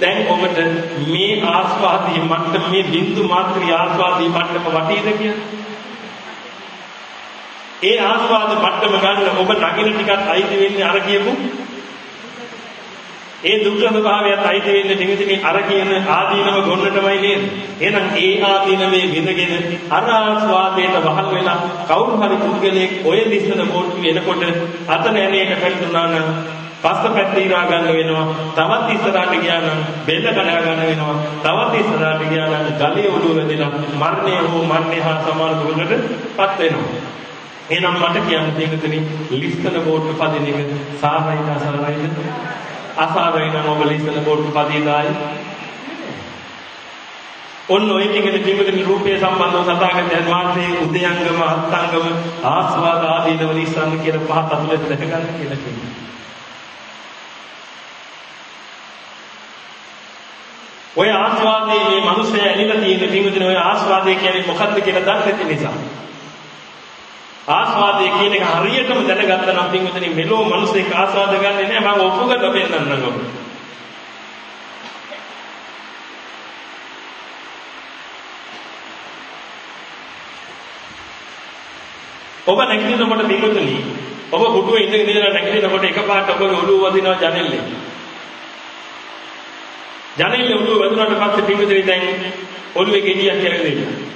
දැන් ඔබට මේ ආස්වාදී මට්ටම මේ බින්දු මාත්‍රි ආස්වාදී මට්ටම වටීද කියලා ඒ ආස්වාද මට්ටම ගන්න ඔබ නගින ටිකත් අයිති වෙන්නේ අර කියපු ඒ දුක්ඛ ස්වභාවයත් අයිති වෙන්නේ නිමිතිනේ අර කියන ආදීනව ගොන්නටමයි නේද? එහෙනම් ඒ ආදීනවේ විඳගෙන අර ආස්වාදයට වහල් වෙලා කවුරු හරි පුද්ගලයෙක් ඔය දිස්සන බෝට්ටු එනකොට අත නැණේට පැටුණා නම් පස්ස පැත්ත ඉරා ගන්න වෙනවා. තවත් ඉස්සරහට ගියා නම් බෙල්ල කඩා ගන්න වෙනවා. තවත් ඉස්සරහට ගියා නම් ගලේ ඔළුව වැදෙනවා. මරණය හෝ මරණය හා සමාන දුකකටපත් වෙනවා. එහෙනම් මට කියන්න තියෙන්නේ ලිස්තන බෝඩ් පදින එක සාරයිද අසාරයිද? අසාරයි නම් ඔබ ලිස්තන බෝඩ් පදිනායි. ඔන්න ඔය ටිකේ පිටුදින රූපයේ සම්බන්ධව සතාගතයන් වාසේ උදයංගම අත්ංගම ආස්වාද ආදීනව නිස්සන්න කියන පහ අතුලට දැක ගන්න කියලා කියනවා. ඔය ආස්වාදයේ මේ මිනිස්සයා ඇලිලා තියෙන පිටුදින ඔය ආස්වාදය කියන්නේ මොකක්ද කියලා දන්නේ නැති නිසා. ආස්වාදය කියන එක හරියටම දැනගත්තා නම් පින්වතුනි මෙලෝ මිනිස්සෙක් ආස්වාද ගන්නෙ නෑ මම ඔප්පු කරලා පෙන්නන්නම් ඔබ. ඔබ නැගිටිනකොට පින්වතුනි ඔබ කුඩුවේ ඉඳගෙන ඉඳලා නැගිටිනකොට එකපාරට ඔබගේ ඔළුව වදිනවා ජනෙල්ලේ. ජනෙල්ලේ ඔළුව වදුනාට පස්සේ පින්වතුනි දැන් ඔළුවේ ගෙඩියක් කියලා දෙන්න.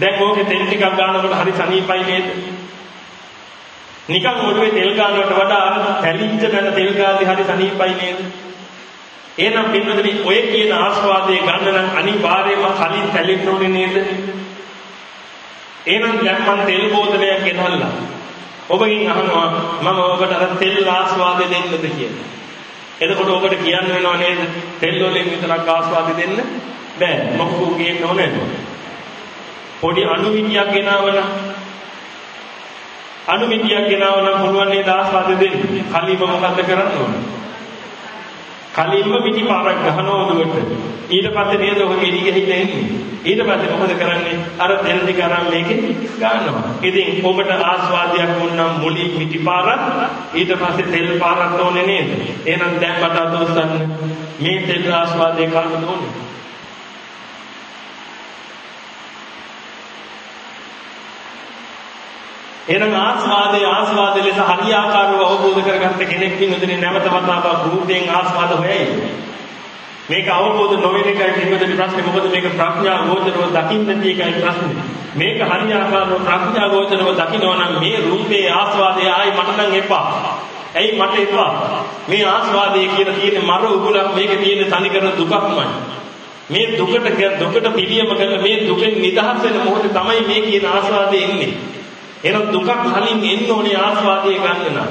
දැන් ඕකේ තෙල් ටිකක් ගන්නකොට හරි සනීපයි නේද? නිකන් ඔළුවේ තෙල් ගන්නවට වඩා තැලිච්ච නැන තෙල් ගාලේ හරි සනීපයි නේද? එහෙනම් පින්වතුනි ඔය කියන ආස්වාදයේ ගන්න නම් අනිවාර්යයෙන්ම කලින් තැලෙන්න ඕනේ නේද? එහෙනම් දැන් මම තෙල් බෝතලයක් ගෙනල්ලා ඔබගෙන් අහනවා මම ඔබට අර තෙල් ආස්වාදය දෙන්නද කියලා. එතකොට ඔබට කියන්න වෙනව නේද? තෙල් වලින් විතරක් ආස්වාදය දෙන්න බෑ. මොකද ගේන්න ඕනේ නේද? පොඩි අණු මිටියක් ගෙනවන අණු මිටියක් ගෙනවන පුළුවන් නේද ආස්වාද දෙන්න. කලින්ම මොකද්ද කරන්න ඕන? කලින්ම මිටි පාරක් ගහනවා උඩට. ඊට පස්සේ නේද ඔක ගෙඩි ගහිලා එන්නේ. ඊට පස්සේ මොකද කරන්නේ? අර තෙල් ටික අරන් මේකේ ගන්නවා. ඉතින් ඔබට ආස්වාදයක් වුණනම් මුලින් මිටි පාරක් ඊට පස්සේ තෙල් පාරක් ඕනේ නේද? එහෙනම් දැන් මට අතොස්සන්න මේ තෙල් ආස්වාදේ ගන්න ඕනේ. එහෙනම් ආස්වාදයේ ආස්වාදයේ ලෙස හරියාකාරව අවබෝධ කරගත්ත කෙනෙක් වින්දුනේ නැවත වතාවක් රූපයෙන් ආස්වාද හොයයි. මේක අවබෝධ නොවන එකයි පින්වතුනි ප්‍රශ්නේ මොකද මේක ප්‍රඥා ගෝචරව දකින්න නැති එකයි ප්‍රශ්නේ. මේක හරියාකාරව ප්‍රඥා ගෝචරව දකිනවා නම් මේ රූපේ ආස්වාදය ආයි මට නම් එපා. ඇයි මට එපා? මේ ආස්වාදයේ කියන තියෙන මර උගුලක් මේක තියෙන තනිකර දුකක්මයි. මේ දුකට දුකට පිළියම කරලා මේ දුකෙන් නිදහස් වෙන මොහොතේ තමයි මේ කියන ආස්වාදය එන්නේ. එහෙනම් දුකක් කලින් එන්න ඕනේ ආස්වාදයේ ගන්න නම්.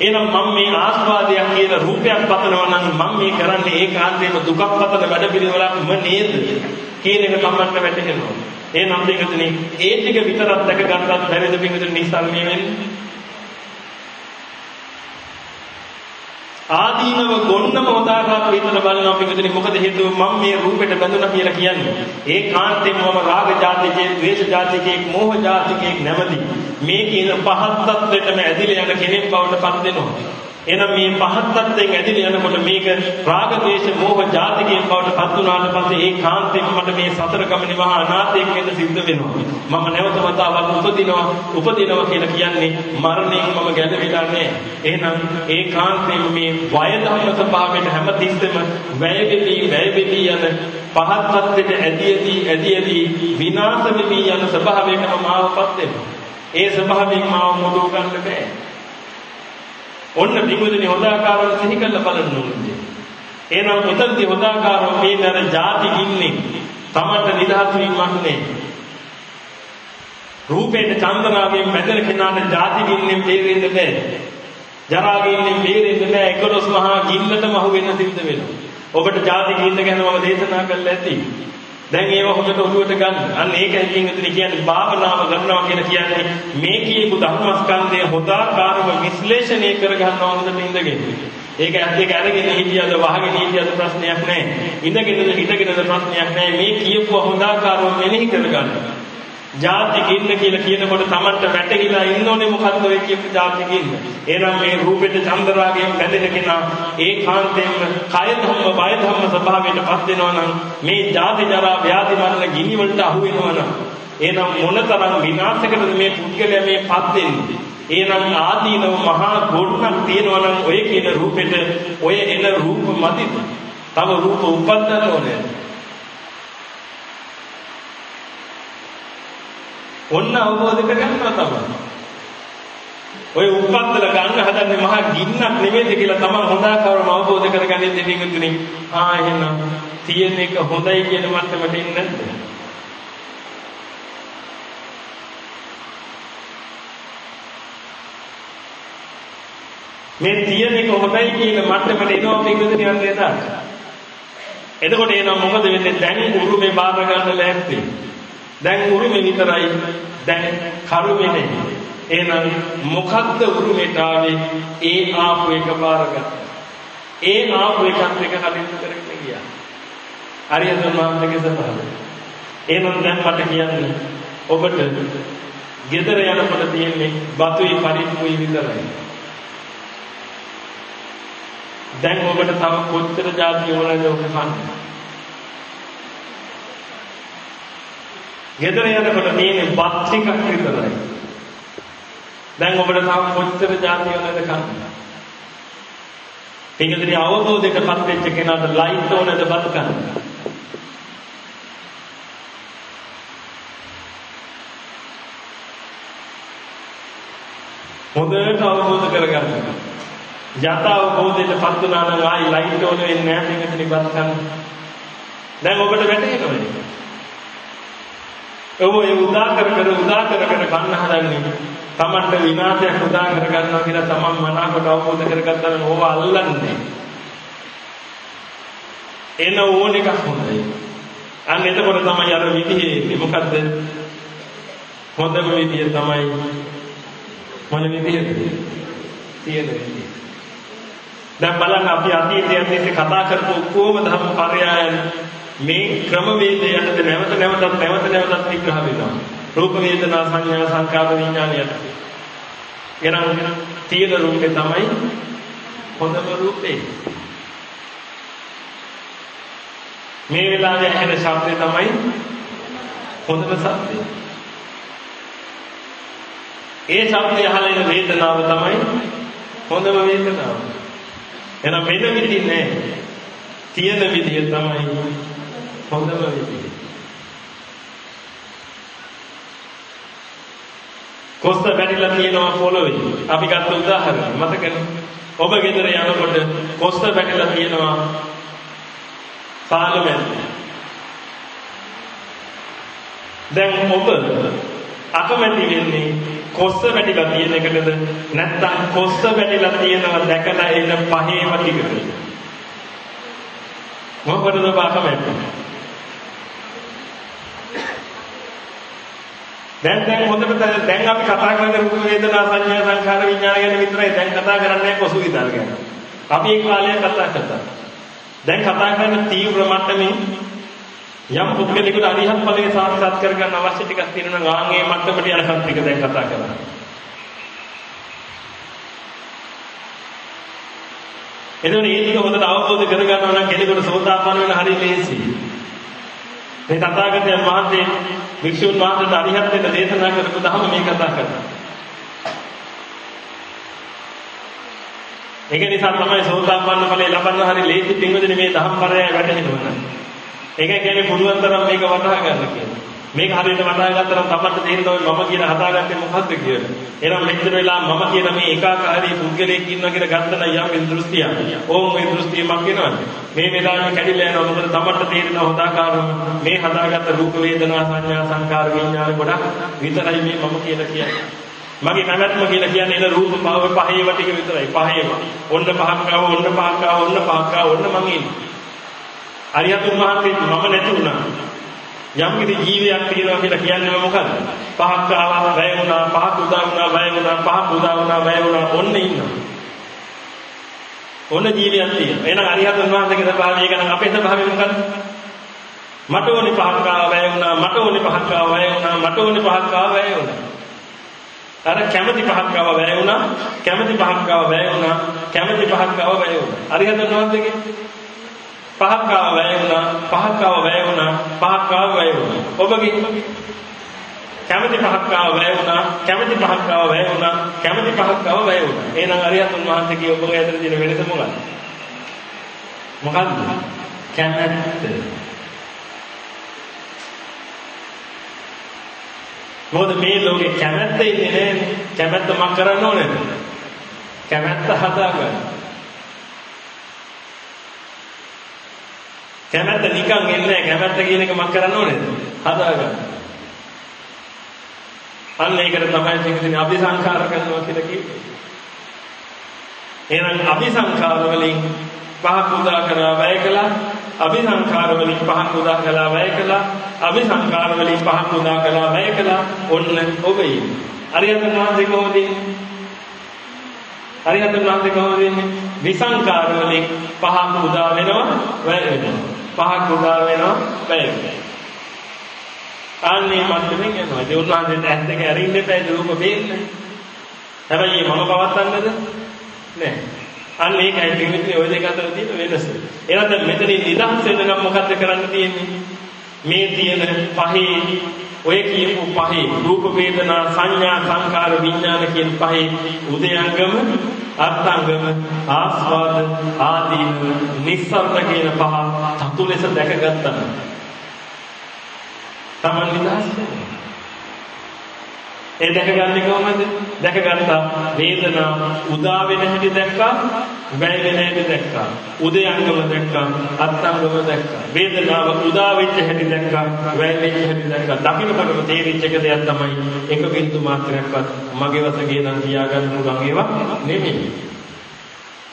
එහෙනම් මම මේ ආස්වාදයක් කියන රූපයක් පතනවා නම් මම මේ කරන්නේ ඒකාන්තයෙන්ම දුකක් පතන වැඩ පිළිවෙලක්ම නේද කියන එක තමන්ට වැටහෙනවා. එහෙනම් මේකතුනේ ඒ ටික විතරක් දැක ගන්නත් බැරිද මේකතුනේ නිස්සල්මිය වෙන්නේ? ආදීනව ගොන්නම උදාහරණයක් විතර බලනවා පිටුදින මොකද හේතුව? මම මේ රූපෙට බැඳුනා කියලා කියන්නේ. ඒ කාන්තෙන් මම රාග ජාතිකයේ ද්වේෂ ජාතිකයේ මෝහ ජාතිකයේ නැමැති මේ කියන පහත් තත්ත්වයටම ඇදිලා යන කෙනෙක් බවට පත් වෙනවා. එහෙනම් මේ පහත් තත්ත්වයෙන් ඇදිලා යනකොට මේක රාග දේශ මෝහ ජාතිකයෙන් බවට පත් වුණාට පස්සේ ඒ කාන්තෙන් මට මේ සතර ගමනේ මහා අනාථයෙක් වෙන්න සිද්ධ වෙනවා. මම නැවත වතාවක් උපදිනවා උපදිනවා කියලා කියන්නේ මරණයෙන් මම ගැලවිලා නැහැ. එහෙනම් ඒ කාන්තෙන් මේ වය ධම්ම ස්වභාවයට හැමතිස්සෙම වැය වෙලී වැය වෙලී යන පහත් තත්ත්වයට ඇදීදී ඇදීදී විනාශ වෙමි යන ස්වභාවයකම මාවපත් වෙනවා. ඒ ස්වභාවයෙන් මාව මොඩෝ ගන්න බෑ. ඔන්න බිමුදනි හොඳ ආකාරව සිහි කරලා බලන්න ඕනේ. එහෙනම් උතරදී හොඳ ආකාරව මේ නර ಜಾති ඉන්නේ. තමන්ට නිදහස් වීමක් නේ. රූපේට චන්දනාවෙන් බැඳෙන කෙනාට ಜಾති ගින්නෙන් බේරෙන්න බෑ. ජරා ගින්නෙන් බේරෙන්න බෑ. එකලොස් මහා ගින්නටම අහු වෙන සිද්ධ වෙනවා. ඔබට ಜಾති ගින්න ගැන මම දේශනා කළා ඇති. දැන් ඒව හොඳට ඔළුවට ගන්න. අන්න ඒකයි කියන්නේ කියන්නේ භාවනාව කරනවා කියන කියන්නේ මේ කියපු ධර්මස්කන්ධය හොදාකාරව විශ්ලේෂණය කර ගන්නවා හොඳට ඉඳගෙන. ඒක ඇත්ත ඒක අරගෙන හිටියද වහගෙන හිටියද ප්‍රශ්නයක් නැහැ. ඉඳගෙනද හිටගෙනද ප්‍රශ්නයක් නැහැ. මේ කියපුව හොදාකාරව මෙනෙහි කරගන්න. ජාති ගින්න කියලා කියනකොට Tamanට වැටහිලා ඉන්නෝනේ මොකද්ද ඔය කියපු ජාති ගින්න. එහෙනම් මේ රූපෙට චන්දරාගයෙන් බැඳෙන කෙනා ඒකාන්තයෙන්ම කය ධම්ම බය ධම්ම ස්වභාවයටපත් වෙනවා නම් මේ ජාති ජරා ව්‍යාධි මරණ ගිනි වලට අහු වෙනවා නම් එහෙනම් මොනතරම් විනාශකටද මේ පුද්ගලයා මේපත් වෙන්නේ. එහෙනම් ආදීනව මහා ගොඩක් තියෙනවා නම් ඔය කියන රූපෙට ඔය එන රූප මදිද? තව රූප උපදින්න ඕනේ. ඔන්න අවබෝධ කරගන්නවා තමයි. ඔය උප්පත්තල ගන්න හදන්නේ මහා ගින්නක් නෙමෙයිද කියලා තමයි හොඳාකවරම අවබෝධ කරගන්නේ දෙවියන්තුනි. ආ එහෙනම් තියෙන එක හොඳයි කියන මට්ටමට එන්නේ නැද්ද? මේ තියෙන එක හොඳයි කියන මට්ටමට එනවා පිටුදින යන්නේ නේද? එතකොට එනවා මොකද වෙන්නේ? දැන් උරුමේ බාර ගන්න ලෑස්ති. දැන් උරුමේ විතරයි දැන් කරුමේ නෙමෙයි. එහෙනම් මොකද්ද උරුමේට ආවේ? ඒ ආපු එක බාරගත්තා. ඒ ආපු එකත් එක කටයුතු කරගෙන ගියා. හරියට මාත්‍රකේ සතහන. එහෙනම් දැන් මට කියන්න ඔබට ගෙදර යනකොට තියෙන්නේ බතුයි පරිප්පුයි විතරයි. දැන් ඔබට තව කොච්චර જાති ඕනද ඔබ කන්න? ගෙදර යනකොට තියෙන බත් ටිකක් විතරයි. දැන් ඔබට තව කොච්චර જાති ඕනද කන්න? පිටින් අවබෝධයකටපත් වෙච්ච කෙනාට ලයිට් ඕනද බත් කන්න? හොඳට අවබෝධ කරගන්න. යථා අවබෝධයටපත් වුණා නම් ආයි ලයිට් ඕන වෙන්නේ නැහැ මේකෙන් ඉවත් කරන්න. දැන් ඔබට වැටහෙනවද? ඔබ ඒ උදා කර කර උදා කර කර ගන්න හදන්නේ තමන්ට විනාශයක් උදා කර ගන්නවා කියලා තමන් මනාවට අවබෝධ කරගත්තා නම් ඕව අල්ලන්නේ. එන ඕන එකක් හොඳයි. අන්න එතකොට තමයි අර විදිහේ මොකද්ද? හොඳම විදිය තමයි මොන විදියද? තියෙන විදිය. දැන් බලන්න අපි අතීතයේ කතා කරපු ඔක්කොම ධර්ම පරයයන් මේ ක්‍රමවේදය යටතේ නැවත නැවතත් නැවත නැවතත් විග්‍රහ වෙනවා. රූප වේදනා සංඥා සංකාර විඥාන යටතේ. එනම් තියෙන රූපේ තමයි හොඳම රූපේ. මේ වෙලාවේ ඇහෙන ශබ්දේ තමයි හොඳම ශබ්දේ. ඒ ශබ්දය අහලා එන වේදනාව තමයි හොඳම වේදනාව. එහෙනම් වෙන විදිහ නෑ. තියෙන විදිහ තමයි හොඳම විදිය. කොස්ස වැටිලා තියෙනවා පොළොවේ. අපි ගත්ත උදාහරණය මතකද? ඔබ ගෙදර යනකොට කොස්ස වැටිලා තියෙනවා පාර්ලිමේන්ත. දැන් ඔබ අකමැති වෙන්නේ කොස්ස වැටිලා තියෙන එකටද නැත්නම් කොස්ස වැටිලා තියෙනවා දැකලා එන පහේම ටිකද? මොකටද ඔබ අකමැති? දැන් දැන් හොඳට දැන් අපි කතා කරන්නේ රූප වේදනා සංඥා සංඛාර විඥාන ගැන විතරයි දැන් කතා කරන්නේ පසු විතර ගැන. අපි ඒ කාලේ කතා කරා. දැන් කතා කරන්නේ තීව්‍ර මට්ටමින් යම් පුද්ගලෙකුට අරිහත් ඵලයේ සාක්ෂාත් කරගන්න අවශ්‍ය ටිකක් තියෙනවා නම් ආන්ගේ මට්ටමට යනකම් ටික දැන් කතා කරනවා. එතකොට මේ ටික හොඳට අවබෝධ කරගන්නවා නම් කෙනෙකුට සෝතාපන්න වෙන හරිය ලේසියි. මේ තථාගතයන් වහන්සේ වික්ෂුන් වහන්සේට අරිහත් වෙන්න දේශනා කරපු ධර්ම මේ කතා කරනවා. ඒක නිසා තමයි සෝතාපන්න ඵලය ලබන්න හරි ලේසි පින්වදින මේ ධම්ම පරයය වැටහෙනවා. ඒක කියන්නේ පුළුවන් තරම් මේක වටහා ගන්න කියලා. මේක හරියට වටහා ගත්තා නම් තමන්ට තේරෙනවා මම කියන හදාගත්තේ මොකද්ද කියලා. එහෙනම් මෙච්චර වෙලා මම කියන මේ ඒකාකාරී පුද්ගලයෙක් ඉන්නවා කියලා ගන්න නම් යම් දෘෂ්ටියක්. ඕම් මේ දෘෂ්ටිය මක් වෙනවද? මේ වෙලාවෙම කැඩිලා යනවා. මොකද තමන්ට තේරෙන හොදාකාරම මේ හදාගත්ත රූප වේදනා සංඥා සංකාර විඥාන ගොඩක් විතරයි මේ මම කියලා කියන්නේ. මගේ නැවැත්ම කියලා කියන්නේ එන රූප භව පහේව ටික විතරයි. පහේව. ඔන්න පහක් ආව, ඔන්න පහක් ආව, ඔන්න පහක් ආව, ඔන්න මං ඉන්නේ. අරිහතුන් වහන්සේ මම නැති වුණා. යම් කිසි ජීවියක් තියෙනවා කියලා කියන්නේ මොකද්ද? පහක් ආවා වැය වුණා, පහක් උදා වුණා, වැය වුණා, පහක් උදා වුණා, වැය වුණා. ඔන්න ඉන්නවා. ඔන්න ජීවියක් තියෙනවා. එහෙනම් අරිහතුන් වහන්සේගේ ස්වභාවය ගැන අපේ ස්වභාවය මොකද්ද? මට ඕනේ පහක් ආවා වැය වුණා, මට ඕනේ පහක් ආවා වැය වුණා, මට ඕනේ පහක් ආවා වැය වුණා. අර කැමැති පහක් ආව වැය වුණා කැමැති පහක් ආව වැය වුණා කැමැති පහක් ආව වැය වුණා අරිහතන් වහන්සේගේ පහක් ආව වැය වුණා පහක් ආව වැය වුණා පහක් ආව වැය වුණා ඔබගේ කැමැති පහක් ආව වැය වුණා කැමැති පහක් ආව වැය වුණා කැමැති පහක් ආව වැය වුණා එහෙනම් අරිහතන් වහන්සේගේ ඔබගේ අතර තියෙන වෙනස මොකක්ද මොකක්ද කැමැත්ත මොකද මේ ලෝකේ කැමැත්ත ඉන්නේ නෑනේ. කැමැත්ත මක් කරන්න ඕනේද? කැමැත්ත හදාගන්න. කැමැත්ත නිකන් එන්නේ නැහැ. කැමැත්ත කියන එක මම කරන්න ඕනේද? හදාගන්න. අන්න ඒකට තමයි සිංහලෙන් අபிසංකාර කරනවා කියලා කියන්නේ. එහෙනම් අபிසංකාර වලින් පහක් උදා කරලා වැය කළා. අபிසංකාර වලින් පහක් උදා කළා වැය කළා. අபிසංකාර වලින් පහක් උදා කළා වැය කළා. ඔන්න ඔබයි. අරියත් මහන්සේ කොහොමද ඉන්නේ? අරිහත් ඥානදී කොහොමද වෙන්නේ? විසංකාර වලින් පහක් උදා වෙනවා වැය වෙනවා. පහක් උදා වෙනවා වැය වෙනවා අනේ මට්ටමින් යනවා. ඒ උන්වහන්සේට ඇස් දෙක ඇරින්න එපා ඒ රූප පේන්නේ හැබැයි මම පවත්තන්නද නෑ. අන්න ඒකයි පින්විතනේ ওই දෙක අතර තියෙන වෙනස. එහෙනම් දැන් මෙතනින් නිදහස් වෙන්න නම් මොකද්ද කරන්න තියෙන්නේ? මේ තියෙන පහේ ඔය කියපු පහේ රූප වේදනා සංඥා සංකාර විඥාන කියන පහේ උදයංගම අර්ථංගම ආස්වාද ආදීන නිස්සරණ කියන පහ තතු ලෙස දැකගත්තා. තමන් නිදහස් වෙනවා. ඒ දැකගන්නේ කොහොමද? දැකගත්තා වේදනා උදා වෙන හැටි දැක්කා, වැය වෙන හැටි දැක්කා. උදයංගම දැක්කා, අත්ංගම දැක්කා. වේදනාව උදා වෙච්ච හැටි දැක්කා, වැය වෙච්ච හැටි දැක්කා. දකින්නකොටම තේරිච්ච එක දෙයක් තමයි එක බින්දු මාත්‍රයක්වත් මගේ වශයෙන් නම් තියාගන්න පුළුවන් ඒවා නෙමෙයි.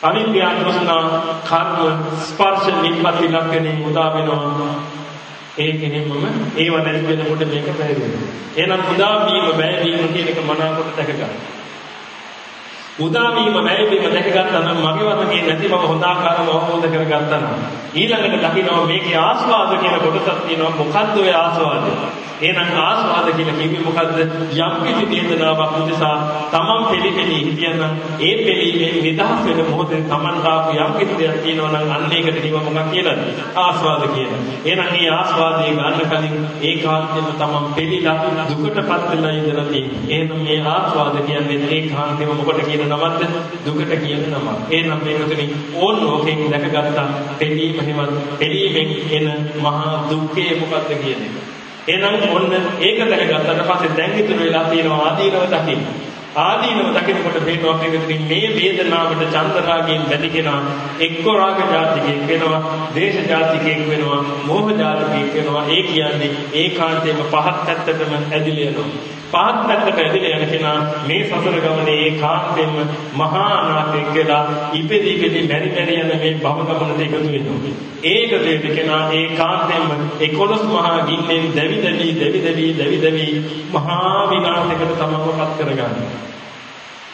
අවිද්‍යාව තෘෂ්ණා කර්ම ස්පර්ශ නිප්පති ලක්ෂණේ උදා වෙනවා ඒ කෙනෙක්ම ඒව නැති වෙනකොට මේක පැහැදිලි. එහෙනම් උදා වීම බෑ වීම කියන එක මනාකොට දැක ගන්න. උදා වීම බෑ වීම දැක ගත්තා නම් මගේ වතේ නැති බව හොඳ ආකාරව අවබෝධ කරගත්තා නම් ඊළඟට දකින්න මේකේ ආස්වාද කියන කොටසක් තියෙනවා මොකද්ද ඔය ආස්වාදය? එහෙනම් ආස්වාද කියලා කිව්වේ මොකද්ද? යම් කිසි වේදනාවක් උදෙසා තමන් පිළිපෙලි හිටියනම් ඒ පිළිමේ නිදහස් වෙන මොහොතේ තමන් කාපු යම් කිසි දෙයක් තියෙනවා නම් අන්න ඒකට කිව්ව මොකක් කියලාද? ආස්වාද කියලා. එහෙනම් මේ ආස්වාදයේ ගන්න කලින් ඒකාන්තයෙන්ම තමන් පිළිලා දුකටපත් වෙලා ඉඳලා තියෙන්නේ. එහෙනම් මේ ආස්වාද කියන්නේ ඒකාන්තයෙන්ම මොකට කියන නමක්ද? දුකට කියන නමක්. එහෙනම් මේකෙන් ඕන ලෝකෙන් දැකගත්තා පිළීම හිමත් පිළීමෙන් එන මහා දුක්ඛය මොකක්ද කියන එක. එහෙනම් ඔන්න ඒක දැනගත්තට පස්සේ දැන් ඉතුරු වෙලා තියෙනවා ආදීනව දකින්න. ආදීනව දකිනකොට මේකවා පිළිගන්නේ මේ වේදනාවට චන්දරාගයෙන් බැඳි කෙනා එක්ක රාග ජාතිකයෙක් වෙනවා, දේශ ජාතිකයෙක් වෙනවා, මෝහ ජාතිකයෙක් වෙනවා. ඒ කියන්නේ ඒකාන්තයෙන්ම පහත් පැත්තටම ඇදිලා යනවා. පහත් පැත්තට ඇදිලා යන කෙනා මේ සසර ගමනේ ඒකාන්තයෙන්ම මහා අනාථයෙක් කියලා ඉපෙදි ඉපෙදි මෙරි මෙරි යන මේ භව ගමනට එකතු වෙනවා. ඒක දෙක කෙනා ඒකාන්තයෙන්ම 11 මහා ගින්නෙන් දැවි දැවි දැවි දැවි දැවි දැවි මහා විනාශයකට තමවපත් කරගන්නවා.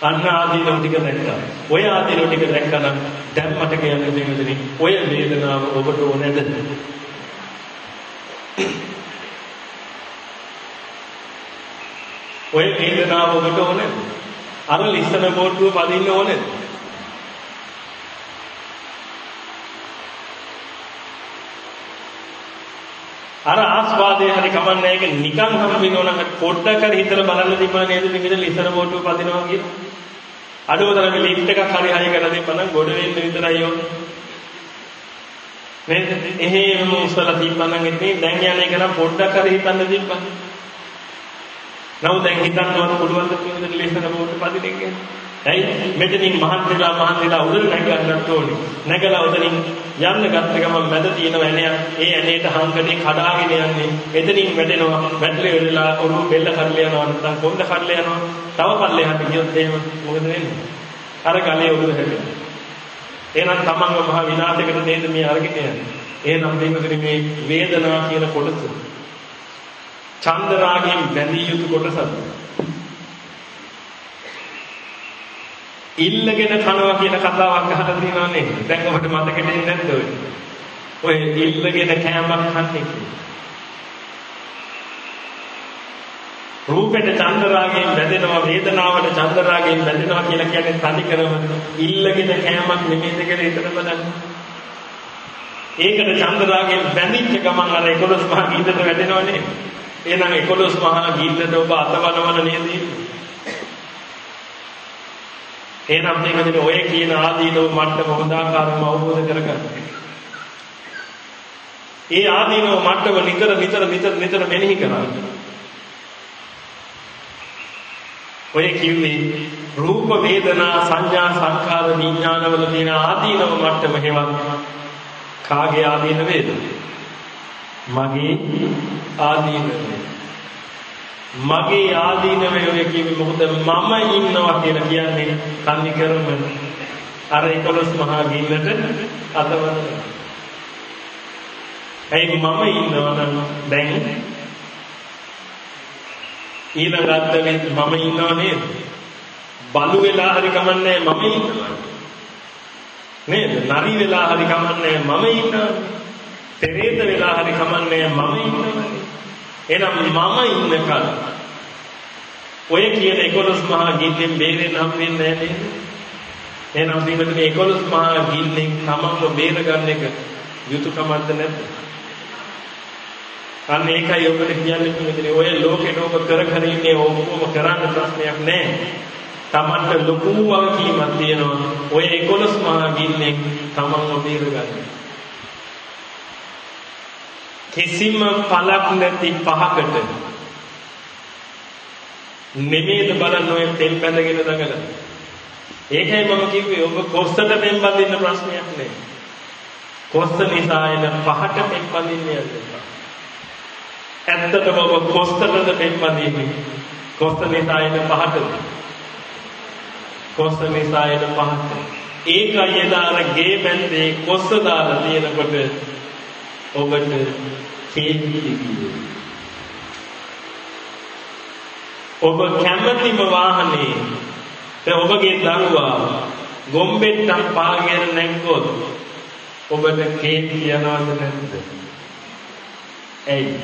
අන්න ආදීනව ටික දැක්කා. ඔය ආදීනව ටික දැක්කනම් දැන් මට කියන්න දෙන්නේ ඔය වේදනාව ඔබට ඕනේද? ඔය වේදනාව ඔබට ඕනේද? අර ලිස්සන බෝට්ටුව පදින්න ඕනේද? අර ආස්වාදයේ හරි කමන්නේ ඒක නිකන් හම් වෙනවනම් පොඩ්ඩක් හරි හිතලා බලන්න තිබුණා නේද මෙතන ලිස්සන බෝට්ටුව පදිනවා කියලා. අඩුවතරම ලිෆ්ට් එකක් හරි හරි කරලා දෙපනම් ගොඩ වෙන්න විතරයි ඕනේ. නේද? එහෙම උස්සලා තිබ්බනම් ඉතින් දැන් යන්නේ කරා පොඩ්ඩක් හරි හිතන්න තිබ්බා. නමුත් දැන් හිතන්නවත් පුළුවන් ද කියන දේ ලේසන බවට පදින එක. ඇයි මෙතනින් මහන්සිලා මහන්සිලා උඩට නැගගන්නත් ඕනේ. නැගලා උතනින් යන්න ගත්ත ගමන් මැද තියෙන ඇණයක් ඒ ඇණේට හංගනේ කඩාගෙන යන්නේ. එතනින් වැටෙනවා. වැටලේ වෙලා ඔරුව බෙල්ල කඩලා යනවා නැත්නම් කොන්ද කඩලා යනවා. තව පල්ලෙහාට ගියොත් එහෙම මොකද වෙන්නේ? අර ගලේ උඩ හැදෙනවා. එහෙනම් තමන්ව මහ විනාශයකට නේද මේ අරගෙන යන්නේ. එහෙනම් මේකනේ මේ වේදනා කියන කොටස. චන්ද රාගයෙන් බැඳී යුතු කොටසක්. ඉල්ලගෙන කනවා කියන කතාවක් අහලා තියෙනව නේද? දැන් ඔබට මතකෙට එන්නේ නැද්ද ඔය? ඔය ඉල්ලගෙන කෑමක් කන්නේ. රූපෙට චන්දරාගයෙන් බැඳෙනවා වේදනාවට චන්දරාගයෙන් බැඳෙනවා කියලා කියන්නේ තනිකරම ඉල්ලගෙන කෑමක් නෙමෙයිද කියලා හිතන බලන්න. ඒකට චන්දරාගයෙන් බැඳිච්ච ගමන් අර 11 මහා ගීතට වැටෙනවනේ. එහෙනම් 11 මහා ගීතට ඔබ අතවනවන නේද? එහෙනම් මේකදී ඔය කියන ආදීනව මට්ටම හොඳාකාරව අවබෝධ කරගන්න. ඒ ආදීනව මට්ටම නිතර නිතර නිතර නිතර මෙනෙහි කරන්න. ඔය කිව්වේ රූප වේදනා සංඥා සංකාර විඥානවල තියෙන ආදීනව මට්ටම හේවත් කාගේ ආදීන වේද මගේ ආදීන මගේ ආදීන වේ ඔය කිව්වේ මොකද මම ඉන්නවා කියලා කියන්නේ තනි කරම අර 11 මහා ගින්නට අතවන ඇයි මම ඉන්නවා නම් දැන් ඊළඟට වෙන්නේ මම ඉන්නව නේද? බලු වෙලා හරි කමන්නේ මම ඉන්නවා. නේද? නරි වෙලා හරි කමන්නේ මම ඉන්නවා. පෙරේත වෙලා හරි කමන්නේ මම ඉන්නවා. එහෙනම් මම ඉන්නකල් ඔය කියන 11 මහා ගින්නෙන් බේරෙන්න හම් වෙන්නේ නැහැ නේද? එහෙනම් මේ 11 මහා ගින්නෙන් තමන්ව බේරගන්න එක යුතුයකමක්ද නැද්ද? අන්න ඒකයි ඔබට කියන්නේ මෙතන ඔය ලෝකෙට ඔබ කර කර ඉන්නේ ඔක්කොම කරන්න ප්‍රශ්නයක් නැහැ. Tamanට ලොකු වගකීමක් තියෙනවා. ඔය 11 මහා ගින්නේ Tamanව බේරගන්න. කිසිම පළක් නැති පහකට නෙමෙයිද බලන්න ඔය තෙල් බැඳගෙන දඟලන. ඒකයි මම කිව්වේ ඔබ කොස්සට පෙන් බඳින්න ප්‍රශ්නයක් නෑ. කොස්ස නිසා එන පහට පෙන් බඳින්න යන්න. ඇත්තටම ඔබ කොස්තරද පෙන්වන්නේ කොස්ත නිසා එන පහටද කොස්ත නිසා එන පහට ඒකයි එදා අර ගේ බැන්දේ කොස්ස දාලා තියෙනකොට ඔබට කේන්ති ඔබ කැමතිම වාහනේ දැන් ඔබගේ දරුවා ගොම්බෙට්ටක් පාගෙන නැග්ගොත් ඔබට කේන්ති යනවද නැද්ද? ඇයි?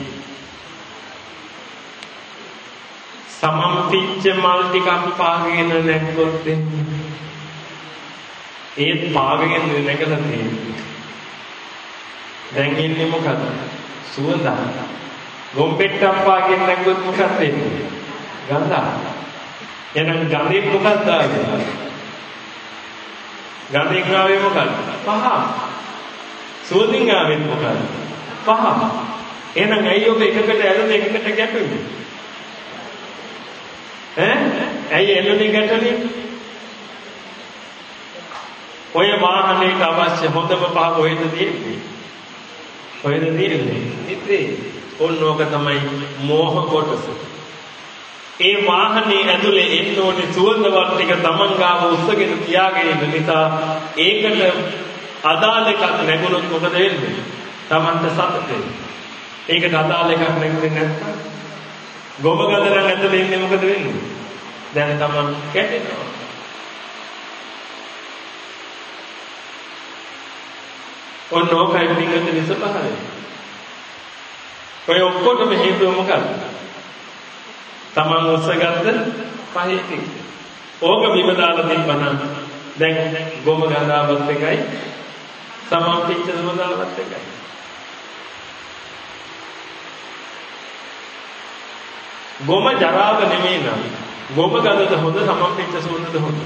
සමම්පිච්ච මල් ටිකක් පාගෙන නැග්ගොත් ඒත් පාගෙන නැගලා තියෙන්නේ. දැන් ඉන්නේ මොකද? සුවඳ. ගොම්පෙට්ටක් පාගෙන නැග්ගොත් මොකක්ද වෙන්නේ? ගඳ. එහෙනම් ගඳේ මොකක්ද ආවේ? ගඳෙන් ආවේ මොකක්ද? පහ. සුවඳින් ආවේ මොකක්ද? පහ. එහෙනම් ඇයි ඔබ එකකට ඇලෙන එකකට ගැටුනේ? ඈ ඇයි එළුනේ ගැටුනේ? ඔය වාහනේට අවශ්‍ය හොඳම පහ කොහෙද තියෙන්නේ? කොහෙද තියෙන්නේ? ඉතින් ඕනෝක තමයි මෝහ කොටස. ඒ වාහනේ ඇතුලේ එන්න ඕනේ සුවඳවත් ටික තමන් ගාව උස්සගෙන තියාගෙන ඉන්න නිසා ඒකට අදාළ එකක් නැගුණොත් මොකද වෙන්නේ? තමන්ට සතුටේ. ඒකට අදාළ එකක් නැගුණේ නැත්නම් ගොම ගදරන් ඇතුලේ ඉන්නේ මොකද වෙන්නේ? දැන් තමන් කැටෙනවා. ඔන්න ඕකයි පිටකත විසපහරේ. ඔය ඔක්කොටම හේතුව මොකක්ද? තමන් ඔස්සගත්ත පහේ ඕක බිම දාලා තිබ්බනම් දැන් ගොම ගඳාවත් එකයි සමම් පිච්ච සමදාවත් එකයි. ගොම ජරාව නෙමෙයි නම් ගොම ගඳද හොඳ සමම්පිච්ච සුවඳද හොඳ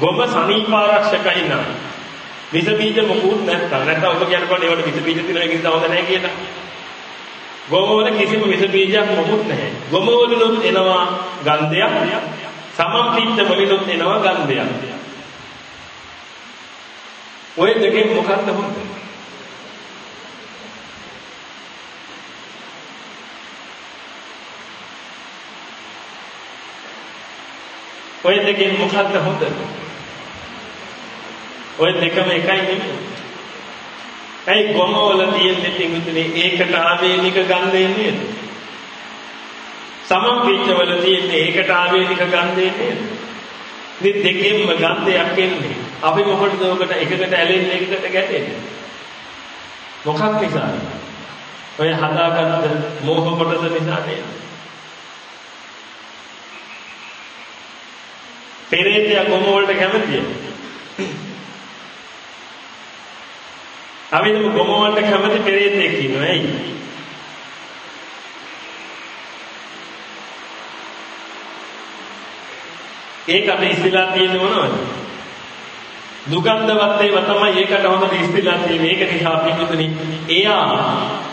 ගොම සනීපාරක්ෂකයි නම් විස බීජ මොකුත් නැත්තම්. නැත්තම් ඔබ කියනකොට ඒවට විස බීජ තියෙන එක නිසා හොඳ නැහැ කියලා. ගොම වල කිසිම විස බීජයක් මොකුත් නැහැ. ගොම වලිනුත් එනවා ගන්ධයක්. සමම්පිච්ච වලිනුත් එනවා ගන්ධයක්. ඔය දෙකෙන් මොකක්ද හොඳ? ඔය දෙකෙන් මොකක්ද හොඳ? ඔය දෙකම එකයි නෙමෙයි. ඇයි ගොමවල තියෙන්නේ තිඟුතුනේ ඒකට ආවේනික ගන්ධය නේද? සමම් පිටවල තියෙන්නේ ඒකට ආවේනික ගන්ධය නේද? මේ දෙකෙන්ම ගන්ධයක් එන්නේ. අපි මොකටද ඔකට එකකට ඇලෙන්නේ එකකට ගැටෙන්නේ? මොකක් නිසාද? ඔය හදාගත්ත මෝහ කොටස නිසා නේද? පෙරේතයා ගොම වලට කැමතියි. අපි හිතමු ගොම වලට කැමති පෙරේතෙක් ඉන්නවා. ඇයි? ඒකට ඉස්තිලා තියෙන්නේ මොනවද? දුගන්ධවත් ඒවා තමයි ඒකට හොඳට ඉස්තිලා තියෙන්නේ. ඒක නිසා පිටුතුනි එයා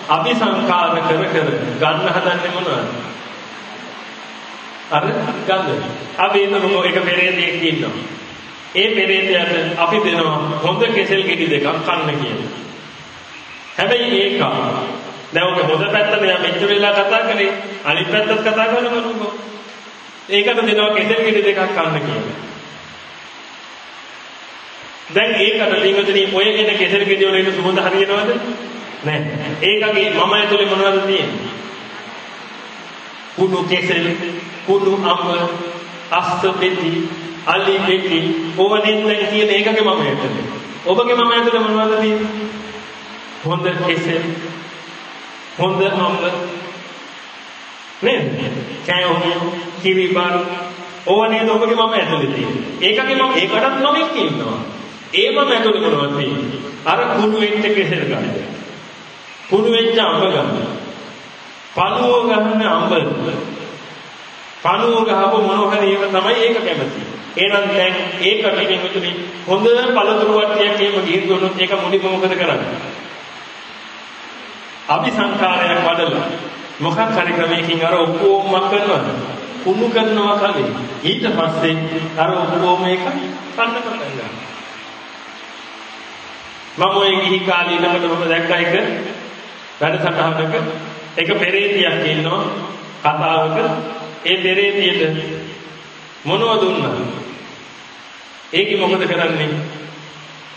අபிසංකාර කර කර ගන්න හදන්නේ මොනවද? අර ගන්ධ. අපි හිතමු එක පෙරේතෙක් ඉන්නවා. ඒ පෙරේතයාට අපි දෙනවා හොඳ කෙසෙල් ගෙඩි දෙකක් කන්න කියලා. හැබැයි ඒක දැන් ඔක හොඳ පැත්තට යා මෙච්චර වෙලා කතා කරේ අනිත් පැත්තත් කතා කරනකො ඒකට දෙනවා කෙසෙල් ගෙඩි දෙකක් කන්න කියලා. දැන් ඒකට ලිංගදෙනී ඔය එන කෙසෙල් ගෙඩි වල එන සුවඳ හරියනවද? නැහැ. ඒකගේ මම ඇතුලේ මොනවද තියෙන්නේ? කුණු කෙසෙල්, කුණු අඹ, අස්ත පෙති, අලි පෙති, ඕවනෙන් දැන් තියෙන ඒකගේ මම ඇතුලේ. ඔබගේ මම ඇතුලේ මොනවද තියෙන්නේ? හොඳ කෙසෙල්, හොඳ අඹ, නේද? කෑවෝ, කිරිබල්, ඕවා නේද ඔබගේ මම ඇතුලේ තියෙන්නේ. ඒකගේ මම ඒකටත් නොමෙක් ඉන්නවා. ඒ මම ඇතුලේ මොනවද තියෙන්නේ? අර කුණු වෙච්ච කෙසෙල් ගන්න. කුණු වෙච්ච අඹ ගන්න. පණුව ගන්න අඹ. පණුව ගහපු මොන හරි ඒක තමයි ඒක කැමති. එහෙනම් දැන් ඒක පිටින් මෙතුනි හොඳ පළතුරු වට්ටියක් එහෙම ගිහින් දුන්නොත් ඒක මුලින්ම මොකද කරන්නේ? අභිසංකාරයක් වඩලා මොකක් හරි ක්‍රමයකින් අර ඔක්කොම කරනවද? කුණු කරනවා කලින් ඊට පස්සේ අර ඔක්කොම එක සම්පන්න කරගන්නවා. මම ওই ගිහි කාලේ ඉඳන්ම මම දැක්කා එක වැඩසටහනක එක පෙරේතියක් ඉන්නවා කතාවක ඒ පෙරේතියට මොනවද දුන්නා? ඒකේ මොකද කරන්නේ?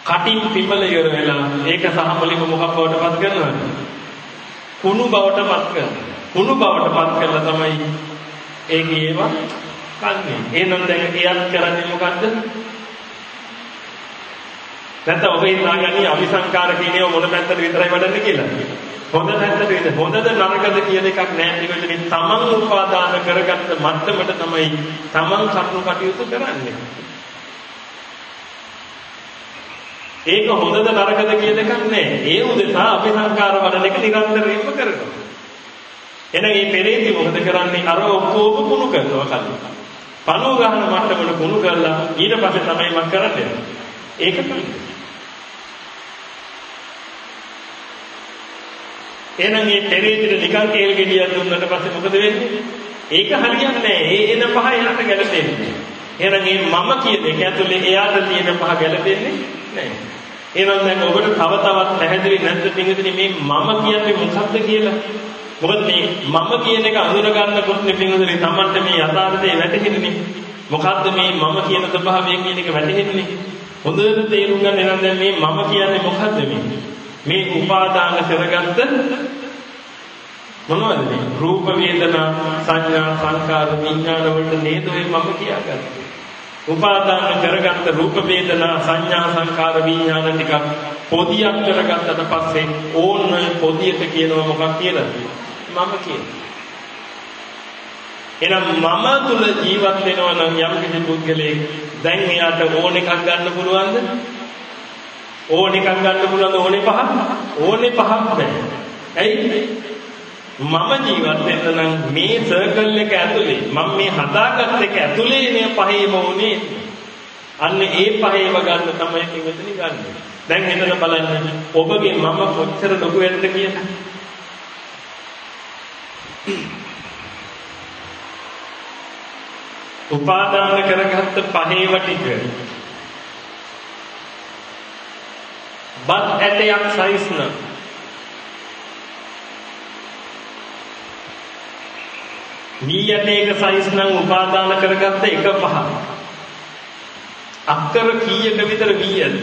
කටින් පිපල ඉවර වෙලා ඒක සාහමලික මොකක් බවටපත් කරනවද? කුණු බවට පත් කරනවා. කුණු බවට පත් කළා තමයි ඒකේ ඒවා කන්නේ. එහෙනම් දැන් එයත් කරන්නේ මොකද්ද? නැත්නම් ඔබ හිතාගන්නේ අபிසංකාර කියනේ මොන පැත්තට විතරයි වඩන්නේ කියලා. හොඳ පැත්තට විතර හොඳද නරකද කියන එකක් නෑ නිකන් තමන් උපාදාන කරගත්ත මට්ටමට තමයි තමන් කරුණු කටයුතු කරන්නේ. ඒක හොඳද නරකද කියන එකක් නෑ. ඒ උදෙසා අபிසංකාර වඩන එක නිරන්තරයෙන්ම කරනවා. එහෙනම් මේ පෙරේති මොකද කරන්නේ? අර ඔක්කොම කුණු කරනවා කලින්. පණුව ගන්න මට්ටමට කුණු කරලා ඊට පස්සේ තමයි මම කරන්නේ. ඒක තමයි. එහෙනම් මේ පෙරේතිට නිකන් කේල් ගෙඩියක් දුන්නට පස්සේ මොකද වෙන්නේ? ඒක හරියන්නේ නැහැ. ඒ එන පහ එයාට ගැලපෙන්නේ. එහෙනම් මේ මම කියන එක ඇතුලේ එයාට තියෙන පහ ගැලපෙන්නේ නැහැ. එහෙනම් දැන් ඔබට තව තවත් පැහැදිලි නැද්ද පින්විතනි මේ මම කියන්නේ මොකක්ද කියලා? මොකද මේ මම කියන එක අඳුර ගන්නකොට පින්විතනි Tamanට මේ යථාර්ථය වැටහෙන්නේ. මොකද්ද මේ මම කියන ස්වභාවය කියන එක වැටහෙන්නේ? හොඳට තේරුම් ගන්න එනම් දැන් මේ මම කියන්නේ මොකද්ද මේ? මේ උපාදාන කරගත්ත මොනවද මේ රූප වේදනා සංඥා සංකාර විඥාන වලට නේද ඔය මම කියාගත්තේ උපාදාන කරගත්ත රූප වේදනා සංඥා සංකාර විඥාන ටික පොදියක් කරගත්තට පස්සේ ඕන පොදියට කියනවා මොකක් කියලාද මම කියනවා. එහෙනම් මම තුල ජීවත් වෙනවා නම් යම් කිසි පුද්ගලයෙක් දැන් එයාට ඕන එකක් ගන්න පුළුවන්ද? ඕන එකක් ගන්න පුළුවන් ඕනේ පහක්? ඕනේ පහක් නැහැ. ඇයි? මම ජීවත් වෙන්න නම් මේ සර්කල් එක ඇතුලේ මම මේ හදාගත්ත එක ඇතුලේ මේ පහේම ඕනේ. අන්න ඒ පහේම ගන්න තමයි මෙතන ගන්න. දැන් හිතන බලන්න ඔබගේ මම කොච්චර ලොකු වෙනද කියලා. උපාදාන කරගත්ත පහේව ටික බත් ඇටයක් සයිස් නම් මී ඇටයක සයිස් නම් උපාදාන කරගත්ත එක පහ අක්කර කීයක විතර වීයද?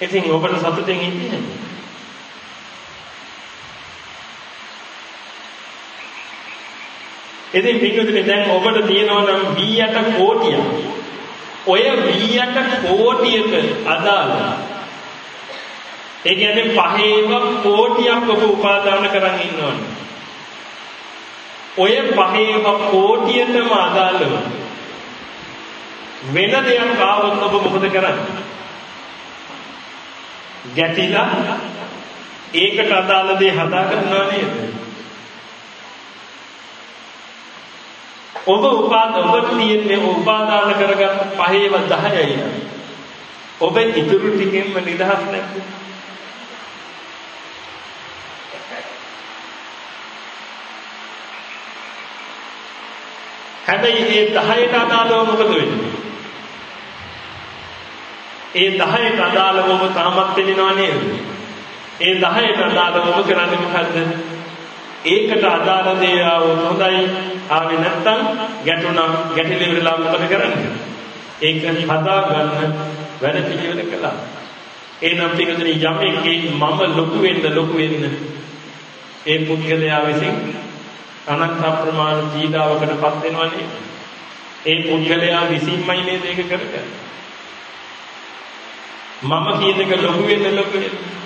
ඉතින් ඔබට සතුටින් ඉන්නේ ඉතින් පිටුදිනේ දැන් ඔබට තියෙනවා නම් V8 කෝටියක්. ඔය V8 කෝටියට අදාළ ඒ කියන්නේ පහේව කෝටියක් ඔබ උපාදාන කරන් ඉන්නවනේ. ඔය පහේව කෝටියටම අදාළව වෙන දෙයක් ආවොත් ඔබ මොකද කරන්නේ? ගැටිලා ඒකට අදාළ දේ හදා ගන්නවා නේද? ඔබ උපාද ඔබ තියෙන්නේ උපාදාන කරගත් පහේව 10යි. ඔබ ඉතුරු ටිකෙන්ම නිදහස් නැද්ද? හැබැයි මේ 10ට අදාළව මොකද වෙන්නේ? ඒ 10ට අදාළව ඔබ තාමත් වෙනව නේද? ඒ 10ට අදාළව ඔබ කරන්නේ මොකද්ද? ඒකට අදාළ දේ ආවොත් හොඳයි ආවේ නැත්තම් ගැටුණා ගැටලි වෙලා මොකද කරන්නේ? ඒක හදා ගන්න වැඩ පිළිවෙල කළා. එනම් පිටුදෙනි යමෙක්ගේ මම ලොකු වෙන්න ලොකු වෙන්න ඒ පුද්ගලයා විසින් අනන්ත ප්‍රමාණ පීඩාවකටපත් වෙනවනේ. ඒ පුද්ගලයා විසින්මයි මේ දෙක කරගන්නේ. මම කියන එක ලොකු වෙන්න ලොකු වෙන්න.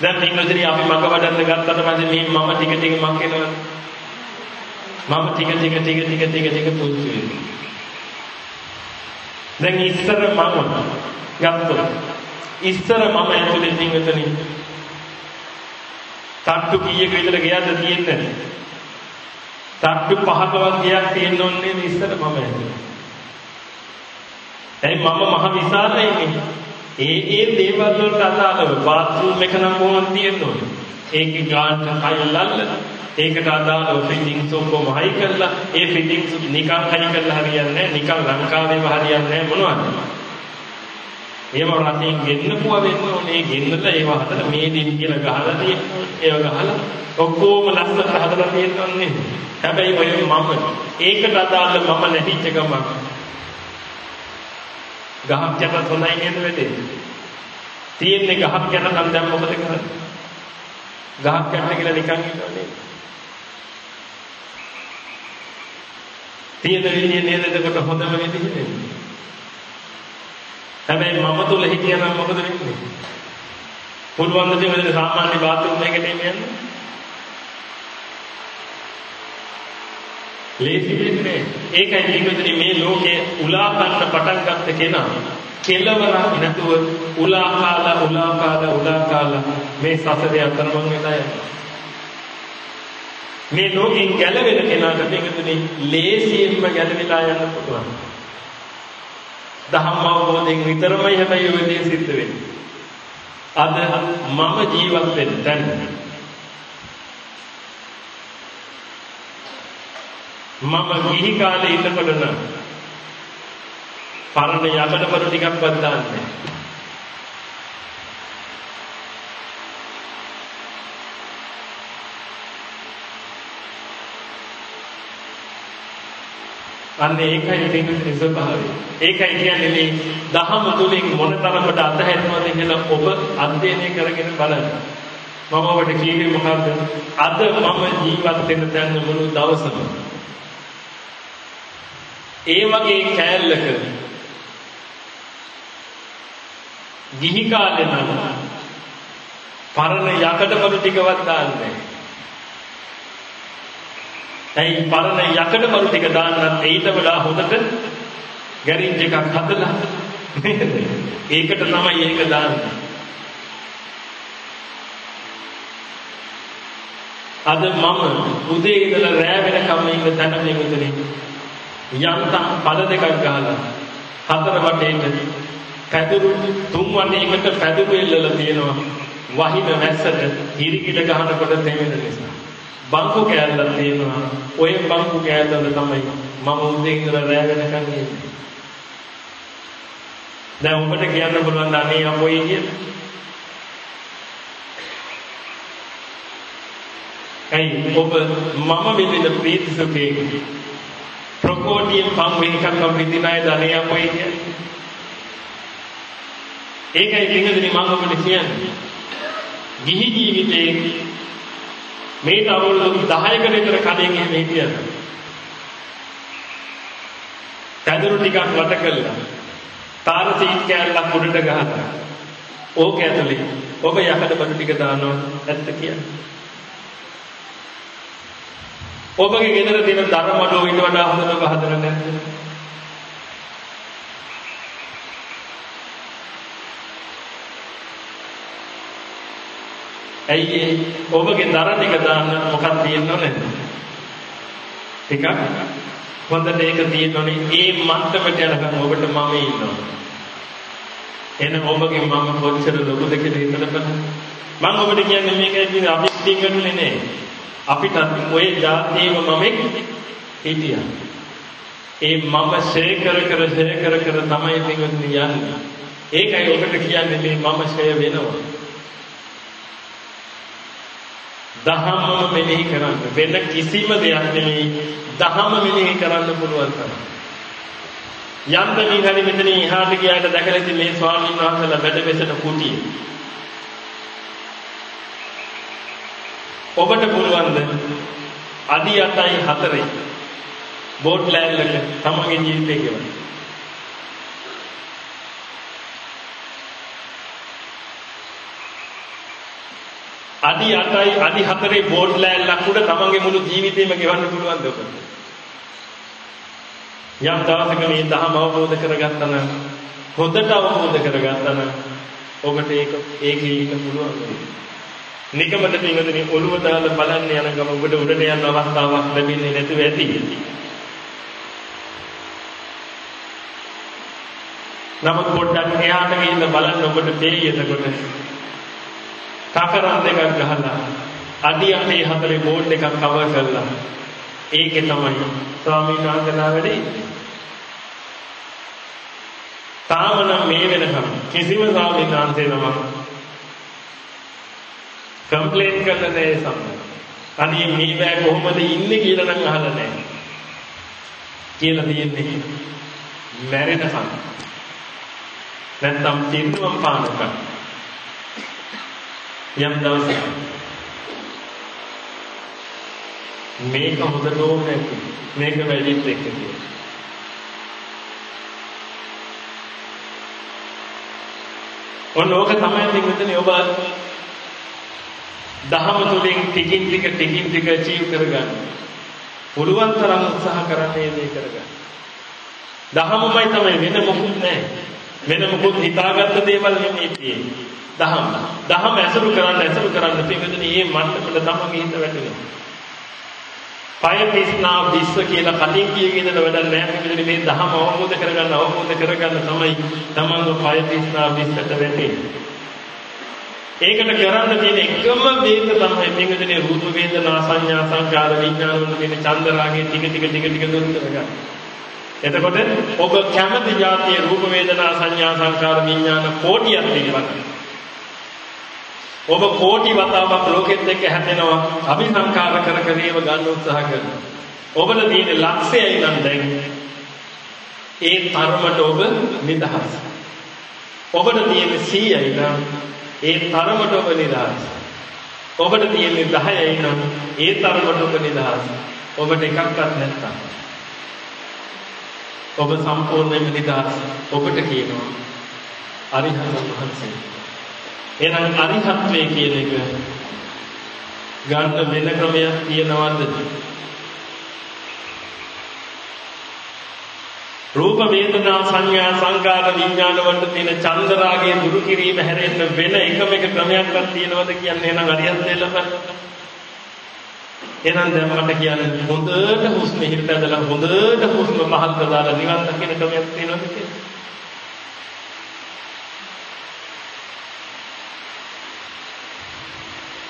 දැන් පින්වතුනි අපි මග වඩන්න ගත්තට පස්සේ මේ මම ටික ටික මං වෙනවා. මම ටික ටික ටික ටික ටික ටික පුංචි වෙනවා. දැන් ඉස්සර මම ගත්තොත් ඉස්සර මම ඇතුලේ පින්වතුනි තට්ටු කීයක විතර ගියද තියෙන්නේ? තට්ටු පහකවත් ගියක් තියෙන්න ඕනේ ඉස්සර මම ඇතුලේ. එයි මම මහ විශාලයිනේ. ඒ ඒ දේවල් වලට අදාළව බාත්රූම් එක නම් කොහොමද තියෙන්න ඕනේ. ඒකේ ගාන්ට කයල්ලල්ල. ඒකට අදාළව ෆිටින්ග්ස් ඔක්කොම හයි කරලා ඒ ෆිටින්ග්ස් නිකන් හයි කරලා හරියන්නේ නැහැ. නිකන් ලංකාවේම හරියන්නේ නැහැ මොනවද? ඒව රටින් ගෙන්නපුවා වෙන්න ඕනේ. ගෙන්නලා ඒව හදලා මේ දින් කියලා ගහලා තියෙන්නේ. ඒව ගහලා ඔක්කොම ලස්සනට හදලා තියෙන්නේ. හැබැයි ඔය මම ඒකට අදාළ මම නැතිච්ච ගමන් ගහක් යටත් හොඳයි නේද වෙන්නේ? තියෙන්නේ ගහක් යට නම් දැන් මොකද කරන්නේ? ගහක් යට කියලා නිකන් ඉන්නවනේ. තියෙන විදිය නේද එතකොට හොඳම විදිහේ. හැබැයි මම තුල හිටියනම් මොකද වෙන්නේ? පුළුවන් ද මේ සාමාන්‍ය බාත්රූම් එකකට එන්නේ? ලේසි වෙන්නේ ඒකයි පිටුදින මේ ලෝකේ උලා ගන්න පටන් ගත්ත කෙනා. කෙලවරක් නැතුව උලා කාලා උලා කාලා උලා කාලා මේ සසරේ අතරමං වෙලා යනවා මේ ලෝකෙන් ගැලවෙන කෙනාට පිටුදින ලේසියෙන්ම ගැලවිලා යන්න පුළුවන්. ධම්ම අවබෝධයෙන් විතරමයි හැබැයි ඔය දේ සිද්ධ වෙන්නේ. අද මම ජීවත් වෙන්න මම ගිහි කාලේ ඉන්නකොට නම් පරණ යකඩපරු ටිකක්වත් දාන්නේ අන්න ඒකයි තියෙන ස්වභාවය. ඒකයි කියන්නේ මේ දහම තුලින් මොන තරමට අත්හැරෙනවද කියලා ඔබ අධ්‍යයනය කරගෙන බලන්න. මම ඔබට කියන්නේ මොකද්ද? අද මම ජීවත් වෙන තැන මුළු දවසම ඒ වගේ කෑල්ලක ගිහි කාලේ නම් පරණ යකඩබඩු ටිකවත් දාන්නේ ඇයි පරණ යකඩබඩු ටික දාන්නත් ඊට වඩා හොඳට ගැරින්ජ් එකක් හදලා ඒකට තමයි ඒක දාන්නේ. අද මම උදේ ඉඳලා රෑ වෙනකම් ඉන්න තැන මෙතන යන්තම් පද දෙකක් ගහලා හතර වටේට පැදුරු තුන් වටේකට පැදුරු එල්ලලා තියෙනවා වහින වැස්සට හිරිකිට ගහනකොට තෙමෙන නිසා. බංකු කෑල්ලක් තියෙනවා. ඔය බංකු කෑල්ලවල තමයි මම උදේ ඉඳලා රැ වෙනකන් ඉන්නේ. දැන් ඔබට කියන්න පුළුවන් අනේ අපොයි කියලා? ඇයි? ඔබ මම විඳින ප්‍රීති සුඛේ ප්‍රකෝටියෙන් පම් වෙනකම් විඳින අය ධනෙ අපේ කියන්නේ. ඒකයි පිටුදින මම ඔබට කියන්නේ. ගිහි ජීවිතේ මේට අවුරුදු 10කට විතර කලින් එහෙම හිටියද? කඳුරු ටිකක් වට කළා. තාර සීට් කෑල්ලක් උඩට ගහලා. ඕක ඇතුලේ ඔබ යකඩ බඩු ටික දානවා ඇත්ත කියන්නේ. ඔබගේ ගෙදර තියෙන ධර්මඩෝ ඊට වඩා හොඳට ඔබ හදලා නැද්ද? ඇයි ඒ ඔබගේ දර ටික දාන්න මොකක්ද තියෙන්නව නැද්ද? ටිකක් හොඳට ඒක තියෙනෝනේ ඒ මට්ටමට යනකම් ඔබට මම ඉන්නවා. එහෙනම් ඔබගේ මම කොච්චර ලොකුද කියලා හිතලා බලන්න. මම ඔබට කියන්නේ මේකයි අපි දින්ගන්නේ නේ. අපිට ඔය જાතියම මමෙක් හිටියා. ඒ මම ෂේ කර කර ෂේ කර කර තමයි පිටුන්නේ යන්නේ. ඒකයි ඔබට කියන්නේ මේ මම ෂේ වෙනවා. දහමම මෙනෙහි කරන්න වෙන කිසිම දෙයක් නෙමෙයි දහම මෙනෙහි කරන්න පුළුවන් තමයි. යන්තමින් හරි මෙතන එහාට ගියාට දැකලා ඉතින් මේ ස්වාමීන් වහන්සේලා වැඩ වෙසෙන කුටිය. ඔබට පුළුවන්ද අඩි 8යි 4යි බෝට් ලෑල්ලක තමගේ ජීවිතේ ගෙවන්න. අඩි 8යි අඩි 4යි බෝට් ලෑල්ලක් උඩ තමගේ මුළු ජීවිතේම ගෙවන්න පුළුවන්ද ඔබට? යම් දවසක මේ ධර්ම අවබෝධ කරගත්තා නම් හොඳට අවබෝධ කරගත්තා නම් ඔබට ඒක ඒකේ ඉන්න පුළුවන් වෙනවා. නිකමද පින්වතුනි ඔළුව දාලා බලන්න යන ගම ඔබට උඩට යන අවස්ථාවක් ලැබෙන්නේ නැතුව ඇති. නමුත් පොඩ්ඩක් එහාට ගිහින් බලන්න ඔබට තේයි එතකොට. කකරන් දෙකක් ගහලා අඩි අටේ හතරේ බෝඩ් එකක් කවර් කරලා ඒකේ තමයි ස්වාමීන් වහන්සේලා වැඩි. තාම නම් මේ වෙනකම් කිසිම ස්වාමීන් වහන්සේ නමක් කම්ප්ලේන්ට් කරලා නැහැ සම්මත. අනේ මේ බෑ කොහොමද ඉන්නේ කියලා නම් අහලා නැහැ. කියලා තියෙන්නේ මැරෙනකම්. නැත්තම් තින්නුවම් පානක. යම් දවසක මේක හොඳටම නැති මේක වැඩිත් එක්ක කියලා. ඔන්න ඕක තමයි මෙතන ඔබ දහම තුලින් ටිකින් ටික ටිකින් ටික අචීව් කරගන්න. පුළුවන් තරම් උත්සාහ කරන්නේ මේ කරගන්න. දහමමයි තමයි වෙන මොකුත් නැහැ. වෙන මොකුත් හිතාගත්ත දේවල් නෙමෙයි තියෙන්නේ. දහම. දහම ඇසුරු කරන්න ඇසුරු කරන්න පිටුදෙනී මේ මට්ටමට තමගේ හිත වැටෙනවා. පය පිස්නා විශ්ව කියලා කටින් කියගෙන වැඩක් නැහැ පිටුදෙනී මේ දහම අවබෝධ කරගන්න අවබෝධ කරගන්න තමයි තමන්ගේ පය පිස්නා විශ්වට වෙන්නේ. ඒකට කරන්න තියෙන එකම වේද තමයි මේකදනේ රූප වේදනා සංඥා සංකාර විඥාන වල තියෙන චන්දරාගේ ටික ටික ටික ටික දුරු කරගන්න. එතකොට ඔබ කැමති જાතිය රූප වේදනා සංඥා සංකාර විඥාන කෝටියක් තියෙනවා. ඔබ කෝටි වතාවක් ලෝකෙත් එක්ක හැදෙනවා අභිසංකාර කර කර ඒව ගන්න උත්සාහ කරනවා. ඔබට තියෙන ලක්ෂයයි නම් දැන් ඒ තරමට ඔබ නිදහස්. ඔබට තියෙන 100යි නම් ඒ තරමට ඔබ නිදහස්. ඔබට තියෙන්නේ 10යි නම් ඒ තරමට ඔබ නිදහස්. ඔබට එකක්වත් නැත්තම්. ඔබ සම්පූර්ණයෙන්ම නිදහස්. ඔබට කියනවා අරිහත් වහන්සේ. එහෙනම් අරිහත්ත්වයේ කියන එක ගන්න වෙන ක්‍රමයක් තියනවද? රූප වේදනා සංඥා සංකාර විඥාන වලට තියෙන චන්දරාගය දුරු කිරීම හැරෙන්න වෙන එකම එක ක්‍රමයක්වත් තියෙනවද කියන්නේ එහෙනම් අරියත් දෙලපන්. එහෙනම් දැන් මට කියන්නේ හොඳට හුස්ම හිත ඇදලා හොඳට හුස්ම පහත් කරලා නිවන් දකින්න ක්‍රමයක් තියෙනවද කියලා.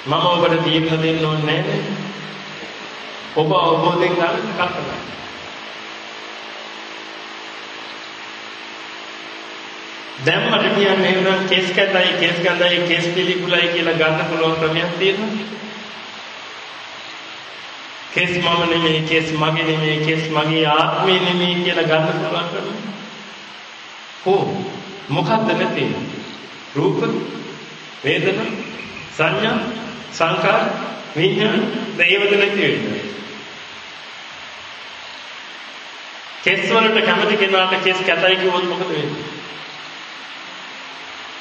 මම ඔබට තීරණ දෙන්න ඕනේ නැහැ. ඔබ අවබෝධයෙන් ගන්න කල්පනා දැන් මට කියන්න එහෙනම් කේස් කැතයි කේස් ගඳයි කේස් පිළිකුලයි කියලා ගන්න පුළුවන් ක්‍රමයක් තියෙනවා. කෙස් මම නෙමෙයි, කෙස් මගේ නෙමෙයි, කෙස් මගේ ආත්මේ නෙමෙයි කියලා ගන්න පුළුවන් කරනවා. හෝ මොකද්ද නැති? රූප, වේදනා, සංඥා, සංකාර, විඤ්ඤාණ, දේවද නැති වෙන්නේ. කෙස් වලට කැමති කෙනාට කෙස් කැතයි කිව්වොත් මොකද වෙන්නේ?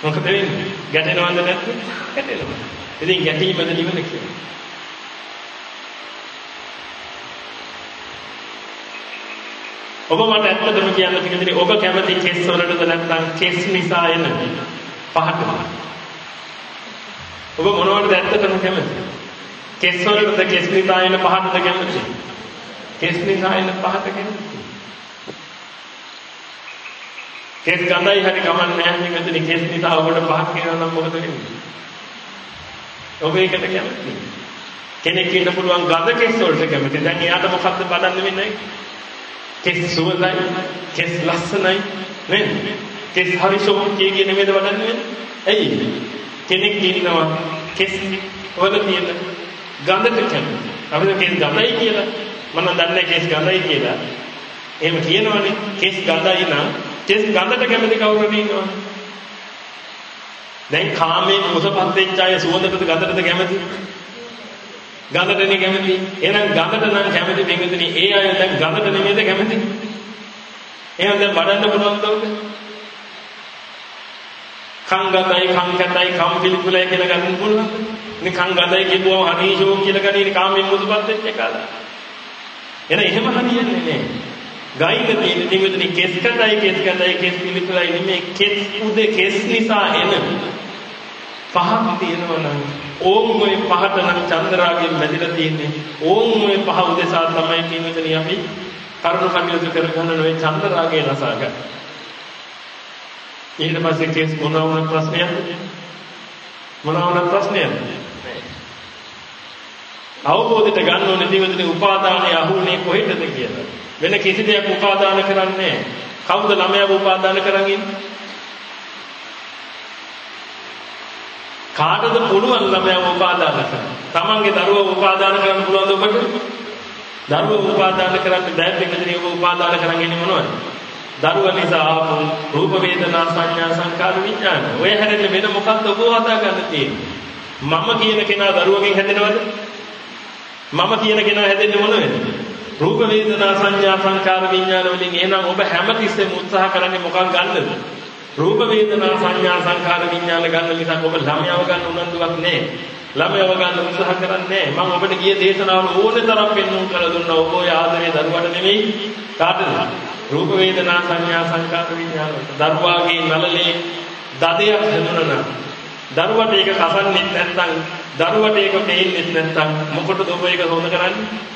මොකද වෙන්නේ? ගැටෙනවද නැත්නම්? ගැටෙනවා. ඉතින් ගැටීමද නිවන කියන්නේ. ඔබ මට ඇත්තටම කියන්න තියෙන්නේ ඔබ කැමති කෙස් වලටද නැත්නම් කෙස් නිසා එන පහට. ඔබ මොනවටද ඇත්තටම කැමති? කෙස් වලටද කෙස් නිසා එන පහටද කැමති? කෙස් නිසා එන පහට කැමති. කෙස් ගඳයි හරි කමක් නැහැ මෙතන කෙස් නිසා ඔබට පහක් කියනවා නම් මොකද වෙන්නේ? ඔබ ඒකට කැමති. කෙනෙක් ඉන්න පුළුවන් ගඳ කෙස් වලට කැමති. දැන් එයාට මොකද්ද බඩන්න වෙන්නේ? කෙස් සුවඳයි, කෙස් ලස්සනයි නේද? කෙස් හරි ශෝකී කියන නේද වඩන්නේ? ඇයි? කෙනෙක් ඉන්නවා කෙස් වල තියෙන ගඳට කැමති. අපිට කෙස් ගඳයි කියලා මම දන්නේ කෙස් ගඳයි කියලා. එහෙම කියනවනේ කෙස් ගඳයි නම් කෙස් ගඳට කැමති කවුරුද ඉන්නවද? දැන් කාමයෙන් මුසපත් වෙච්ච අය සුවඳටද ගඳටද කැමති? ගඳටනේ කැමති. එහෙනම් ගඳට නම් කැමති දෙඟුතුනි. ඒ අය දැන් ගඳට නෙමෙයිද කැමති? එහෙනම් දැන් වඩන්න පුළුවන්ද උද? කං ගඳයි කං කැතයි කම් පිළිකුලයි කියලා ගන්න පුළුවන්ද? මේ කං ගඳයි කියපුවම හනීෂෝ කියලා ගන්නේ කාමයෙන් මුසපත් වෙච්ච එකද? එහෙනම් එහෙම හරියන්නේ නෑ. ගයික තියෙන දෙවිතුනි කෙස් කඳයි කෙස් කඳයි කෙස් පිළිතුරයි නෙමෙයි කෙස් උදේ කෙස් නිසා එන පහක් තියෙනවා නම් ඕම් ওই පහට නම් චන්ද්‍රාගයෙන් බැඳලා තියෙන්නේ ඕම් ওই පහ උදෙසා තමයි පින්විතනි අපි කරුණ කටයුතු කරගන්න නොවේ චන්ද්‍රාගය නසා ගන්න. ඊට පස්සේ කෙස් මොනවා වුණ ප්‍රශ්නයක්ද? මොනවා වුණ ප්‍රශ්නයක්ද? අවබෝධයට ගන්න ඕනේ දිවදින උපාදානයේ අහුනේ කොහෙටද කියලා. වෙන කිසි දෙයක් උපාදාන කරන්නේ කවුද ළමයාව උපාදාන කරන් ඉන්නේ? කාටද පුළුවන් ළමයාව උපාදාන කරන්න? තමන්ගේ දරුවව උපාදාන කරන්න පුළුවන්ද ඔබට? දරුවව උපාදාන කරන්න බැහැ පිටදී ඔබ උපාදාන කරන් ඉන්නේ මොනවද? දරුවා නිසා ආපු රූප වේදනා සංඥා සංකාර විඥාන. ඔය හැරෙන්න වෙන මොකක්ද ඔබ හදා ගන්න තියෙන්නේ? මම කියන කෙනා දරුවගෙන් හැදෙනවද? මම කියන කෙනා හැදෙන්නේ මොන වෙනද? රූප වේදනා සංඥා සංකාර විඥාන වලින් එහෙනම් ඔබ හැමතිස්සෙම උත්සාහ කරන්නේ මොකක් ගන්නද? රූප වේදනා සංඥා සංකාර විඥාන ගන්න නිසා ඔබ ළමයව ගන්න උනන්දුවක් නැහැ. ළමයව ගන්න උත්සාහ කරන්නේ නැහැ. මම ඔබට ගිය දේශනාවල ඕනේ තරම් පෙන්වුම් කරලා දුන්නා. ඔබ ඔය ආදරේ දරුවට නෙමෙයි කාටද? රූප වේදනා සංඥා සංකාර විඥාන. දරුවාගේ නලලේ දදයක් හැදුණා දරුවට ඒක කසන්නෙත් නැත්නම් දරුවට ඒක පේන්නෙත් නැත්නම් මොකටද ඔබ ඒක හොඳ කරන්නේ?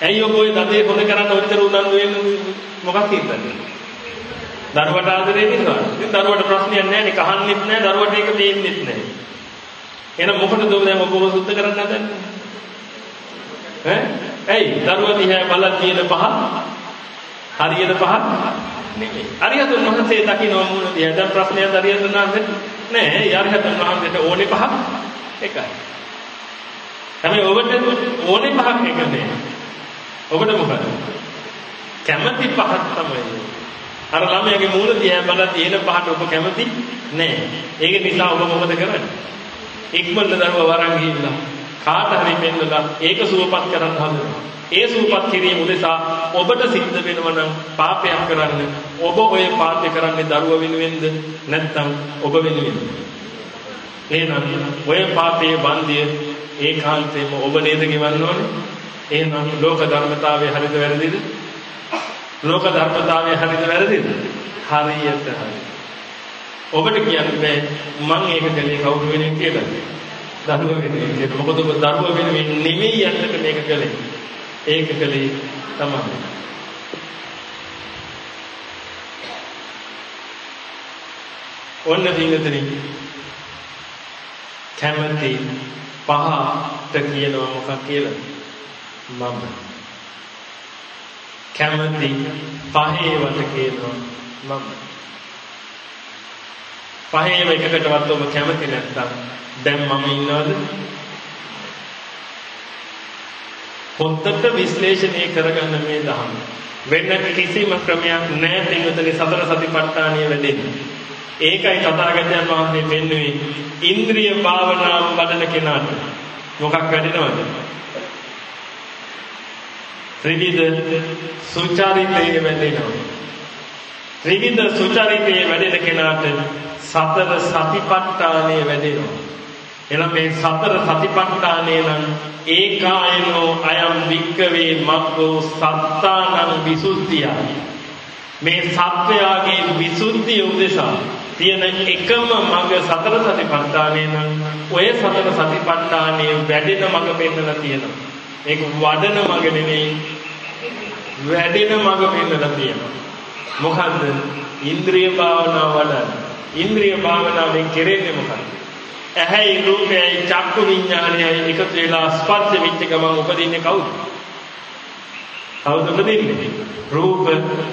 ඇයි ඔබ ওই දතේ පොද කරන්න ඔච්චර උනන්දු වෙන්නේ මොකක් හින්දාද? දරුවට ආදරේ වෙනවා. ඉතින් දරුවට ප්‍රශ්නයක් නැහැ නේ කහන්නෙත් නැහැ දරුවට ඒක දෙන්නෙත් නැහැ. එහෙනම් මොකටද ඔබ දැන් ඔබ සුද්ධ කරන්න හදන්නේ? ඈ? ඇයි දරුවා දිහා බලලා තියෙන පහ හරියට පහ නෙමෙයි. අරියතුන් වහන්සේ දකින්න මොන දිහා දැන් ප්‍රශ්නයක් අරියතුන් වහන්සේ නෑ. අරියතුන් වහන්සේට ඕනේ පහ එකයි. හැබැයි ඔබට ඕනේ පහක් එක නෑ. ඔබට මොකද? කැමැති පහක් තමයි. අර ළමයාගේ මූණ දිහා බලලා තියෙන පහට ඔබ කැමති නෑ. ඒක නිසා ඔබ මොකද කරන්නේ? ඉක්මනට දරුවා වරන් ගිහිල්ලා කාට හරි පෙන්නලා ඒක සුවපත් කරන්න හදනවා. ඒ සුවපත් කිරීම උදෙසා ඔබට සිද්ධ වෙනවා නම් පාපයක් කරන්න ඔබ ඔය පාපය කරන්නේ දරුවා වෙනුවෙන්ද නැත්නම් ඔබ වෙනුවෙන්ද? එහෙනම් ඔය පාපයේ බන්දිය ඒකාන්තයෙන්ම ඔබ නේද ගෙවන්න ඕනේ? එහෙනම් ලෝක ධර්මතාවය හරිද වැරදිද? ලෝක ධර්මතාවය හරිද වැරදිද? හරියට හරි. ඔබට කියන්න බෑ මම ඒක කළේ කවුරු වෙනුවෙන් කියලා. දරුව වෙනුවෙන් කියලා. මොකද ඔබ දරුව වෙනුවෙන් නෙමෙයි යන්නට මේක කළේ. ඒක කළේ තමයි. ඔන්න දිනතනේ කැමති පහට කියනවා මොකක් කියලා මම කැමති පහේ වට කියනවා මම පහේම එකකටවත් ඔබ කැමති නැත්තම් දැන් මම ඉන්නවද? පොත්තට විශ්ලේෂණය කරගන්න මේ දහම. වෙන කිසිම ක්‍රමයක් නැහැ පින්වතුනි සතර සතිපට්ඨානිය වැඩෙන්නේ. ඒකයි තථාගතයන් වහන්සේ පෙන්වුවේ ඉන්ද්‍රිය භාවනාව වඩන කෙනාට මොකක් වැඩෙනවද? ත්‍රිවිධ සුචරිතයේ වැඩෙනවා. ත්‍රිවිධ සුචරිතයේ වැඩෙන කෙනාට සතර සතිපට්ඨානය වැඩෙනවා. එනම් මේ සතර සතිපට්ඨානය නම් ඒකායනෝ අයම් වික්කවේ මග්ගෝ සත්තානං විසුද්ධිය. මේ සත්වයාගේ විසුද්ධිය උදෙසා තියෙන එකම මඟ සතර සතිපට්ඨානය නම් ඔය සතර සතිපට්ඨානයේ වැඩෙන මඟ පෙන්නලා තියෙනවා. ඒක වඩන මඟ නෙමෙයි වැඩෙන මඟ පෙන්නලා තියෙනවා. මොකද්ද? ඉන්ද්‍රිය භාවනාව වඩන. ඉන්ද්‍රිය භාවනාවෙන් කෙරෙන්නේ මොකද්ද? ඇහැයි රූපයයි චක්කු විඥානයයි එකතු වෙලා ස්පර්ශ වෙච්ච ගමන් උපදින්නේ කවුද? කවුද උපදින්නේ? රූප,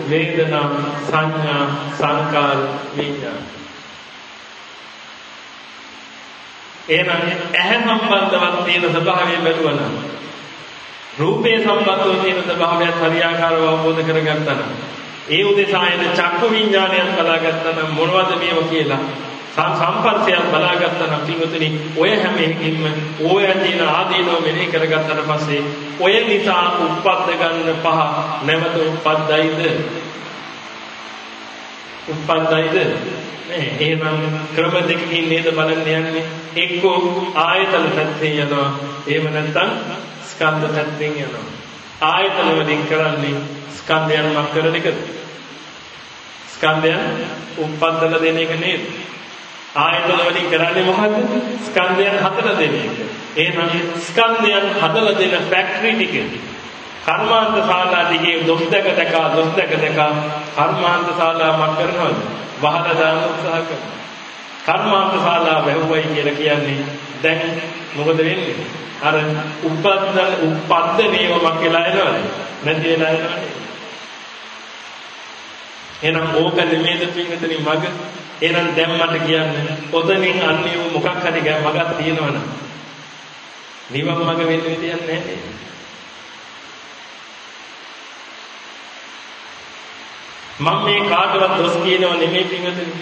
වේදනා, සංඥා, සංකාර, විඥාන. එහෙනම් ඇහැ සම්බන්ධවත් තියෙන ස්වභාවය බැලුවනම් රූපේ සම්බන්ධව තියෙන ස්වභාවයත් හරියාකාරව අවබෝධ කරගත්තා නම් ඒ උදෙසා එන චක්කු විඥානයත් බලාගත්තා නම් මොනවද මේව කියලා සම්පර්ශයක් බලාගත්තා නම් පින්වතුනි ඔය හැම එකකින්ම ඔය තියෙන ආදීනව මෙනෙහි කරගත්තට පස්සේ ඔය නිසා උප්පද්ද ගන්න පහ නැවත උප්පද්දයිද උප්පද්දයිද නේ එහෙනම් ක්‍රම දෙකකින් නේද බලන්න යන්නේ? එක්කෝ ආයතන පැත්තෙන් යනවා. එහෙම නැත්නම් ස්කන්ධ පැත්තෙන් යනවා ආයතන වලින් කරන්නේ ස්කන්ධයන් මක් කරන එකද ස්කන්ධයන් උප්පද්දලා දෙන එක නේද ආයතන වලින් කරන්නේ මොකද්ද? ස්කන්ධයන් හතර දෙන එක. එහෙනම් ස්කන්ධයන් හදලා දෙන ෆැක්ටරි ටික. කර්මාන්ත ශාලා ටිකේ දොස් දැක දැක දොස් දැක දැක කර්මාන්ත ශාලා මත් කරනවද? වහලා දාන්න උත්සාහ කරනවා. කර්මාන්ත ශාලා වැහුවයි කියලා කියන්නේ දැන් මොකද වෙන්නේ? අර උපද්දන උපද්දනේව මක් වෙලා එනවද? නැති වෙලා එනවද? එහෙනම් ඕක නෙමෙයිද පින්විතනි මග එහෙනම් දැන් මට කියන්න පොතනින් අන්නේ මොකක් හරි ගෑ මගක් තියෙනවනම් නිවන් මඟ වෙන්න විදියක් නැහැ මම මේ කාටවත් දොස් කියනව නෙමෙයි පින්වතුනි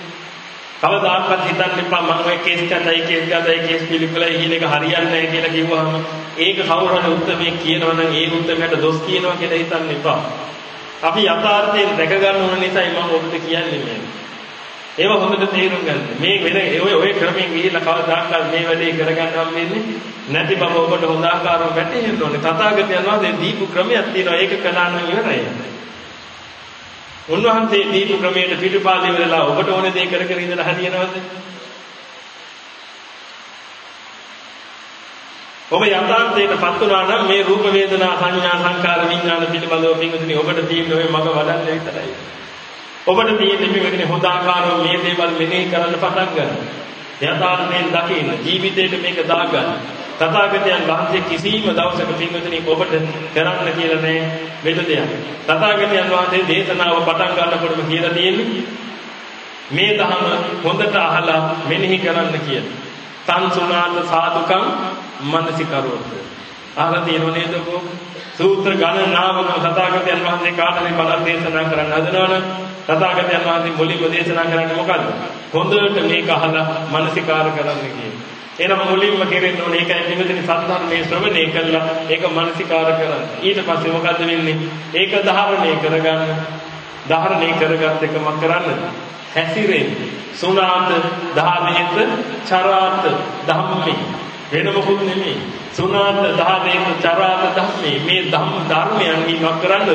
කවදාකවත් හිතන්න එපා මම ඔය කේස් ගතයි කේස් ගතයි කේස් පිළිකුලයි කියන එක හරියන්නේ නැහැ කියලා කිව්වහම ඒක කවුරු හරි උත්තරේ කියනවා නම් ඒ උත්තරයට දොස් කියනවා කියලා හිතන්න එපා අපි යථාර්ථයෙන් දැක ගන්න ඕන නිසායි මම ඔබට කියන්නේ මේ ඒව හොඳට තේරුම් ගන්න. මේ වෙන ඔය ඔය ක්‍රමයෙන් ගිහිල්ලා කවදාකවත් මේ වැඩේ කරගන්න හම්බෙන්නේ නැති බව ඔබට හොඳ ආකාරව වැටහෙන්න ඕනේ. තථාගතයන් වහන්සේ දීපු ක්‍රමයක් තියෙනවා. ඒක කළා නම් ඉවරයි. උන්වහන්සේ දීපු ක්‍රමයට පිටුපාලේ වෙලා ඔබට ඕන දේ කර කර ඉඳලා හරියනවද? ඔබ යථාර්ථයටපත් වුණා නම් මේ රූප වේදනා සංඥා සංකාර විඥාන පිළිබඳව පින්වතුනි ඔබට තියෙන ඔය මඟ වඩන්න විතරයි. ඔබට තියෙන්නේ මේකනේ හොඳ ආකාරව මේ දේවල් මෙනෙහි කරන්න පටන් ගන්න. යථාර්ථයෙන් දකින්න ජීවිතේට මේක දාගන්න. තථාගතයන් වහන්සේ කිසිම දවසක පින්වතුනි ඔබට කරන්න කියලා නෑ මෙද දෙයක්. තථාගතයන් වහන්සේ දේශනාව පටන් ගන්නකොටම කියලා තියෙන්නේ මේ ධහම හොඳට අහලා මෙනෙහි කරන්න කියලා. සංසුනාත සාදුකම් මනසිකරෝත්. අහලා තියෙනව නේද සූත්‍ර ගණනාවක තථාගතයන් වහන්සේ කාටද බලන් දේශනා කරන්න හදනවනම් තථාගතයන් වහන්සේ මුලින්ම දේශනා කරන්නේ මොකද්ද? හොඳට මේක අහලා මානසිකාර කරන්න කියන්නේ. එහෙනම් මුලින්ම කෙරෙන්න ඕනේ ඒකයි පිළිදෙන සත්‍යධර්මයේ ශ්‍රවණය කළා ඒක මානසිකාර කරන්න. ඊට පස්සේ මොකද්ද වෙන්නේ? ඒක ධාරණය කරගන්න. ධාරණය කරගත් එකම කරන්න. හැසිරෙන්නේ. සුණාත ධාමේත චරාත ධම්මේ වෙන මොකුත් නෙමෙයි. සුණාත ධාමේත චරාත ධම්මේ මේ ධම්ම ධර්මයන් ඉවක් කරන්නද?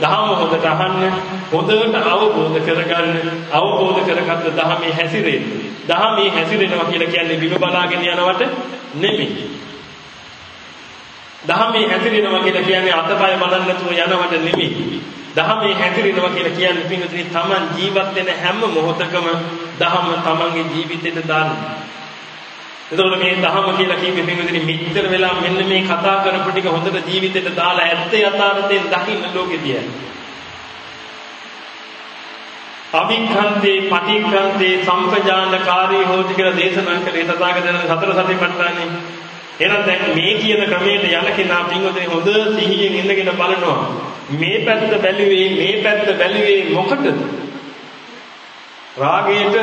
දහම හොඳට අහන්න හොඳට අවබෝධ කරගන්න අවබෝධ කරගත්ත දහමේ හැසිරෙන්න දහමේ හැසිරෙනවා කියලා කියන්නේ බිම බලාගෙන යනවට නෙමෙයි දහමේ හැසිරෙනවා කියලා කියන්නේ අතපය බලන්න නැතුව යනවට නෙමෙයි දහමේ හැසිරෙනවා කියලා කියන්නේ පින්විතනි Taman ජීවත් වෙන හැම මොහොතකම දහම Tamanගේ ජීවිතයට දාන්න එතකොට මේ දහම කියලා කිව්වේ පින්විතනි මෙච්චර වෙලා මෙන්න මේ කතා කරපු ටික හොඳට ජීවිතේට දාලා ඇත්ත යථාර්ථයෙන් දකින්න ලෝකෙදී. අභික්ඛන්තේ පටික්ඛන්තේ සම්පජානකාරී හෝති කියලා දේශනා කළේ තථාගතයන් සතර සතිපට්ඨානෙ. එහෙනම් දැන් මේ කියන ක්‍රමයට යන කෙනා පින්වතුනි හොඳ සිහියෙන් ඉඳගෙන බලනවා. මේ පැත්ත බැලුවේ මේ පැත්ත බැලුවේ මොකටද? රාගයටද?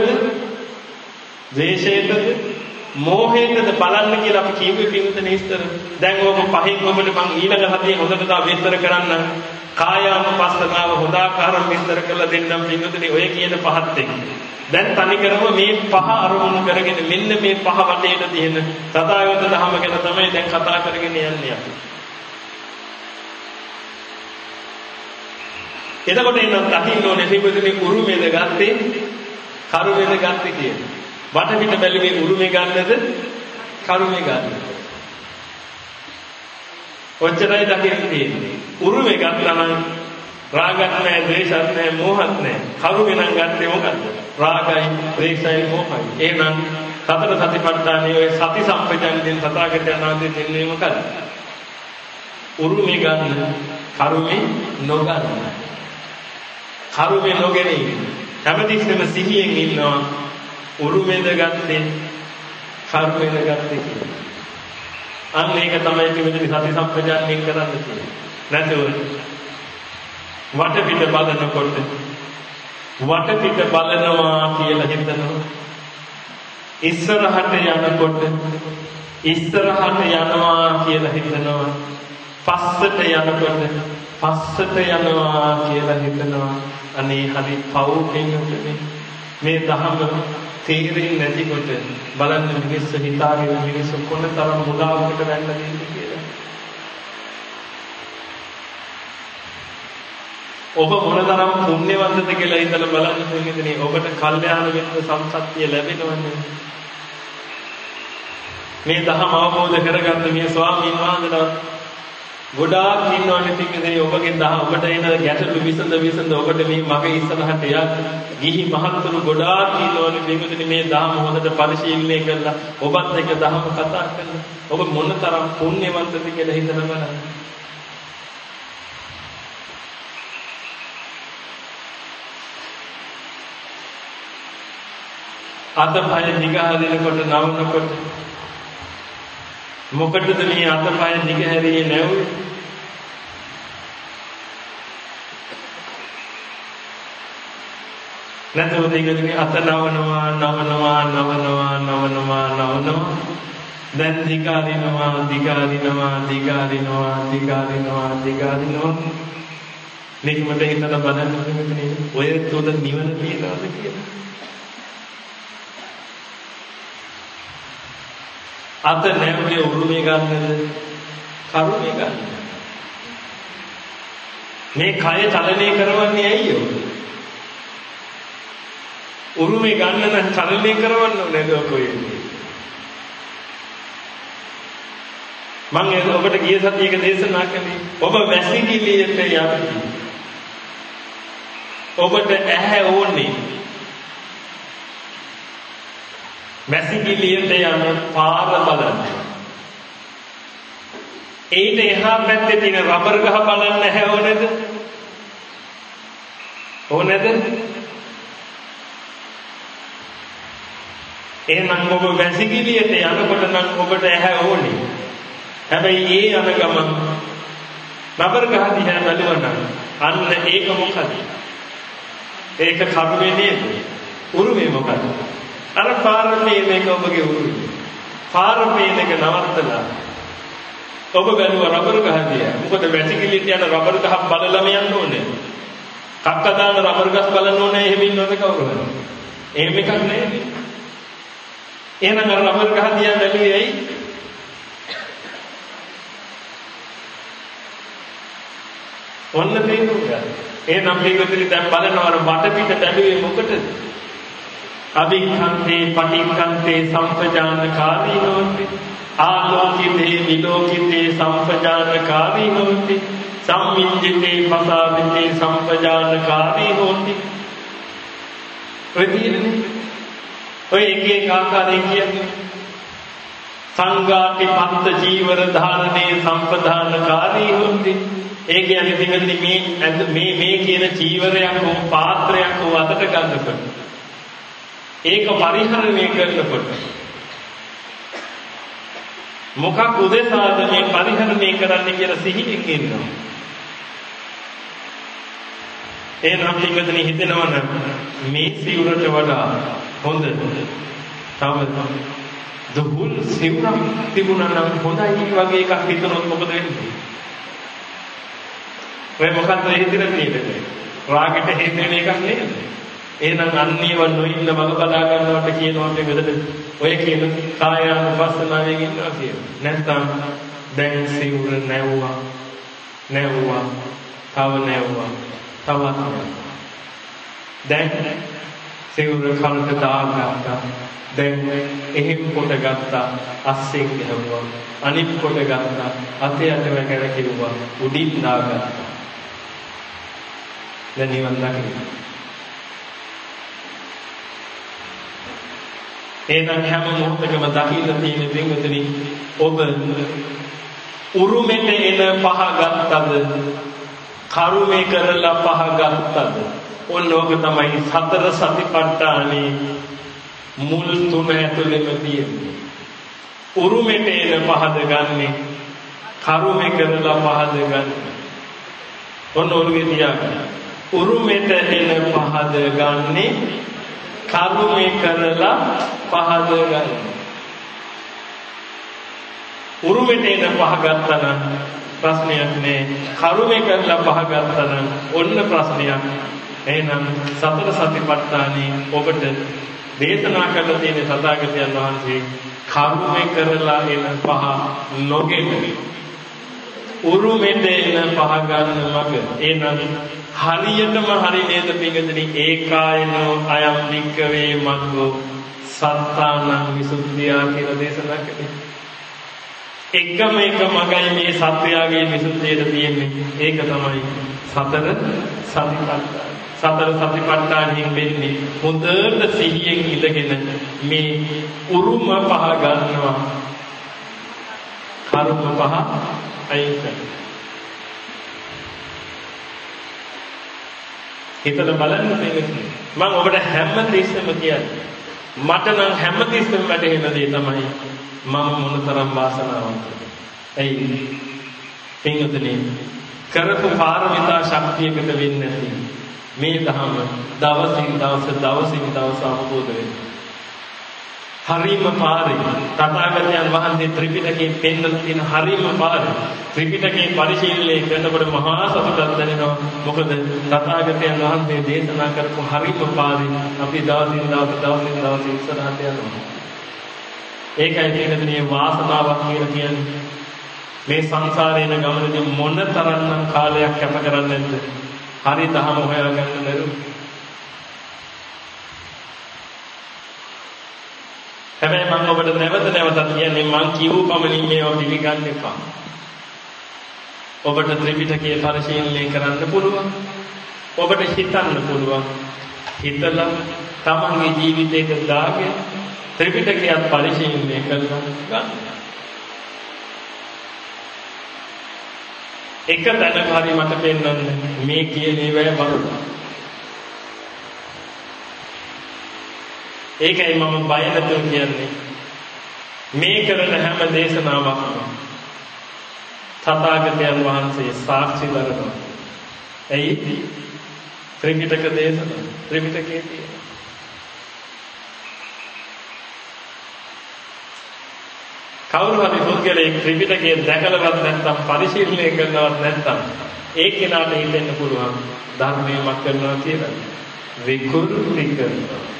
ද්වේෂයටද? මෝහයටද බලන්න කියලා අපි කියුවේ පින්වතුනි ඉස්තර. දැන් ඕක පහෙන් ඔබට මම ඊළඟ හදියේ හොඳට තා විස්තර කරන්න. කායානුපස්සනාව හොදාකාරව විස්තර කරලා දෙන්නම් පින්වතුනි ඔය කියන පහත් එක්ක. දැන් තනිකරම මේ පහ අරමුණු කරගෙන මෙන්න මේ පහ වටේට තියෙන තථාගත ධහම ගැන තමයි දැන් කතා කරගෙන යන්නේ අපි. එතකොට එන්න දකින්න ඕනේ පින්වතුනි උරුමේද ගත්තේ කරුමේද ගත්තේ කියන. වටපිට බැලුවේ උරුමේ ගන්නද කරුමේ ගන්නද? ඔච්චරයි දකින්න තියෙන්නේ. උරුමේ ගත්තා නම් රාගත් නැහැ, ද්වේෂත් නැහැ, මෝහත් නැහැ. කරුමේ නම් ගත්තේ මොකද්ද? රාගයි, ද්වේෂයි, මොහයි. එහෙනම් සතර සතිපට්ඨානයේ ඔය සති සම්පජන්යෙන් තථාගතයන් වහන්සේ දෙන්නේ මොකද්ද? උරුමේ ගන්න, කරුමේ නොගන්න. කරුමේ නොගෙන හැමතිස්සෙම සිහියෙන් ඉන්නවා. උරුමේද ගත්තේ, කරුමේද ගත්තේ කියලා. අන්න ඒක තමයි පිළිදෙවි සති සම්පජාන්යෙන් කරන්න තියෙන්නේ. නැතුව වටපිට බලනකොට වටපිට බලනවා කියලා හිතනවා. ඉස්සරහට යනකොට ඉස්සරහට යනවා කියලා හිතනවා. පස්සට යනකොට පස්සට යනවා කියලා හිතනවා. අනේ හරි පව් කෙනෙකුනේ මේ දහම තේරෙන්නේ නැතිකොට බලන්න මිනිස්සු හිතාගෙන මිනිස්සු කොනතරම් මුලාවකට වැටලා ඉන්නේ කියලා. ඔබ මොනතරම් පුණ්‍යවන්තද කියලා හිතලා බලන්න පිළිගන්නේ ඔබට කල්යාණ මිත්‍ර සම්පත්තිය ලැබෙනවනේ. මේ දහම අවබෝධ කරගත්ත මේ ස්වාමීන් වහන්සේලා ගොඩාක් ඉන්නවනේ තින්නේ ඔබගේ දහ ඔබට එන ගැටලු විසඳ විසඳ ඔබට මේ මග ඉස්සරහට යන්න ගිහි මහත්තුරු ගොඩාක් ඉන්නවනේ මේකද මේ දහම හොඳට පරිශීලනය කරලා ඔබත් එක්ක දහම කතා කරලා ඔබ මොනතරම් පුණ්‍යවන්තද කියලා හිතලා බලන්න අත පය නිගහ දෙනකොට නවනකොට මොකටද මේ අතපය නිගහැරියේ නැවුවේ? නැත්නම් දෙකකින් අත නවනවා නවනවා නවනවා නවනවා නවනවා. දැන් දිගාරිනවා දිගාරිනවා දිගාරිනවා දිගාරිනවා දිගාරිනවා. නිකමට හිතලා බලන්න මෙතන. ඔය තොද නිවන තියනවාද කියලා. අත නැවුනේ උරුමේ ගන්නද? කරුමේ ගන්න. මේ කය චලනය කරවන්නේ ඇයි ඔය උරුමේ ගන්න නම් චලනය කරවන්න ඕනේ නේද කොහෙන්නේ මම ඒක ඔබට ගිය සතියේක දේශනා කළේ. ඔබ වැසිකිළියට යන්න ඔබට ඇහැ ඕනේ. මැසිකිළියට යන පාර බලන්න. ඒිට එහා පැත්තේ තියෙන රබර් ගහ බලන්න නැහැ ඕනේද? ඕනේද? එහෙනම් ඔබ මැසිකිළියට යනකොට නම් ඔබට ඇහැ ඕනේ. හැබැයි ඒ යන ගමන් රබර් ගහ දිහා බලනවා අන්න ඒක මොකද? ඒක කරුමේ නේද? උරුමේ මොකද? අර පාරමී මේක ඔබගේ උරුමය. පාරමී එක නවත්තලා ඔබ බැලුවා රබර් ගහ දිහා. මොකද වැසිකිලිට යන රබර් ගහ බලලම යන්න ඕනේ. කක්ක දාන රබර් ගස් බලන්න ඕනේ එහෙම ඉන්නවද කවුරුහරි? එහෙම එකක් නැහැ. එහෙනම් අර රබර් ගහ දිහා බැලුවේ ඇයි? ඔන්න තේරුම් ගන්න. එහෙනම් මේකෙදි දැන් බලනවා අර වටපිට බැලුවේ මොකටද? අභික්ඛන්තේ පටික්ඛන්තේ සම්පජානකාරී හොති ආලෝකිතේ විලෝකිතේ සම්පජානකාරී හොති සම්මිඤ්ජිතේ පසාවිතේ සම්පජානකාරී හොති ඔය තියෙන්නේ. ඔය එක එක ආකාරයෙන් කියන්නේ. සංඝාටි පත්ත ජීවර ධාරණේ සම්පදානකාරී හොති ඒ කියන්නේ පින්වත්නි මේ මේ මේ කියන චීවරයක් හෝ පාත්‍රයක් හෝ අතට ගන්නකොට ඒක පරිහරණය කරනකොට මොකක් උදෙසාද මේ පරිහරණය කරන්න කියලා සිහියෙන් ඉන්නවා. එහෙනම් පින්වත්නි හිතෙනවනම් මේ සිවුරට වඩා හොඳ තව දුහුල් සිවුරක් තිබුණා නම් හොඳයි වගේ එකක් හිතනොත් මොකද වෙන්නේ? ඔය මොකක්ද හිතෙන තියෙන්නේ? රාගෙට හේතුවෙන එකක් නේද? එහෙනම් අන්නේව නොඉන්න මඟ බලා ගන්නවට කියනවා මේ වෙදද ඔය කියන කායානුපස්සනාවෙන් ඉන්නවා කියන. නැත්නම් දැන් සිවුර නැවුවා. නැවුවා. තව නැවුවා. තවත් දැන් සිවුර කලට දාගත්තා. දැන් එහෙම් කොට ගත්තා. අස්සෙන් ගහුවා. අනිත් කොට ගත්තා. අතේ අත වැකර කිව්වා. උඩින් දාගත්තා. දැන් නිවන් දකින්න. එහෙනම් හැම මොහොතකම දකින්න තියෙන පින්වතුනි ඔබ උරුමෙට එන පහ ගත්තද කරුමේ කරලා පහ ගත්තද ඔන්න ඕක තමයි සතර සතිපට්ඨානේ මුල් තුන ඇතුළෙම තියෙන්නේ. උරුමෙට එන පහද ගන්නෙ කරුමේ කරලා පහද ගන්නෙ. ඔන්න ඔළුවේ තියාගන්න. උරුමෙට එන පහද ගන්නෙ කරුමේ කරලා පහද ගන්න. උරුමෙට එන පහ ගත්තා නම් ප්‍රශ්නයක් නෑ. කරුමේ කරලා පහ ගත්තා නම් ඔන්න ප්‍රශ්නයක්. එහෙනම් සතර සතිපට්ඨානේ ඔබට දේශනා කරලා තියෙන සදාගතයන් වහන්සේ කරුමේ කරලා එන පහ නොගෙන උරුමෙට එන පහ ගන්න මග එනම් හරියටම හරි නේද පිඟදනි ඒකායනෝ අයම් වික්කවේ මග්ගෝ සත්තානං විසුද්ධියා කියලා දේශනා කළේ. එකම එක මගයි මේ සත්‍යයගේ විසුද්ධියට තියෙන්නේ. ඒක තමයි සතර සතිපට්ඨාන. සතර සතිපට්ඨානෙන් වෙන්නේ හොඳට සිහියෙන් ඉඳගෙන මේ උරුම පහ ගන්නවා. කර්ම පහ අයින් කරනවා. හිතලා බලන්න තියෙන්නේ. මම ඔබට හැම තිස්සෙම කියන්නේ. මට නම් හැම තිස්සෙම වැටහෙන දේ තමයි මම මොනතරම් වාසනාවන්තද. ඇයි? පින්වතුනි කරපු පාරමිතා ශක්තියකට වෙන්නේ නැති මේ ධහම දවසින් දවස දවසින් දවස අවබෝධ වෙනවා. හරිම පාරේ. තථාගතයන් වහන්සේ ත්‍රිපිටකයේ පෙන්වලා තියෙන හරිම පාරේ. ත්‍රිපිටකයේ පරිශීලනය කරනකොට මහා සතුටක් දැනෙනවා. මොකද තථාගතයන් වහන්සේ දේශනා කරපු හරිම පාරේ අපි දවසින් දවස දවසින් දවස ඉස්සරහට යනවා. ඒකයි කියන්නේ වාසනාවක් කියලා කියන්නේ. මේ සංසාරේන ගමනේදී මොන තරම්නම් කාලයක් කැප කරන්නේ නැද්ද හරි දහම හොයාගන්න බැරුව. හැබැයි මම ඔබට නැවත නැවතත් කියන්නේ මං කියූ පමණින් මේවා පිළිගන්න එපා. ඔබට ත්‍රිපිටකය පරිශීලනය කරන්න පුළුවන්. ඔබට හිතන්න පුළුවන්. හිතලා තමන්ගේ ජීවිතයට දාගෙන ත්‍රිපිටකයත් පරිශීලනය කරලා ගන්න. එක තැනක හරි මට පෙන්වන්න මේ කියන ඒවාය බලන්න. ඒකයි මම බය නැතුව කියන්නේ. මේ කරන හැම දේශනාවක්ම තථාගතයන් වහන්සේ සාක්ෂි දරනවා. ඇයි? ත්‍රිපිටක දේශනා ත්‍රිපිටකයේ තියෙන. කවුරු හරි පුද්ගලයෙක් ත්‍රිපිටකය දැකලවත් නැත්නම් පරිශීලනය කරනවත් නැත්නම් ඒ කෙනාට හිතෙන්න පුළුවන් ධර්මයක් කරනවා කියලා. විකෘති කරනවා.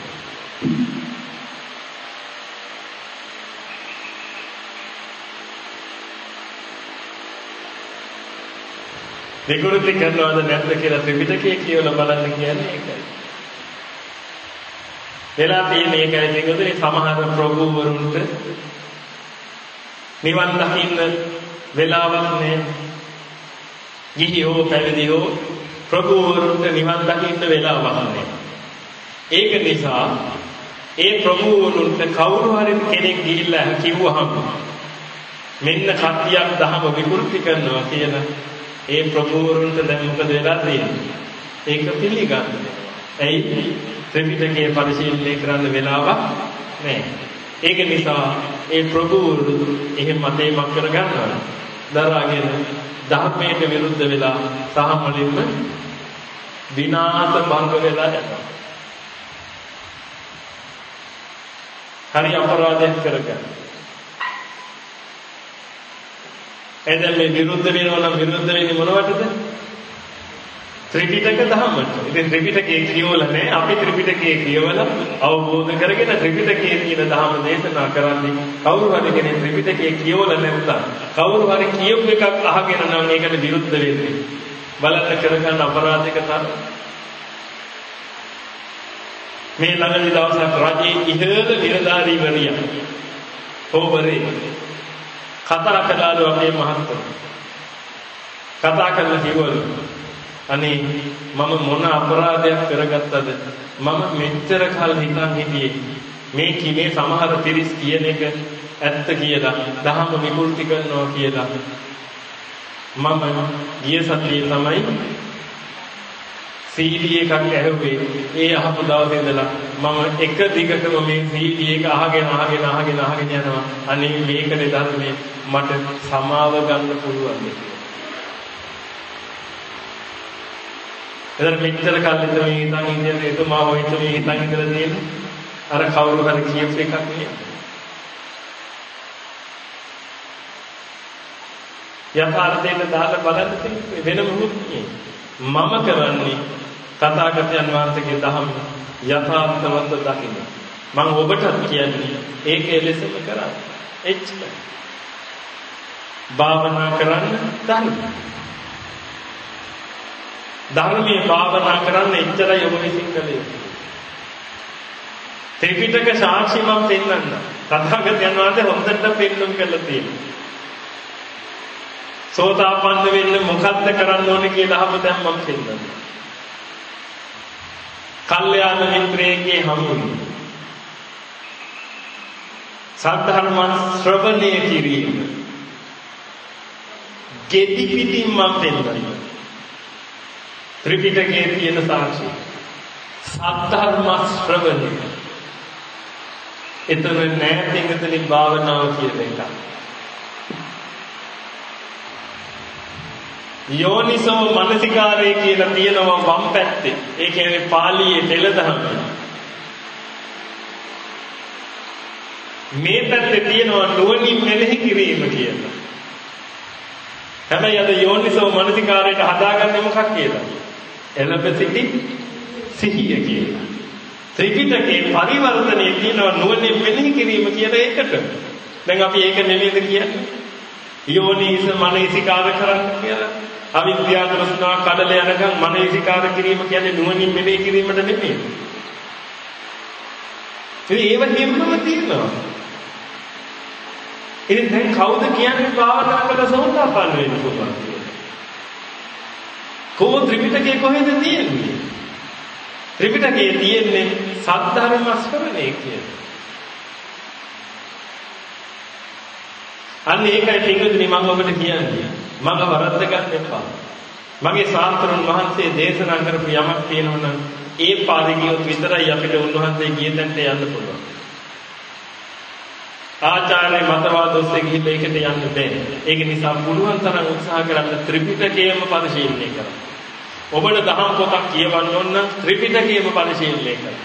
විකෘති කරනවද නැද්ද කියලා ත්‍රිපිටකයේ කියවලා බලන්න කියන්නේ ඒකයි. වෙලා තියෙන එකයි දෙකතුනේ සමහර ප්‍රභූවරුන්ට නිවන් දකින්න වෙලාවක් නැහැ. ගිහි හෝ පැවිදි හෝ ප්‍රභූවරුන්ට නිවන් දකින්න වෙලාවක් නැහැ. ඒක නිසා ඒ ප්‍රභූවරුන්ට කවුරු හරි කෙනෙක් ගිහිල්ලා කිව්වහම මෙන්න කට්ටියක් දහම විකෘති කරනවා කියන ඒ ප්‍රභූවරුන්ට දැන් මොකද වෙලා තියෙන්නේ? ඒක පිළිගන්නේ. ඇයි? ත්‍රිපිටකයේ පරිශීලනය කරන්න වෙලාවක් නැහැ. ඒක නිසා ඒ ප්‍රභූවරු එහෙම මතේ මක් කර ගන්නවා. දරාගෙන ධර්මයට විරුද්ධ වෙලා සහ මුලින්ම විනාශ භංග වෙලා යනවා. හරි අපරාධයක් කරගන්න. එදෙන් මේ විරුද්ධ වෙනවා නම් විරුද්ධ වෙන්නේ මොනවටද? ත්‍රිපිටක ධර්මයට. ඉතින් ත්‍රිපිටකයේ කියවල නැහැ. අපි ත්‍රිපිටකයේ කියවල අවබෝධ කරගෙන ත්‍රිපිටකයේ තියෙන ධර්ම දේශනා කරන්නේ කවුරු හරි කෙනෙක් ත්‍රිපිටකයේ කියවල නැත්නම් කවුරු හරි කියපු එකක් අහගෙන නම් ඒකට විරුද්ධ වෙන්නේ. බලන්න කරගන්න අපරාධයක තරම. මේ ළඟදි දවසක් රජයේ ඉහළ නිලධාරීවරිය. හොබරේ කතා කළාලු අපේ මහත්තයා. කතා කරලා කිව්වලු අනේ මම මොන අපරාධයක් කරගත්තද? මම මෙච්චර කල් හිතන් හිටියේ. මේ කිනේ සමහර පිරිස් කියන එක ඇත්ත කියලා දහම විකෘති කරනවා කියලා. මම ගිය සතියේ තමයි CD එකක් ඇහුවේ. ඒ අහපු දවසේ ඉඳලා මම එක දිගටම මේ CD එක අහගෙන අහගෙන අහගෙන අහගෙන යනවා. අනේ මේකනේ ධර්මයේ මට සමාව ගන්න පුළුවන් එතන මෙච්චර කල් ඉඳන් මේ හිතන් ඉඳන් එතුමා හොයිට මේ හිතන් ඉඳලා තියෙන්නේ අර කවුරු හරි කියපු එකක් නෙවෙයි යථාර්ථයෙන් දාලා බලන්න වෙන මොහොත්. මම කරන්නේ තථාගතයන් වහන්සේගේ දහම යථාර්ථවත් දකින්න. මම ඔබටත් කියන්නේ ඒක එලෙසම කරන්න. එච්චරයි. භාවනා කරන්න ධර්ම. ධර්මයේ භාවනා කරන්න එච්චරයි ඔබ විසින් කළ යුත්තේ. ත්‍රිපිටක සාක්ෂි මම පෙන්වන්න. තථාගතයන් වහන්සේ හොඳට පෙන්වන්න කළා තියෙනවා. සෝතාපන්න වෙන්න මොකද්ද කරන්න ඕනේ කියලා අහම දැන් මම පෙන්නනවා. කල්යාණ මිත්‍රයෙක්ගේ හමුුනේ. සද්ධර්ම ශ්‍රවණය කිරීම. ගෙදි පිටින් මම පෙන්නනවා. ත්‍රිපිටකයේ තියෙන සාක්ෂි. සද්ධර්ම ශ්‍රවණය. එතන නෑ දෙඟතනි භාවනාව කියන එක. යෝනිසෝ මනසිකාරය කියලා තියෙනවා වම් පැත්තේ. ඒ කියන්නේ පාළියේ දෙලදහම. මේ පැත්තේ තියෙනවා නුවණින් මෙනෙහි කිරීම කියලා. හැබැයි අද යෝනිසෝ මනසිකාරයට හදාගන්නේ මොකක් කියලා? එළඹ සිටි සිහිය කියලා. ත්‍රිපිටකේ පරිවර්තනයේ තියෙනවා නුවණින් මෙනෙහි කිරීම කියන එකට. දැන් අපි ඒක නෙමෙයිද කියන්නේ? යෝනිස මනසිකාර කරන්න කියලා. අවිද්‍යාව තෘෂ්ණා කඩල යනකම් මනෝවිකාර කිරීම කියන්නේ නුවණින් මෙලේ කිරීමට නෙමෙයි. ඉතින් ඒව හිම්මම තියෙනවා. ඉතින් දැන් කවුද කියන්නේ භාවනා කළ සෝතාපන්න වෙන්න පුළුවන් කියලා? කොහොම ත්‍රිපිටකේ කොහෙද තියෙන්නේ? ත්‍රිපිටකේ තියෙන්නේ සද්ධර්ම ශ්‍රවණය කියලා. අන්න ඒකයි පින්වතුනි මම ඔබට කියන්නේ. මම වරද්ද ගන්න එපා. මගේ ශාස්ත්‍රඥ වහන්සේ දේශනා කරපු යමක් තියෙනවනම් ඒ පාරේ ගියොත් විතරයි අපිට උන්වහන්සේ ගිය තැනට යන්න පුළුවන්. ආචාර්ය මතවාද ඔස්සේ ගිහිල්ලා ඒකට යන්න බෑ. ඒක නිසා පුළුවන් තරම් උත්සාහ කරන්න ත්‍රිපිටකයම පරිශීලනය කරන්න. ඔබට දහම් පොතක් කියවන්න ඕන නම් ත්‍රිපිටකයම පරිශීලනය කරන්න.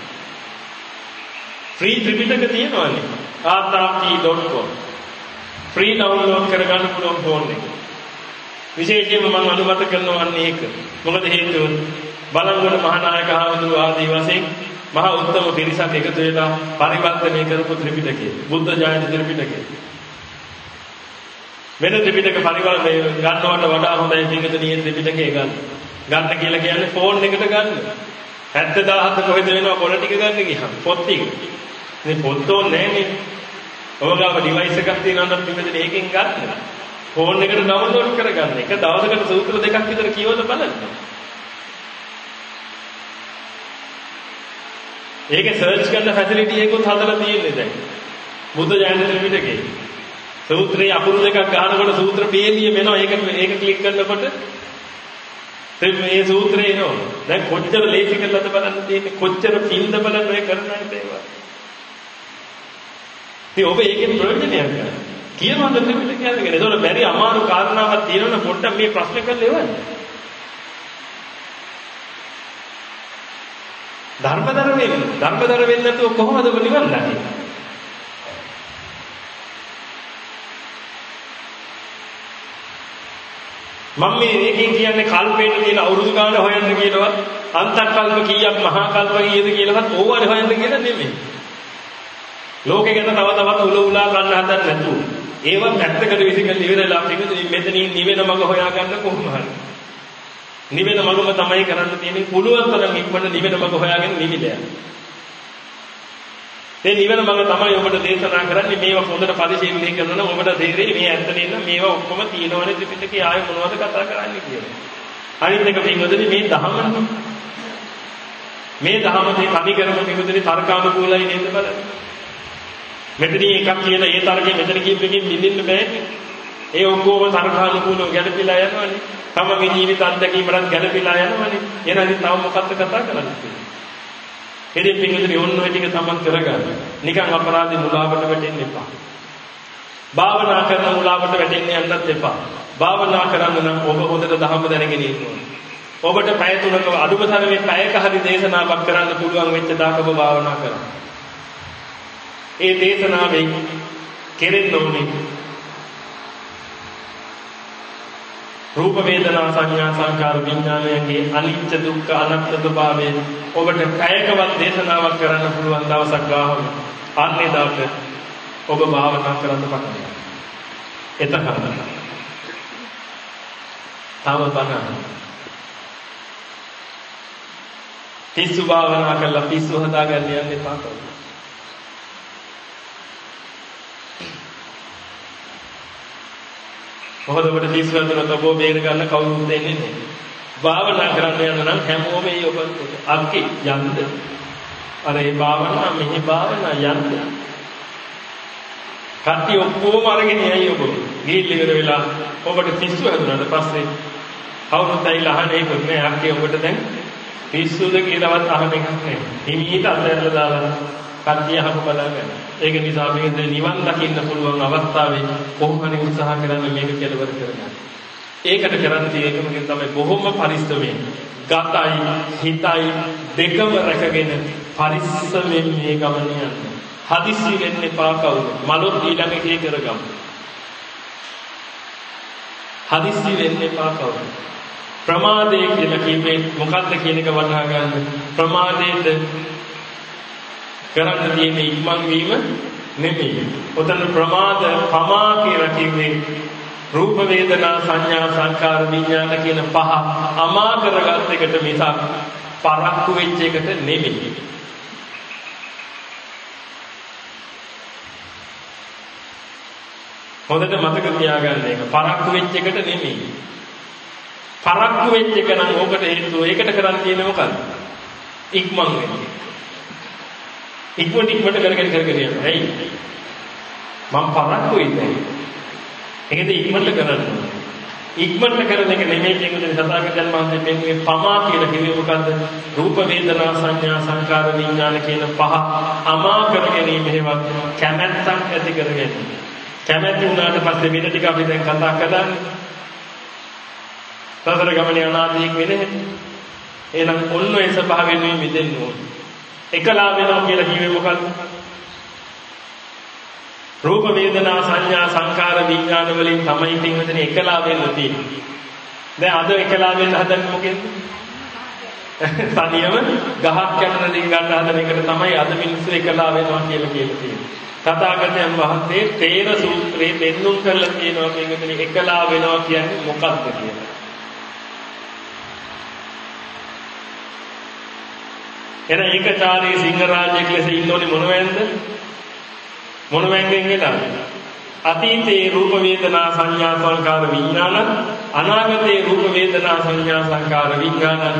ෆ්‍රී ත්‍රිපිටක තියෙනවානේ. ආතාපි.com ෆ්‍රී ඩවුන්ලෝඩ් කරගන්න පුළුවන් ෆෝන් එකේ. විශේෂයෙන්ම මම අනුමත කරනවා අන්න ඒක. මොකද හේතුව බලංගොඩ මහානායක හාමුදුරුවෝ ආදී වශයෙන් මහා උත්තම පිරිසක් එකතු වෙලා පරිවර්තනය කරපු ත්‍රිපිටකය. බුද්ධ ජයන්ති ත්‍රිපිටකය. වෙන ත්‍රිපිටක පරිවර්තනය ගන්නවට වඩා හොඳයි පිටකතියේ ත්‍රිපිටකය ගන්න. ගන්න කියලා කියන්නේ ෆෝන් එකට ගන්න. 70000 කොහෙද වෙනව පොළ ටික ගන්න ගියහම පොත් ටික. මේ පොත් ඕනේ නෑනේ. ඔයගාව ඩිවයිස් එකක් තියෙනවා නම් පිටකතියේ ඒකෙන් ගන්න. ෆෝන් එකට ඩවුන්ලෝඩ් කරගන්න. එක දවසකට සූත්‍ර දෙකක් විතර කියවලා බලන්න. ඒකේ සර්ච් කරන ෆැසිලිටි එකකුත් හදලා තියෙන්නේ දැන්. බුද්ධ ජයන්ති ත්‍රිපිටකේ. සූත්‍රයේ අකුරු දෙකක් ගන්නකොට සූත්‍ර පේලිය වෙනවා. ඒක ඒක ක්ලික් කරනකොට දැන් මේ සූත්‍රේ එනවා. දැන් කොච්චර ලේසි කරලාද බලන්න තියෙන්නේ කොච්චර පින්ද බලන්න ඔය කරන ඒවා. ඉතින් ඔබ ඒකෙන් ප්‍රයෝජනයක් ගන්න. කියනවද නෙමෙයි කියන්නේ. ඒතකොට බැරි අමාරු කාරණාවක් තියෙනවනේ පොඩ්ඩක් මේ ප්‍රශ්න කරලා එවන්න. ධර්මදර වෙන්න. ධර්මදර වෙන්නේ නැතුව කොහොමද ඔබ නිවන් දකින්නේ? මම මේ ඒකෙන් කියන්නේ කල්පේට තියෙන අවුරුදු ගාන හොයන්න කියලාවත් අන්තක්කල්ප කීයක් මහා කල්ප කීයද කියලාවත් ඕවනේ හොයන්න කියලා නෙමෙයි. ලෝකේ ගැන තව තවත් උල උලා ගන්න හදන්න නැතුව. ඒව පැත්තකට විසිකල් ඉවරලා පිටුදින් මෙතනින් නිවෙන මඟ හොයාගන්න කොහොම හරි. නිවෙන මඟම තමයි කරන්න තියෙන්නේ. පුළුවන් තරම් ඉක්මනට නිවෙන මඟ හොයාගෙන නිවිලා. ඒ නිවන මඟ තමයි ඔබට දේශනා කරන්නේ මේවා හොඳට පරිශීලනය කරනවා නම් ඔබට තේරෙයි මේ ඇත්ත නේද මේවා ඔක්කොම තියෙනවනේ ත්‍රිපිටකේ ආයෙ මොනවද කතා කරන්නේ කියලා. අනිත් එක පින්වදනි මේ දහම මේ දහම මේ තනි කරම පින්වදනි තර්කානුකූලයි නේද බලන්න. මෙතන එකක් කියලා ඒ තර්කේ මෙතන කියපෙකින් බින්දින්න බෑනේ. ඒ ඔක්කොම තර්කානුකූලව ගැළපීලා යනවනේ. තමගේ ජීවිත අත්දැකීමකට ගැළපීලා යනවනේ. එහෙනම් ඉතින් තව මොකක්ද කතා කරන්නේ? ඉතින් පිටුදේ ඔන්න ඔය ටික තමන් කරගන්න. නිකන් අපරාධේ මුලාවට වැටෙන්න එපා. භාවනා කරන මුලාවට වැටෙන්න යන්නත් එපා. භාවනා කරන්න නම් ඔබ හොඳට ධර්ම දැනගෙන ඉන්න ඕනේ. ඔබට පැය තුනක අඩුම තරමේ පැයක හරි දේශනාවක් කරන්න පුළුවන් වෙච්ච දාක ඔබ භාවනා කරන්න. ඒ දේශනාවෙන් කෙරෙන්න ඕනේ. රූප වේදනා සංඥා සංකාර විඥානයන්ගේ අනිත්‍ය දුක්ඛ අනාත්ම ස්වභාවය ඔබට කයකවත් දේශනාවක් කරන්න පුළුවන් දවසක් ගාවම අන්නේ දවසේ ඔබ භාවනා කරන්න පටන් ගන්නවා. එතකන් තව බණ. පිස්සු භාවනා කරලා පිස්සු හදාගන්න යන්න එපා. කවුරු. මොකද ඔබට පිස්සු හදුනොත් ඔබ බේර ගන්න කවුරුත් දෙන්නේ නැහැ. භාවනා කරන්න යන නම් හැමෝම ඒ ඔබ අක්කි යන්න. අර ඒ භාවනා මෙහි භාවනා යන්න. කට්ටි ඔක්කොම අරගෙන යයි ඔබ. ගිහින් ඉවර වෙලා ඔබට පිස්සු හදුනට පස්සේ කවුරුත් ඇවිල්ලා අහන්නේ ඒකත් නෑ අක්කේ ඔබට දැන් පිස්සුද කියලාවත් අහන්න එකක් නෑ. හිමීට අතහැරලා දාලා කට්ටිය අහම බලාගන්න. ඒක නිසා මේක නිවන් දකින්න පුළුවන් අවස්ථාවේ කොහොම හරි උත්සාහ කරන්න මේක කෙලවර කරගන්න. ඒකට කරන්න තියෙන එකම තමයි බොහොම පරිස්සමෙන් ගතයි හිතයි දෙකම රැකගෙන පරිස්සමෙන් මේ ගමන යන්න. හදිස්සි වෙන්න එපා කවුරු. මලොත් ඊළඟ එකේ කරගමු. හදිස්සි වෙන්න එපා කවුරු. ප්‍රමාදය කියලා කිව්වේ මොකක්ද කියන එක වටහා ගන්න. ප්‍රමාදයේද කරන්න තියෙන ඉක්මන් වීම නෙමෙයි. ඔතන ප්‍රමාද පමා කියලා කිව්වේ රූප වේදනා සංඥා සංකාර විඥාන කියන පහ අමා කරගත් එකට මිසක් පරක්කු වෙච්ච එකට නෙමෙයි. හොඳට මතක තියාගන්න ඒක පරක්කු වෙච්ච එකට නෙමෙයි. පරක්කු වෙච්ච එක නම් ඕකට හේතුව ඒකට කරන් තියෙන්නේ මොකද්ද? ඉක්මන් වෙන්නේ. ඉක්මනට ඉක්මනට කරගෙන කරගෙන යනවා. ඇයි? මම පරක්කුයි දැන්. ඒකද ඉක්මනට කරන්නේ. ඉක්මනට කරන එක නෙමෙයි කියන්නේ සතාගතයන් වහන්සේ මෙන්නේ පමා කියලා කිව්වේ මොකද්ද? රූප වේදනා සංඥා සංකාර විඥාන කියන පහ අමා කර ගැනීම හේවත් කැමැත්තක් ඇති කර ගැනීම. කැමැති වුණාට පස්සේ වෙන ටික අපි දැන් කතා කරන්නේ. සතර ගමනේ අනාදීක් වෙන්නේ. එහෙනම් ඔන්න ඒ ස්වභාවයෙන් මිදෙන්න ඕනේ. එකලා වෙනවා කියලා කිව්වේ මොකක්ද? රූප වේදනා සංඥා සංකාර විඥාන වලින් තමයි තින්වදනේ එකලා වෙන්න තියෙන්නේ. දැන් අද එකලා වෙන්න හදන්නේ මොකෙන්ද? තනියම ගහක් යටතලින් ගන්න හදන එකට තමයි අද මිනිස්සු එකලා වෙනවා කියලා කියලා තියෙන්නේ. තථාගතයන් වහන්සේ තේර සූත්‍රයේ දෙන්නුම් කරලා තියෙනවා මේකෙන් එකලා වෙනවා කියන්නේ මොකක්ද කියලා. එන ඒකචාරී සිංහරාජයෙක් ලෙස ඉන්නෝනේ මොනවෙන්ද? මොනවෙන්ගෙන් වෙලාද? අතීතේ රූප වේදනා සංඥා සංකාර විඥාන අනාගතේ රූප වේදනා සංඥා සංකාර විඥාන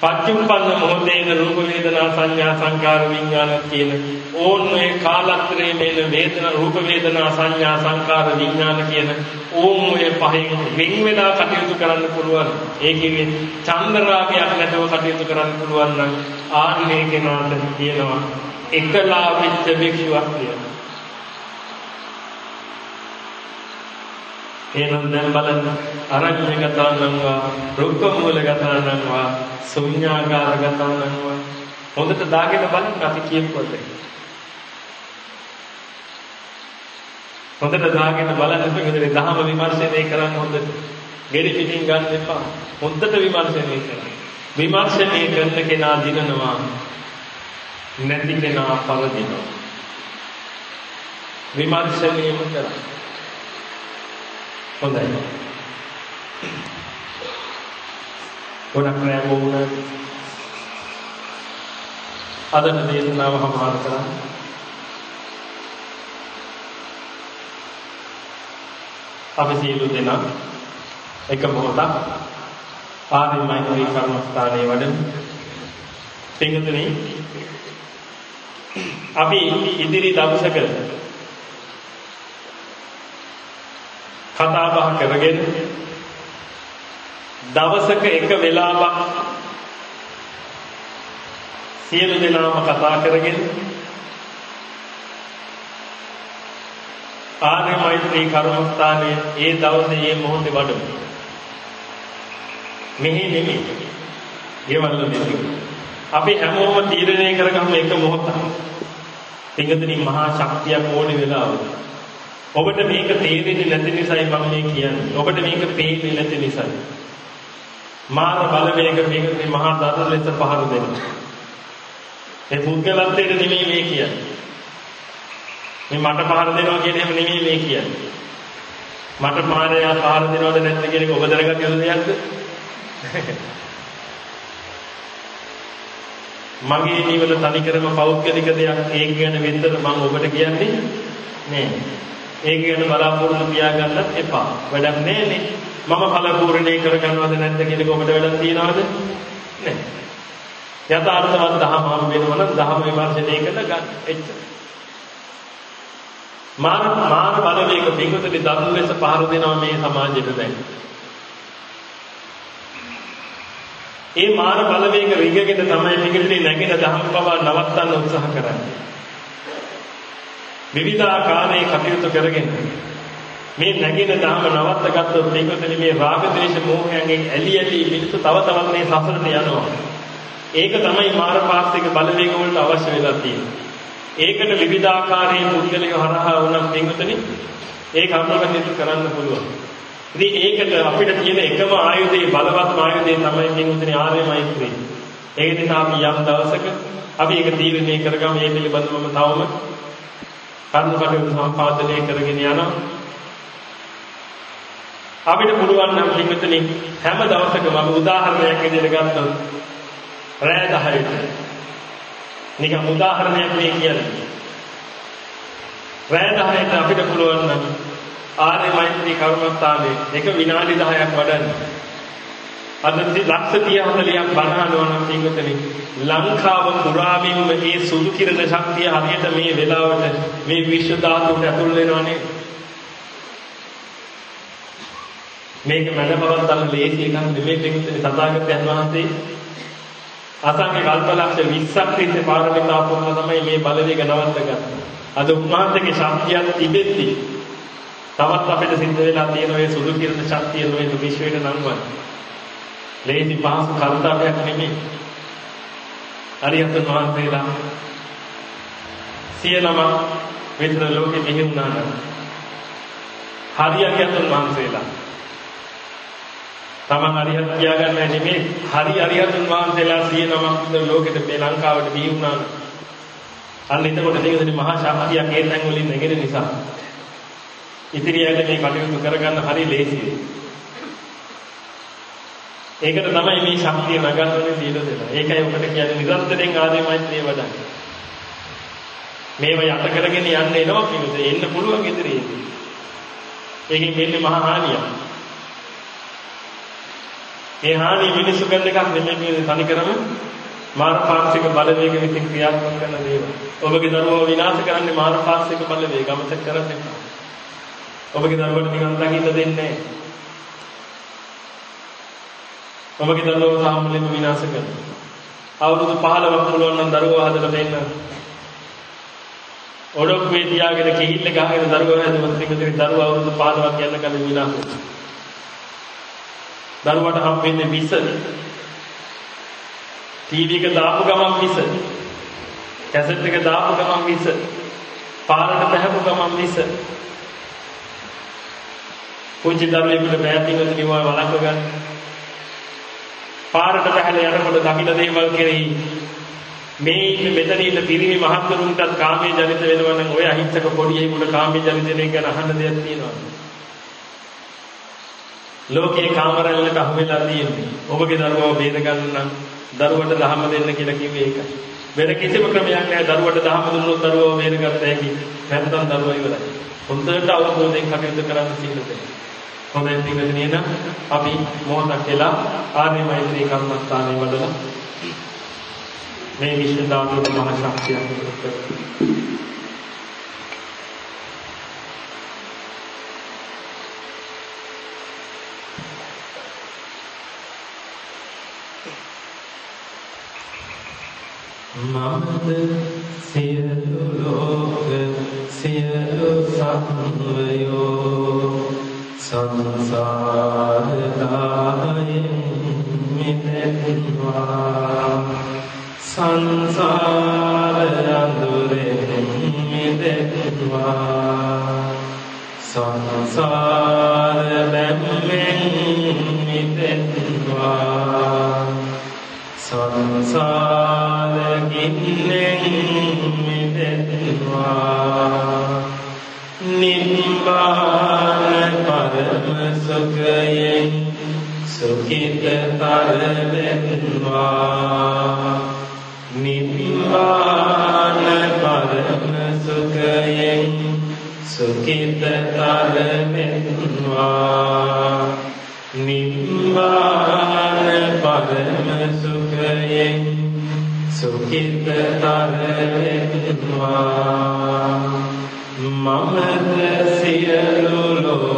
පච්චුප්පන්න මොහොතේන රූප වේදනා සංඥා සංකාර විඥාන කියන ඕන්නේ කාලත්‍රයේ මේන වේදනා රූප වේදනා සංඥා සංකාර විඥාන කියන ඕන්නේ පහෙන් වෙන් වෙලා කටයුතු කරන්න පුළුවන්. ඒකෙවි චන්ද්‍රාගයක් නැතුව කටයුතු කරන්න පුළුවන් නම් ආන්නේ කෙනාට කියනවා එකලා වෙච්ච භික්ෂුවක් කියලා. එහෙනම් දැන් බලන්න. අරඤ්‍යගතානංවා රුක්ක මූලගතානංවා ශුන්‍යාකාරගතානංවා. හොඳට දාගෙන බලන්න අපි කියපුවට හොඳට දාගෙන බලන්න පිටුදේ දහම විමර්ශනය කරන්න හොඳට ගෙඩි පිටින් ගන්න එපා. හොඳට විමර්ශනය කරන්න. විමර්ශනය කරන කෙනා දිනනවා නැති කෙනා පරදිනවා විමර්ශනයම කරන්න. හොඳයි. ගොඩක් රැ වුණ අදට දේශනාව හමාර කරා. අපි සියලු දෙනා එක මොහොතක් ආදී මෛත්‍රී කර්මස්ථානයේ වඩමු. පින්තුනි අපි ඉදිරි දවසක කතා බහ කරගෙන දවසක එක වෙලාවක් සියලු දෙනාම කතා කරගෙන ආර්ය මෛත්‍රී කර්මස්ථානයේ ඒ දවසේ මේ මොහොතේ වඩමු. මෙහි නෙමෙයි. ගෙවල් නෙමෙයි. අපි හැමෝම තීරණය කරගමු එක මොහොතක්. පිංගතනි මහා ශක්තියක් ඕනේ වෙලාවට. ඔබට මේක තේරෙන්නේ නැති නිසායි මම මේ කියන්නේ. ඔබට මේක පේන්නේ නැති නිසායි. මාන බලවේග මේක මේ මහා දරන ලෙස පහර දෙනවා. ඒ පුද්ගලත්වයට නෙමෙයි මේ කියන්නේ. මේ මට පහර දෙනවා කියන එක නෙමෙයි මේ කියන්නේ. මට මානයා පහර දෙනවද නැද්ද කියන එක ඔබ දැනගන්න යන දෙයක්ද? මගේ නිවල තනිකරම පෞද්ගලික දෙයක් ඒක ගැන විතර මම ඔබට කියන්නේ නෑ. ඒක ගැන බලාපොරොත්තු තියාගන්නත් එපා. වැඩක් නෑනේ. මම පළපූර්ණේ කරගන්නවද නැද්ද කියන එක ඔබට වැඩක් තියනවද? නෑ. යථාර්ථවත් දහම හම් වෙනවා නම් දහම විමර්ශනය කරලා ගන්න. එච්චර. මාන මාන බලවේග පිටුතේ දරුණු ලෙස පහර දෙනවා මේ සමාජයට දැන්. ඒ මාන බලවේග රිගගෙන තමයි පිටුතේ නැගෙන දහම් පවා නවත්තන්න උත්සාහ කරන්නේ. විවිධාකාරයේ කටයුතු කරගෙන මේ නැගෙන දාම නවත්ත ගත්තොත් මේකතන මේ රාග ද්වේෂ මෝහයන්ගෙන් ඇලි ඇලි මිනිස්සු තව තවත් මේ සසරට යනවා. ඒක තමයි මාරපාක්ෂික බලවේග වලට අවශ්‍ය වෙලා තියෙන්නේ. ඒකට විවිධාකාරයේ පුද්ගලික හරහා වුණත් මේකතන ඒ කර්මකටයුතු කරන්න පුළුවන්. ඉතින් ඒකට අපිට තියෙන එකම ආයුධය බලවත් ආයුධය තමයි මේකතන ආර්ය මෛත්‍රිය. ඒක නිසා අපි යම් දවසක අපි ඒක තීරණය කරගමු මේ පිළිබඳවම තවම කර්ම කටයුතු සම්පාදනය කරගෙන යනවා. අපිට පුළුවන් නම් පින්විතනි හැම දවසකම අපි උදාහරණයක් විදිහට ගත්තොත් රෑ 10ට නිකන් උදාහරණයක් මේ කියන්නේ. රෑ 10ට අපිට පුළුවන් නම් ආර්ය මෛත්‍රී කර්මස්ථානයේ එක විනාඩි 10ක් වඩන්න. අද ලක්ෂ 30 40ක් බණහනවා නම් පින්වතුනි ලංකාව පුරාවින්ම මේ සුදු කිරණ ශක්තිය හරියට මේ වෙලාවට මේ විශ්ව ධාතුවට ඇතුල් වෙනවනේ මේක මනබවත් ගන්න ලේසි එකක් නෙමෙයි පින්වතුනි සදාගතයන් වහන්සේ අසංඛ්‍ය කල්පලක්ෂ 20ක් තිස්සේ පාරමිතා පුරන තමයි මේ බලවේග නවත්ත ගත්තේ. අද උන්වහන්සේගේ ශක්තියක් තිබෙද්දී තවත් අපිට සිද්ධ වෙලා තියෙන මේ සුදු කිරණ ශක්තිය නොවේ විශ්වයට නංවන්නේ. ලේසි පහසු කර්තව්‍යයක් නෙමෙයි. හරියටම වහන්සේලා සියලම විතර ලෝකෙ මෙහි වුණා නම් හරියටම වහන්සේලා තමන් හරියට කියාගන්න නෙමෙයි. හරි හරියටම වහන්සේලා සියලම විතර ලෝකෙට මේ ලංකාවට බිහි වුණා නම් අන්න එතකොට දෙකෙනි මහා ශක්තියක් ඒ තැන් වලින් නැගෙන නිසා ඉතිරි අයට මේ කටයුතු කරගන්න හරි ලේසියි. ඒකට තමයි මේ ශක්තිය නගන්නේ සීල දෙනවා. ඒකයි ඔබට කියන්නේ නිරන්තරයෙන් ආදී මෛත්‍රිය වඩන්න. මේව යට කරගෙන යන්න එනවා කිව්වද එන්න පුළුවන් ඉදිරියේ. ඒකෙන් වෙන්නේ මහා හානියක්. ඒ හානිය මිනිසු කරන එකක් නෙමෙයි මේ තනිකරම මාර පාක්ෂික බලවේග විසින් ක්‍රියාත්මක කරන දේවල්. ඔබගේ දරුවව විනාශ කරන්නේ මාර පාක්ෂික බලවේග අමතක කරන්න එපා. ඔබගේ දරුවට නිකන් දකින්න දෙන්නේ නැහැ. ඔබගේ දරුවව සාමුලින්ම විනාශ කරනවා. අවුරුදු 15ක් පුළුවන් නම් දරුවව හදලා දෙන්න. ඔඩොක්කුවේ තියාගෙන කිහිල්ල ගහගෙන දරුවව හැදුවත් පිටුදේ දරුවා අවුරුදු 15ක් යන කලින් විනාශ වෙනවා. දරුවට හම් වෙන්නේ විස. ටීවී එක දාපු ගමන් විස. කැසට් එක දාපු ගමන් විස. පාරට බහැපු ගමන් විස. පුංචි දරුවෙකුට බෑතින් නිවා වළක්ව ගන්න. පාරට බහැලා යනකොට දකින්න දේවල් කෙරෙහි මේ ඉන්න මෙතන ඉන්න පිරිමි මහත්තුරුන්ටත් කාමයේ ජනිත වෙනවා නම් ඔය අහිංසක පොඩියෙකුට කාමයේ ජනිත වෙන එක ගැන අහන්න දෙයක් තියෙනවා. ලෝකේ කාමරල්ලට අහු වෙලා තියෙන්නේ. ඔබගේ දරුවව බේර ගන්න නම් දරුවට දහම දෙන්න කියලා කිව්වේ ඒකයි. වෙන කිසිම ක්‍රමයක් නැහැ දරුවට දහම දුන්නොත් දරුවව බේරගත්ත හැකි. නැත්නම් දරුවා ඉවරයි. හොඳට අවබෝධයෙන් කටයුතු කරන්න තියෙනවා. හොඳයි පිටුදිනේ නම් අපි මොහොතක් වෙලා ආර්ය මෛත්‍රී කර්මස්ථානයේ වඩලා මේ විශ්ව ධාතුවේ මහ ශක්තියක් උත්පත්ති මමද සියලු ලෝක සියලු සත්වයෝ සංසාර දායෙන් මිදෙත්වා සංසාර අඳුරෙන් මිදෙත්වා. සංසාර බැම්මෙන් මිදෙත්වා. සංසාර පරම සුඛයෙන් සුඛිතතර වෙත්වා නිබ්බාන පරම සුඛයෙන් සුඛිතතර වෙත්වා නිබ්බාන පරම සුඛයෙන් සුඛිතතර වෙත්වා මමද සියලු ලෝක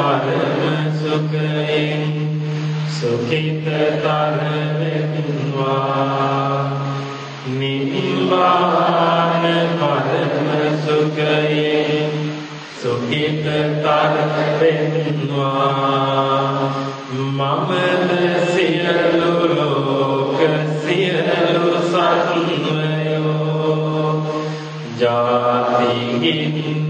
පරම සුඛයෙන් සුඛිතතර වෙත්වා නිබ්බාන පරම සුඛයෙන් සුඛිතතර වෙත්වා නිබ්බාන පරම සුඛයෙන් සුඛිතතර වෙත්වා මමද සියලු ලෝක සියලු සත්වයෝ ජාති ගින්නෙන්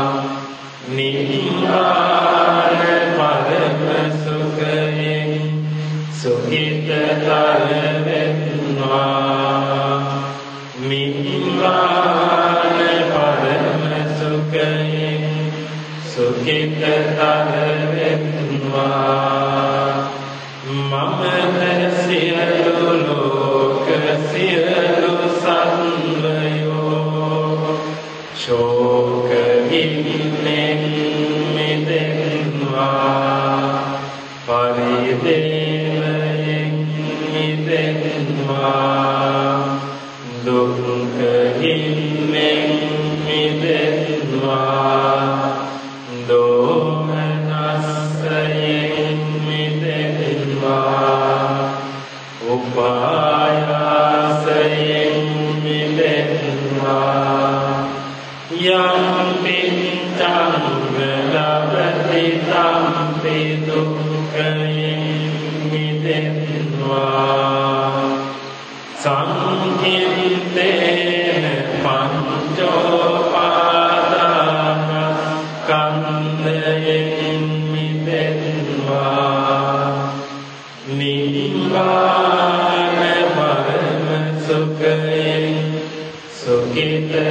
සුඛිතතර වෙත්වා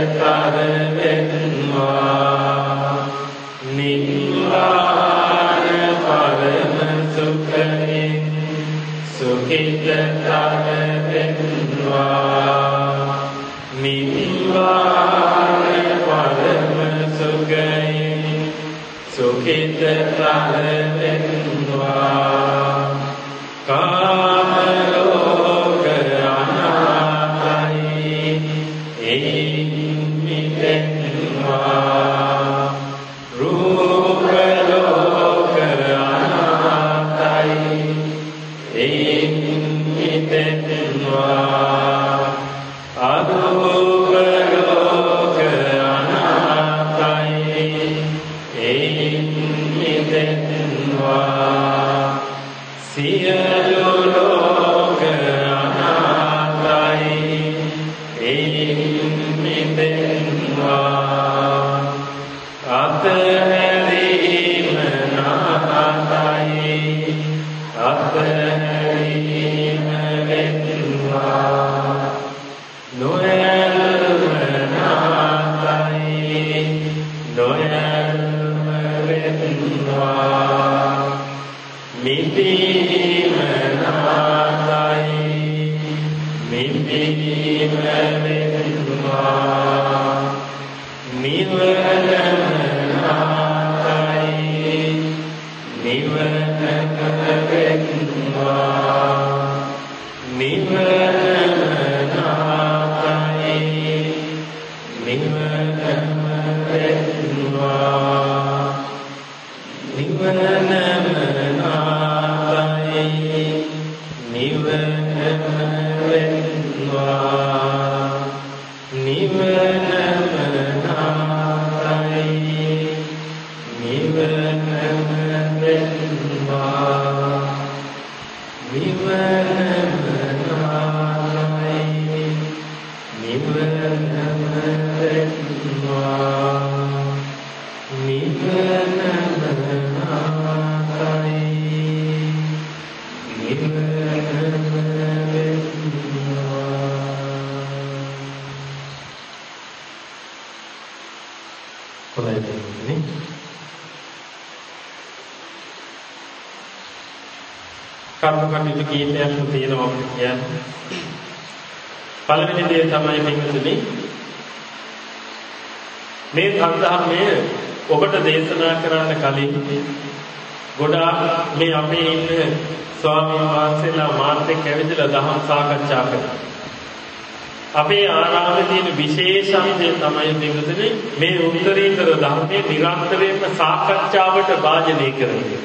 සුඛිතතර වෙත්වා නිබ්බාන පරම සුඛයෙන් සුඛිතතර වෙත්වා නිබ්බාන පරම සුඛයෙන් සුඛිතතර වෙත්වා කාම එක්ක ඇවිදලා දහම් සාකච්ඡා කරා. අපේ ආරාමයේ තියෙන විශේෂත්වය තමයි පින්වතුනි මේ උත්තරීතර ධර්මයේ නිරන්තරයෙන්ම සාකච්ඡාවට වාජනය කරන්නේ.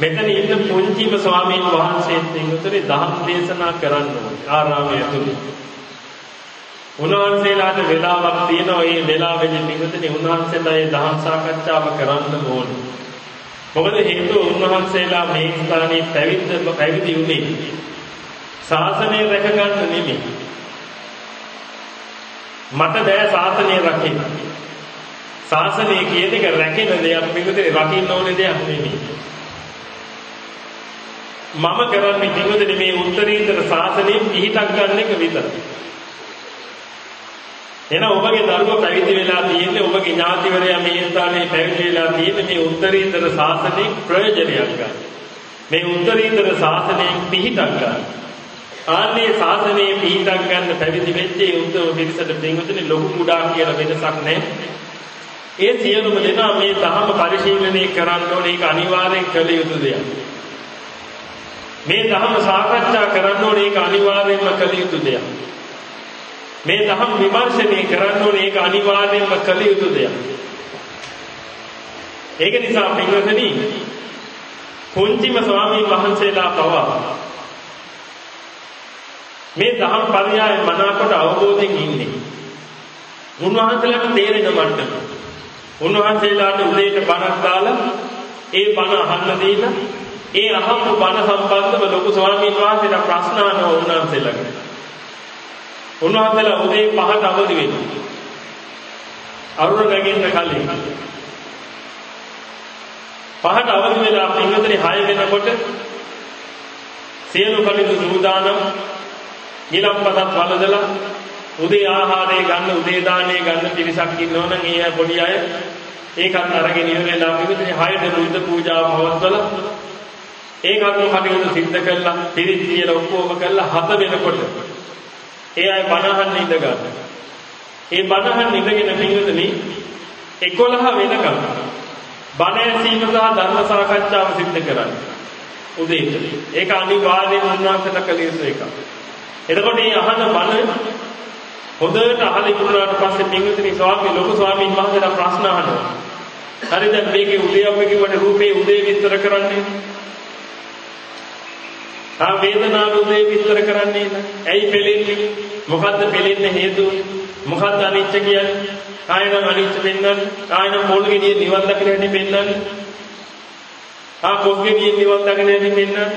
මෙතන ඉන්න පුංචිම ස්වාමීන් වහන්සේත් පින්වතුනි දහම් දේශනා කරන්න ආරාමයේ ඇතුළේ. උන්වහන්සේලාට වෙලාවක් තියෙනවා ඒ වෙලාවෙදි පිටුතේ උන්වහන්සේලා ඒ දහම් සාකච්ඡාව කරන්න ඕනේ. මොකද හේතුව උන්වහන්සේලා මේ ස්ථානයේ පැවිද්ද පැවිදි වුණේ ශාසනය රැක ගන්න නෙමෙයි. මට බෑ ශාසනය රකින්න. ශාසනය කියන එක රැකෙන දෙයක් පිටුතේ රකින්න ඕනේ දෙයක් නෙමෙයි. මම කරන්නේ පිටුතේ මේ උත්තරීතර ශාසනයෙන් පිහිටක් ගන්න එක විතරයි. එහෙනම් ඔබගේ දරුවා පැවිදි වෙලා තියෙන්නේ ඔබගේ ඥාතිවරයා මේ ස්ථානයේ පැවිදි වෙලා තියෙන්නේ මේ උත්තරීතර ශාසනයෙන් ප්‍රයෝජනයක් ගන්න. මේ උත්තරීතර ශාසනයෙන් පිහිටක් ගන්න. ආන්නේ ශාසනයේ පිහිටක් ගන්න පැවිදි වෙච්ච ඒ උත්තම පිරිසට දෙන්වතුනි ලොකු කුඩා කියලා වෙනසක් නැහැ. ඒ සියලුම දෙනා මේ ධර්ම පරිශීලනය කරන්න ඕනේ ඒක අනිවාර්යෙන් කළ යුතු දෙයක්. මේ ධර්ම සාකච්ඡා කරන්න ඕනේ ඒක අනිවාර්යෙන්ම කළ යුතු දෙයක්. මේ දහම් විමර්ශනය කරන්න ඕනේ ඒක අනිවාර්යයෙන්ම කළ යුතු දෙයක්. ඒක නිසා පින්වතුනි පුංචිම ස්වාමීන් වහන්සේලා පවා මේ දහම් පරයය මනාකොට අවබෝධයෙන් ඉන්නේ. උන්වහන්සේලාට තේරෙන මට්ටම. උන්වහන්සේලාට උදේට බණක් දාලා ඒ බණ අහන්න දීලා ඒ අහපු බණ සම්බන්ධව ලොකු ස්වාමීන් වහන්සේලා ප්‍රශ්න අහනවා උන්වහන්සේලාට. උන්වහන්සේලා උදේ 5ට අවදි වෙනවා. අරුණ නැගෙන්න කලින්. පහට අවදි වෙලා පින්වතුනි 6 වෙනකොට සියලු කටයුතු සූදානම් ඊළම්පතත් වලදලා උදේ ආහාරය ගන්න උදේ දාණය ගන්න පිරිසක් ඉන්නවනම් ඒ පොඩි අය ඒකත් අරගෙන ඉවරලා පිටුනේ හයද බුද්ධ පූජාව පවත්වලා ඒකත් කටයුතු සිද්ධ කළා පිරිත් කියලා ඔක්කොම කළා හත වෙනකොට ඒ අය බණහන්න ඉඳ ගන්න. ඒ බණහන්න ඉඳගෙන පිටුනේ 11 වෙනකම් බණ ඇසීම සහ ධර්ම සාකච්ඡාව සිද්ධ කරන්නේ. උදේට. ඒක අනිවාර්යයෙන්ම උන්වහන්සේට කළ යුතු එකක්. එතකොට මේ අහන බණ හොඳට අහලා ඉවරනාට පස්සේ පින්විතනි ස්වාමී ලොකු ස්වාමීන් වහන්සේලා ප්‍රශ්න අහනවා. හරි දැන් මේකේ උදේවක කිව්වට රූපේ උදේ විස්තර කරන්නේ. ආ වේදනාව උදේ විස්තර කරන්නේ නැහැ. ඇයි පෙලෙන්නේ? මොකද්ද පෙලෙන්න හේතුව? මොකද්ද අනිච්ච කියන්නේ? කායනම් අනිච්ච පෙන්වන්නේ. කායනම් පොල් ගෙඩිය නිවන් දකින්න හැටි පෙන්වන්නේ. ආ කොස් ගෙඩිය නිවන් දකින්න හැටි පෙන්වන්නේ.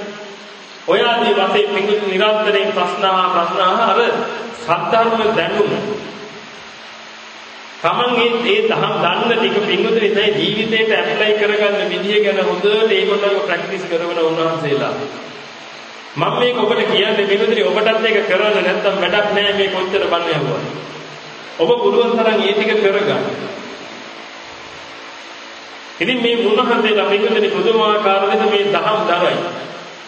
ඔය ආදී වශයෙන් පිඟුත් නිරන්තරයෙන් ප්‍රශ්න අහ ප්‍රශ්න අහ අර සද්ධර්ම දැනුම. තමන් ඒ ඒ දහම් දන්න ටික පිඟුතුනේ තේ ජීවිතේට ඇප්ලයි කරගන්න විදිය ගැන හොඳට ඒගොල්ලෝ ප්‍රැක්ටිස් කරන උන්වහන්සේලා. මම මේක ඔබට කියන්නේ පිඟුතුනේ ඔබටත් මේක කරන්න නැත්තම් වැඩක් නෑ මේ කොච්චර බන්න යවුවා ඔබ පුළුවන් තරම් ඒ ටික කරගන්න. ඉතින් මේ මුන්නහන්සේලා පිඟුතුනේ පුදුමාකාර විදිහට මේ දහම් දරයි.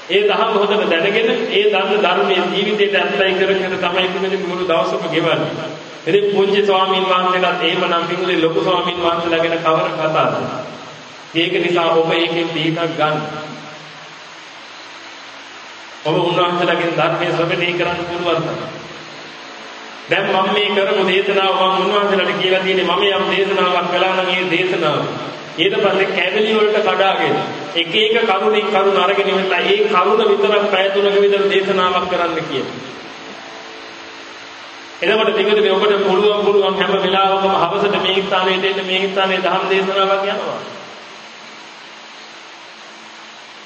ඒ දහම හොඳට දැනගෙන ඒ දන්න ධර්මයේ ජීවිතයට ඇප්ලයි කර කර තමයි පිළිදෙන මුළු දවසම ගෙවන්නේ. ඉතින් පුංචි ස්වාමීන් වහන්සේලාත් එහෙම නම් පිළිදෙන ලොකු ස්වාමීන් වහන්සේලා ගැන කවර කතාවද? ඒක නිසා ඔබ ඒකෙන් පිටක් ගන්න. ඔබ උන්වහන්සේලාගෙන් ධර්මයේ ශ්‍රවණය කරන්න පුළුවන් තමයි. දැන් මම මේ කරපු දේශනාව මම උන්වහන්සේලාට කියලා තියෙන්නේ මම යම් දේශනාවක් කළා නම් ඒ දේශනාව ඊට පස්සේ කැබලි වලට කඩාගෙන එක එක කරුණින් කරුණ අරගෙන ඉවරලා ඒ කරුණ විතරක් පැය තුනක විතර දේශනාවක් කරන්න කියනවා. එතකොට දිගට ඔබට පුළුවන් පුළුවන් හැම වෙලාවකම හවසට මේ ස්ථානයට එන්න මේ ස්ථානයේ ධර්ම දේශනාවක් යනවා.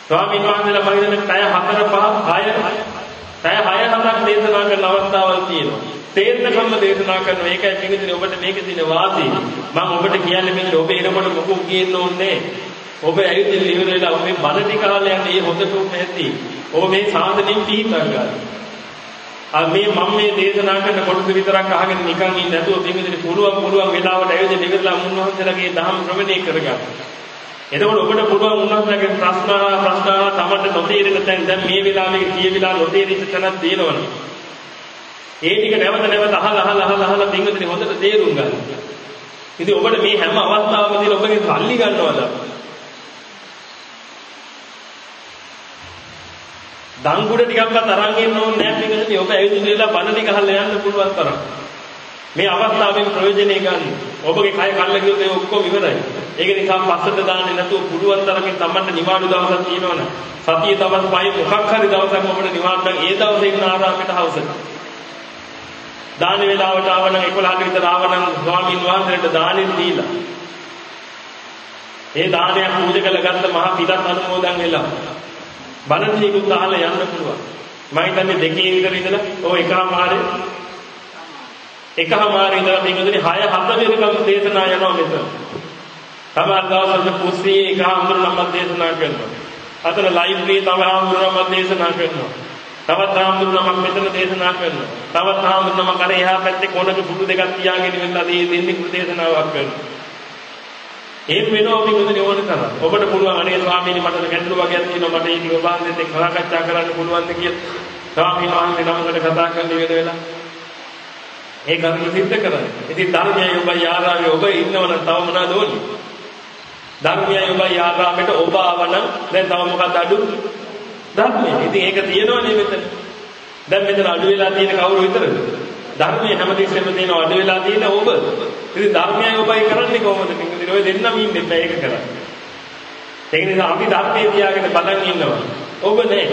ස්වාමීන් වහන්සේලා මම හිතන්නේ පැය 4 5 6 පැය 6 7ක් දේශනා කරන අවස්ථාවල් තියෙනවා. තේරෙනකම්ම දේශනා කරන මේකයි පිටින් ඔබට මේක දින වාසි මම ඔබට කියන්නේ මේක ඔබ එනකොට මොකෝ කියන්න ඕනේ? ඔබ ඇවිත් ඉවර වෙලා ඔබ මේ බල ටික අහලා යන්නේ මේ හොඳටම ඇති ඔබ මේ සාධනෙන් පිහිටක් ගන්න ආ මේ මම මේ දේශනා කරන කොටස විතරක් අහගෙන නිකන් ඉන්නේ නැතුව පිටින් පුළුවන් පුළුවන් වෙලාවට ඇවිත් ඉවරලා මුන්නහන්සලාගේ දහම් ශ්‍රවණය කරගන්න. එතකොට ඔබට පුළුවන් උන්වහන්සේගේ ප්‍රශ්න ප්‍රශ්න තමන්ට නොතේරෙන තැන් දැන් මේ වෙලාවේ කියවිලා නොතේරිච්ච තැනක් තියෙනවනේ. ඒ ටික නැවත නැවත අහලා අහලා අහලා අහලා පින්විතනේ හොඳට තේරුම් ගන්න. ඉතින් ඔබට මේ හැම අවස්ථාවකදී ඔබගේ සල්ලි ගන්නවද? දංගුඩ ටිකක්වත් අරන් ඉන්න ඕනේ නැහැ පින්විතනේ ඔබ ඇවිල්ලා බණ ටික අහලා යන්න පුළුවන් තරම්. මේ අවස්ථාවෙන් ප්‍රයෝජනෙ ගන්න. ඔබගේ කය කල්ල ගියොත් ඒ ඔක්කොම ඉවරයි. ඒක නිසා පස්සට දාන්නේ නැතුව පුළුවන් තරමින් Tamanට නිවාඩු දවසක් තියෙනවනේ. සතිය දවස් පහේ මොකක් හරි දවසක් ඔබට නිවාඩු නම් ඒ දවසේ ඉන්න ආරාමයට හවසට. දාන වේලාවට ආවනම් 11ට විතර ආවනම් ස්වාමීන් වහන්සේට දානෙන් දීලා. ඒ දානයක් පූජා කළ ගත්ත මහා පිටත් අනුමෝදන් වෙලා බණ දීකුත් අහලා යන්න පුළුවන්. මම හිතන්නේ දෙකේ විතර ඉඳලා ඔය එකමාරේ එකමාරේ ඉඳලා මේකදී 6 7 වෙනකම් දේශනා යනවා මෙතන. සමහර දවස්වල කුස්සියේ එකමාර නම් දේශනා කරනවා. අතන ලයිබ්‍රරියේ තව ආමුරම දේශනා කරනවා. තවත් හාමුදුරුවෝ නමක් මෙතන දේශනා කරනවා. තවත් හාමුදුරුවෝ නමක් අර එහා පැත්තේ කොනක පුඩු දෙකක් තියාගෙන ඉන්නලා දී දෙන්නේ කුරු දේශනාවක් කරනවා. එහෙම වෙනවා මේකද ඕන තරම්. ඔබට පුළුවන් අනේ ස්වාමීනි මට ගැටලු වගේක් තියෙනවා මට ඒක ඔබ වහන්සේත් එක්ක සාකච්ඡා කරන්න පුළුවන්ද කියලා. ස්වාමීන් වහන්සේ නමකට කතා කරන්න ඉවර වෙලා ඒ කරුණ සිද්ධ කරන්නේ. ඉතින් ධර්මයේ ඔබ යාරාවේ ඔබ ඉන්නවනම් තව මොනවද ඕනේ? ධර්මයේ ඔබ යාරාමෙට ඔබ ආවනම් දැන් තව මොකක්ද අඩු? ධර්මයේ. ඉතින් ඒක තියෙනවනේ මෙතන. දැන් මෙතන අඩු වෙලා තියෙන කවුරු විතරද? ධර්මයේ හැමතිස්සෙම තියෙන අඩු වෙලා තියෙන ඔබ. ඉතින් ධර්මයයි ඔබයි කරන්නේ කොහොමද? ඉතින් ඔය දෙන්නම ඉන්නේ බෑ ඒක කරන්නේ. ඒක නිසා අපි ධර්මයේ තියාගෙන බලන් ඉන්නවා. ඔබ නෑ.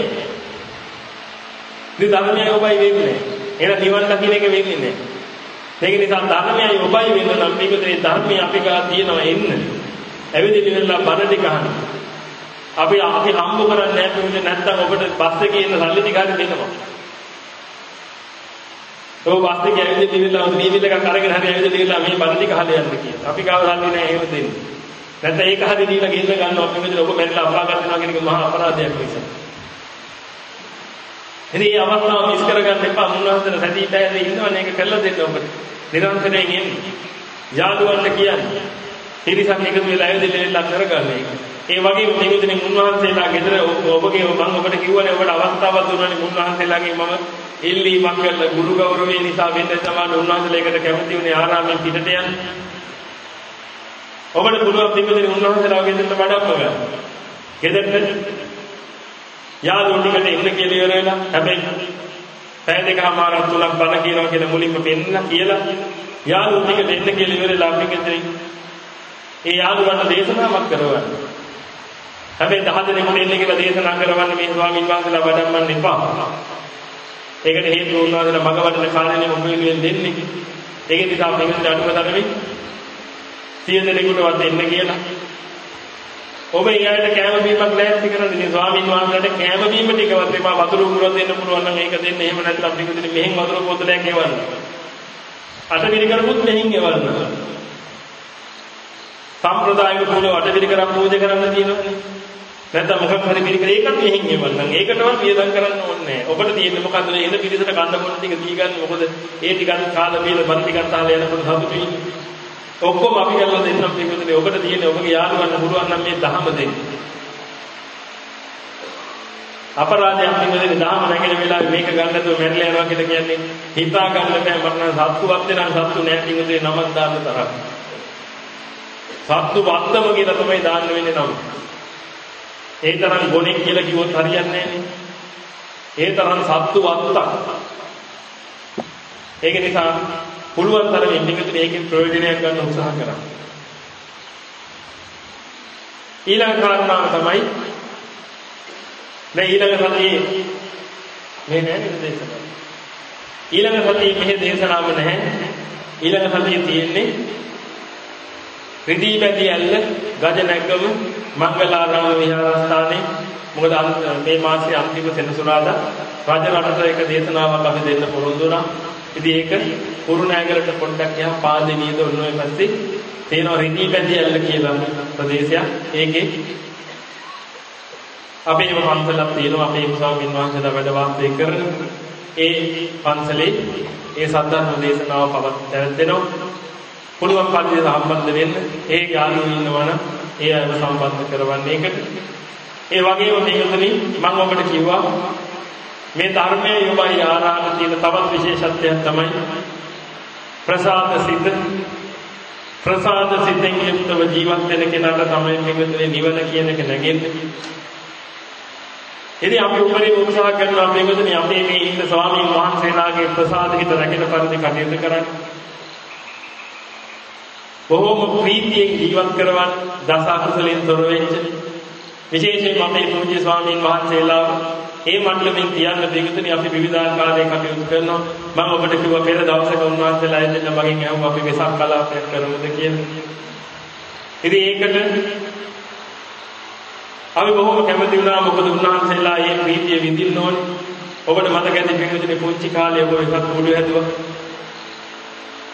ඉතින් ධර්මයයි ඔබයි වෙන්නේ. එහෙනම් නිවන් දකින්න එක වෙන්නේ නැහැ. ඒක නිසා ධර්මයයි ඔබයි වෙන්න නම් මේකේ ධර්මයේ අපි ගා තියෙනවා එන්න. ඇවිදින්න වෙලා බණ ටික අහන්න. අපි අපි හම්බ කරන්නේ නැහැ නැත්නම් ඔබට බස් එකේ ඉන්න සල්ලි ටික හරි දෙනවා. ඔව් බස් එකේ ඇවිදින්න ඉවිල්ලා දීවිල එකක් අරගෙන හරි ඇවිදින්න ඉවිල්ලා මේ බණ ටික අහලා යන්න කියලා. අපි ගාව සල්ලි නැහැ එහෙම දෙන්නේ. නැත්නම් ඒක හරි දීලා ගෙන්න ගන්නවා අපි මෙතන ඔබ මැරිලා අපාගත වෙනවා කියන එක මහා අපරාධයක් නිසා. ඉතින් මේ අවස්ථාව මිස් කරගන්න එපා. මුන්නහතර සැදී පැහැදී ඉන්නවනේ ඒක කළා දෙන්න ඔබට. නිරන්තරයෙන් එන්නේ. යාළුවන්ට කියන්නේ. තිරිසන් එකතු වෙලා ඇවිදලා කරගන්න ඒක. ඒ වගේම මෙගොතනේ මුන්වහන්සේලා ගෙදර ඔබගේ මම ඔබට කිව්වනේ ඔබට අවස්ථාවක් දුන්නානේ මුන්වහන්සේලාගේ මම ඉල්ලීමක් කරලා ගුරු ගෞරවය නිසා වෙන්න තමයි උන්වහන්සේලාකට කැමති වුණේ ආරාමයෙන් පිටට යන්න. ඔබට පුළුවන් මෙගොතනේ උන්වහන්සේලා ගෙදරට වඩාප්ප ගන්න. ගෙදරට යාළුවෝ ටිකට එන්න කියලා ඉවර වෙලා හැබැයි පැය දෙකමාරක් තුනක් බණ කියනවා කියලා මුලින්ම පෙන්නලා කියලා යාළුවෝ ටිකට එන්න කියලා ඉවර වෙලා අපි ගෙදරින් ඒ යාළුවන්ට දේශනාවක් කරවන්න. හැබැයි දහ දෙනෙකුට එන්න කියලා දේශනා කරවන්න මේ ස්වාමීන් වහන්සේලා වඩම්මන්න එපා. ඒකට හේතුව උන්වහන්සේලා මග වඩන කාලේ මොකද දෙන්නේ. ඒක නිසා මේකට අඩුම තරමේ සිය දෙනෙකුටවත් එන්න කියලා. ඔබ ඊයට කෑම බීමක් ලෑස්ති කරන්න ඉතින් ස්වාමීන් වහන්සේලාට කෑම බීම ටිකවත් එපා. වතුර උගුරක් දෙන්න පුළුවන් නම් ඒක දෙන්න. එහෙම නැත්නම් පිටුදින මෙහෙන් වතුර බෝතලයක් එවන්න. අටවිලි කරමුත් මෙහෙන් එවන්න. සම්ප්‍රදායික පූජ අටවිලි කරන් පූජා කරන්න තියෙනවනේ නැත්නම් මොකක් හරි පිළිකර ඒකත් මෙහෙන් එවන්න. ඒකටවත් වියදම් කරන්න ඕනේ නැහැ. ඔබට තියෙන්නේ මොකද්ද? එන පිළිසට කන්න බොන්න ටික දී ගන්න මොකද ඒ ටිකත් කාලා බීලා බන් ටිකත් තාලා යනකොට සතුටුයි ඔක්කොම අපි කරලා දෙන්නම් පිටුනේ ඔබට තියෙන්නේ ඔබගේ යාළුවන්ට පුළුවන් නම් මේ දහම දෙන්න. අපරාධයක් නෙමෙයි දහම නැගෙන වෙලාවේ මේක ගන්නද මැරිලා යනවා කියලා කියන්නේ හිතා ගන්න බෑ. මට නම් සත්තුවත් වෙනා සත්තු නැහැ කිව්වේ නමක් දාන්න තරම්. සත්තු වත්තම කියලා තමයි දාන්න වෙන්නේ නම. ඒ තරම් ගොනෙක් කියලා කිව්වොත් හරියන්නේ නැහැ ඒ තරම් සත්තු වත්තක්. ඒක නිසා පුළුවන් තරමින් මේකට මේකෙන් ප්‍රයෝජනයක් ගන්න උත්සාහ කරන්න. ඊළඟ කාරණාව තමයි දැන් ඊළඟ සතියේ මේ නෑ නේද දේශනාව. ඊළඟ සතියේ මෙහෙ දේශනාව නැහැ. ඊළඟ සතියේ තියෙන්නේ රිදී බැදී ඇල්ල ගජ නැග්ගම මංගලාරාම විහාරස්ථානයේ මොකද මේ මාසයේ අන්තිම සෙනසුරාදා රජ රටට එක දේශනාවක් අපි දෙන්න පොරොන්දු වුණා. ඉතින් ඒක කුරුණෑගලට පොඩ්ඩක් යහා පාදෙනියද ඔන්න ඔය පස්සේ තේනවා රිදී බැදී ඇල්ල කියලා ප්‍රදේශයක්. ඒකේ අපේම පන්සලක් තියෙනවා අපේ ස්වාමීන් වහන්සේලා වැඩ වාසය කරන ඒ පන්සලේ ඒ සද්ධර්ම දේශනාව පවත්වනවා. පුළුවන් පරිදි සම්බන්ධ වෙන්න ඒ යාළුවෝ ඉන්නවනම් ඒ අයව සම්බන්ධ කරවන්නේ ඒකට. ඒ වගේම මේකෙදි මම ඔබට කිව්වා මේ ධර්මයේ යොමයි ආරාම තියෙන තවත් විශේෂත්වයක් තමයි ප්‍රසාද සිත ප්‍රසාද සිතෙන් යුක්තව ජීවත් වෙන කෙනාට තමයි මේකේ නිවන කියන එක නැගෙන්නේ. ඉතින් අපි උපරිම උත්සාහ කරනවා මේකදී අපේ මේ ඉන්න ස්වාමීන් වහන්සේලාගේ ප්‍රසාද හිත රැගෙන පරිදි කටයුතු කරන්න. බොහෝම ප්‍රීතියෙන් ජීවත් කරවන්න දස අකුසලෙන් තොර වෙච්ච විශේෂයෙන්ම අපේ පූජ්‍ය ස්වාමීන් වහන්සේලා ඒ මණ්ඩලෙන් කියන්න දෙගතුනි අපි විවිධාකාරයේ කටයුතු කරනවා. මම ඔබට කිව්වා පෙර දවසක උන්වහන්සේලා එන්න මගෙන් ඇහුවා අපි වෙසක් කලාපයක් කරමුද කියලා. ඉතින් ඒකට අපි බොහොම කැමති වුණා. මොකද උන්වහන්සේලා මේ ප්‍රීතිය විඳින්න ඕනේ. ඔබට මතක ඇති පින්විතනේ පුංචි කාලේ ඔබ වෙසක් කුඩු හැදුවා.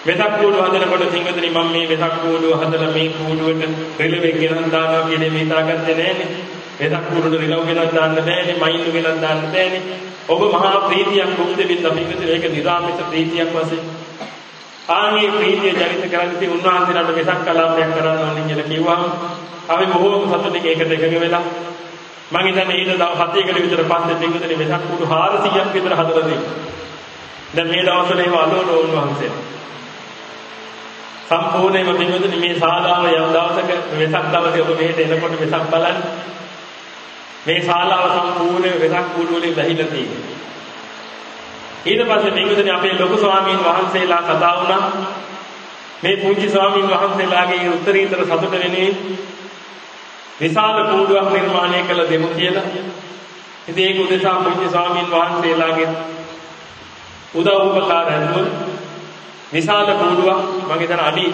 වෙසක් කූඩුව හදනකොට සිංහදනි මම මේ වෙසක් කූඩුව හදලා මේ කූඩුවට රිලෙවෙක් ගෙනත් දානවා කියලා මේ හිතාගත්තේ නෑනේ. වෙසක් කූඩුවට රිලව් ගෙනත් දාන්න බෑනේ, මයින්ඩ් ගෙනත් දාන්න බෑනේ. ඔබ මහා ප්‍රීතියක් මුක්ත බින්ද පිංගුතුනි ඒක නිරාමිත ප්‍රීතියක් වශයෙන්. ආනේ ප්‍රීතිය ජනිත කරන්නේ උන්වහන්සේලාට වෙසක් කලාපයක් කරන්න ඕනේ කියලා කිව්වම අපි බොහෝම සතුටින් ඒකට එකඟ වෙලා මම හිතන්නේ ඊට දවස් 7කට විතර පස්සේ පිංගුතුනි වෙසක් කූඩු 400ක් විතර හදලා දෙන්න. දැන් මේ දවස්වල ඒව අලෝල උන්වහන්සේලා සම්පූර්ණයෙන්ම පින්වතුනි මේ ශාලාව යම් දවසක වෙසක් දවසේ ඔබ මෙහෙට එනකොට වෙසක් බලන්න. මේ ශාලාව සම්පූර්ණයෙන් වෙසක් කුඩු වලින් වැහිලා තියෙනවා. ඊට පස්සේ පින්වතුනි අපේ ලොකු ස්වාමීන් වහන්සේලා කතා වුණා. මේ පුංචි ස්වාමීන් වහන්සේලාගේ උත්තරීතර සතුට වෙනුවෙන් විශාල කූඩුවක් නිර්මාණය කළ දෙමු කියලා. ඉතින් ඒක උදෙසා පුණ්‍ය ස්වාමීන් වහන්සේලාගේ උදව් උපකාර ඇතුව විශාල කූඩුවක් මම හිතන අඩි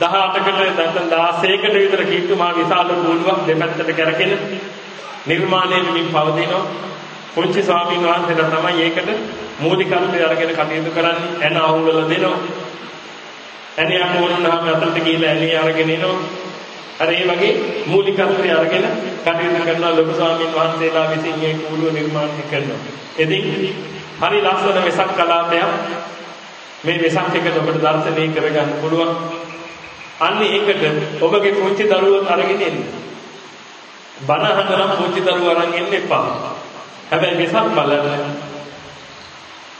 18කට නැත්නම් 16කට විතර කීට්ටු මා විශාල කූඩුවක් දෙපැත්තට කරගෙන නිර්මාණය වෙමින් පවතිනවා. පුංචි ස්වාමීන් වහන්සේලා තමයි ඒකට මූලිකත්වය අරගෙන කටයුතු කරන්නේ. එන අහුවල දෙනවා. ඇණියක් වුණාම අතට ගිහලා ඇණිය අරගෙන එනවා. අර ඒ වගේ මූලිකත්වය අරගෙන කටයුතු කරන ලොකු ස්වාමීන් වහන්සේලා විසින් මේ කූඩුව නිර්මාණය කරනවා. ඉතින් හරි ලස්සන වෙසක් කලාපයක් මේ වෙසක් එකට ඔබට දර්ශනය කරගන්න පුළුවන්. අන්න ඒකට ඔබගේ පුංචි දරුවෝ අරගෙන එන්න. බණ අහනනම් පුංචි දරුවෝ අරන් එන්න එපා. හැබැයි වෙසක් බලන්න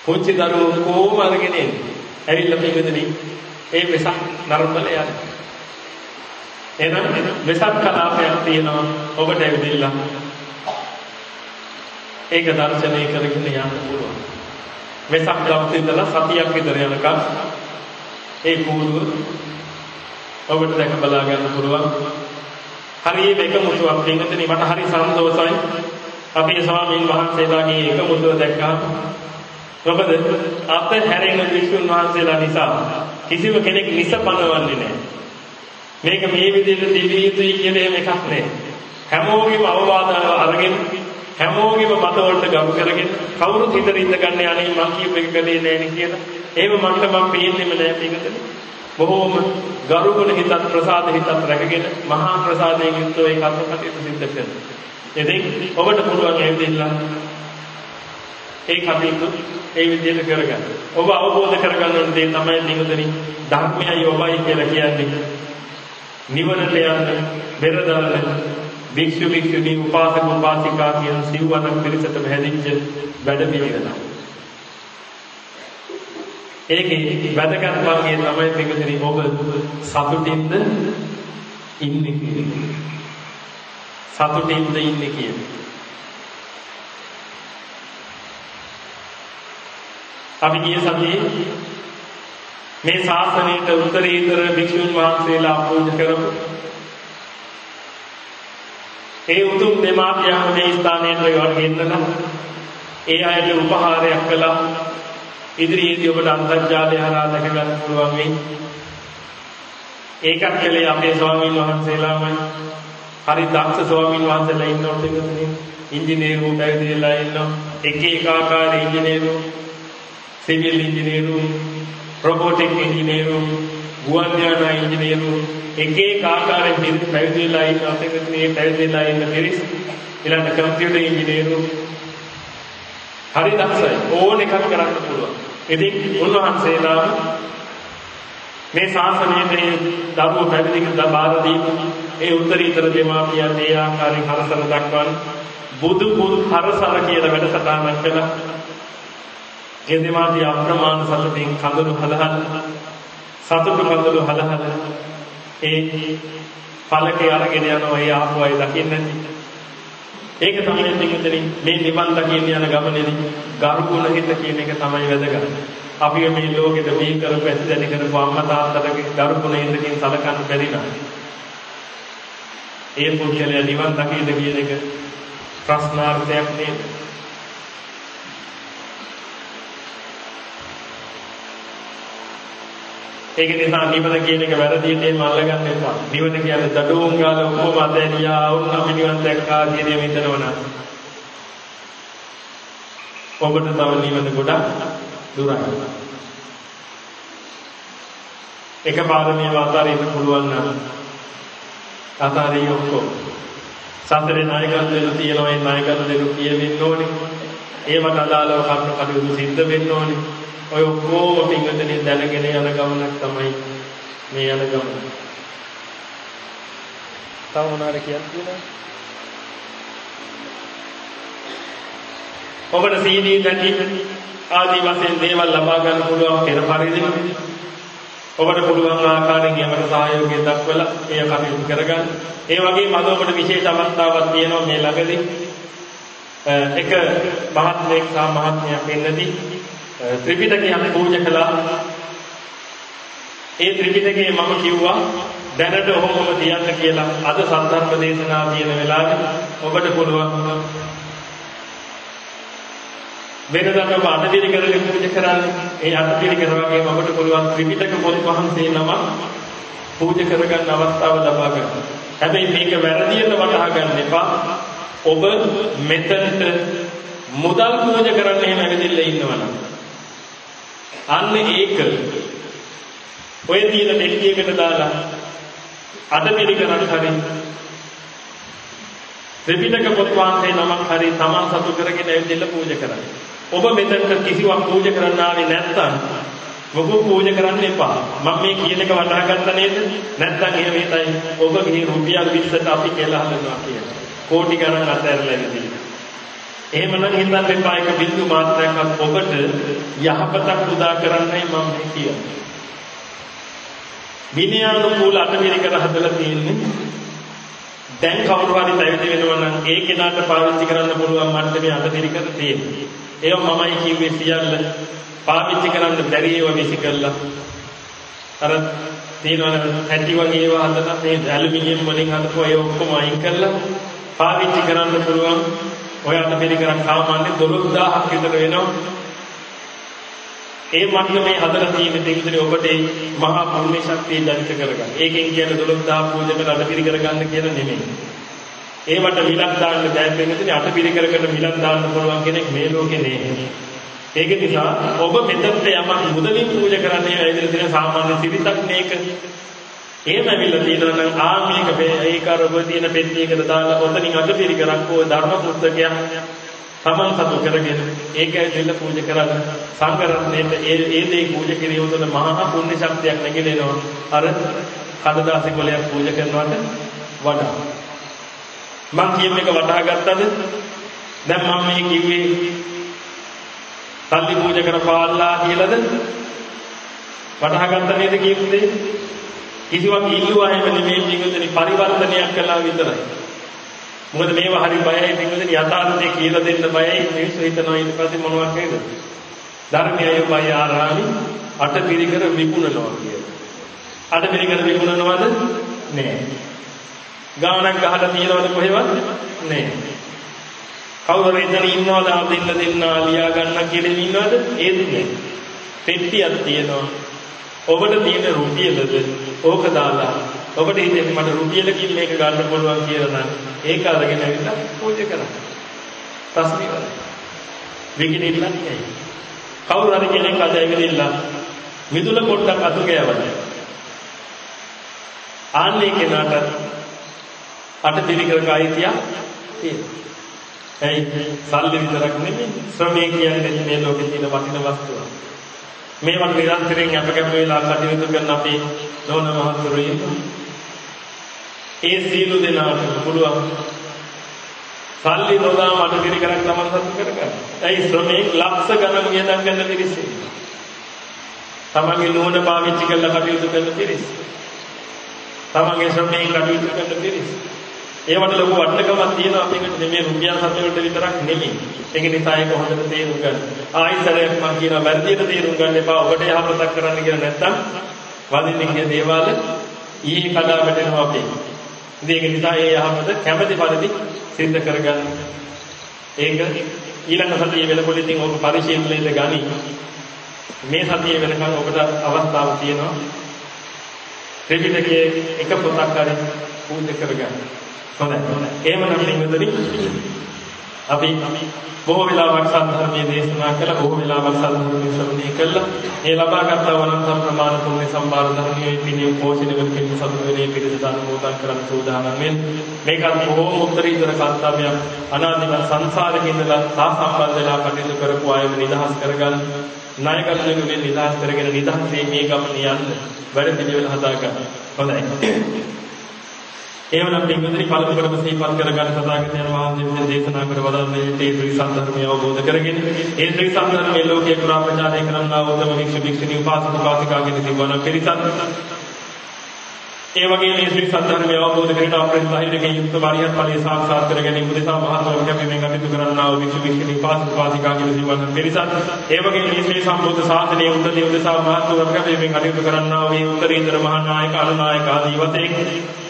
පුංචි දරුවෝ කොහොම අරගෙන එන්නේ? ඇවිල්ලා පිටුදෙනි ඒ වෙසක් නරඹල යන්න. එහෙනම් වෙසක් කලාපයක් තියෙනවා ඔබට ඇවිදilla. ඒක දර්ශනය කරගෙන යන්න පුළුවන්. වෙසක් දවස් ඉඳලා සතියක් විතර යනකම් ඒ කූඩුව ඔබට දැක බලා ගන්න පුළුවන්. හරියට එකමුතුවක් පින්නතනේ මට හරි සන්තෝෂයි. අපේ ස්වාමීන් වහන්සේලාගේ එකමුතුව දැක්කා. මොකද අප හැරෙන විසුණු වහන්සේලා නිසා කිසිම කෙනෙක් නිසපනවන්නේ නැහැ. මේක මේ විදිහට දිවි යුතුයි කියන එකක් නෑ. හැමෝගෙම අවවාද අරගෙන හැමෝගෙම මතවලට ගරු කරගෙන කවුරුත් හිතර ඉඳ ගන්න අනේ මං කියපු එක කලේ නෑනේ කියලා. එහෙම මන්ට මම පේන්නෙම නෑ මේකද. බොහෝම ගරුගුණ හිතත් ප්‍රසාද හිතත් රැකගෙන මහා ප්‍රසාදයෙන් යුක්තව ඒ කර්ම කටයුතු සිද්ධ කරනවා. ඉතින් ඔබට පුළුවන් ඇවිදilla ඒ කටයුතු ඒ විදිහට කරගන්න. ඔබ අවබෝධ කරගන්න ඕන දේ තමයි නිකුතනි ධර්මයයි ඔබයි කියලා කියන්නේ. නිවනට යන්න බෙරදරන භික්ෂු භික්ෂුණී උපාසක උපාසිකා කියන සිව්වනක් පිරිසටම හැදිච්ච වැඩ පිළිවෙල. ඒකේ වැදගත් වර්ගය තමයි පිටුදිරි ඔබ සතුටින්ද ඉන්නේ කියන්නේ. සතුටින්ද ඉන්නේ කියන්නේ. අපි ගිය සතියේ මේ ශාසනයට උත්තරීතර භික්ෂුන් වහන්සේලා පූජා කරපු ඒ උතුම් දෙමාපියන් මේ ස්ථානයට යොන්ගෙන්නලා ඒ අයට උපහාරයක් කළා ඉදිරියේදී ඔබට අන්තර්ජාලය හරහා දැක ගන්න පුළුවන් වෙයි. ඒකත් කළේ අපේ ස්වාමීන් වහන්සේලාමයි. හරි දක්ෂ ස්වාමීන් වහන්සේලා ඉන්නකොට ඉන්නේ ඉංජිනේරු පැවිදිලා ඉන්නවා. එක එක ආකාර ඉංජිනේරු සිවිල් ඉංජිනේරු රොබෝටික් ඉංජිනේරු ගුවන් යාන ඉංජිනේරු එක එක ආකාරයෙන් පිරිස් පැවිදිලා ඉන්න අපේ මේ පැවිදිලා ඉන්න පිරිස් ඊළඟ කම්පියුටර් ඉංජිනේරු හරි දක්ෂයි ඕන එකක් කරන්න පුළුවන්. ඉතින් උන්වහන්සේලා මේ ශාසනයේ දරුවෝ පැවිදික බාර දීම ඒ උත්තරීතර දෙමාපියන් ඒ ආකාරයෙන් හරසර දක්වන බුදු බුදු හරසර කියලා වැඩසටහනක් කළා. ඒ දෙමාපිය අප්‍රමාණ සතුටින් කඳුළු හලහල සතුටු කඳුළු හලහල ඒ පළකේ අරගෙන යනවා ඒ ආපු අය දකින්නේ නැති. ඒක තමයි දෙකෙන්දරි මේ නිවන් දකින්න යන ගමනේදී ගරුගුණ හිත කියන එක තමයි වැදගත්. අපි මේ ලෝකෙද මේ කරපු ඇති දැනි කරපු අම්මා තාත්තලගේ ගරුගුණ හිතකින් සලකන්න බැරි නම් ඒ පුද්ගලයා නිවන් දකින්න කියන එක ප්‍රශ්නාර්ථයක් නේද? ඒක නිසා නිවන කියන එක වැරදියට එන්න අල්ලගන්න එපා. නිවන කියන්නේ දඩුවම් ගාලා ඔක්කොම අතහැරියා වුණ අපි නිවන් දැක්කා කියන එක හිතනවනම් ඔබට තව නිවන ගොඩක් දුරයි. එකපාර මේව අතාරින්න පුළුවන් නම් අතාරිය ඔක්කොම. සතරේ නායකත්වයෙන් තියෙනවා ඒ නායකත්වයෙන් කියවෙන්න ඕනේ. ඒවට අදාළව කරුණු කටයුතු සිද්ධ වෙන්න ඕනේ. ඔය ඔක්කොම පින්වතුනි දැනගෙන යන ගමනක් තමයි මේ යන ගමන. තව මොනවාද කියන්න තියෙනවද? ඔබට CD දැටි ආදී වශයෙන් දේවල් ලබා ගන්න පුළුවන් පෙර පරිදිම ඔබට පුළුවන් ආකාරයෙන් යමට සහයෝගය දක්වලා එය කටයුතු කරගන්න. ඒ වගේම අද ඔබට විශේෂ අවස්ථාවක් තියෙනවා මේ ළඟදී. එක මහත්මයෙක් සහ මහත්මයක් වෙන්නදී ත්‍රිපිටකයක් පූජා කළා. ඒ ත්‍රිපිටකේ මම කිව්වා දැනට ඔහොමම තියන්න කියලා. අද සද්ධර්ම දේශනා තියෙන වෙලාවේ ඔබට පුළුවන් වෙනදට ඔබ අටපිරි කරගෙන පූජා කරන්නේ. ඒ අටපිරි කර වගේම ඔබට පුළුවන් ත්‍රිපිටක පොත් වහන්සේ නම පූජා කරගන්න අවස්ථාව ලබා ගන්න. හැබැයි මේක වැරදියට වටහා ගන්න එපා. ඔබ මෙතනට මුදල් පූජා කරන්න එහෙම ඇවිදින්න ඉන්නවනම් අන්න ඒක ඔය තියෙන දෙක්කියකට දාලා අටපිරි කරන්න හරියි ත්‍රිපිටක පොත් වහන්සේ නමක් හරි තමන් සතු කරගෙන ඇවිදලා පූජා කරන්න. ඔබ මෙතනට කිසිවක් පූජා කරන්න ආවේ නැත්නම් මොකෝ පූජා කරන්න එපා. මම මේ කියන එක වටහා ගත්ත නේද? නැත්නම් එහෙම හිතයි ඔබ ගිහින් රුපියල් 20ට අපි කියලා හදනවා කියලා. කෝටි ගණන් අතහැරලා ඉඳී. එහෙමනම් හිතන්න එපා එක බිඳු මාත්‍රයක්වත් ඔබට යහපතක් උදා කරන්නයි මම මේ කියන්නේ. විනයානුකූල අටවිරිකර හදලා තියෙන්නේ දැන් කවුරු හරි පැවිදි වෙනවා නම් ඒ කෙනාට පාවිච්චි කරන්න පුළුවන් මට්ටමේ අටදිරිකර තියෙනවා. ඒව මමයි කිව්වේ සියල්ල පාවිච්චි කරන්න බැරි ඒවා විසි කළා. අර තියෙනවනේ හැටි වගේ ඒවා හදලා මේ ඇලුමිනියම් වලින් හදපු ඒ ඔක්කොම අයින් කරලා පාවිච්චි කරන්න පුළුවන් ඔය අටදිරිකරක් සාමාන්‍ය 12000ක් විතර වෙනවා. ඒ මට්ටමේ හදලා තියෙන දෙවිදෙන ඔබට මහා පුණ්‍ය ශක්තිය ජනිත කරගන්න. ඒකෙන් කියන්නේ 12000 පූජකට අටපිරි කරගන්න කියලා නෙමෙයි. ඒවට මිලක් දාන්න බෑ වෙනදී අටපිරි කරකට මිලක් දාන්න පුළුවන් කෙනෙක් මේ ලෝකේ නෑ. ඒක නිසා ඔබ මෙතනට යමක් මුදලින් පූජා කරන්නේ ඇවිදලා තියෙන සාමාන්‍ය සිරිතක් මේක. එහෙම ඇවිල්ලා තියෙනවා නම් ආ මේක ඒක අර ඔබ තියෙන පෙට්ටියකට දාලා ඔතනින් අටපිරි කරක් ඕ ධර්ම පුස්තකයක් තමන් සතු කරගෙන ඒකයි දෙල පූජා කරලා සංඝරත්නයේ ඒ ඒ දේ පූජා කිරීම තුළ මහා පුණ්‍ය ශක්තියක් නැගෙනවා අර කඩදාසි කොලයක් පූජා කරනවට වඩා. මම කියන එක වටහා ගත්තද? දැන් මම මේ කිව්වේ සල්ලි පූජා කරපාලා කියලාද? වටහා ගත්ත නේද කියන්නේ කිසිවක් ඉල්ලුවා එහෙම නෙමෙයි ජීවිතේ පරිවර්තනයක් කළා විතරයි. මොකද මේවා හරි බයයි පිටුදෙන යථාර්ථය කියලා දෙන්න බයයි. මිනිස්සු හිතනවා ඊට පස්සේ මොනවක් වේද ධර්මයය බය ආරාමි අට පිරිකර විකුණනවා කියලා. අට පිරිකර විකුණනවද? නෑ. ගානක් ගහලා තියනවද කොහෙවත්? නෑ. කවුරු එතන ඉන්නවද? දෙන්න දෙන්න ලියා ගන්න කියලා ඉන්නවද? ඒත් නෑ. පෙට්ටියක් තියෙනවා. ඔබට තියෙන රුපියලද ඕක දාලා ඔබට හිතෙන්නේ මට රුපියලකින් මේක ගන්න පුළුවන් කියලා නම් ඒක අරගෙන ඇවිල්ලා පූජා කරන්න. ප්‍රශ්නේ ඉවරයි. විකිනෙilla නෙයි. කවුරු හරි කෙනෙක් අද ඇවිදින්න මිදුල පොට්ටක් අතු ගෑවද? ආන්නේ කෙනාට අට දිවිකර කායිතිය තියෙනවා. ඇයි සල්ලි විතරක් නෙමෙයි ශ්‍රමය කියන්නේ මේ ලෝකේ තියෙන වටින වස්තුවක්. මේවට නිරන්තරයෙන් අපකම වෙලා කටයුතු කරන අපි දෝන මහතුරුයි ඒ සීල දෙනාට පුළුවන් සල්ලි නොදා මට පිළිකරක් තමන් සතු කරගන්න. ඇයි ශ්‍රමයෙන් ලක්ෂ ගණන් වියදම් කරන පිරිස. තමන්ගේ නුවණ පාවිච්චි කරලා කටයුතු කරන පිරිස. තමන්ගේ ශ්‍රමයෙන් කටයුතු කරන පිරිස. ඒවට ලොකු වටිනකමක් තියෙනවා මේකට නෙමෙයි රුපියල් සතුටට විතරක් නෙමෙයි. ඒක නිසා ඒක හොඳට තේරුම් ගන්න. ආයිසරයක් මම කියනවා වැඩියට තේරුම් ගන්න එපා. ඔබට යහපතක් කරන්න කියලා නැත්තම් වදින්න කියන දේවල් ඊයේ කඩා වැටෙනවා අපේ. ඉතින් ඒක නිසා ඒ යහපත කැමැති පරිදි සිද්ධ කරගන්න. ඒක ඊළඟ සතියේ වෙනකොට ඉතින් ඔබ පරිශීලනයේද ගනි. මේ සතියේ වෙනකන් ඔබට අවස්ථාවක් තියෙනවා. ත්‍රිපිටකයේ එක පොතක් හරි පූජා කරගන්න. හොඳයි. එහෙමනම් ඉංග්‍රීසි අපි බොහෝ වෙලාවක් සද්ධර්මයේ දේශනා කළා බොහෝ වෙලාවක් සද්ධර්මයේ ශ්‍රවණය කළා. ඒ ලබාගත් වනන්ත ප්‍රමාණ පුණ්‍ය සම්භාර ධර්මයේ පිණිය පෝෂණය වෙන පිණිස සතුටුනේ පිළිස අනුමෝදන් කරන්න සූදානම් වෙන මේකත් බොහෝ උත්තරීතර කර්තව්‍යයක් අනාදිම සංසාරේ ඉඳලා තා සම්බන්ධ වෙලා කටයුතු කරපු අයව නිදහස් කරගන්න ණයගතලෙකුනේ නිදහස් කරගෙන නිදහසේ මේ ගමන යන්න වැඩ පිළිවෙල හදාගන්න. හොඳයි. එහෙමනම් පින්වතුනි පළමු කරම සිහිපත් කරගන්න සදාගතයන් වහන්සේ විසින් දේශනා කර වදාළේ මේ ත්‍රි සම්ධර්මය අවබෝධ කරගෙන ඒ ත්‍රි සම්ධර්මයේ ලෝකේ පුරා ප්‍රචාරය කරන්නා වූ උත්තම වික්ෂ වික්ෂණී උපාසක උපාසිකාගෙන තිබවන පිරිසත් ඒ වගේ මේ ත්‍රි සම්ධර්මය අවබෝධ කරගෙන අපේ ධෛර්යයෙන් යුක්ත වාරියත් ඵලයේ සාක්ෂාත් කර ගැනීම උදෙසා මහත්වම කැපීමෙන් කටයුතු කරන්නා වූ වික්ෂ වික්ෂණී උපාසක උපාසිකාගෙන තිබවන පිරිසත් ඒ වගේ මේ ශ්‍රී සම්බුද්ධ ශාසනයේ උත්තරීය උදෙසා මහත්වම කැපීමෙන් කටයුතු කරන්නා වූ උත්තරීතර මහා නායක අනුනායක ආදී වශයෙන්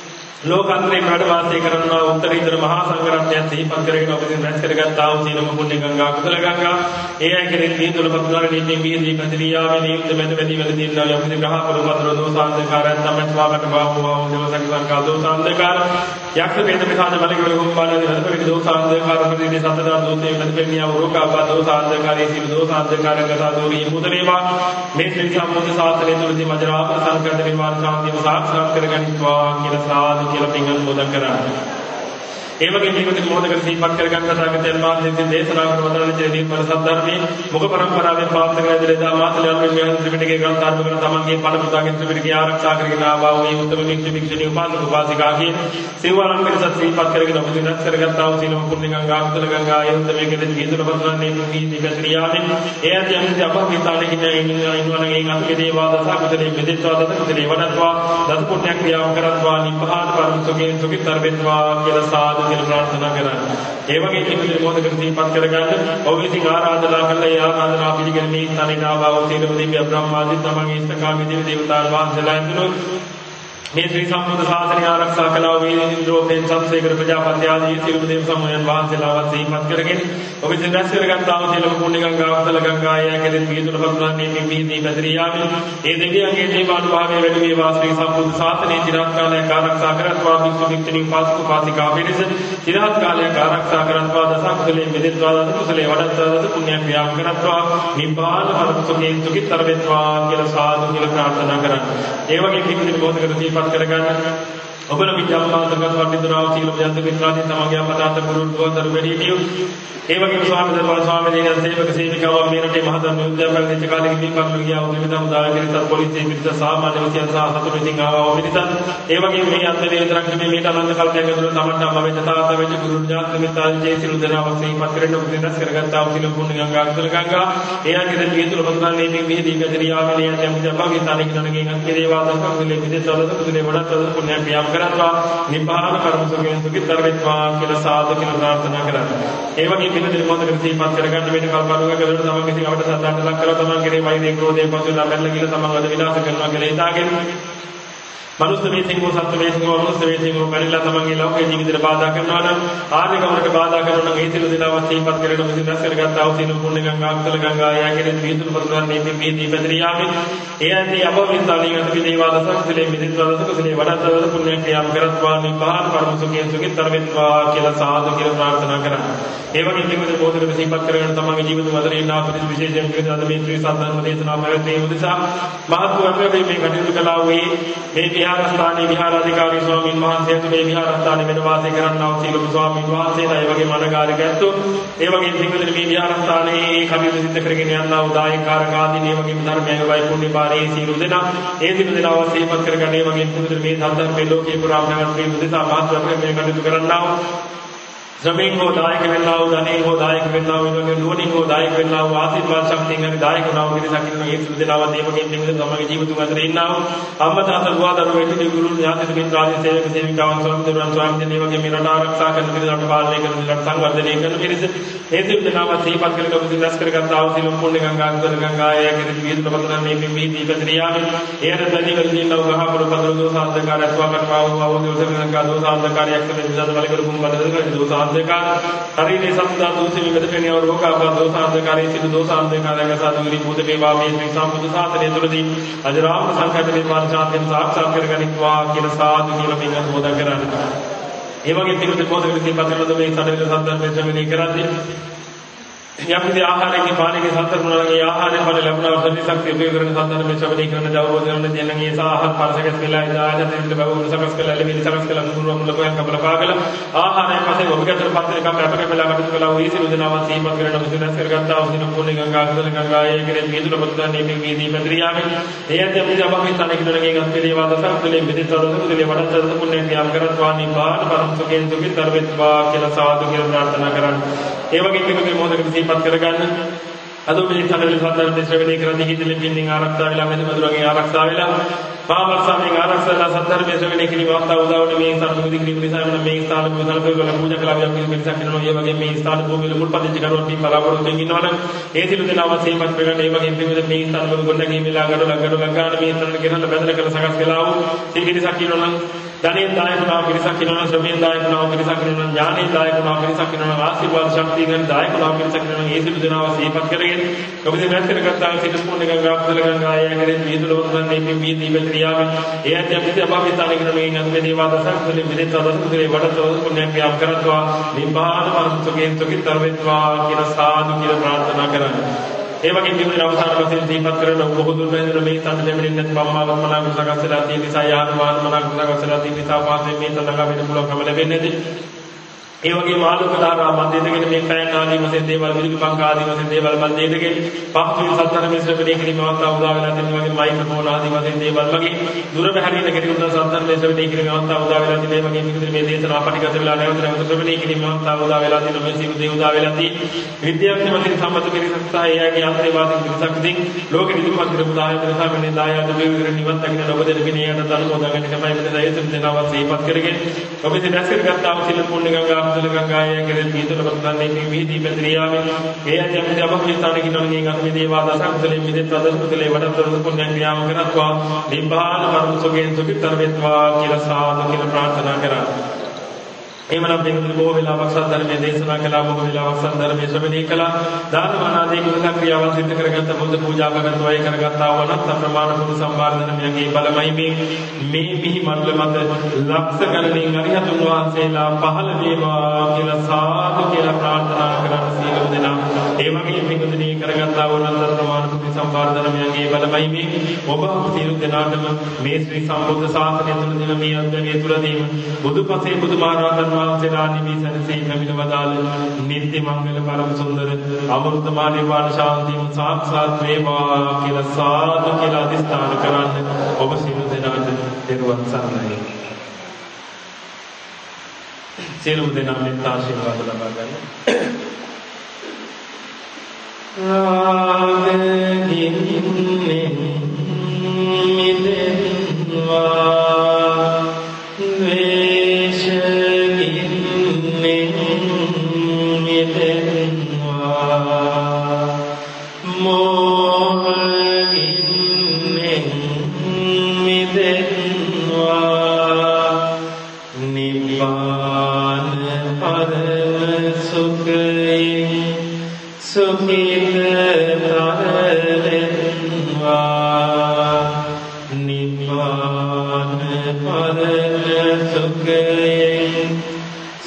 ලෝකාන්තරේ වැඩ වාසය කරනවා උත්තරීතර මහා සංඝරත්නයන් සිහිපත් කරගෙන ඔබ විසින් රැස් කරගත්තා වූ සීලම පුණ්‍ය ගංගා කුසල ගංගා. ඒ අය කෙරෙහි දීතුල පතුලර නීතිය විහිදී පැතිරියාවේ නියුත් මෙද මෙදි වෙල දිනන යම් කිසි ග්‍රහ පරමතර දෝසාන්තකාරයන් තමයි ස්වාමක බාහුවා වූ දවසක සංකා දෝසාන්තකාර යක්ෂ වේද පිසාද බලකවල හොම්බාලදී රදපෙරි දෝසාන්තකාර ප්‍රතිදී සතදා දෝතේ මෙද පෙන්නියා වූ රෝගාබා දෝසාන්තකාරී සීල දෝසාන්තකාර ගතා දෝරී මුද වේවා මේ ශ්‍රී සම්බුද්ධ ශාසනය තුලදී මජරාප සංකල්ප නිර්වාණ සාන්තිය සාක්ෂාත් කරගනිත්වා කියලා සාදු කියලා පින් අනුමෝදන් කරන්නේ ඒ වගේම මේකදී මොහොතකට සිහිපත් කරගන්න තථාගතයන් වහන්සේගේ දේශනා කරන වදාළ චේදී පර සද්ධර්මයේ මුඛ පරම්පරාවෙන් ප්‍රාප්ත කරගෙන ඉඳලා මාතලයන් මේ ත්‍රිපිටකයේ ග්‍රන්ථාර්ථ කරන තමන්ගේ පණ පුතාගෙන් ත්‍රිපිටකය ආරක්ෂා කරගෙන ආවා වූ උත්තම වික්ෂ වික්ෂණී උපාසක උපාසිකා කියන සිව්වරම් පිරිසත් සිහිපත් කරගෙන ඔබ දිනක් කරගත්තා වූ සීලම පුණ්‍ය ගංගා කුසල ගංගා ආයුත් මේකදී ජීවිත පතරන්නේ ප්‍රීති පැතිරියාවෙන්. ඒ ඇති යම් අපහිතාලේ ඉන්න ඉන්නවන ගේ අතුගේ දේවා දස කුසලේ මෙදිත්වා දස කුසලේ වඩත්වා දස පුණ්‍යක් ක්‍රියාව කරත්වා නිබ්බාන පරම සුඛේ සුඛිතර වෙත්වා කියලා සාදු කියලා ප්‍රාර්ථනා කරන්නේ. ඒ වගේ කිසිදු මොහොතකට සිහිපත් කරගන්න ඔබ විසින් ආරාධනා කළ ඒ ආරාධනා පිළිගෙන මේ ස්ථානයේ ආවා සියලුම දිව්‍ය බ්‍රහ්මාදී තමන්ගේ ඉස්තකාමී දෙවි දේවතාවුන් වහන්සේලා ඇතුළු මේ ශ්‍රී සම්බුද්ධ ශාසනය ආරක්ෂා කළා වූ ඉන්ද්‍රෝපේන් සම්සේකර ප්‍රජාපති ආදී සියලු දේව සමයන් වහන්සේලාවත් සිහිපත් කරගෙන ඔබ ඉතින් රැස් කරගත්තා වූ සියලු පුණ්‍ය ගංගා වතල ගංගා යකෙදින් පිහිටුන පතුරන්නේ මේ පිහිටී පැතිරී යාමි ඒ දෙවියන්ගේ දීපානුභාවයේ වැඩි වේවා ශ්‍රී සම්බුද්ධ ශාසනය চিරාත් කාලයක් ආරක්ෂා කරත්වා භික්ෂු භික්ෂුණී පාසක පාසිකා පිරිස চিරාත් කාලයක් ආරක්ෂා කරත්වා දස කුසලේ මෙදෙත්වා දස කුසලේ වඩත්වා දස පුණ්‍ය ක්‍රියාම් කරත්වා නිබ්බාන පරමසුඛේ සුඛිතර වෙත්වා කියලා සාදු කියලා ප්‍රාර්ථනා කරන්නේ. ඒ වගේ කිසිදු බෝධකර දීප ඉදිරිපත් කරගන්න ඔබල විද්‍යාමාතකත් වර්ධිතනාව සීල යන්ත මිත්‍රාදී තමගේ අපදාත ගුරු දුවතර වැඩිහිටියෝ ඒ වගේම ස්වාමීන් වහන්සේ ස්වාමීන් වහන්සේ සේවක සේවිකාවන් මේ රටේ මහදම් විද්‍යාපල දෙච්ච කාලෙක මේ කරුණු ගියා. වගේ විදම් දායකරිත පොලිසිය පිටත සාමාන්‍ය වසියන් සහ සතුරු ඉතින් ආවා. පිටත ඒ වගේම මේ අන්තරේ විතරක් නෙමෙයි මේට අනන්ත කල්පයක් ඇතුළත තමන්ට අම්මා වෙච්ච තාත්තා වෙච්ච ගුරු ඥාති මිත්‍රාදී සිළු දෙනා වශයෙන් පත් කරගෙන ඔබ දිනස් කරගත්තා. වූ සිළු පුණ්‍ය ගංගා කුසල ගංගා. ඒ අන්තිම දීතුල බඳුනන්නේ මේ මෙහිදී ගදරියාවේ යම් යම් ජපගේ තනින් තනගෙන් අන්තිම දේවා දසක් විලේ විදේශවලද කුදුනේ වඩත් පුණ්‍ය ක්‍රියාම් කරත්වා නිබ්බාන කර්ම සුඛයෙන් සුඛිතර වෙත්වා කියලා සාදු කියලා ප්‍රාර්ථනා කරන්නේ. ඒ වගේ පිළිදෙල මොහොතකට සිහිපත් කරගන්න වෙන කල්පරුවක කරලා තමන් විසින් අපට සද්ධාන්ත ලක් කරලා තමන් කෙරේ වෛරය ක්‍රෝධය පසුලා බැලලා කියලා තමන් අද විනාශ කරනවා කියලා හිතාගෙන මනුස්ස වේසින් හෝ සත්ත්ව වේසින් හෝ මනුස්ස වේසින් හෝ පරිලා තමන්ගේ ලෞකික ජීවිතයට බාධා කරනවා නම් ආර්ය ගමනට බාධා කරනවා නම් ඒ සියලු දෙනාවත් සිහිපත් කරගෙන මෙසින් රැස් කරගත් ආ සියලු පුණ්‍ය ගංගා අක්කල ගංගා ආය කෙරෙහි විදුරු පරිවර්ණේ මේ මේ දීපතර යාමේ ඒ ඇති අපවිස්සාලින් අත විදේවා දසක් සිලේ මිදිත්වා දසක සිලේ වඩත් පුණ්‍ය ක්‍රියාම් කරත්වා නිපාන පරම සුඛයෙන් සුඛිතර වෙත්වා කියලා සාදු කියලා ප්‍රාර්ථනා කරනවා ඒ වගේ ජීවිත බෝධික සිහිපත් කරගෙන තමන්ගේ ජීවිත මතර ඉන්නා පිළිස් විශේෂයෙන් කියන අද මේ ත්‍රි සද්ධර්ම දේශනාව පැවැත්වීම උදෙසා මහත් වූ මේ කටයුතු කළා වූ මේ විහාරස්ථානයේ විහාරාධිකාරී ස්වාමීන් වහන්සේට මේ විහාරස්ථානයේ වෙන වාසය කරන්නා වූ සීලම ස්වාමීන් වහන්සේලා ඒ වගේම අනගාරික ඇත්තෝ ඒ වගේම සිංහලෙන් මේ විහාරස්ථානයේ කටයුතු සිදු කරගෙන යනා වූ දායකකාරක ආදී මේ වගේම ධර්මයේ වයි පුණ්‍ය පාරේ සීල දෙනා. ඒ සියලු දෙනා වාසීපත් කරගන්න ඒ වගේම පුදුර මේ ධර්මයේ ලෝකේ පුරාම නැවත් මේ උදෙසා මහත් මේ කටයුතු කරන්නා වූ ශ්‍රමයෙන් හෝ දායක වෙන්නා වූ ධනෙන් හෝ දායක වෙන්නා වූ වගේ නුවණින් හෝ දායක වෙන්නා වූ ආශිර්වාද ශක්තියෙන් හරි දායක වුණා වූ පිරිසක් ඉන්න මේ සුදු දෙනාව දේවකින් නිමිත තමගේ ජීවිත අතර ඉන්නා වූ අම්මා තාත්තා දුව දරුවෝ එතුණු ගුරු ඥාති මිත්‍රාදී සේවක සේවිකාවන් ස්වාමීන් වහන්සේ මේ වගේ මේ රට ආරක්ෂා කරන පිරිසට පාලනය කරන රට සංවර්ධනය කරන පිරිස ඒ සියලු දෙනාව සිහිපත් කරගෙන ඔබ දිනස් කරගත් ආ වූ සියලු පුණ්‍ය ගංගා අනුතර ගංගා ආයතන විවිධ පදන මේ මේ මේ දීපත්‍රියාමේ එයට දැනි වලින් නව ගහ පුර පදර දෝසාන්තකාරය ස්වාමකවා වූ ආ වූ දෝසගංගා දෝසාන්තකාරයක් සමෙන් විසද බල කරුම් බදද දෝසාන්තකාර හරිනේ සම්දා දෝෂේ මෙදකණේ වර රෝගාබා දෝසාන්තකාරී සිදු දෝසාන්තකාරයක සාදුරි බුද වේවා මේ ශ්‍රී සම්බුද්ධ ශාසනය තුළදී අජරාම සංකල්ප නිර්මාණ ශාන්තිය සාක්ෂාත් කරගනිත්වා කියලා සාදු කියලා පින් අනුමෝදන් කරන්නේ. ඒ වගේ පිළිතුරු පොතකට දීපත් කරන මේ සඩවිල සම්දර්ශනය ශ්‍රවණය කරන්නේ යම්කිසි ආහාරයකින් පානයකින් සතරමුණා නම් ඒ ආහාරයෙන් බල ලැබුණා වර්ධනි ශක්තිය උපයෝග කරන සම්දන්න මේ ශ්‍රවණී කරන දවවද කරන දෙන්නගේ සාහත් පරසකස් වෙලා ඉඳලා දෙන්න බවුන සකස් කළා ලෙමිලි සකස් කළා නුරුව මුල කොයන් කපල පාගල ආහාරයෙන් පස්සේ ඔබකට පස්සේ එකක් අපක වෙලා කටයුතු කළා වූ ඊසිරු දෙනවා සීමත් කරන මුසිනස් කරගත්තා වූ දින කුණේ ගංගා කුසල ගංගා ඒ කෙරෙහි මේතුල පොත්දාන්නේ මේ වීදී පත්‍රියාවෙන් ඒ ඇත්ත අපි අපගේ තන කිනරගෙන් අත්පිරේ වාදසක් තුලේ මෙදිතවද තුලේ වඩත්තද පුණ්‍ය ක්‍රියාම් කරත්වා නිපාන පරම සුඛෙන් සුඛිතර වෙත්වා කියලා සාදු කියලා ප්‍රාර්ථනා කරන්නේ. ඒ වගේ කෙනෙකුගේ මොහොතකට සිහිපත් කරගන්න. අද මේ සැනවල සාධාරණ ශ්‍රවණය කරන්නේ හිතෙලින් පින්නින් ආරක්ෂා වෙලා මෙන්න මధుරගේ ආරක්ෂා වෙලා පාවස්සමින් ආරක්ෂාලා සද්ධර්මයේ ශ්‍රවණය කිරීම අවස්ථාව උදාවන මේ සම්මුති කිරීම නිසා වෙන මේ ස්ථාන පුදල් පෙරවල පූජා කළා යම් කිසි මිනිසක් කරනවා. ඒ වගේ මේ ස්ථාන භූමිවල මුල්පදිච්ච කරුවන් පින් බලාපොරොත්තු වෙමින් ඉන්නවනම් ඒ සිළු දෙනාම සීමත් වෙන ඒ වගේ පින්වල මේ ස්ථාන වල ගොඩනැගීමලා ගඩොල ගඩොල ගන්න මේ ස්ථාන කෙරෙන්න බැඳලා කළ සකස් කළා වූ සිංහිනිසක් කියනවනම් ධනෙන් දායක වුණා පිරිසක් ඉන්නවා ශ්‍රමයෙන් දායක වුණා පිරිසක් ඉන්නවා ඥානෙන් දායක වුණා පිරිසක් ඉන්නවා ආශිර්වාද ශක්තියෙන් දායක වුණා පිරිසක් ඉන්නවා ඒ සිළු දෙනාව සිහිපත් කරගෙන ඔබ ඉතින් රැස් කරගත්තා සිත පුණ්‍ය ගංගා කුසල ගංගා ආයය කරේ විදුල වතුරන්නේ මේ මේ දීප ක්‍රියාවෙන් ඒ ඇති අපිට අභාවිතාන කරන මේ නන්දේ දේවා දසක් කුලේ මෙදෙත් අදස් කුලේ වඩතෝ පුණ්‍යම් ක්‍රියාව කරත්වා නිබ්බාන මනුස්සකෙන් සුඛිතර වෙත්වා කියලා සාදු කියලා ප්‍රාර්ථනා කරන්නේ. ඒ වගේ ජීවිතේ අවසාන වශයෙන් දීපත් කරන බොහෝ වෙන මේ තන දෙමින් නැති බම්මා වම්මනා කුසකස්සලා තියෙන නිසා යාන වාන මනා කුසකස්සලා තියෙන නිසා පාසෙන් මේ තනගා වෙන පුළුවන්කම ලැබෙන්නේ නැති ඒ වගේම ආලෝක ධාරා මැදේදගෙන මේ පෑන් ආදී වශයෙන් දේවල් විදුලි පංක ආදී වශයෙන් දේවල් මැදේදගෙන පහතුන් සත්තර මේ ශ්‍රවණය කිරීමවත් උදා වෙලා තියෙන වගේ මයික්‍රොෆෝන් ආදී වශයෙන් දේවල් වගේ දුර බැහැරින කෙනෙකුට සත්තර මේ ශ්‍රවණය කිරීමවත් උදා වෙලා තියෙන වගේ මිනිස්සු මේ දේශනා පටිගත වෙලා නැවත නැවත ශ්‍රවණය කිරීමවත් උදා වෙලා තියෙන මේ සියලු දේ උදා වෙලා තියෙන විද්‍යාඥ මතින් සම්මත පිරිසක් සහ එයාගේ අන්තේවාදී පිරිසක් ඉතින් ලෝක නිදුමත් කරපු දායක නිසා මෙන්න දායක දෙවිවර නිවන් දකින්න ඔබ දෙන පිණියට දනුමෝදන් ගන්න තමයි මෙන්න දයසම් දෙනවත් සිහිපත් කරගෙන ඔබ ඉතින් දැස් කරගත්තා වූ සිල් පුණ්‍ය ගංගා කුසල ගංගාය කෙරෙහි පිහිටල බඳන්නේ මේ විහිදී පැතිරියාවෙන් ඒ ඇති අපිට අපහිතාන කිනෝනේ අනුමේ දේවා දසකුසලෙ මිදෙත් අදස් කුසලේ වඩතර පුණ්‍ය ක්‍රියාව කරත්වා. නිබ්බාන මරණ සුඛයෙන් සුඛිතර වෙත්වා කියලා සාදු කියලා ප්‍රාර්ථනා කරා. එහෙමනම් පින්තුනි බොහෝ වෙලාවක් සද්ධර්මයේ දේශනා කළා බොහෝ වෙලාවක් සද්ධර්මයේ ශ්‍රවණය කළා. දාන මාන ආදී කුසල ක්‍රියාවන් සිදු කරගත්ත බුද්ධ පූජා කරගත්ත අය කරගත්තා වනත් ප්‍රමාණ පුරු සම්මාර්ධනමයන්ගේ බලමයි මේ මේ මිහි මණ්ඩල මත ලක්ෂ ගණනින් අරිහතුන් වහන්සේලා පහළ වේවා කියලා සාදු කියලා ප්‍රාර්ථනා කරන සීලව දෙනා. ඒ වගේ පින්තුනි කරගත්තා වනත් ප්‍රමාණ පුරු සම්මාර්ධනමයන්ගේ බලමයි මේ. ඔබ සියලු දෙනාටම මේ ශ්‍රී සම්බුද්ධ ශාසනය තුළ දින මේ අන්දමිය තුළදී බුදුපසේ බුදුමහරහතන් වහන්සේලා නිවි සැනසී පැමිණ වදාළ නිත්‍ය මංගල පරම සුන්දර අමෘතමා නිර්වාණ ශාන්තියම සාක්ෂාත් වේවා කියලා සාදු කියලා අදිස්ථාන කරන්න ඔබ සියලු දෙනාට දරුවන් සරණයි. සියලුම දෙනා මෙත් ආශිර්වාද ලබා ගන්න. ra đêm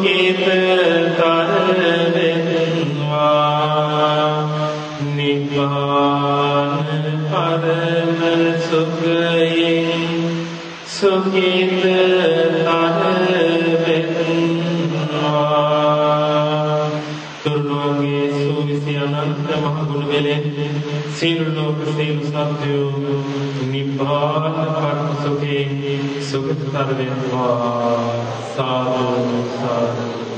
සුඛිත කරවෙත්වා නිබ්බාන පරම සුඛයෙන් සුඛිත කරවෙත්වා තුර්ලෝකයේ සූවිසි අනන්ත මහ ගුණ වෙලෙන් සියලු ලෝක සියලු සත්වයෝ නිබ්බාන පරම සුඛයෙන් සුඛිත කරවෙත්වා සාදු සාදු